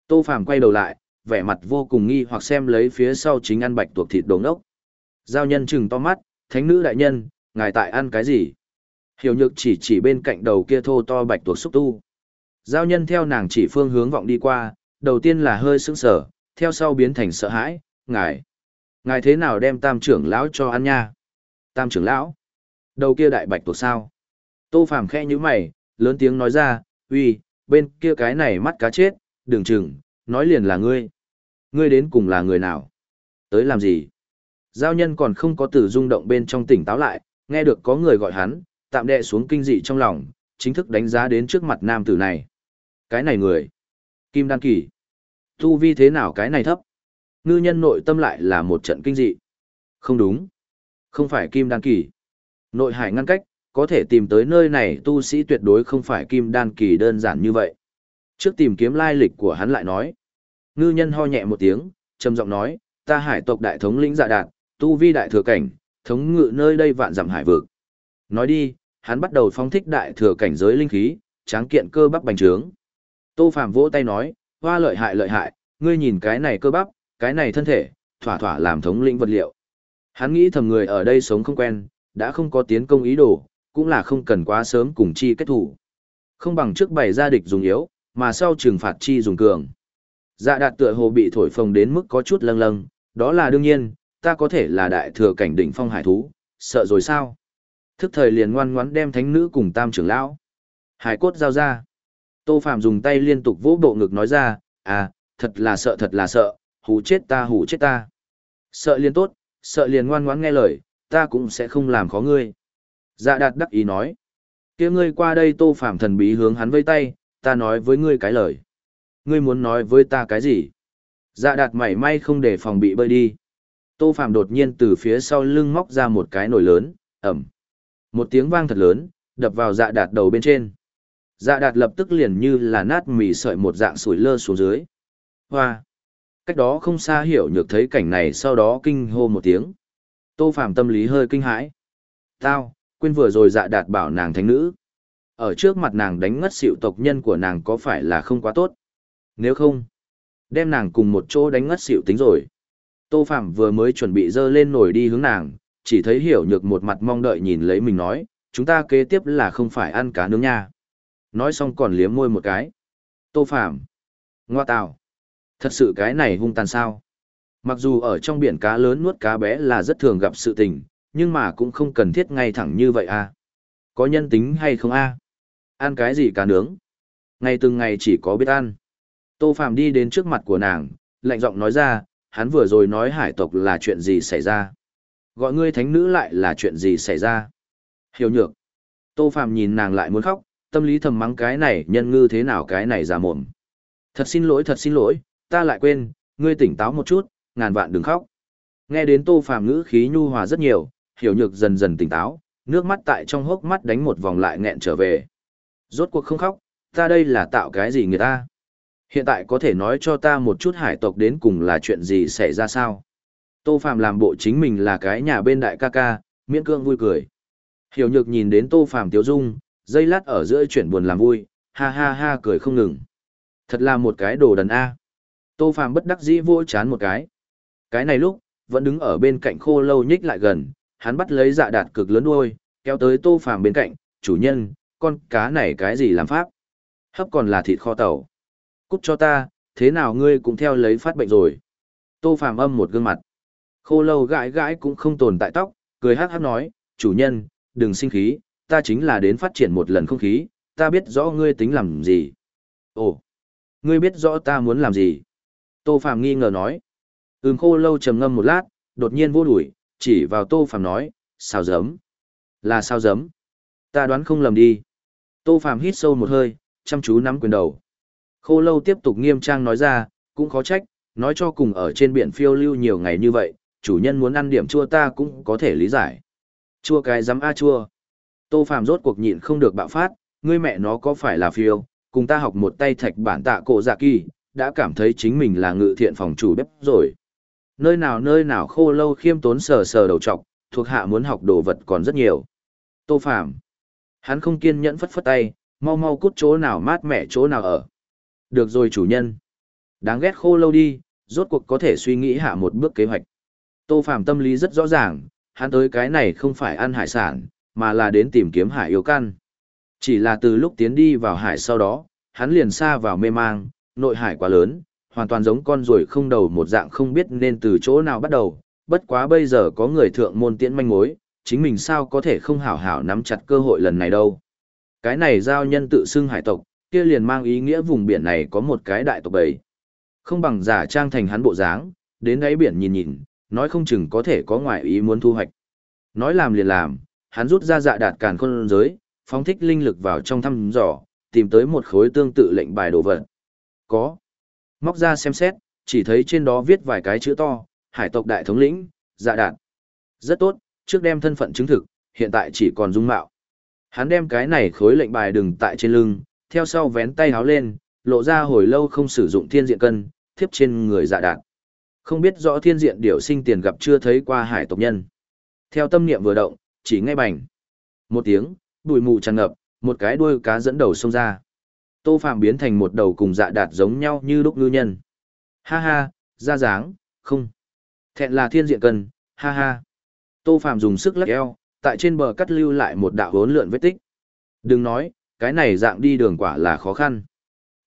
[SPEAKER 1] Tô Phàm quay đầu lại, vẻ mặt vô cùng nghi hoặc xem lấy phía sau chính ăn bạch tuộc thịt đồ ngốc. Giao nhân chừng to mắt, thánh nữ đại nhân, ngài tại ăn cái gì? Hiểu nhược chỉ chỉ bên cạnh đầu kia thô to bạch tuộc xúc tu. Giao nhân theo nàng chỉ phương hướng vọng đi qua, đầu tiên là hơi sững sờ, theo sau biến thành sợ hãi, ngài. Ngài thế nào đem tam trưởng lão cho ăn nha? Tam trưởng lão? Đầu kia đại bạch tuộc sao? Tô Phàm khẽ như mày, lớn tiếng nói ra, uy, bên kia cái này mắt cá chết, đừng chừng, nói liền là ngươi. Ngươi đến cùng là người nào? Tới làm gì? Giao nhân còn không có từ rung động bên trong tỉnh táo lại, nghe được có người gọi hắn, tạm đệ xuống kinh dị trong lòng, chính thức đánh giá đến trước mặt nam tử này. Cái này người. Kim Đan Kỳ. Tu vi thế nào cái này thấp? Ngư nhân nội tâm lại là một trận kinh dị. Không đúng. Không phải Kim Đan Kỳ. Nội hải ngăn cách, có thể tìm tới nơi này tu sĩ tuyệt đối không phải Kim Đan Kỳ đơn giản như vậy. Trước tìm kiếm lai lịch của hắn lại nói. Ngư nhân ho nhẹ một tiếng, trầm giọng nói, ta hải tộc đại thống lĩnh dạ đạt, tu vi đại thừa cảnh, thống ngự nơi đây vạn dặm hải vực. Nói đi, hắn bắt đầu phong thích đại thừa cảnh giới linh khí, tráng kiện cơ bắp bành trướng. Tô Phạm vỗ tay nói, hoa lợi hại lợi hại, ngươi nhìn cái này cơ bắp, cái này thân thể, thỏa thỏa làm thống lĩnh vật liệu. Hắn nghĩ thầm người ở đây sống không quen, đã không có tiến công ý đồ, cũng là không cần quá sớm cùng chi kết thủ. Không bằng trước bày ra địch dùng yếu, mà sau trừng phạt chi dùng cường. Dạ đạt tựa hồ bị thổi phồng đến mức có chút lâng lâng, đó là đương nhiên, ta có thể là đại thừa cảnh đỉnh phong hải thú, sợ rồi sao? Thức thời liền ngoan ngoãn đem thánh nữ cùng tam trưởng lão. Hải cốt giao ra. Tô Phạm dùng tay liên tục vỗ bộ ngực nói ra, à, thật là sợ thật là sợ, hù chết ta hù chết ta. Sợ liền tốt, sợ liền ngoan ngoãn nghe lời, ta cũng sẽ không làm khó ngươi. Dạ đạt đắc ý nói. kia ngươi qua đây Tô Phạm thần bí hướng hắn vây tay, ta nói với ngươi cái lời. Ngươi muốn nói với ta cái gì? Dạ đạt mảy may không để phòng bị bơi đi. Tô Phạm đột nhiên từ phía sau lưng móc ra một cái nồi lớn, ẩm. Một tiếng vang thật lớn, đập vào dạ đạt đầu bên trên. Dạ đạt lập tức liền như là nát mì sợi một dạng sủi lơ xuống dưới. Hoa! Cách đó không xa hiểu nhược thấy cảnh này sau đó kinh hô một tiếng. Tô Phạm tâm lý hơi kinh hãi. Tao, quên vừa rồi dạ đạt bảo nàng thánh nữ. Ở trước mặt nàng đánh ngất xịu tộc nhân của nàng có phải là không quá tốt? Nếu không, đem nàng cùng một chỗ đánh ngất xịu tính rồi. Tô Phạm vừa mới chuẩn bị dơ lên nổi đi hướng nàng, chỉ thấy hiểu nhược một mặt mong đợi nhìn lấy mình nói, chúng ta kế tiếp là không phải ăn cá nướng nha. Nói xong còn liếm môi một cái. Tô Phạm. Ngoa tào. Thật sự cái này hung tàn sao. Mặc dù ở trong biển cá lớn nuốt cá bé là rất thường gặp sự tình, nhưng mà cũng không cần thiết ngay thẳng như vậy à. Có nhân tính hay không a? Ăn cái gì cá nướng? Ngày từng ngày chỉ có biết ăn. Tô Phạm đi đến trước mặt của nàng, lạnh giọng nói ra, hắn vừa rồi nói hải tộc là chuyện gì xảy ra. Gọi ngươi thánh nữ lại là chuyện gì xảy ra. Hiểu nhược. Tô Phạm nhìn nàng lại muốn khóc, tâm lý thầm mắng cái này nhân ngư thế nào cái này già mồm. Thật xin lỗi thật xin lỗi, ta lại quên, ngươi tỉnh táo một chút, ngàn vạn đừng khóc. Nghe đến Tô Phạm ngữ khí nhu hòa rất nhiều, hiểu nhược dần dần tỉnh táo, nước mắt tại trong hốc mắt đánh một vòng lại nghẹn trở về. Rốt cuộc không khóc, ta đây là tạo cái gì người ta? Hiện tại có thể nói cho ta một chút hải tộc đến cùng là chuyện gì xảy ra sao? Tô Phạm làm bộ chính mình là cái nhà bên đại ca ca, miễn cương vui cười. Hiểu nhược nhìn đến Tô Phạm tiếu dung, dây lát ở giữa chuyển buồn làm vui, ha ha ha cười không ngừng. Thật là một cái đồ đần A. Tô Phạm bất đắc dĩ vỗ chán một cái. Cái này lúc, vẫn đứng ở bên cạnh khô lâu nhích lại gần, hắn bắt lấy dạ đạt cực lớn đuôi, kéo tới Tô phàm bên cạnh, chủ nhân, con cá này cái gì làm pháp? Hấp còn là thịt kho tàu. Cút cho ta, thế nào ngươi cũng theo lấy phát bệnh rồi. Tô phàm âm một gương mặt. Khô lâu gãi gãi cũng không tồn tại tóc, cười hát hát nói, chủ nhân, đừng sinh khí, ta chính là đến phát triển một lần không khí, ta biết rõ ngươi tính làm gì. Ồ, ngươi biết rõ ta muốn làm gì? Tô Phạm nghi ngờ nói. Ừm khô lâu trầm ngâm một lát, đột nhiên vô đuổi, chỉ vào Tô Phạm nói, sao giấm? Là sao giấm? Ta đoán không lầm đi. Tô Phạm hít sâu một hơi, chăm chú nắm quyền đầu. Khô lâu tiếp tục nghiêm trang nói ra, cũng khó trách, nói cho cùng ở trên biển phiêu lưu nhiều ngày như vậy, chủ nhân muốn ăn điểm chua ta cũng có thể lý giải. Chua cái dám a chua. Tô Phạm rốt cuộc nhịn không được bạo phát, ngươi mẹ nó có phải là phiêu, cùng ta học một tay thạch bản tạ cổ dạ kỳ, đã cảm thấy chính mình là ngự thiện phòng chủ bếp rồi. Nơi nào nơi nào khô lâu khiêm tốn sờ sờ đầu trọc, thuộc hạ muốn học đồ vật còn rất nhiều. Tô Phạm. Hắn không kiên nhẫn phất phất tay, mau mau cút chỗ nào mát mẻ chỗ nào ở. Được rồi chủ nhân. Đáng ghét khô lâu đi, rốt cuộc có thể suy nghĩ hạ một bước kế hoạch. Tô Phàm tâm lý rất rõ ràng, hắn tới cái này không phải ăn hải sản, mà là đến tìm kiếm hải yêu căn. Chỉ là từ lúc tiến đi vào hải sau đó, hắn liền xa vào mê mang, nội hải quá lớn, hoàn toàn giống con ruồi không đầu một dạng không biết nên từ chỗ nào bắt đầu, bất quá bây giờ có người thượng môn tiễn manh mối, chính mình sao có thể không hảo hảo nắm chặt cơ hội lần này đâu. Cái này giao nhân tự xưng hải tộc, kia liền mang ý nghĩa vùng biển này có một cái đại tộc bầy. Không bằng giả trang thành hắn bộ dáng, đến đáy biển nhìn nhìn, nói không chừng có thể có ngoại ý muốn thu hoạch. Nói làm liền làm, hắn rút ra dạ đạt càn khôn giới, phóng thích linh lực vào trong thăm dò, tìm tới một khối tương tự lệnh bài đồ vật. Có. Móc ra xem xét, chỉ thấy trên đó viết vài cái chữ to, hải tộc đại thống lĩnh, dạ đạt. Rất tốt, trước đem thân phận chứng thực, hiện tại chỉ còn dung mạo. Hắn đem cái này khối lệnh bài đừng tại trên lưng, theo sau vén tay háo lên, lộ ra hồi lâu không sử dụng thiên diện cân, thiếp trên người dạ đạt. Không biết rõ thiên diện điều sinh tiền gặp chưa thấy qua hải tộc nhân. Theo tâm niệm vừa động, chỉ ngay bành. Một tiếng, bụi mù tràn ngập, một cái đuôi cá dẫn đầu xông ra. Tô Phạm biến thành một đầu cùng dạ đạt giống nhau như đúc ngư nhân. Ha ha, ra dáng, không. Thẹn là thiên diện cần. ha ha. Tô Phạm dùng sức lắc eo, tại trên bờ cắt lưu lại một đạo hốn lượn vết tích. Đừng nói, cái này dạng đi đường quả là khó khăn.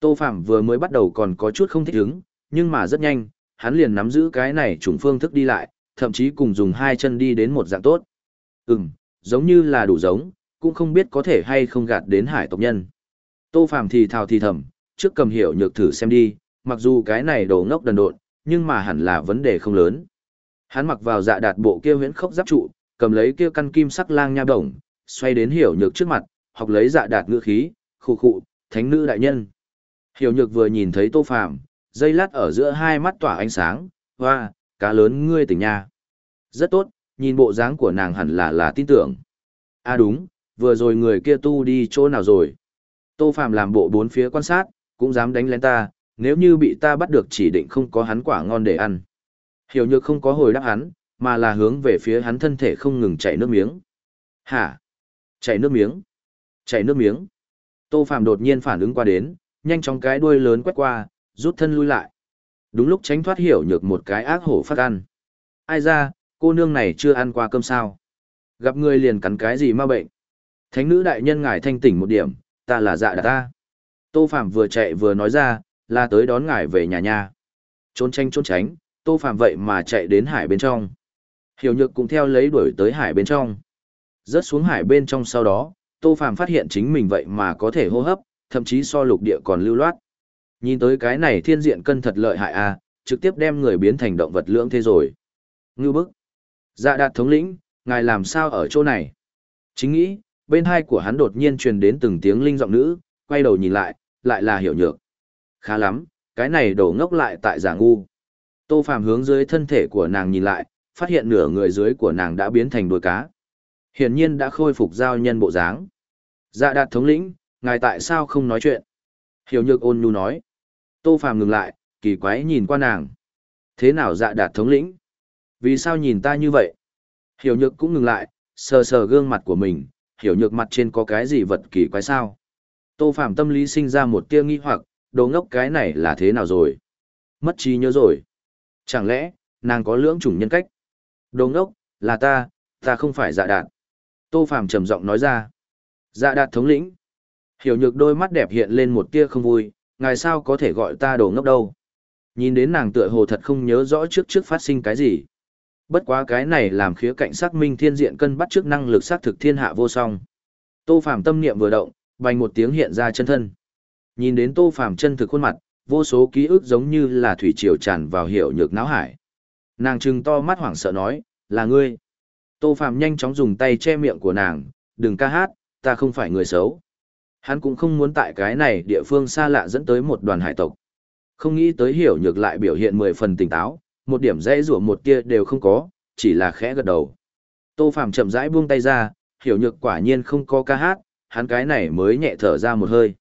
[SPEAKER 1] Tô Phạm vừa mới bắt đầu còn có chút không thích ứng, nhưng mà rất nhanh, hắn liền nắm giữ cái này trùng phương thức đi lại, thậm chí cùng dùng hai chân đi đến một dạng tốt. Ừm, giống như là đủ giống, cũng không biết có thể hay không gạt đến hải tộc nhân. Tô Phàm thì thào thì thầm, trước cầm hiểu nhược thử xem đi, mặc dù cái này đồ ngốc đần độn, nhưng mà hẳn là vấn đề không lớn. Hắn mặc vào dạ đạt bộ kia huyễn khốc giáp trụ, cầm lấy kia căn kim sắc lang nha đồng, xoay đến hiểu nhược trước mặt, học lấy dạ đạt ngữ khí, khụ khụ, thánh nữ đại nhân. Hiểu nhược vừa nhìn thấy Tô Phàm, dây lát ở giữa hai mắt tỏa ánh sáng, hoa, cá lớn ngươi tỉnh nha. Rất tốt, nhìn bộ dáng của nàng hẳn là là tin tưởng. À đúng, vừa rồi người kia tu đi chỗ nào rồi. Tô Phạm làm bộ bốn phía quan sát, cũng dám đánh lên ta, nếu như bị ta bắt được chỉ định không có hắn quả ngon để ăn. Hiểu nhược không có hồi đáp hắn, mà là hướng về phía hắn thân thể không ngừng chảy nước miếng. Hả? Chảy nước miếng? Chảy nước miếng? Tô Phạm đột nhiên phản ứng qua đến, nhanh chóng cái đuôi lớn quét qua, rút thân lui lại. Đúng lúc tránh thoát hiểu nhược một cái ác hổ phát ăn. Ai ra, cô nương này chưa ăn qua cơm sao? Gặp người liền cắn cái gì ma bệnh? Thánh nữ đại nhân ngài thanh tỉnh một điểm, ta là dạ đạt ta. Tô Phạm vừa chạy vừa nói ra, là tới đón ngài về nhà nhà. Trốn tranh trốn tránh, Tô Phạm vậy mà chạy đến hải bên trong. Hiểu nhược cũng theo lấy đuổi tới hải bên trong. Rớt xuống hải bên trong sau đó, Tô Phạm phát hiện chính mình vậy mà có thể hô hấp, thậm chí so lục địa còn lưu loát. Nhìn tới cái này thiên diện cân thật lợi hại à, trực tiếp đem người biến thành động vật lưỡng thế rồi. Ngư bức. Dạ đạt thống lĩnh, ngài làm sao ở chỗ này? Chính nghĩ, bên hai của hắn đột nhiên truyền đến từng tiếng linh giọng nữ, quay đầu nhìn lại, lại là hiểu nhược. Khá lắm, cái này đổ ngốc lại tại giả ngu. Tô Phàm hướng dưới thân thể của nàng nhìn lại, phát hiện nửa người dưới của nàng đã biến thành đuôi cá. Hiển nhiên đã khôi phục giao nhân bộ dáng. Dạ đạt thống lĩnh, ngài tại sao không nói chuyện? Hiểu nhược ôn nhu nói. Tô Phàm ngừng lại, kỳ quái nhìn qua nàng. Thế nào dạ đạt thống lĩnh? Vì sao nhìn ta như vậy? Hiểu nhược cũng ngừng lại, sờ sờ gương mặt của mình, hiểu nhược mặt trên có cái gì vật kỳ quái sao. Tô Phạm tâm lý sinh ra một tia nghi hoặc, đồ ngốc cái này là thế nào rồi? Mất trí nhớ rồi. Chẳng lẽ, nàng có lưỡng chủng nhân cách? Đồ ngốc, là ta, ta không phải dạ đạt. Tô Phạm trầm giọng nói ra. Dạ đạt thống lĩnh. Hiểu nhược đôi mắt đẹp hiện lên một tia không vui, ngài sao có thể gọi ta đồ ngốc đâu. Nhìn đến nàng tựa hồ thật không nhớ rõ trước trước phát sinh cái gì. Bất quá cái này làm khía cạnh xác minh thiên diện cân bắt trước năng lực xác thực thiên hạ vô song. Tô Phàm tâm niệm vừa động, bành một tiếng hiện ra chân thân. Nhìn đến Tô Phàm chân thực khuôn mặt, vô số ký ức giống như là thủy triều tràn vào hiểu nhược não hải. Nàng trừng to mắt hoảng sợ nói, là ngươi. Tô Phàm nhanh chóng dùng tay che miệng của nàng, đừng ca hát, ta không phải người xấu. Hắn cũng không muốn tại cái này địa phương xa lạ dẫn tới một đoàn hải tộc. Không nghĩ tới hiểu nhược lại biểu hiện mười phần tỉnh táo, một điểm dễ rủa một tia đều không có, chỉ là khẽ gật đầu. Tô Phàm chậm rãi buông tay ra, hiểu nhược quả nhiên không có ca hát, hắn cái này mới nhẹ thở ra một hơi.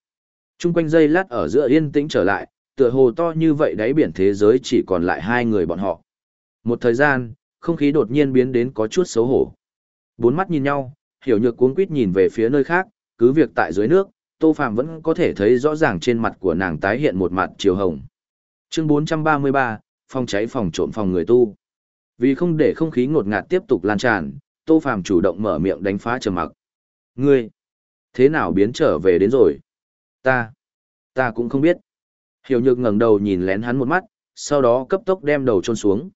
[SPEAKER 1] Trung quanh dây lát ở giữa yên tĩnh trở lại, tựa hồ to như vậy đáy biển thế giới chỉ còn lại hai người bọn họ. Một thời gian, không khí đột nhiên biến đến có chút xấu hổ. Bốn mắt nhìn nhau, hiểu nhược cuống quýt nhìn về phía nơi khác, cứ việc tại dưới nước, Tô Phàm vẫn có thể thấy rõ ràng trên mặt của nàng tái hiện một mặt chiều hồng. Chương 433, phòng cháy phòng trộm phòng người tu. Vì không để không khí ngột ngạt tiếp tục lan tràn, Tô Phàm chủ động mở miệng đánh phá trầm mặc. Ngươi, thế nào biến trở về đến rồi? Ta, ta cũng không biết. Hiểu nhược ngẩng đầu nhìn lén hắn một mắt, sau đó cấp tốc đem đầu trôn xuống.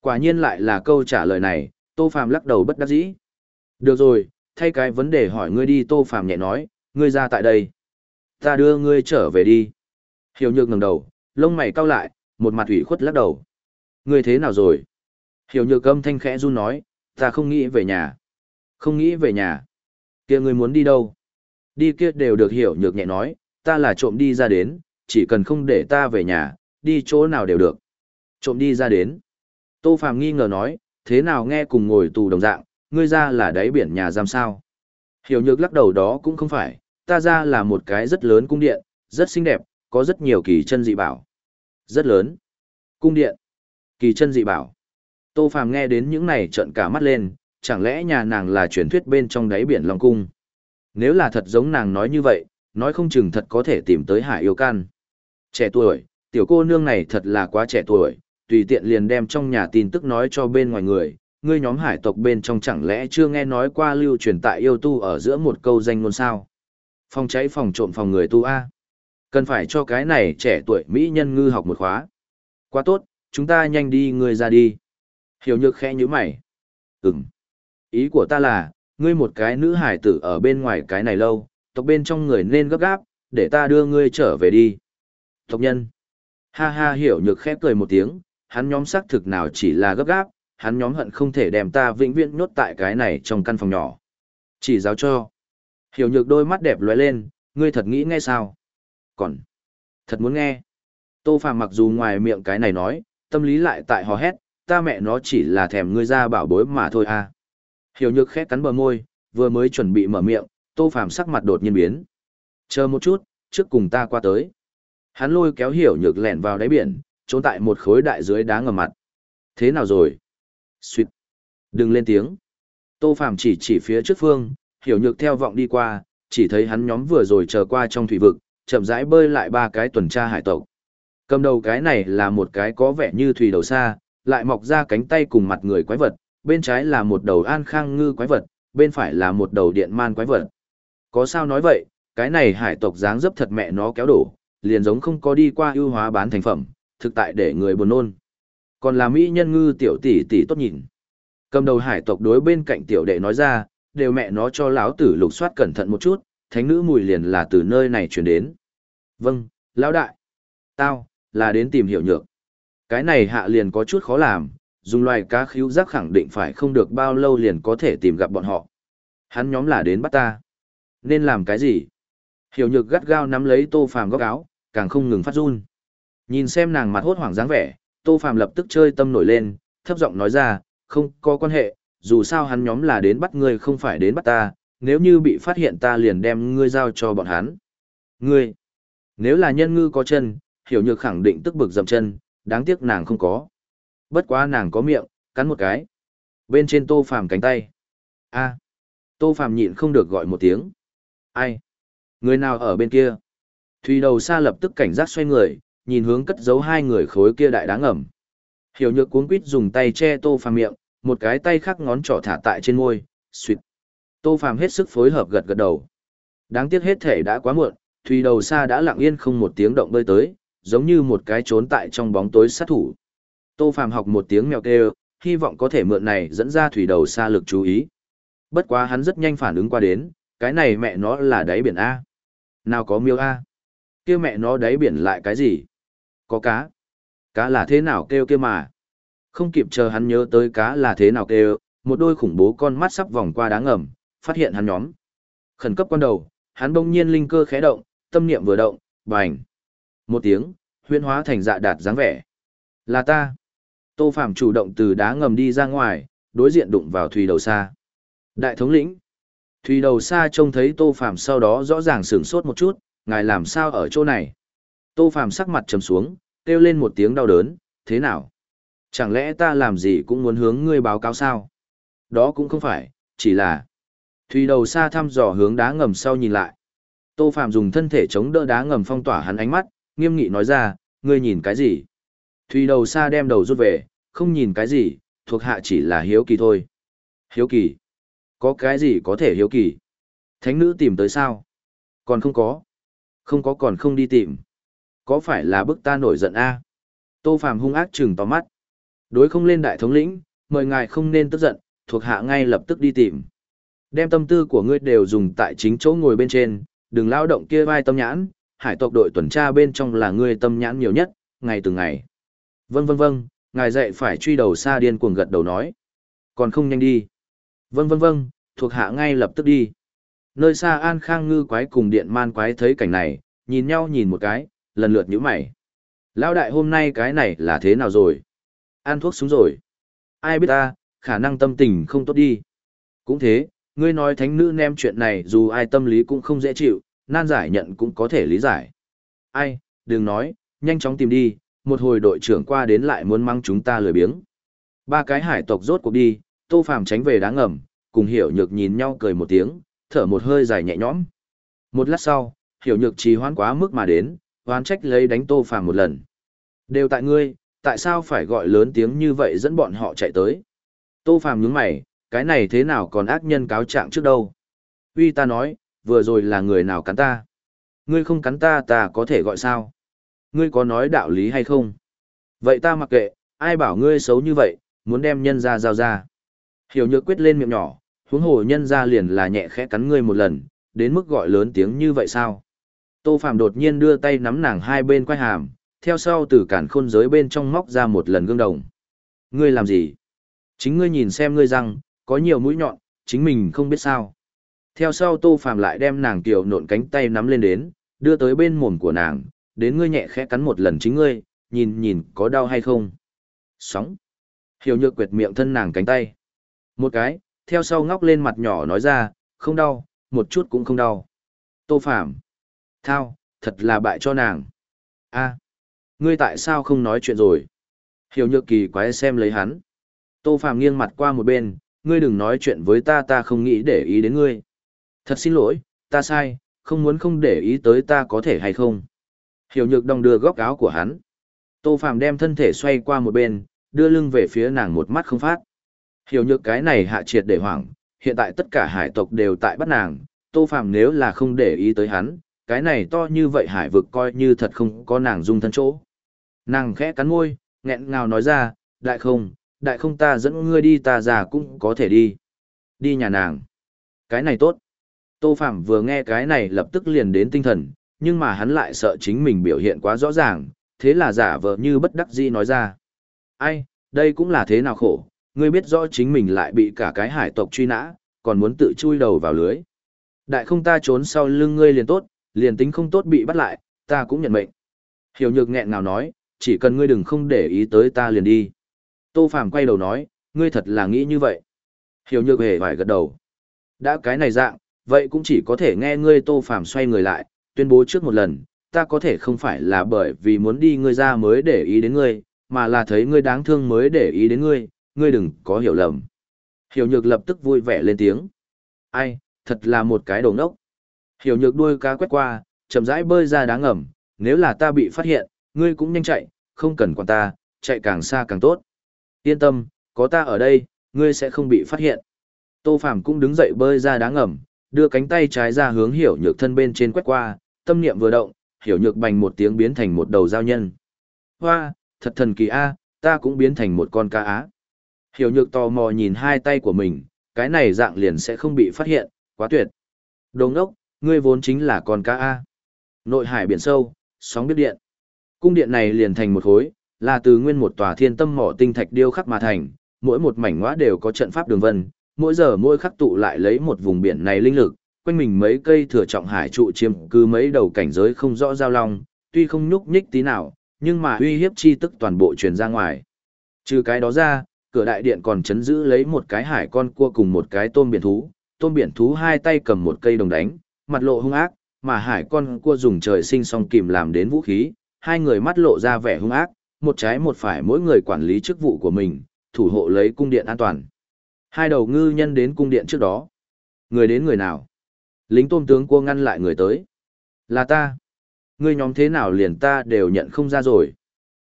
[SPEAKER 1] Quả nhiên lại là câu trả lời này, Tô Phàm lắc đầu bất đắc dĩ. Được rồi, thay cái vấn đề hỏi ngươi đi Tô Phàm nhẹ nói, ngươi ra tại đây. Ta đưa ngươi trở về đi. Hiểu nhược ngẩng đầu, lông mày cau lại, một mặt ủy khuất lắc đầu. Ngươi thế nào rồi? Hiểu nhược âm thanh khẽ run nói, ta không nghĩ về nhà. Không nghĩ về nhà. kia ngươi muốn đi đâu? Đi kia đều được hiểu nhược nhẹ nói, ta là trộm đi ra đến, chỉ cần không để ta về nhà, đi chỗ nào đều được. Trộm đi ra đến. Tô Phạm nghi ngờ nói, thế nào nghe cùng ngồi tù đồng dạng, ngươi ra là đáy biển nhà giam sao. Hiểu nhược lắc đầu đó cũng không phải, ta ra là một cái rất lớn cung điện, rất xinh đẹp, có rất nhiều kỳ chân dị bảo. Rất lớn. Cung điện. Kỳ chân dị bảo. Tô Phàm nghe đến những này trợn cả mắt lên, chẳng lẽ nhà nàng là truyền thuyết bên trong đáy biển Long Cung. Nếu là thật giống nàng nói như vậy, nói không chừng thật có thể tìm tới hải yêu can. Trẻ tuổi, tiểu cô nương này thật là quá trẻ tuổi, tùy tiện liền đem trong nhà tin tức nói cho bên ngoài người, ngươi nhóm hải tộc bên trong chẳng lẽ chưa nghe nói qua lưu truyền tại yêu tu ở giữa một câu danh ngôn sao. Phòng cháy phòng trộm phòng người tu A. Cần phải cho cái này trẻ tuổi Mỹ nhân ngư học một khóa. Quá tốt, chúng ta nhanh đi ngươi ra đi. Hiểu nhược khẽ như mày. Ừm. Ý của ta là, ngươi một cái nữ hải tử ở bên ngoài cái này lâu, tộc bên trong người nên gấp gáp, để ta đưa ngươi trở về đi. Tộc nhân. Ha ha hiểu nhược khẽ cười một tiếng, hắn nhóm xác thực nào chỉ là gấp gáp, hắn nhóm hận không thể đem ta vĩnh viễn nhốt tại cái này trong căn phòng nhỏ. Chỉ giáo cho. Hiểu nhược đôi mắt đẹp lóe lên, ngươi thật nghĩ nghe sao? Còn, thật muốn nghe. Tô Phàm mặc dù ngoài miệng cái này nói, tâm lý lại tại hò hét, ta mẹ nó chỉ là thèm ngươi ra bảo bối mà thôi à. Hiểu nhược khẽ cắn bờ môi, vừa mới chuẩn bị mở miệng, Tô Phàm sắc mặt đột nhiên biến. Chờ một chút, trước cùng ta qua tới. Hắn lôi kéo hiểu nhược lẻn vào đáy biển, trốn tại một khối đại dưới đá ngầm mặt. Thế nào rồi? suýt Đừng lên tiếng. Tô Phàm chỉ chỉ phía trước phương, hiểu nhược theo vọng đi qua, chỉ thấy hắn nhóm vừa rồi chờ qua trong thủy vực, chậm rãi bơi lại ba cái tuần tra hải tộc. Cầm đầu cái này là một cái có vẻ như thủy đầu xa, lại mọc ra cánh tay cùng mặt người quái vật, bên trái là một đầu an khang ngư quái vật, bên phải là một đầu điện man quái vật. Có sao nói vậy, cái này hải tộc dáng dấp thật mẹ nó kéo đổ, liền giống không có đi qua ưu hóa bán thành phẩm, thực tại để người buồn nôn. Còn là mỹ nhân ngư tiểu tỷ tỷ tốt nhìn. Cầm đầu hải tộc đối bên cạnh tiểu đệ nói ra, đều mẹ nó cho lão tử lục soát cẩn thận một chút, thánh nữ mùi liền là từ nơi này chuyển đến. Vâng, lão đại. Tao, là đến tìm hiểu nhược. Cái này hạ liền có chút khó làm, dùng loài cá khíu giác khẳng định phải không được bao lâu liền có thể tìm gặp bọn họ. Hắn nhóm là đến bắt ta. Nên làm cái gì? Hiểu nhược gắt gao nắm lấy tô phàm góc áo, càng không ngừng phát run. Nhìn xem nàng mặt hốt hoảng dáng vẻ, tô phàm lập tức chơi tâm nổi lên, thấp giọng nói ra, không có quan hệ, dù sao hắn nhóm là đến bắt ngươi không phải đến bắt ta, nếu như bị phát hiện ta liền đem ngươi giao cho bọn hắn. Ngươi, nếu là nhân ngư có chân, hiểu nhược khẳng định tức bực dầm chân, đáng tiếc nàng không có. Bất quá nàng có miệng, cắn một cái. Bên trên tô phàm cánh tay. a tô phàm nhịn không được gọi một tiếng. Ai? Người nào ở bên kia? Thùy đầu xa lập tức cảnh giác xoay người, nhìn hướng cất giấu hai người khối kia đại đáng ẩm. Hiểu nhược cuốn quýt dùng tay che tô phàm miệng, một cái tay khác ngón trỏ thả tại trên môi, suyệt. Tô phàm hết sức phối hợp gật gật đầu. Đáng tiếc hết thể đã quá muộn, Thùy đầu xa đã lặng yên không một tiếng động bơi tới, giống như một cái trốn tại trong bóng tối sát thủ. Tô Phàm học một tiếng mèo kêu, hy vọng có thể mượn này dẫn ra thủy đầu xa lực chú ý. Bất quá hắn rất nhanh phản ứng qua đến, cái này mẹ nó là đáy biển A. Nào có miêu A. kêu mẹ nó đáy biển lại cái gì? Có cá. Cá là thế nào kêu kia mà. Không kịp chờ hắn nhớ tới cá là thế nào kêu, một đôi khủng bố con mắt sắp vòng qua đá ngầm, phát hiện hắn nhóm. Khẩn cấp quan đầu, hắn bỗng nhiên linh cơ khẽ động, tâm niệm vừa động, bành. Một tiếng, huyễn hóa thành dạ đạt dáng vẻ. Là ta. Tô Phạm chủ động từ đá ngầm đi ra ngoài, đối diện đụng vào Thùy Đầu Sa. Đại thống lĩnh. Thùy Đầu Sa trông thấy Tô Phạm sau đó rõ ràng sửng sốt một chút, ngài làm sao ở chỗ này. Tô Phạm sắc mặt trầm xuống, kêu lên một tiếng đau đớn, thế nào? Chẳng lẽ ta làm gì cũng muốn hướng ngươi báo cáo sao? Đó cũng không phải, chỉ là... Thùy Đầu xa thăm dò hướng đá ngầm sau nhìn lại. Tô Phạm dùng thân thể chống đỡ đá ngầm phong tỏa hắn ánh mắt, nghiêm nghị nói ra, ngươi nhìn cái gì? Thủy đầu xa đem đầu rút về, không nhìn cái gì, thuộc hạ chỉ là hiếu kỳ thôi. Hiếu kỳ? Có cái gì có thể hiếu kỳ? Thánh nữ tìm tới sao? Còn không có. Không có còn không đi tìm. Có phải là bức ta nổi giận a? Tô Phạm hung ác trừng to mắt. Đối không lên đại thống lĩnh, mời ngài không nên tức giận, thuộc hạ ngay lập tức đi tìm. Đem tâm tư của ngươi đều dùng tại chính chỗ ngồi bên trên, đừng lao động kia vai tâm nhãn, hải tộc đội tuần tra bên trong là ngươi tâm nhãn nhiều nhất, ngày từng ngày. Vâng vâng vâng, ngài dạy phải truy đầu xa điên cuồng gật đầu nói. Còn không nhanh đi. Vâng vâng vâng, thuộc hạ ngay lập tức đi. Nơi xa An Khang ngư quái cùng điện man quái thấy cảnh này, nhìn nhau nhìn một cái, lần lượt nhíu mày. Lão đại hôm nay cái này là thế nào rồi? Ăn thuốc xuống rồi. Ai biết ta, khả năng tâm tình không tốt đi. Cũng thế, ngươi nói thánh nữ nem chuyện này dù ai tâm lý cũng không dễ chịu, nan giải nhận cũng có thể lý giải. Ai, đừng nói, nhanh chóng tìm đi, một hồi đội trưởng qua đến lại muốn mang chúng ta lười biếng. Ba cái hải tộc rốt cuộc đi, tô phàm tránh về đá ngầm, cùng hiểu nhược nhìn nhau cười một tiếng, thở một hơi dài nhẹ nhõm. Một lát sau, hiểu nhược trì hoãn quá mức mà đến, hoán trách lấy đánh tô phàm một lần. Đều tại ngươi, tại sao phải gọi lớn tiếng như vậy dẫn bọn họ chạy tới? Tô phàm nhướng mày, cái này thế nào còn ác nhân cáo trạng trước đâu? Uy ta nói, vừa rồi là người nào cắn ta? Ngươi không cắn ta ta có thể gọi sao? Ngươi có nói đạo lý hay không? Vậy ta mặc kệ, ai bảo ngươi xấu như vậy, muốn đem nhân ra giao ra. Hiểu nhược quyết lên miệng nhỏ, huống hồ nhân ra liền là nhẹ khẽ cắn ngươi một lần, đến mức gọi lớn tiếng như vậy sao? Tô Phạm đột nhiên đưa tay nắm nàng hai bên quay hàm, theo sau từ cản khôn giới bên trong móc ra một lần gương đồng. Ngươi làm gì? Chính ngươi nhìn xem ngươi răng, có nhiều mũi nhọn, chính mình không biết sao. Theo sau Tô Phạm lại đem nàng tiểu nộn cánh tay nắm lên đến, đưa tới bên mồm của nàng, đến ngươi nhẹ khẽ cắn một lần chính ngươi, nhìn nhìn có đau hay không. Sóng. Hiểu nhược quyệt miệng thân nàng cánh tay. Một cái, theo sau ngóc lên mặt nhỏ nói ra, không đau, một chút cũng không đau. Tô Phạm. Thao, thật là bại cho nàng. a ngươi tại sao không nói chuyện rồi? Hiểu nhược kỳ quái xem lấy hắn. Tô Phạm nghiêng mặt qua một bên, ngươi đừng nói chuyện với ta ta không nghĩ để ý đến ngươi. Thật xin lỗi, ta sai, không muốn không để ý tới ta có thể hay không. Hiểu nhược đồng đưa góc áo của hắn. Tô Phạm đem thân thể xoay qua một bên, đưa lưng về phía nàng một mắt không phát. Hiểu nhược cái này hạ triệt để hoảng, hiện tại tất cả hải tộc đều tại bắt nàng, Tô Phạm nếu là không để ý tới hắn, cái này to như vậy hải vực coi như thật không có nàng dung thân chỗ. Nàng khẽ cắn môi, nghẹn ngào nói ra, đại không, đại không ta dẫn ngươi đi ta già cũng có thể đi. Đi nhà nàng. Cái này tốt. Tô Phạm vừa nghe cái này lập tức liền đến tinh thần, nhưng mà hắn lại sợ chính mình biểu hiện quá rõ ràng, thế là giả vờ như bất đắc dĩ nói ra. Ai, đây cũng là thế nào khổ, ngươi biết rõ chính mình lại bị cả cái hải tộc truy nã, còn muốn tự chui đầu vào lưới. Đại không ta trốn sau lưng ngươi liền tốt, liền tính không tốt bị bắt lại, ta cũng nhận mệnh. Hiểu nhược nghẹn ngào nói, chỉ cần ngươi đừng không để ý tới ta liền đi. Tô Phàm quay đầu nói, ngươi thật là nghĩ như vậy. Hiểu nhược hề phải gật đầu. Đã cái này dạng, vậy cũng chỉ có thể nghe ngươi Tô Phàm xoay người lại, tuyên bố trước một lần, ta có thể không phải là bởi vì muốn đi ngươi ra mới để ý đến ngươi, mà là thấy ngươi đáng thương mới để ý đến ngươi, ngươi đừng có hiểu lầm. Hiểu nhược lập tức vui vẻ lên tiếng. Ai, thật là một cái đồ ngốc. Hiểu nhược đuôi cá quét qua, chậm rãi bơi ra đá ngầm, nếu là ta bị phát hiện, ngươi cũng nhanh chạy, không cần quan ta, chạy càng xa càng tốt. Yên tâm, có ta ở đây, ngươi sẽ không bị phát hiện. Tô Phàm cũng đứng dậy bơi ra đá ngầm, đưa cánh tay trái ra hướng hiểu nhược thân bên trên quét qua, tâm niệm vừa động, hiểu nhược bành một tiếng biến thành một đầu giao nhân. Hoa, thật thần kỳ a, ta cũng biến thành một con cá á. Hiểu nhược tò mò nhìn hai tay của mình, cái này dạng liền sẽ không bị phát hiện, quá tuyệt. Đồng đốc, ngươi vốn chính là con cá A. Nội hải biển sâu, sóng biết điện. Cung điện này liền thành một khối, là từ nguyên một tòa thiên tâm mỏ tinh thạch điêu khắc mà thành, mỗi một mảnh ngõa đều có trận pháp đường vân, mỗi giờ mỗi khắc tụ lại lấy một vùng biển này linh lực, quanh mình mấy cây thừa trọng hải trụ chiêm cư mấy đầu cảnh giới không rõ giao long, tuy không nhúc nhích tí nào, nhưng mà uy hiếp chi tức toàn bộ truyền ra ngoài. Trừ cái đó ra, cửa đại điện còn chấn giữ lấy một cái hải con cua cùng một cái tôm biển thú, tôm biển thú hai tay cầm một cây đồng đánh, mặt lộ hung ác, mà hải con cua dùng trời sinh song kìm làm đến vũ khí, hai người mắt lộ ra vẻ hung ác, một trái một phải mỗi người quản lý chức vụ của mình, thủ hộ lấy cung điện an toàn. Hai đầu ngư nhân đến cung điện trước đó. Người đến người nào? Lính tôm tướng cua ngăn lại người tới. Là ta. Ngươi nhóm thế nào liền ta đều nhận không ra rồi.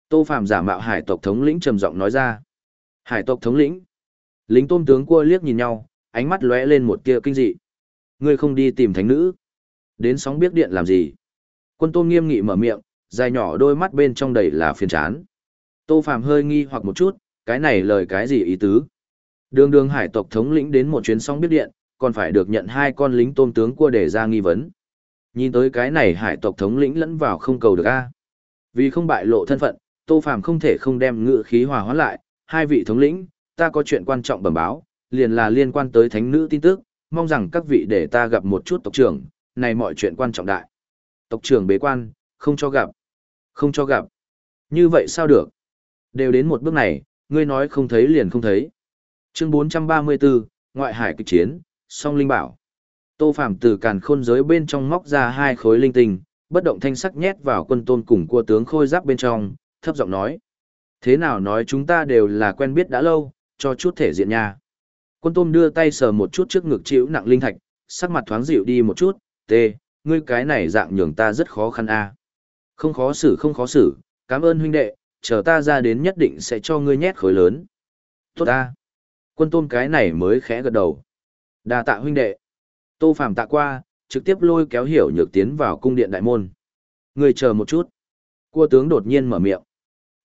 [SPEAKER 1] Tô Phạm giả mạo hải tộc thống lĩnh trầm giọng nói ra. Hải tộc thống lĩnh. Lính tôm tướng cua liếc nhìn nhau, ánh mắt lóe lên một tia kinh dị. Ngươi không đi tìm thánh nữ. Đến sóng biết điện làm gì? Quân tôm nghiêm nghị mở miệng, dài nhỏ đôi mắt bên trong đầy là phiền chán. Tô Phạm hơi nghi hoặc một chút, cái này lời cái gì ý tứ? Đường đường hải tộc thống lĩnh đến một chuyến sóng biết điện, còn phải được nhận hai con lính tôm tướng cua để ra nghi vấn. Nhìn tới cái này hải tộc thống lĩnh lẫn vào không cầu được a. Vì không bại lộ thân phận, Tô Phàm không thể không đem ngự khí hòa hoãn lại, hai vị thống lĩnh, ta có chuyện quan trọng bẩm báo, liền là liên quan tới thánh nữ tin tức, mong rằng các vị để ta gặp một chút tộc trưởng, này mọi chuyện quan trọng đại. Tộc trưởng bế quan, không cho gặp. Không cho gặp. Như vậy sao được? Đều đến một bước này, ngươi nói không thấy liền không thấy. Chương 434, Ngoại hải kịch chiến, song linh bảo. Tô Phạm từ càn khôn giới bên trong móc ra hai khối linh tinh, bất động thanh sắc nhét vào quân tôn cùng cua tướng khôi giáp bên trong, thấp giọng nói. Thế nào nói chúng ta đều là quen biết đã lâu, cho chút thể diện nha. Quân tôm đưa tay sờ một chút trước ngực chịu nặng linh thạch, sắc mặt thoáng dịu đi một chút, tê, ngươi cái này dạng nhường ta rất khó khăn a. Không khó xử không khó xử, cảm ơn huynh đệ, chờ ta ra đến nhất định sẽ cho ngươi nhét khối lớn. Tốt ta. Quân tôm cái này mới khẽ gật đầu. đa tạ huynh đệ. Tô Phàm tạ qua, trực tiếp lôi kéo hiểu nhược tiến vào cung điện đại môn. Người chờ một chút. Cua tướng đột nhiên mở miệng.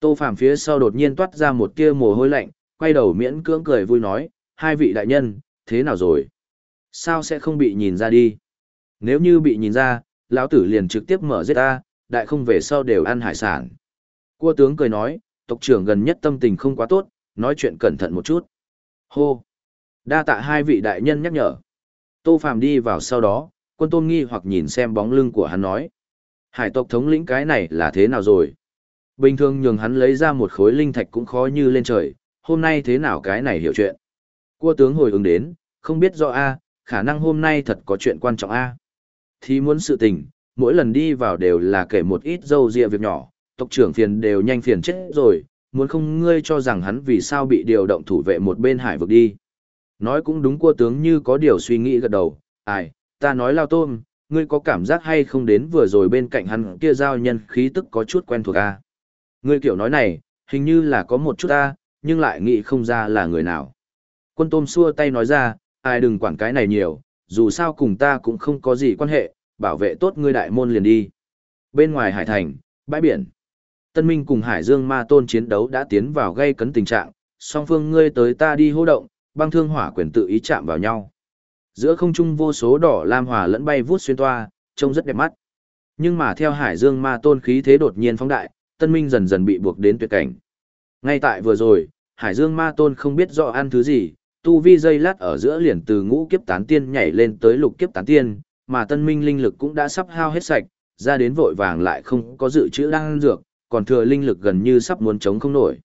[SPEAKER 1] Tô Phàm phía sau đột nhiên toát ra một tia mồ hôi lạnh, quay đầu miễn cưỡng cười vui nói, hai vị đại nhân, thế nào rồi? Sao sẽ không bị nhìn ra đi? Nếu như bị nhìn ra, lão tử liền trực tiếp mở giết ta, đại không về sau đều ăn hải sản. Cua tướng cười nói, tộc trưởng gần nhất tâm tình không quá tốt, nói chuyện cẩn thận một chút. Hô! Đa tạ hai vị đại nhân nhắc nhở. Tô Phàm đi vào sau đó, quân tôn nghi hoặc nhìn xem bóng lưng của hắn nói. Hải tộc thống lĩnh cái này là thế nào rồi? Bình thường nhường hắn lấy ra một khối linh thạch cũng khó như lên trời, hôm nay thế nào cái này hiểu chuyện. Cua tướng hồi ứng đến, không biết do A, khả năng hôm nay thật có chuyện quan trọng A. Thì muốn sự tình, mỗi lần đi vào đều là kể một ít dâu ria việc nhỏ, tộc trưởng phiền đều nhanh phiền chết rồi, muốn không ngươi cho rằng hắn vì sao bị điều động thủ vệ một bên hải vực đi. Nói cũng đúng cua tướng như có điều suy nghĩ gật đầu, ai, ta nói lao tôm, ngươi có cảm giác hay không đến vừa rồi bên cạnh hắn kia giao nhân khí tức có chút quen thuộc a Ngươi kiểu nói này, hình như là có một chút ta, nhưng lại nghĩ không ra là người nào. Quân tôm xua tay nói ra, ai đừng quản cái này nhiều, dù sao cùng ta cũng không có gì quan hệ, bảo vệ tốt ngươi đại môn liền đi. Bên ngoài hải thành, bãi biển. Tân Minh cùng Hải Dương Ma Tôn chiến đấu đã tiến vào gây cấn tình trạng, song phương ngươi tới ta đi hô động, băng thương hỏa quyền tự ý chạm vào nhau. Giữa không trung vô số đỏ lam hỏa lẫn bay vút xuyên toa, trông rất đẹp mắt. Nhưng mà theo Hải Dương Ma Tôn khí thế đột nhiên phóng đại, Tân Minh dần dần bị buộc đến tuyệt cảnh. Ngay tại vừa rồi, Hải Dương Ma Tôn không biết rõ ăn thứ gì, tu vi dây lát ở giữa liền từ ngũ kiếp tán tiên nhảy lên tới lục kiếp tán tiên, mà Tân Minh linh lực cũng đã sắp hao hết sạch, ra đến vội vàng lại không có dự trữ đang dược, còn thừa linh lực gần như sắp muốn chống không nổi.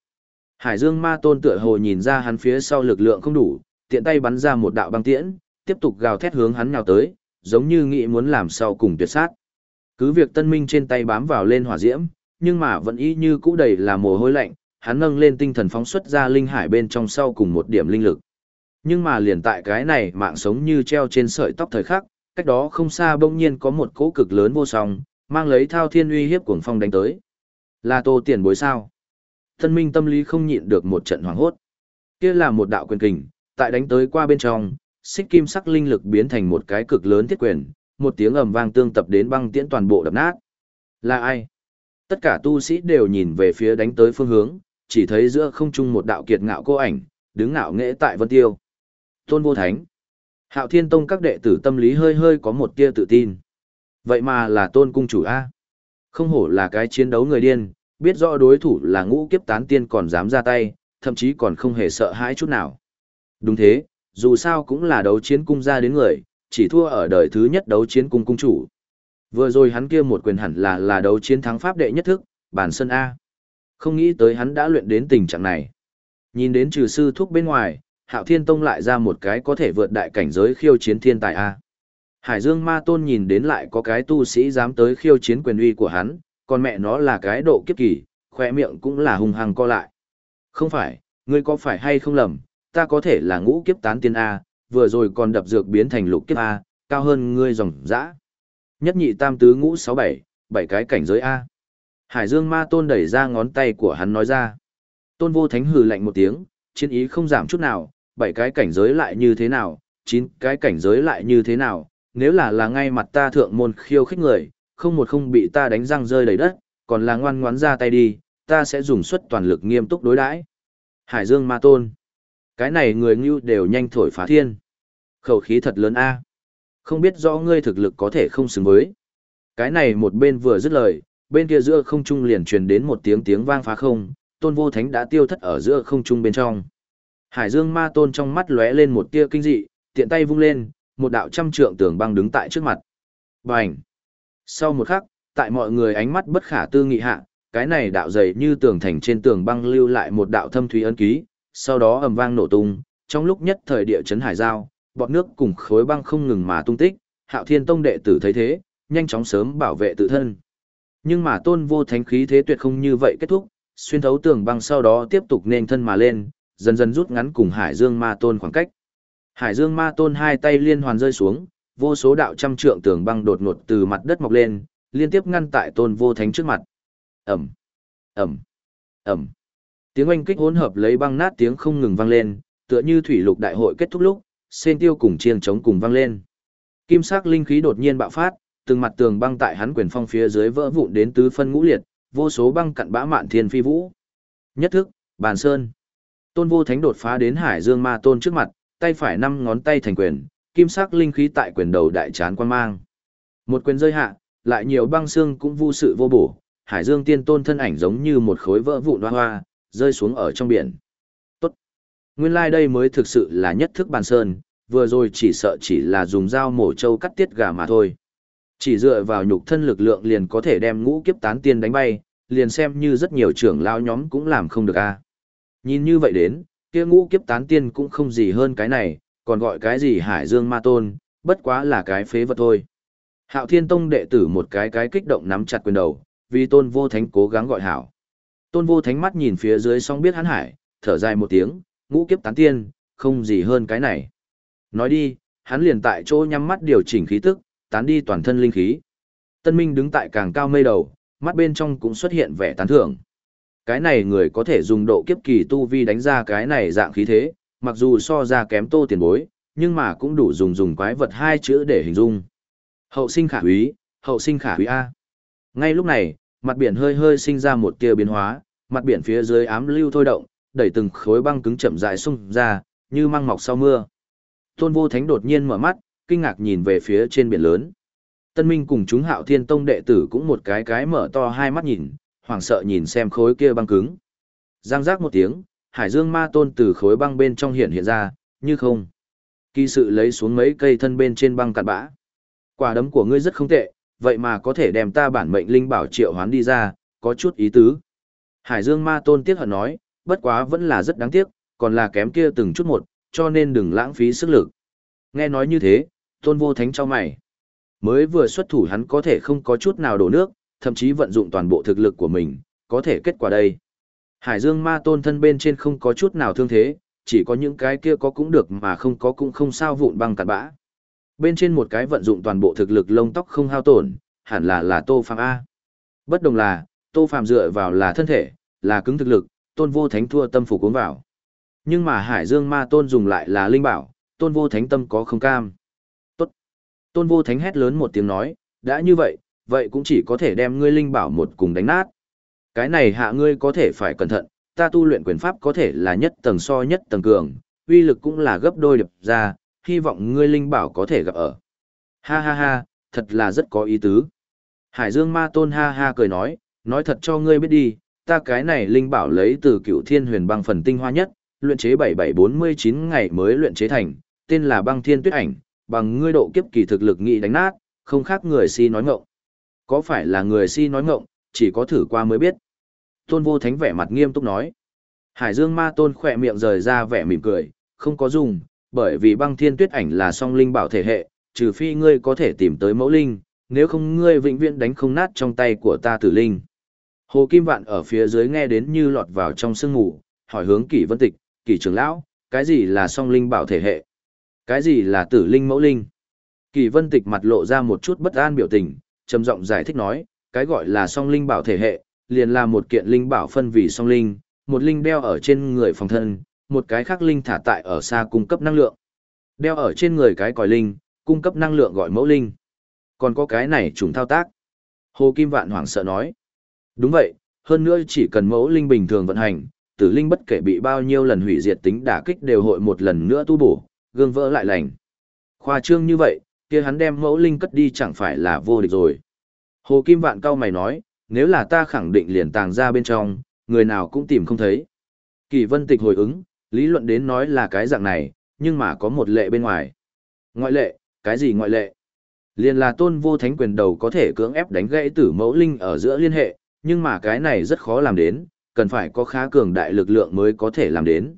[SPEAKER 1] Hải Dương Ma Tôn tựa hồ nhìn ra hắn phía sau lực lượng không đủ, tiện tay bắn ra một đạo băng tiễn, tiếp tục gào thét hướng hắn nhào tới, giống như nghĩ muốn làm sau cùng tuyệt sát. Cứ việc Tân Minh trên tay bám vào lên hỏa diễm, nhưng mà vẫn y như cũ đầy là mồ hôi lạnh, hắn nâng lên tinh thần phóng xuất ra linh hải bên trong sau cùng một điểm linh lực. Nhưng mà liền tại cái này mạng sống như treo trên sợi tóc thời khắc, cách đó không xa bỗng nhiên có một cỗ cực lớn vô song, mang lấy thao thiên uy hiếp cuồng phong đánh tới. Là tô tiền bối sao? thân minh tâm lý không nhịn được một trận hoảng hốt. Kia là một đạo quyền kình, tại đánh tới qua bên trong, xích kim sắc linh lực biến thành một cái cực lớn thiết quyền, một tiếng ầm vang tương tập đến băng tiễn toàn bộ đập nát. Là ai? Tất cả tu sĩ đều nhìn về phía đánh tới phương hướng, chỉ thấy giữa không trung một đạo kiệt ngạo cô ảnh, đứng ngạo nghễ tại vân tiêu. Tôn vô thánh. Hạo thiên tông các đệ tử tâm lý hơi hơi có một tia tự tin. Vậy mà là tôn cung chủ A. Không hổ là cái chiến đấu người điên, biết rõ đối thủ là ngũ kiếp tán tiên còn dám ra tay, thậm chí còn không hề sợ hãi chút nào. Đúng thế, dù sao cũng là đấu chiến cung ra đến người, chỉ thua ở đời thứ nhất đấu chiến cung cung chủ. Vừa rồi hắn kia một quyền hẳn là là đấu chiến thắng pháp đệ nhất thức, bản sân A. Không nghĩ tới hắn đã luyện đến tình trạng này. Nhìn đến trừ sư thuốc bên ngoài, Hạo Thiên Tông lại ra một cái có thể vượt đại cảnh giới khiêu chiến thiên tài A. Hải Dương Ma Tôn nhìn đến lại có cái tu sĩ dám tới khiêu chiến quyền uy của hắn, còn mẹ nó là cái độ kiếp kỳ, khoe miệng cũng là hung hăng co lại. Không phải, ngươi có phải hay không lầm, ta có thể là ngũ kiếp tán tiên A, vừa rồi còn đập dược biến thành lục kiếp A, cao hơn ngươi dòng dã. Nhất nhị tam tứ ngũ sáu bảy, bảy cái cảnh giới A. Hải Dương Ma Tôn đẩy ra ngón tay của hắn nói ra. Tôn Vô Thánh hừ lạnh một tiếng, chiến ý không giảm chút nào, bảy cái cảnh giới lại như thế nào, chín cái cảnh giới lại như thế nào, nếu là là ngay mặt ta thượng môn khiêu khích người, không một không bị ta đánh răng rơi đầy đất, còn là ngoan ngoãn ra tay đi, ta sẽ dùng suất toàn lực nghiêm túc đối đãi. Hải Dương Ma Tôn. Cái này người như đều nhanh thổi phá thiên. Khẩu khí thật lớn a. Không biết rõ ngươi thực lực có thể không xứng với. Cái này một bên vừa dứt lời, bên kia giữa không trung liền truyền đến một tiếng tiếng vang phá không, tôn vô thánh đã tiêu thất ở giữa không trung bên trong. Hải Dương ma tôn trong mắt lóe lên một tia kinh dị, tiện tay vung lên, một đạo trăm trượng tường băng đứng tại trước mặt. Bành! Sau một khắc, tại mọi người ánh mắt bất khả tư nghị hạ, cái này đạo dày như tường thành trên tường băng lưu lại một đạo thâm thúy ấn ký, sau đó ầm vang nổ tung, trong lúc nhất thời địa chấn hải giao, bọt nước cùng khối băng không ngừng mà tung tích, Hạo Thiên Tông đệ tử thấy thế, nhanh chóng sớm bảo vệ tự thân. Nhưng mà tôn vô thánh khí thế tuyệt không như vậy kết thúc, xuyên thấu tường băng sau đó tiếp tục nên thân mà lên, dần dần rút ngắn cùng Hải Dương Ma Tôn khoảng cách. Hải Dương Ma Tôn hai tay liên hoàn rơi xuống, vô số đạo trăm trượng tường băng đột ngột từ mặt đất mọc lên, liên tiếp ngăn tại tôn vô thánh trước mặt. ầm ầm ầm Tiếng oanh kích hỗn hợp lấy băng nát tiếng không ngừng vang lên, tựa như thủy lục đại hội kết thúc lúc, sen tiêu cùng chiêng trống cùng vang lên. Kim sắc linh khí đột nhiên bạo phát, từng mặt tường băng tại hắn quyền phong phía dưới vỡ vụn đến tứ phân ngũ liệt, vô số băng cặn bã mạn thiên phi vũ. Nhất thức, bàn sơn. Tôn vô thánh đột phá đến hải dương ma tôn trước mặt, tay phải năm ngón tay thành quyền, kim sắc linh khí tại quyền đầu đại chán quan mang. Một quyền rơi hạ, lại nhiều băng xương cũng vô sự vô bổ, hải dương tiên tôn thân ảnh giống như một khối vỡ vụn hoa hoa, rơi xuống ở trong biển. Tốt. Nguyên lai like đây mới thực sự là nhất thức bàn sơn, vừa rồi chỉ sợ chỉ là dùng dao mổ trâu cắt tiết gà mà thôi. Chỉ dựa vào nhục thân lực lượng liền có thể đem ngũ kiếp tán tiên đánh bay, liền xem như rất nhiều trưởng lao nhóm cũng làm không được a. Nhìn như vậy đến, kia ngũ kiếp tán tiên cũng không gì hơn cái này, còn gọi cái gì hải dương ma tôn, bất quá là cái phế vật thôi. Hạo thiên tông đệ tử một cái cái kích động nắm chặt quyền đầu, vì tôn vô thánh cố gắng gọi hảo. Tôn vô thánh mắt nhìn phía dưới xong biết hắn hải, thở dài một tiếng, ngũ kiếp tán tiên, không gì hơn cái này. Nói đi, hắn liền tại chỗ nhắm mắt điều chỉnh khí tức, tán đi toàn thân linh khí. Tân Minh đứng tại càng cao mây đầu, mắt bên trong cũng xuất hiện vẻ tán thưởng. Cái này người có thể dùng độ kiếp kỳ tu vi đánh ra cái này dạng khí thế, mặc dù so ra kém tô tiền bối, nhưng mà cũng đủ dùng dùng quái vật hai chữ để hình dung. Hậu sinh khả úy, hậu sinh khả úy A. Ngay lúc này, mặt biển hơi hơi sinh ra một tia biến hóa, mặt biển phía dưới ám lưu thôi động, đẩy từng khối băng cứng chậm rãi xung ra, như măng mọc sau mưa. Tôn Vô Thánh đột nhiên mở mắt, kinh ngạc nhìn về phía trên biển lớn. Tân Minh cùng chúng hạo thiên tông đệ tử cũng một cái cái mở to hai mắt nhìn, hoảng sợ nhìn xem khối kia băng cứng. Giang giác một tiếng, hải dương ma tôn từ khối băng bên trong hiện hiện ra, như không. Kỳ sự lấy xuống mấy cây thân bên trên băng cạn bã. Quả đấm của ngươi rất không tệ, vậy mà có thể đem ta bản mệnh linh bảo triệu hoán đi ra, có chút ý tứ. Hải dương ma tôn tiếc hận nói, bất quá vẫn là rất đáng tiếc, còn là kém kia từng chút một, cho nên đừng lãng phí sức lực. Nghe nói như thế, tôn vô thánh cho mày. Mới vừa xuất thủ hắn có thể không có chút nào đổ nước, thậm chí vận dụng toàn bộ thực lực của mình, có thể kết quả đây. Hải dương ma tôn thân bên trên không có chút nào thương thế, chỉ có những cái kia có cũng được mà không có cũng không sao vụn băng cạn bã. Bên trên một cái vận dụng toàn bộ thực lực lông tóc không hao tổn, hẳn là là Tô Phạm A. Bất đồng là, Tô Phạm dựa vào là thân thể, là cứng thực lực, tôn vô thánh thua tâm phục cuốn vào. Nhưng mà Hải Dương ma tôn dùng lại là linh bảo, tôn vô thánh tâm có không cam. Tốt. Tôn vô thánh hét lớn một tiếng nói, đã như vậy, vậy cũng chỉ có thể đem ngươi linh bảo một cùng đánh nát. Cái này hạ ngươi có thể phải cẩn thận, ta tu luyện quyền pháp có thể là nhất tầng so nhất tầng cường, uy lực cũng là gấp đôi đập ra, hy vọng ngươi linh bảo có thể gặp ở. Ha ha ha, thật là rất có ý tứ. Hải Dương Ma Tôn ha ha cười nói, nói thật cho ngươi biết đi, ta cái này linh bảo lấy từ cựu thiên huyền băng phần tinh hoa nhất, luyện chế 7749 ngày mới luyện chế thành, tên là băng thiên tuyết ảnh, bằng ngươi độ kiếp kỳ thực lực nghị đánh nát, không khác người si nói ngộng. Có phải là người si nói ngộng, chỉ có thử qua mới biết. Tôn vô thánh vẻ mặt nghiêm túc nói. Hải dương ma tôn khỏe miệng rời ra vẻ mỉm cười, không có dùng, bởi vì băng thiên tuyết ảnh là song linh bảo thể hệ, trừ phi ngươi có thể tìm tới mẫu linh, nếu không ngươi vĩnh viễn đánh không nát trong tay của ta tử linh. Hồ Kim Vạn ở phía dưới nghe đến như lọt vào trong sương ngủ, hỏi hướng kỷ vân tịch, kỷ trưởng lão, cái gì là song linh bảo thể hệ? Cái gì là tử linh mẫu linh? Kỷ vân tịch mặt lộ ra một chút bất an biểu tình, trầm giọng giải thích nói, cái gọi là song linh bảo thể hệ, liền là một kiện linh bảo phân vì song linh, một linh đeo ở trên người phòng thân, một cái khác linh thả tại ở xa cung cấp năng lượng. Đeo ở trên người cái còi linh, cung cấp năng lượng gọi mẫu linh. Còn có cái này trùng thao tác. Hồ Kim Vạn hoảng sợ nói. Đúng vậy, hơn nữa chỉ cần mẫu linh bình thường vận hành, tử linh bất kể bị bao nhiêu lần hủy diệt tính đả kích đều hội một lần nữa tu bổ, gương vỡ lại lành. Khoa trương như vậy, kia hắn đem mẫu linh cất đi chẳng phải là vô địch rồi. Hồ Kim Vạn cao mày nói, nếu là ta khẳng định liền tàng ra bên trong, người nào cũng tìm không thấy. Kỳ vân tịch hồi ứng, lý luận đến nói là cái dạng này, nhưng mà có một lệ bên ngoài. Ngoại lệ, cái gì ngoại lệ? Liền là tôn vô thánh quyền đầu có thể cưỡng ép đánh gãy tử mẫu linh ở giữa liên hệ, nhưng mà cái này rất khó làm đến, cần phải có khá cường đại lực lượng mới có thể làm đến.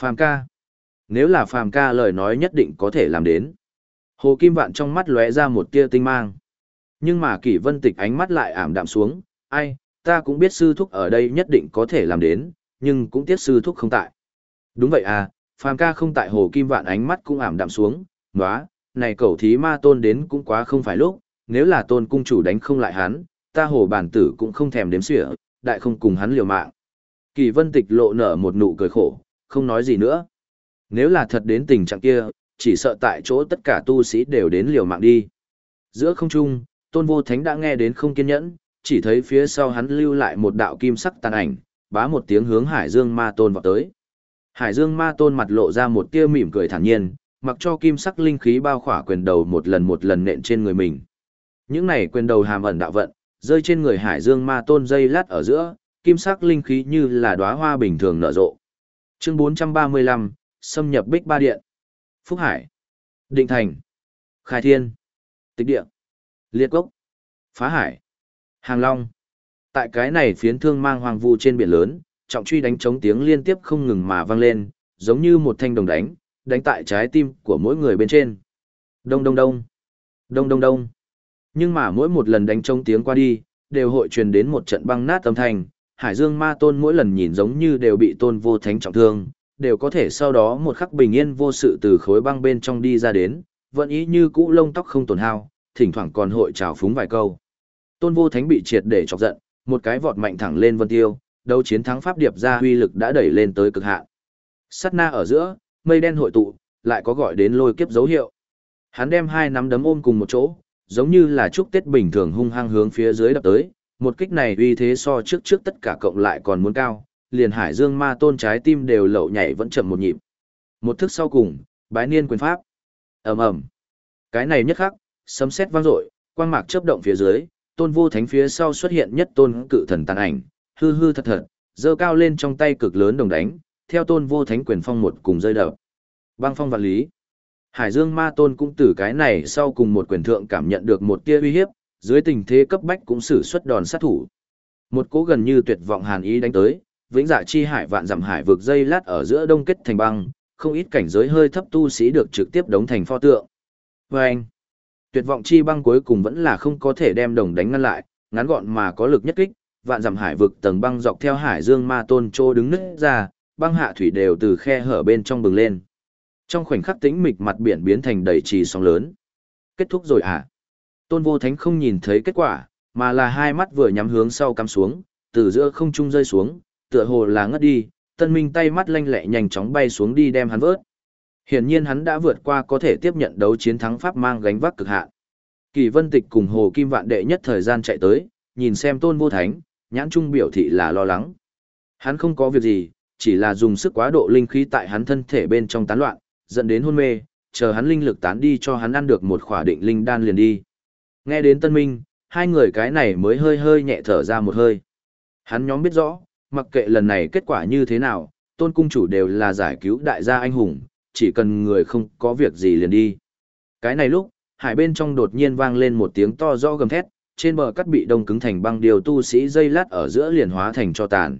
[SPEAKER 1] Phàm ca. Nếu là phàm ca lời nói nhất định có thể làm đến. Hồ Kim Vạn trong mắt lóe ra một tia tinh mang. Nhưng mà kỷ vân tịch ánh mắt lại ảm đạm xuống, ai, ta cũng biết sư thúc ở đây nhất định có thể làm đến, nhưng cũng tiếc sư thúc không tại. Đúng vậy à, phàm ca không tại Hồ Kim Vạn ánh mắt cũng ảm đạm xuống, nóa, này cậu thí ma tôn đến cũng quá không phải lúc, nếu là tôn cung chủ đánh không lại hắn, ta hồ bản tử cũng không thèm đếm xỉa, đại không cùng hắn liều mạng. Kỳ vân tịch lộ nở một nụ cười khổ, không nói gì nữa. Nếu là thật đến tình trạng kia, chỉ sợ tại chỗ tất cả tu sĩ đều đến liều mạng đi. Giữa không trung, tôn vô thánh đã nghe đến không kiên nhẫn, chỉ thấy phía sau hắn lưu lại một đạo kim sắc tàn ảnh, bá một tiếng hướng hải dương ma tôn vào tới. Hải dương ma tôn mặt lộ ra một tia mỉm cười thản nhiên, mặc cho kim sắc linh khí bao khỏa quyền đầu một lần một lần nện trên người mình. Những này quyền đầu hàm ẩn đạo vận, rơi trên người hải dương ma tôn dây lát ở giữa, kim sắc linh khí như là đóa hoa bình thường nở rộ. Chương 435, xâm nhập Bích Ba Điện. Phúc Hải, Định Thành, Khai Thiên, Tịch Địa, Liệt Cốc, Phá Hải, Hàng Long. Tại cái này phiến thương mang hoàng vu trên biển lớn, trọng truy đánh trống tiếng liên tiếp không ngừng mà vang lên, giống như một thanh đồng đánh, đánh tại trái tim của mỗi người bên trên. Đông đông đông, đông đông đông. Nhưng mà mỗi một lần đánh trống tiếng qua đi, đều hội truyền đến một trận băng nát âm thanh, Hải Dương Ma Tôn mỗi lần nhìn giống như đều bị Tôn Vô Thánh trọng thương, đều có thể sau đó một khắc bình yên vô sự từ khối băng bên trong đi ra đến, vẫn ý như cũ lông tóc không tổn hao, thỉnh thoảng còn hội trào phúng vài câu. Tôn Vô Thánh bị triệt để chọc giận, một cái vọt mạnh thẳng lên Vân Tiêu, đấu chiến thắng pháp điệp ra huy lực đã đẩy lên tới cực hạn. Sát na ở giữa, mây đen hội tụ, lại có gọi đến lôi kiếp dấu hiệu. Hắn đem hai nắm đấm ôm cùng một chỗ, giống như là chúc Tết bình thường hung hăng hướng phía dưới đập tới, một kích này uy thế so trước trước tất cả cộng lại còn muốn cao, liền hải dương ma tôn trái tim đều lậu nhảy vẫn chậm một nhịp. Một thức sau cùng, bái niên quyền pháp. ầm ầm Cái này nhất khắc, sấm sét vang dội, quang mạc chớp động phía dưới, tôn vô thánh phía sau xuất hiện nhất tôn cự thần tàn ảnh, hư hư thật thật, giơ cao lên trong tay cực lớn đồng đánh, theo tôn vô thánh quyền phong một cùng rơi đập. Băng phong vạn lý. Hải Dương Ma Tôn cũng từ cái này sau cùng một quyền thượng cảm nhận được một tia uy hiếp, dưới tình thế cấp bách cũng sử xuất đòn sát thủ. Một cỗ gần như tuyệt vọng hàn ý đánh tới, vĩnh dạ chi hải vạn dặm hải vực dây lát ở giữa đông kết thành băng, không ít cảnh giới hơi thấp tu sĩ được trực tiếp đóng thành pho tượng. Và anh, tuyệt vọng chi băng cuối cùng vẫn là không có thể đem đồng đánh ngăn lại, ngắn gọn mà có lực nhất kích, vạn dặm hải vực tầng băng dọc theo hải dương ma tôn trô đứng nứt ra, băng hạ thủy đều từ khe hở bên trong bừng lên. Trong khoảnh khắc tĩnh mịch mặt biển biến thành đầy trì sóng lớn. Kết thúc rồi à? Tôn vô thánh không nhìn thấy kết quả, mà là hai mắt vừa nhắm hướng sau cắm xuống, từ giữa không trung rơi xuống, tựa hồ là ngất đi, tân minh tay mắt lanh lẹ nhanh chóng bay xuống đi đem hắn vớt. Hiển nhiên hắn đã vượt qua có thể tiếp nhận đấu chiến thắng pháp mang gánh vác cực hạn. Kỳ Vân Tịch cùng Hồ Kim Vạn đệ nhất thời gian chạy tới, nhìn xem Tôn Vô Thánh, nhãn trung biểu thị là lo lắng. Hắn không có việc gì, chỉ là dùng sức quá độ linh khí tại hắn thân thể bên trong tán loạn, dẫn đến hôn mê, chờ hắn linh lực tán đi cho hắn ăn được một khỏa định linh đan liền đi. Nghe đến tân minh, hai người cái này mới hơi hơi nhẹ thở ra một hơi. Hắn nhóm biết rõ, mặc kệ lần này kết quả như thế nào, tôn cung chủ đều là giải cứu đại gia anh hùng, chỉ cần người không có việc gì liền đi. Cái này lúc, hải bên trong đột nhiên vang lên một tiếng to rõ gầm thét, trên bờ cắt bị đông cứng thành băng điều tu sĩ dây lát ở giữa liền hóa thành cho tàn.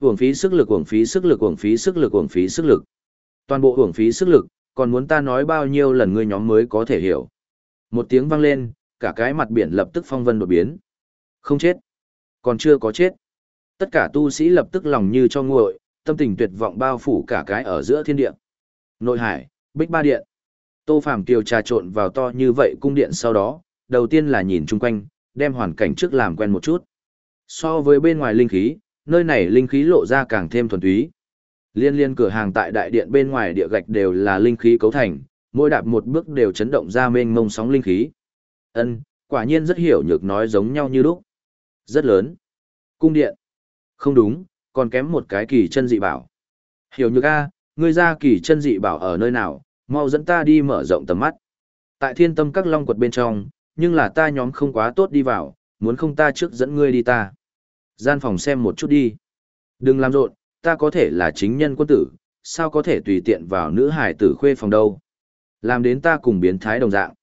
[SPEAKER 1] Uổng phí sức lực, uổng phí sức lực, uổng phí sức lực, uổng phí sức lực. Toàn bộ uổng phí sức lực, còn muốn ta nói bao nhiêu lần ngươi nhóm mới có thể hiểu. Một tiếng vang lên, cả cái mặt biển lập tức phong vân đột biến. Không chết. Còn chưa có chết. Tất cả tu sĩ lập tức lòng như cho nguội, tâm tình tuyệt vọng bao phủ cả cái ở giữa thiên địa. Nội hải, bích ba điện. Tô Phàm Kiều trà trộn vào to như vậy cung điện sau đó, đầu tiên là nhìn chung quanh, đem hoàn cảnh trước làm quen một chút. So với bên ngoài linh khí, nơi này linh khí lộ ra càng thêm thuần túy. Liên liên cửa hàng tại đại điện bên ngoài địa gạch đều là linh khí cấu thành, mỗi đạp một bước đều chấn động ra mênh mông sóng linh khí. Ân, quả nhiên rất hiểu nhược nói giống nhau như lúc. Rất lớn. Cung điện. Không đúng, còn kém một cái kỳ chân dị bảo. Hiểu nhược a, ngươi ra kỳ chân dị bảo ở nơi nào, mau dẫn ta đi mở rộng tầm mắt. Tại thiên tâm các long quật bên trong, nhưng là ta nhóm không quá tốt đi vào, muốn không ta trước dẫn ngươi đi ta. Gian phòng xem một chút đi. Đừng làm rộn, ta có thể là chính nhân quân tử, sao có thể tùy tiện vào nữ hải tử khuê phòng đâu. Làm đến ta cùng biến thái đồng dạng.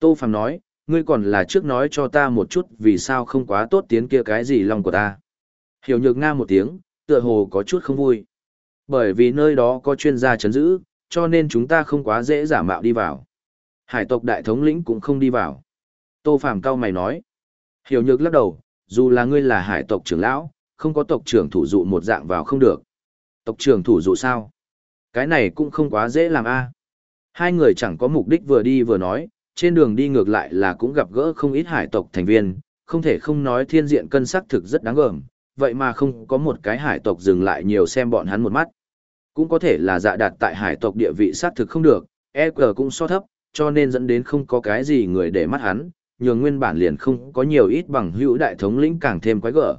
[SPEAKER 1] Tô Phàm nói, ngươi còn là trước nói cho ta một chút vì sao không quá tốt tiến kia cái gì lòng của ta. Hiểu nhược nga một tiếng, tựa hồ có chút không vui. Bởi vì nơi đó có chuyên gia chấn giữ, cho nên chúng ta không quá dễ giả mạo đi vào. Hải tộc đại thống lĩnh cũng không đi vào. Tô Phàm cao mày nói. Hiểu nhược lắc đầu, dù là ngươi là hải tộc trưởng lão, không có tộc trưởng thủ dụ một dạng vào không được. Tộc trưởng thủ dụ sao? Cái này cũng không quá dễ làm a. Hai người chẳng có mục đích vừa đi vừa nói, trên đường đi ngược lại là cũng gặp gỡ không ít hải tộc thành viên, không thể không nói thiên diện cân sắc thực rất đáng gờm, vậy mà không có một cái hải tộc dừng lại nhiều xem bọn hắn một mắt. Cũng có thể là dạ đạt tại hải tộc địa vị sát thực không được, EQ cũng so thấp, cho nên dẫn đến không có cái gì người để mắt hắn, nhường nguyên bản liền không có nhiều ít bằng hữu đại thống lĩnh càng thêm quái gở.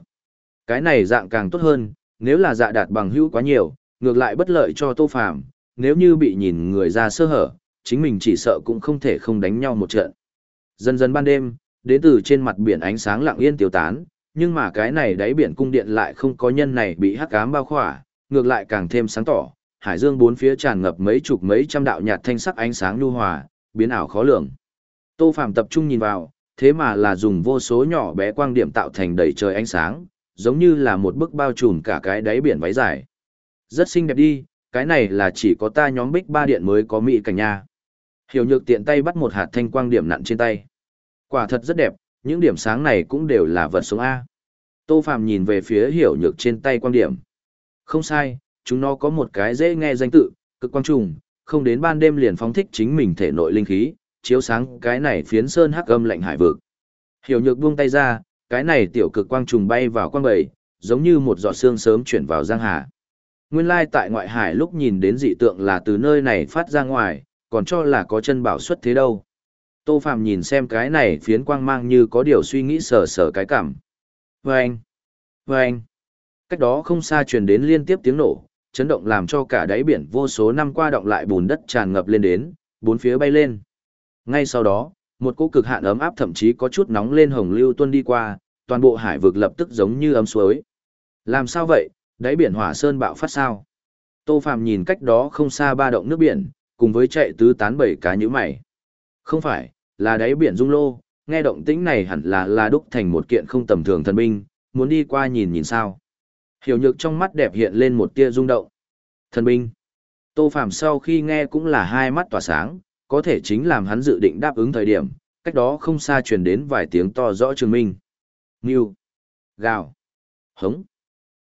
[SPEAKER 1] Cái này dạng càng tốt hơn, nếu là dạ đạt bằng hữu quá nhiều, ngược lại bất lợi cho Tô Phàm, nếu như bị nhìn người ra sơ hở, chính mình chỉ sợ cũng không thể không đánh nhau một trận. Dần dần ban đêm, đến từ trên mặt biển ánh sáng lặng yên tiêu tán, nhưng mà cái này đáy biển cung điện lại không có nhân này bị hắc ám bao khỏa, ngược lại càng thêm sáng tỏ, hải dương bốn phía tràn ngập mấy chục mấy trăm đạo nhạt thanh sắc ánh sáng nhu hòa, biến ảo khó lường. Tô Phàm tập trung nhìn vào, thế mà là dùng vô số nhỏ bé quang điểm tạo thành đầy trời ánh sáng, giống như là một bức bao trùm cả cái đáy biển váy dài. Rất xinh đẹp đi, cái này là chỉ có ta nhóm bích ba điện mới có mỹ cảnh nha. Hiểu nhược tiện tay bắt một hạt thanh quang điểm nặn trên tay. Quả thật rất đẹp, những điểm sáng này cũng đều là vật sống A. Tô Phạm nhìn về phía hiểu nhược trên tay quan điểm. Không sai, chúng nó có một cái dễ nghe danh tự, cực quang trùng, không đến ban đêm liền phóng thích chính mình thể nội linh khí, chiếu sáng cái này phiến sơn hắc âm lạnh hải vực. Hiểu nhược buông tay ra, cái này tiểu cực quang trùng bay vào quang bầy, giống như một giọt xương sớm chuyển vào giang hà. Nguyên lai tại ngoại hải lúc nhìn đến dị tượng là từ nơi này phát ra ngoài, còn cho là có chân bảo xuất thế đâu. Tô Phạm nhìn xem cái này phiến quang mang như có điều suy nghĩ sờ sờ cái cảm. Vâng! Vâng! Cách đó không xa truyền đến liên tiếp tiếng nổ, chấn động làm cho cả đáy biển vô số năm qua động lại bùn đất tràn ngập lên đến, bốn phía bay lên. Ngay sau đó, một cỗ cực hạn ấm áp thậm chí có chút nóng lên hồng lưu tuân đi qua, toàn bộ hải vực lập tức giống như ấm suối. Làm sao vậy, đáy biển hỏa sơn bạo phát sao? Tô Phạm nhìn cách đó không xa ba động nước biển, cùng với chạy tứ tán bảy cá như mày. Không phải, là đáy biển dung lô, nghe động tĩnh này hẳn là là đúc thành một kiện không tầm thường thần binh, muốn đi qua nhìn nhìn sao. Hiểu nhược trong mắt đẹp hiện lên một tia rung động. Thần binh. Tô Phạm sau khi nghe cũng là hai mắt tỏa sáng, có thể chính làm hắn dự định đáp ứng thời điểm, cách đó không xa truyền đến vài tiếng to rõ trường minh. Ngưu. Gào. Hống.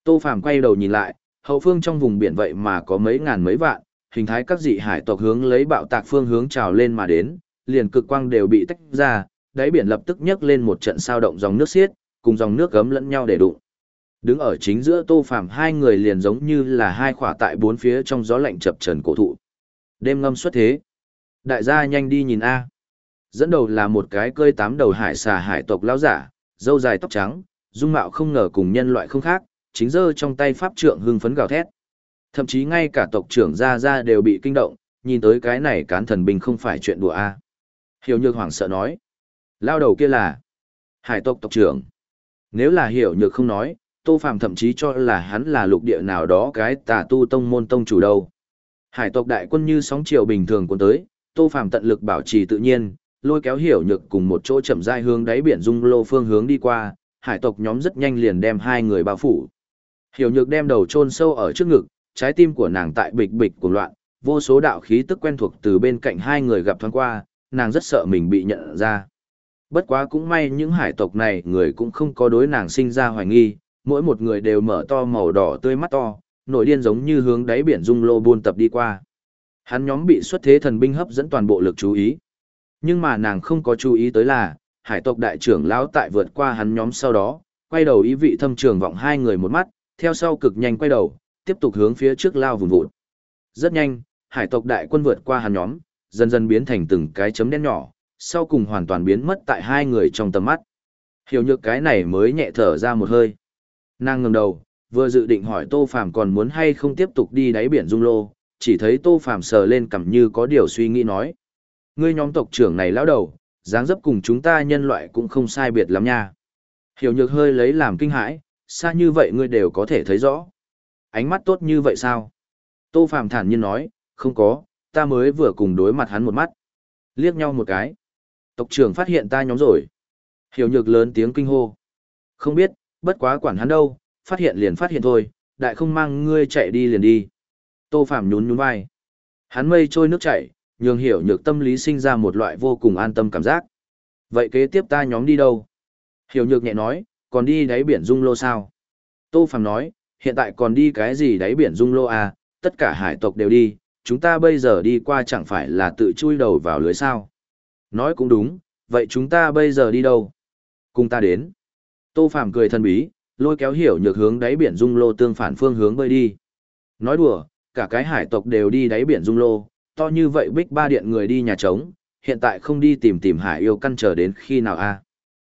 [SPEAKER 1] Tô Phàm quay đầu nhìn lại, hậu phương trong vùng biển vậy mà có mấy ngàn mấy vạn, hình thái các dị hải tộc hướng lấy bạo tạc phương hướng trào lên mà đến, liền cực quang đều bị tách ra, đáy biển lập tức nhấc lên một trận sao động dòng nước xiết, cùng dòng nước gấm lẫn nhau để đụng. Đứng ở chính giữa Tô Phàm hai người liền giống như là hai khỏa tại bốn phía trong gió lạnh chập chờn cổ thụ. Đêm ngâm xuất thế. Đại gia nhanh đi nhìn a. Dẫn đầu là một cái cơi tám đầu hải xà hải tộc lão giả, râu dài tóc trắng, dung mạo không ngờ cùng nhân loại không khác, chính giơ trong tay pháp trượng hưng phấn gào thét. Thậm chí ngay cả tộc trưởng gia gia đều bị kinh động, nhìn tới cái này cán thần binh không phải chuyện đùa a. Hiểu Nhược hoảng sợ nói, lao đầu kia là hải tộc tộc trưởng. Nếu là Hiểu Nhược không nói, Tô Phàm thậm chí cho là hắn là lục địa nào đó cái tà tu tông môn tông chủ đâu. Hải tộc đại quân như sóng chiều bình thường cuốn tới, Tô Phàm tận lực bảo trì tự nhiên, lôi kéo Hiểu Nhược cùng một chỗ chậm rãi hướng đáy biển dung lô phương hướng đi qua, hải tộc nhóm rất nhanh liền đem hai người bao phủ. Hiểu nhược đem đầu chôn sâu ở trước ngực, trái tim của nàng tại bịch bịch của loạn, vô số đạo khí tức quen thuộc từ bên cạnh hai người gặp thoáng qua, nàng rất sợ mình bị nhận ra. Bất quá cũng may những hải tộc này người cũng không có đối nàng sinh ra hoài nghi, mỗi một người đều mở to màu đỏ tươi mắt to, nổi điên giống như hướng đáy biển dung lô buôn tập đi qua. Hắn nhóm bị xuất thế thần binh hấp dẫn toàn bộ lực chú ý. Nhưng mà nàng không có chú ý tới là, hải tộc đại trưởng lão tại vượt qua hắn nhóm sau đó, quay đầu ý vị thâm trường vọng hai người một mắt, theo sau cực nhanh quay đầu, tiếp tục hướng phía trước lao vùng vụt. Rất nhanh, hải tộc đại quân vượt qua hắn nhóm, dần dần biến thành từng cái chấm đen nhỏ, sau cùng hoàn toàn biến mất tại hai người trong tầm mắt. Hiểu nhược cái này mới nhẹ thở ra một hơi. Nàng ngẩng đầu, vừa dự định hỏi Tô Phàm còn muốn hay không tiếp tục đi đáy biển Dung Lô, chỉ thấy Tô Phàm sờ lên cằm như có điều suy nghĩ nói: "Ngươi nhóm tộc trưởng này lão đầu, dáng dấp cùng chúng ta nhân loại cũng không sai biệt lắm nha." Hiểu Nhược hơi lấy làm kinh hãi, xa như vậy ngươi đều có thể thấy rõ. Ánh mắt tốt như vậy sao? Tô Phàm thản nhiên nói, không có, ta mới vừa cùng đối mặt hắn một mắt. Liếc nhau một cái. Tộc trưởng phát hiện ta nhóm rồi. Hiểu nhược lớn tiếng kinh hô. Không biết, bất quá quản hắn đâu, phát hiện liền phát hiện thôi, đại không mang ngươi chạy đi liền đi. Tô Phạm nhún nhún vai. Hắn mây trôi nước chảy, nhường hiểu nhược tâm lý sinh ra một loại vô cùng an tâm cảm giác. Vậy kế tiếp ta nhóm đi đâu? Hiểu nhược nhẹ nói, còn đi đáy biển dung lô sao? Tô Phạm nói, hiện tại còn đi cái gì đáy biển dung lô à, tất cả hải tộc đều đi, chúng ta bây giờ đi qua chẳng phải là tự chui đầu vào lưới sao. Nói cũng đúng, vậy chúng ta bây giờ đi đâu? Cùng ta đến. Tô Phạm cười thân bí, lôi kéo hiểu nhược hướng đáy biển dung lô tương phản phương hướng bơi đi. Nói đùa, cả cái hải tộc đều đi đáy biển dung lô, to như vậy bích ba điện người đi nhà trống, hiện tại không đi tìm tìm hải yêu căn trở đến khi nào a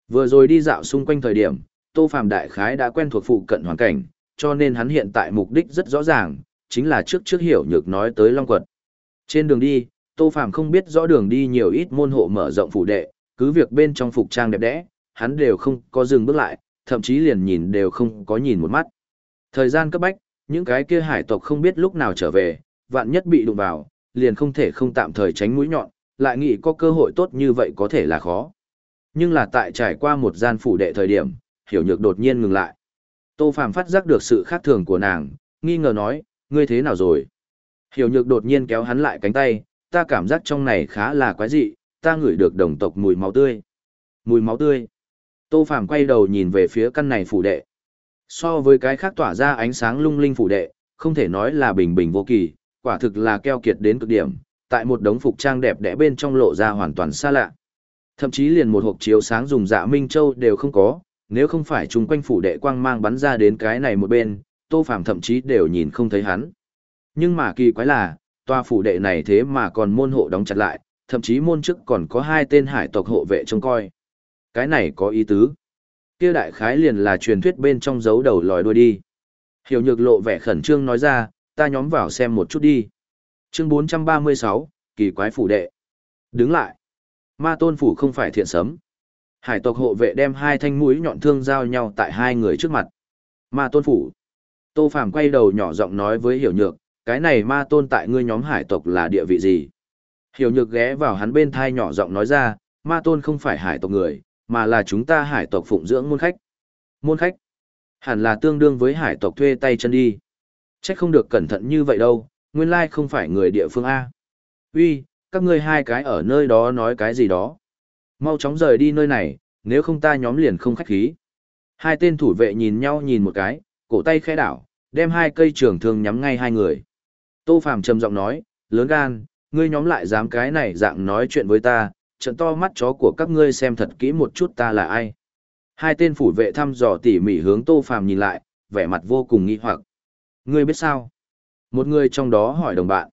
[SPEAKER 1] Vừa rồi đi dạo xung quanh thời điểm, Tô Phạm đại khái đã quen thuộc phụ cận hoàn cảnh, cho nên hắn hiện tại mục đích rất rõ ràng, chính là trước trước hiểu nhược nói tới Long Quật. Trên đường đi, Tô Phàm không biết rõ đường đi nhiều ít môn hộ mở rộng phủ đệ, cứ việc bên trong phục trang đẹp đẽ, hắn đều không có dừng bước lại, thậm chí liền nhìn đều không có nhìn một mắt. Thời gian cấp bách, những cái kia hải tộc không biết lúc nào trở về, vạn nhất bị đụng vào, liền không thể không tạm thời tránh mũi nhọn, lại nghĩ có cơ hội tốt như vậy có thể là khó. Nhưng là tại trải qua một gian phủ đệ thời điểm, hiểu nhược đột nhiên ngừng lại. Tô Phàm phát giác được sự khác thường của nàng, nghi ngờ nói, ngươi thế nào rồi? Hiểu nhược đột nhiên kéo hắn lại cánh tay, ta cảm giác trong này khá là quái dị, ta ngửi được đồng tộc mùi máu tươi. Mùi máu tươi. Tô Phàm quay đầu nhìn về phía căn này phủ đệ. So với cái khác tỏa ra ánh sáng lung linh phủ đệ, không thể nói là bình bình vô kỳ, quả thực là keo kiệt đến cực điểm, tại một đống phục trang đẹp đẽ bên trong lộ ra hoàn toàn xa lạ. Thậm chí liền một hộp chiếu sáng dùng dạ minh châu đều không có, nếu không phải chung quanh phủ đệ quang mang bắn ra đến cái này một bên, Tô Phàm thậm chí đều nhìn không thấy hắn. Nhưng mà kỳ quái là, tòa phủ đệ này thế mà còn môn hộ đóng chặt lại, thậm chí môn trước còn có hai tên hải tộc hộ vệ trông coi. Cái này có ý tứ. Kia đại khái liền là truyền thuyết bên trong dấu đầu lòi đuôi đi. Hiểu nhược lộ vẻ khẩn trương nói ra, ta nhóm vào xem một chút đi. Chương 436, kỳ quái phủ đệ. Đứng lại. Ma tôn phủ không phải thiện sấm. Hải tộc hộ vệ đem hai thanh mũi nhọn thương giao nhau tại hai người trước mặt. Ma tôn phủ. Tô Phàm quay đầu nhỏ giọng nói với Hiểu Nhược, cái này ma tôn tại ngươi nhóm hải tộc là địa vị gì? Hiểu Nhược ghé vào hắn bên thai nhỏ giọng nói ra, ma tôn không phải hải tộc người, mà là chúng ta hải tộc phụng dưỡng môn khách. Môn khách? Hẳn là tương đương với hải tộc thuê tay chân đi. Chắc không được cẩn thận như vậy đâu, nguyên lai không phải người địa phương A. Uy, các ngươi hai cái ở nơi đó nói cái gì đó. Mau chóng rời đi nơi này, nếu không ta nhóm liền không khách khí. Hai tên thủ vệ nhìn nhau nhìn một cái, cổ tay khẽ đảo, đem hai cây trường thương nhắm ngay hai người. Tô Phàm trầm giọng nói, lớn gan, ngươi nhóm lại dám cái này dạng nói chuyện với ta, trận to mắt chó của các ngươi xem thật kỹ một chút ta là ai. Hai tên phủ vệ thăm dò tỉ mỉ hướng Tô Phàm nhìn lại, vẻ mặt vô cùng nghi hoặc. Ngươi biết sao? Một người trong đó hỏi đồng bạn.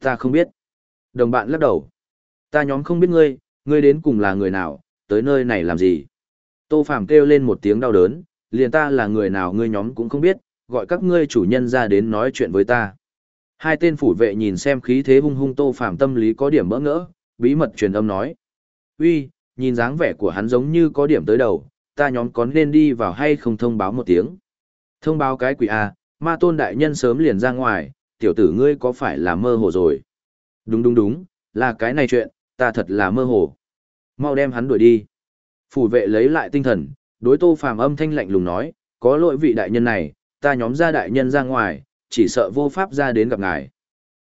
[SPEAKER 1] Ta không biết. Đồng bạn lắc đầu. Ta nhóm không biết ngươi, ngươi đến cùng là người nào, tới nơi này làm gì? Tô Phàm kêu lên một tiếng đau đớn, liền ta là người nào ngươi nhóm cũng không biết, gọi các ngươi chủ nhân ra đến nói chuyện với ta. Hai tên phủ vệ nhìn xem khí thế hung hung Tô Phàm tâm lý có điểm bỡ ngỡ, bí mật truyền âm nói. Uy, nhìn dáng vẻ của hắn giống như có điểm tới đầu, ta nhóm có nên đi vào hay không thông báo một tiếng. Thông báo cái quỷ A, ma tôn đại nhân sớm liền ra ngoài, tiểu tử ngươi có phải là mơ hồ rồi? Đúng đúng đúng, là cái này chuyện, ta thật là mơ hồ. Mau đem hắn đuổi đi. Phủ vệ lấy lại tinh thần, đối tô phàm âm thanh lạnh lùng nói, có lỗi vị đại nhân này, ta nhóm ra đại nhân ra ngoài, chỉ sợ vô pháp ra đến gặp ngài.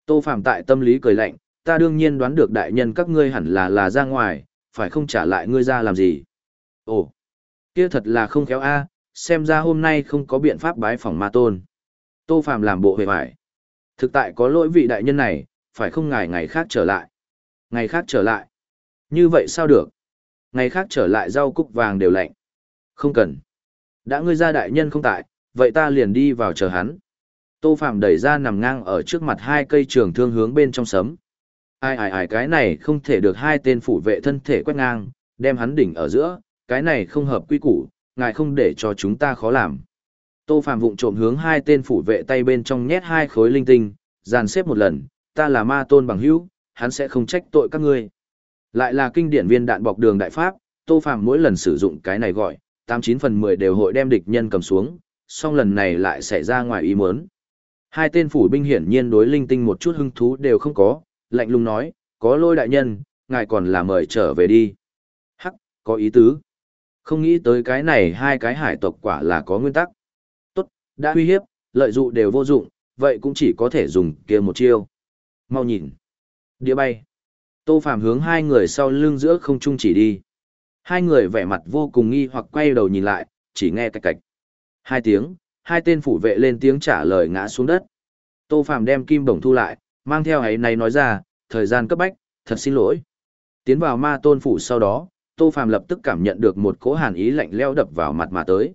[SPEAKER 1] Tô phàm tại tâm lý cười lạnh, ta đương nhiên đoán được đại nhân các ngươi hẳn là là ra ngoài, phải không trả lại ngươi ra làm gì. Ồ, kia thật là không khéo a, xem ra hôm nay không có biện pháp bái phỏng ma tôn. Tô phàm làm bộ hề vải. Thực tại có lỗi vị đại nhân này, phải không ngài ngày khác trở lại. Ngày khác trở lại. Như vậy sao được? Ngày khác trở lại rau cúc vàng đều lạnh. Không cần. Đã ngươi ra đại nhân không tại, vậy ta liền đi vào chờ hắn. Tô Phạm đẩy ra nằm ngang ở trước mặt hai cây trường thương hướng bên trong sấm. Ai ai ai cái này không thể được hai tên phủ vệ thân thể quét ngang, đem hắn đỉnh ở giữa, cái này không hợp quy củ, ngài không để cho chúng ta khó làm. Tô Phạm vụng trộm hướng hai tên phủ vệ tay bên trong nhét hai khối linh tinh, dàn xếp một lần, ta là ma tôn bằng hữu, hắn sẽ không trách tội các ngươi. Lại là kinh điển viên đạn bọc đường đại pháp, Tô Phạm mỗi lần sử dụng cái này gọi, 89 phần 10 đều hội đem địch nhân cầm xuống, song lần này lại xảy ra ngoài ý muốn. Hai tên phủ binh hiển nhiên đối linh tinh một chút hứng thú đều không có, lạnh lùng nói, có lôi đại nhân, ngài còn là mời trở về đi. Hắc, có ý tứ. Không nghĩ tới cái này hai cái hải tộc quả là có nguyên tắc. Tốt, đã uy hiếp, lợi dụng đều vô dụng, vậy cũng chỉ có thể dùng kia một chiêu. Mau nhìn. Địa bay. Tô Phạm hướng hai người sau lưng giữa không trung chỉ đi. Hai người vẻ mặt vô cùng nghi hoặc quay đầu nhìn lại, chỉ nghe cạch cạch. Hai tiếng, hai tên phủ vệ lên tiếng trả lời ngã xuống đất. Tô Phạm đem kim bổng thu lại, mang theo ấy này nói ra, thời gian cấp bách, thật xin lỗi. Tiến vào ma tôn phủ sau đó, Tô Phạm lập tức cảm nhận được một cỗ hàn ý lạnh leo đập vào mặt mà tới.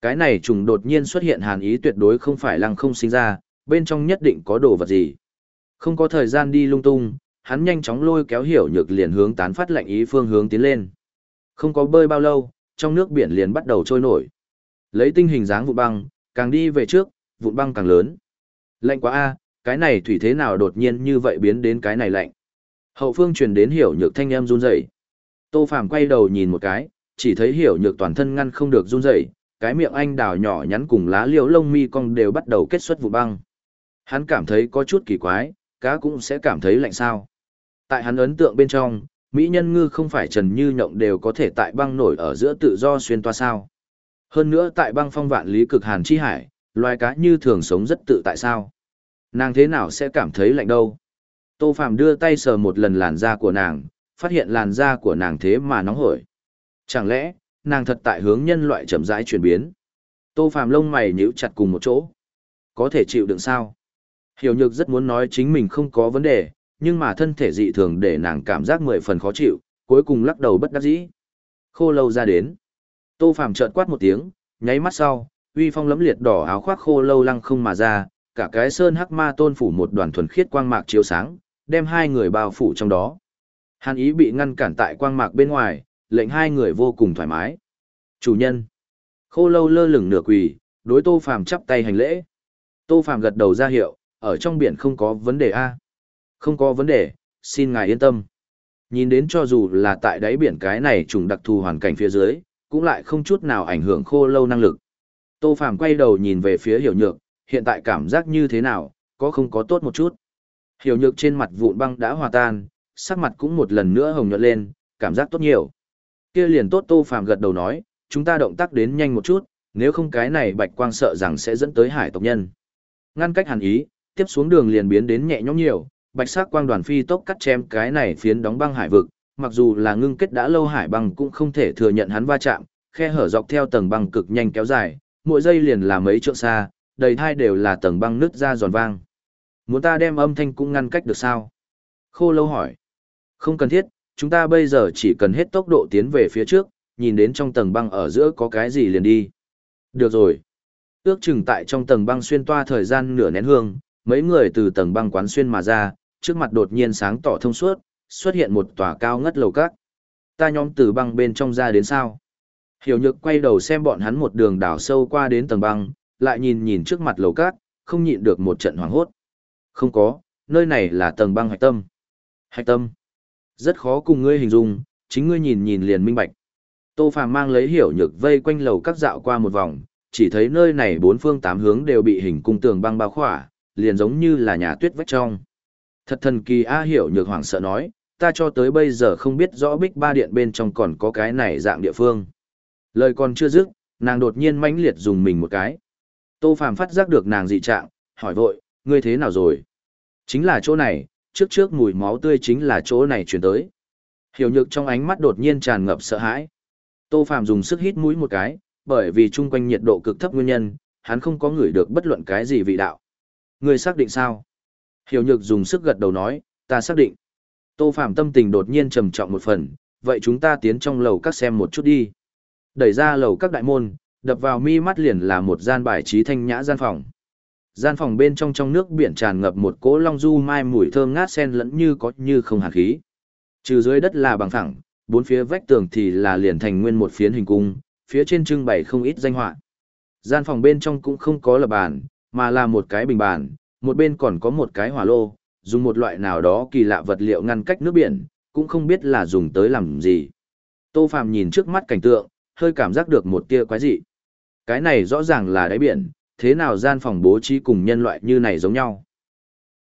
[SPEAKER 1] Cái này trùng đột nhiên xuất hiện hàn ý tuyệt đối không phải lăng không sinh ra, bên trong nhất định có đồ vật gì. Không có thời gian đi lung tung, hắn nhanh chóng lôi kéo hiểu nhược liền hướng tán phát lạnh ý phương hướng tiến lên. Không có bơi bao lâu, trong nước biển liền bắt đầu trôi nổi. Lấy tinh hình dáng vụ băng, càng đi về trước, vụn băng càng lớn. Lạnh quá a, cái này thủy thế nào đột nhiên như vậy biến đến cái này lạnh. Hậu phương truyền đến hiểu nhược thanh em run rẩy. Tô Phàm quay đầu nhìn một cái, chỉ thấy hiểu nhược toàn thân ngăn không được run rẩy, cái miệng anh đào nhỏ nhắn cùng lá liễu lông mi cong đều bắt đầu kết xuất vụ băng. Hắn cảm thấy có chút kỳ quái, cá cũng sẽ cảm thấy lạnh sao. Tại hắn ấn tượng bên trong, Mỹ nhân ngư không phải trần như nhộng đều có thể tại băng nổi ở giữa tự do xuyên toa sao. Hơn nữa tại băng phong vạn lý cực hàn chi hải, loài cá như thường sống rất tự tại sao. Nàng thế nào sẽ cảm thấy lạnh đâu. Tô Phạm đưa tay sờ một lần làn da của nàng, phát hiện làn da của nàng thế mà nóng hổi. Chẳng lẽ, nàng thật tại hướng nhân loại chậm rãi chuyển biến. Tô Phạm lông mày nhíu chặt cùng một chỗ. Có thể chịu đựng sao? Hiểu nhược rất muốn nói chính mình không có vấn đề, nhưng mà thân thể dị thường để nàng cảm giác mười phần khó chịu, cuối cùng lắc đầu bất đắc dĩ. Khô lâu ra đến. Tô Phàm chợt quát một tiếng, nháy mắt sau, uy phong lấm liệt đỏ áo khoác khô lâu lăng không mà ra, cả cái sơn hắc ma tôn phủ một đoàn thuần khiết quang mạc chiếu sáng, đem hai người bao phủ trong đó. Hàn ý bị ngăn cản tại quang mạc bên ngoài, lệnh hai người vô cùng thoải mái. Chủ nhân. Khô lâu lơ lửng nửa quỳ, đối Tô Phàm chắp tay hành lễ. Tô Phàm gật đầu ra hiệu, ở trong biển không có vấn đề a. Không có vấn đề, xin ngài yên tâm. Nhìn đến cho dù là tại đáy biển cái này trùng đặc thù hoàn cảnh phía dưới, cũng lại không chút nào ảnh hưởng khô lâu năng lực. Tô Phàm quay đầu nhìn về phía hiểu nhược, hiện tại cảm giác như thế nào, có không có tốt một chút. Hiểu nhược trên mặt vụn băng đã hòa tan, sắc mặt cũng một lần nữa hồng nhuận lên, cảm giác tốt nhiều. Kia liền tốt Tô Phàm gật đầu nói, chúng ta động tác đến nhanh một chút, nếu không cái này bạch quang sợ rằng sẽ dẫn tới hải tộc nhân. Ngăn cách hàn ý, tiếp xuống đường liền biến đến nhẹ nhõm nhiều, bạch sắc quang đoàn phi tốc cắt chém cái này phiến đóng băng hải vực, mặc dù là ngưng kết đã lâu hải băng cũng không thể thừa nhận hắn va chạm, khe hở dọc theo tầng băng cực nhanh kéo dài, mỗi giây liền là mấy trượng xa, đầy thai đều là tầng băng nứt ra giòn vang. Muốn ta đem âm thanh cũng ngăn cách được sao? Khô lâu hỏi. Không cần thiết, chúng ta bây giờ chỉ cần hết tốc độ tiến về phía trước, nhìn đến trong tầng băng ở giữa có cái gì liền đi. Được rồi. Ước chừng tại trong tầng băng xuyên toa thời gian nửa nén hương, mấy người từ tầng băng quán xuyên mà ra, trước mặt đột nhiên sáng tỏ thông suốt, xuất hiện một tòa cao ngất lầu các. Ta nhóm từ băng bên trong ra đến sao? Hiểu nhược quay đầu xem bọn hắn một đường đảo sâu qua đến tầng băng, lại nhìn nhìn trước mặt lầu các, không nhịn được một trận hoảng hốt. Không có, nơi này là tầng băng hạch tâm. Hạch tâm. Rất khó cùng ngươi hình dung, chính ngươi nhìn nhìn liền minh bạch. Tô Phàm mang lấy hiểu nhược vây quanh lầu các dạo qua một vòng, chỉ thấy nơi này bốn phương tám hướng đều bị hình cung tường băng bao khỏa, liền giống như là nhà tuyết vách trong. Thật thần kỳ A hiểu nhược hoảng sợ nói, ta cho tới bây giờ không biết rõ bích ba điện bên trong còn có cái này dạng địa phương. Lời còn chưa dứt, nàng đột nhiên mãnh liệt dùng mình một cái. Tô Phàm phát giác được nàng dị trạng, hỏi vội, ngươi thế nào rồi? Chính là chỗ này, trước trước mùi máu tươi chính là chỗ này chuyển tới. Hiểu nhược trong ánh mắt đột nhiên tràn ngập sợ hãi. Tô Phàm dùng sức hít mũi một cái, bởi vì chung quanh nhiệt độ cực thấp nguyên nhân, hắn không có ngửi được bất luận cái gì vị đạo. Ngươi xác định sao? Hiểu nhược dùng sức gật đầu nói, ta xác định. Tô Phạm tâm tình đột nhiên trầm trọng một phần, vậy chúng ta tiến trong lầu các xem một chút đi. Đẩy ra lầu các đại môn, Đập vào mi mắt liền là một gian bài trí thanh nhã gian phòng. Gian phòng bên trong trong nước biển tràn ngập một cỗ long du mai mùi thơm ngát sen lẫn như có như không hàn khí. Trừ dưới đất là bằng phẳng, bốn phía vách tường thì là liền thành nguyên một phiến hình cung, phía trên trưng bày không ít danh họa. Gian phòng bên trong cũng không có lập bàn, mà là một cái bình bàn, một bên còn có một cái hỏa lô, dùng một loại nào đó kỳ lạ vật liệu ngăn cách nước biển, cũng không biết là dùng tới làm gì. Tô Phạm nhìn trước mắt cảnh tượng, hơi cảm giác được một tia quái dị. Cái này rõ ràng là đáy biển, thế nào gian phòng bố trí cùng nhân loại như này giống nhau.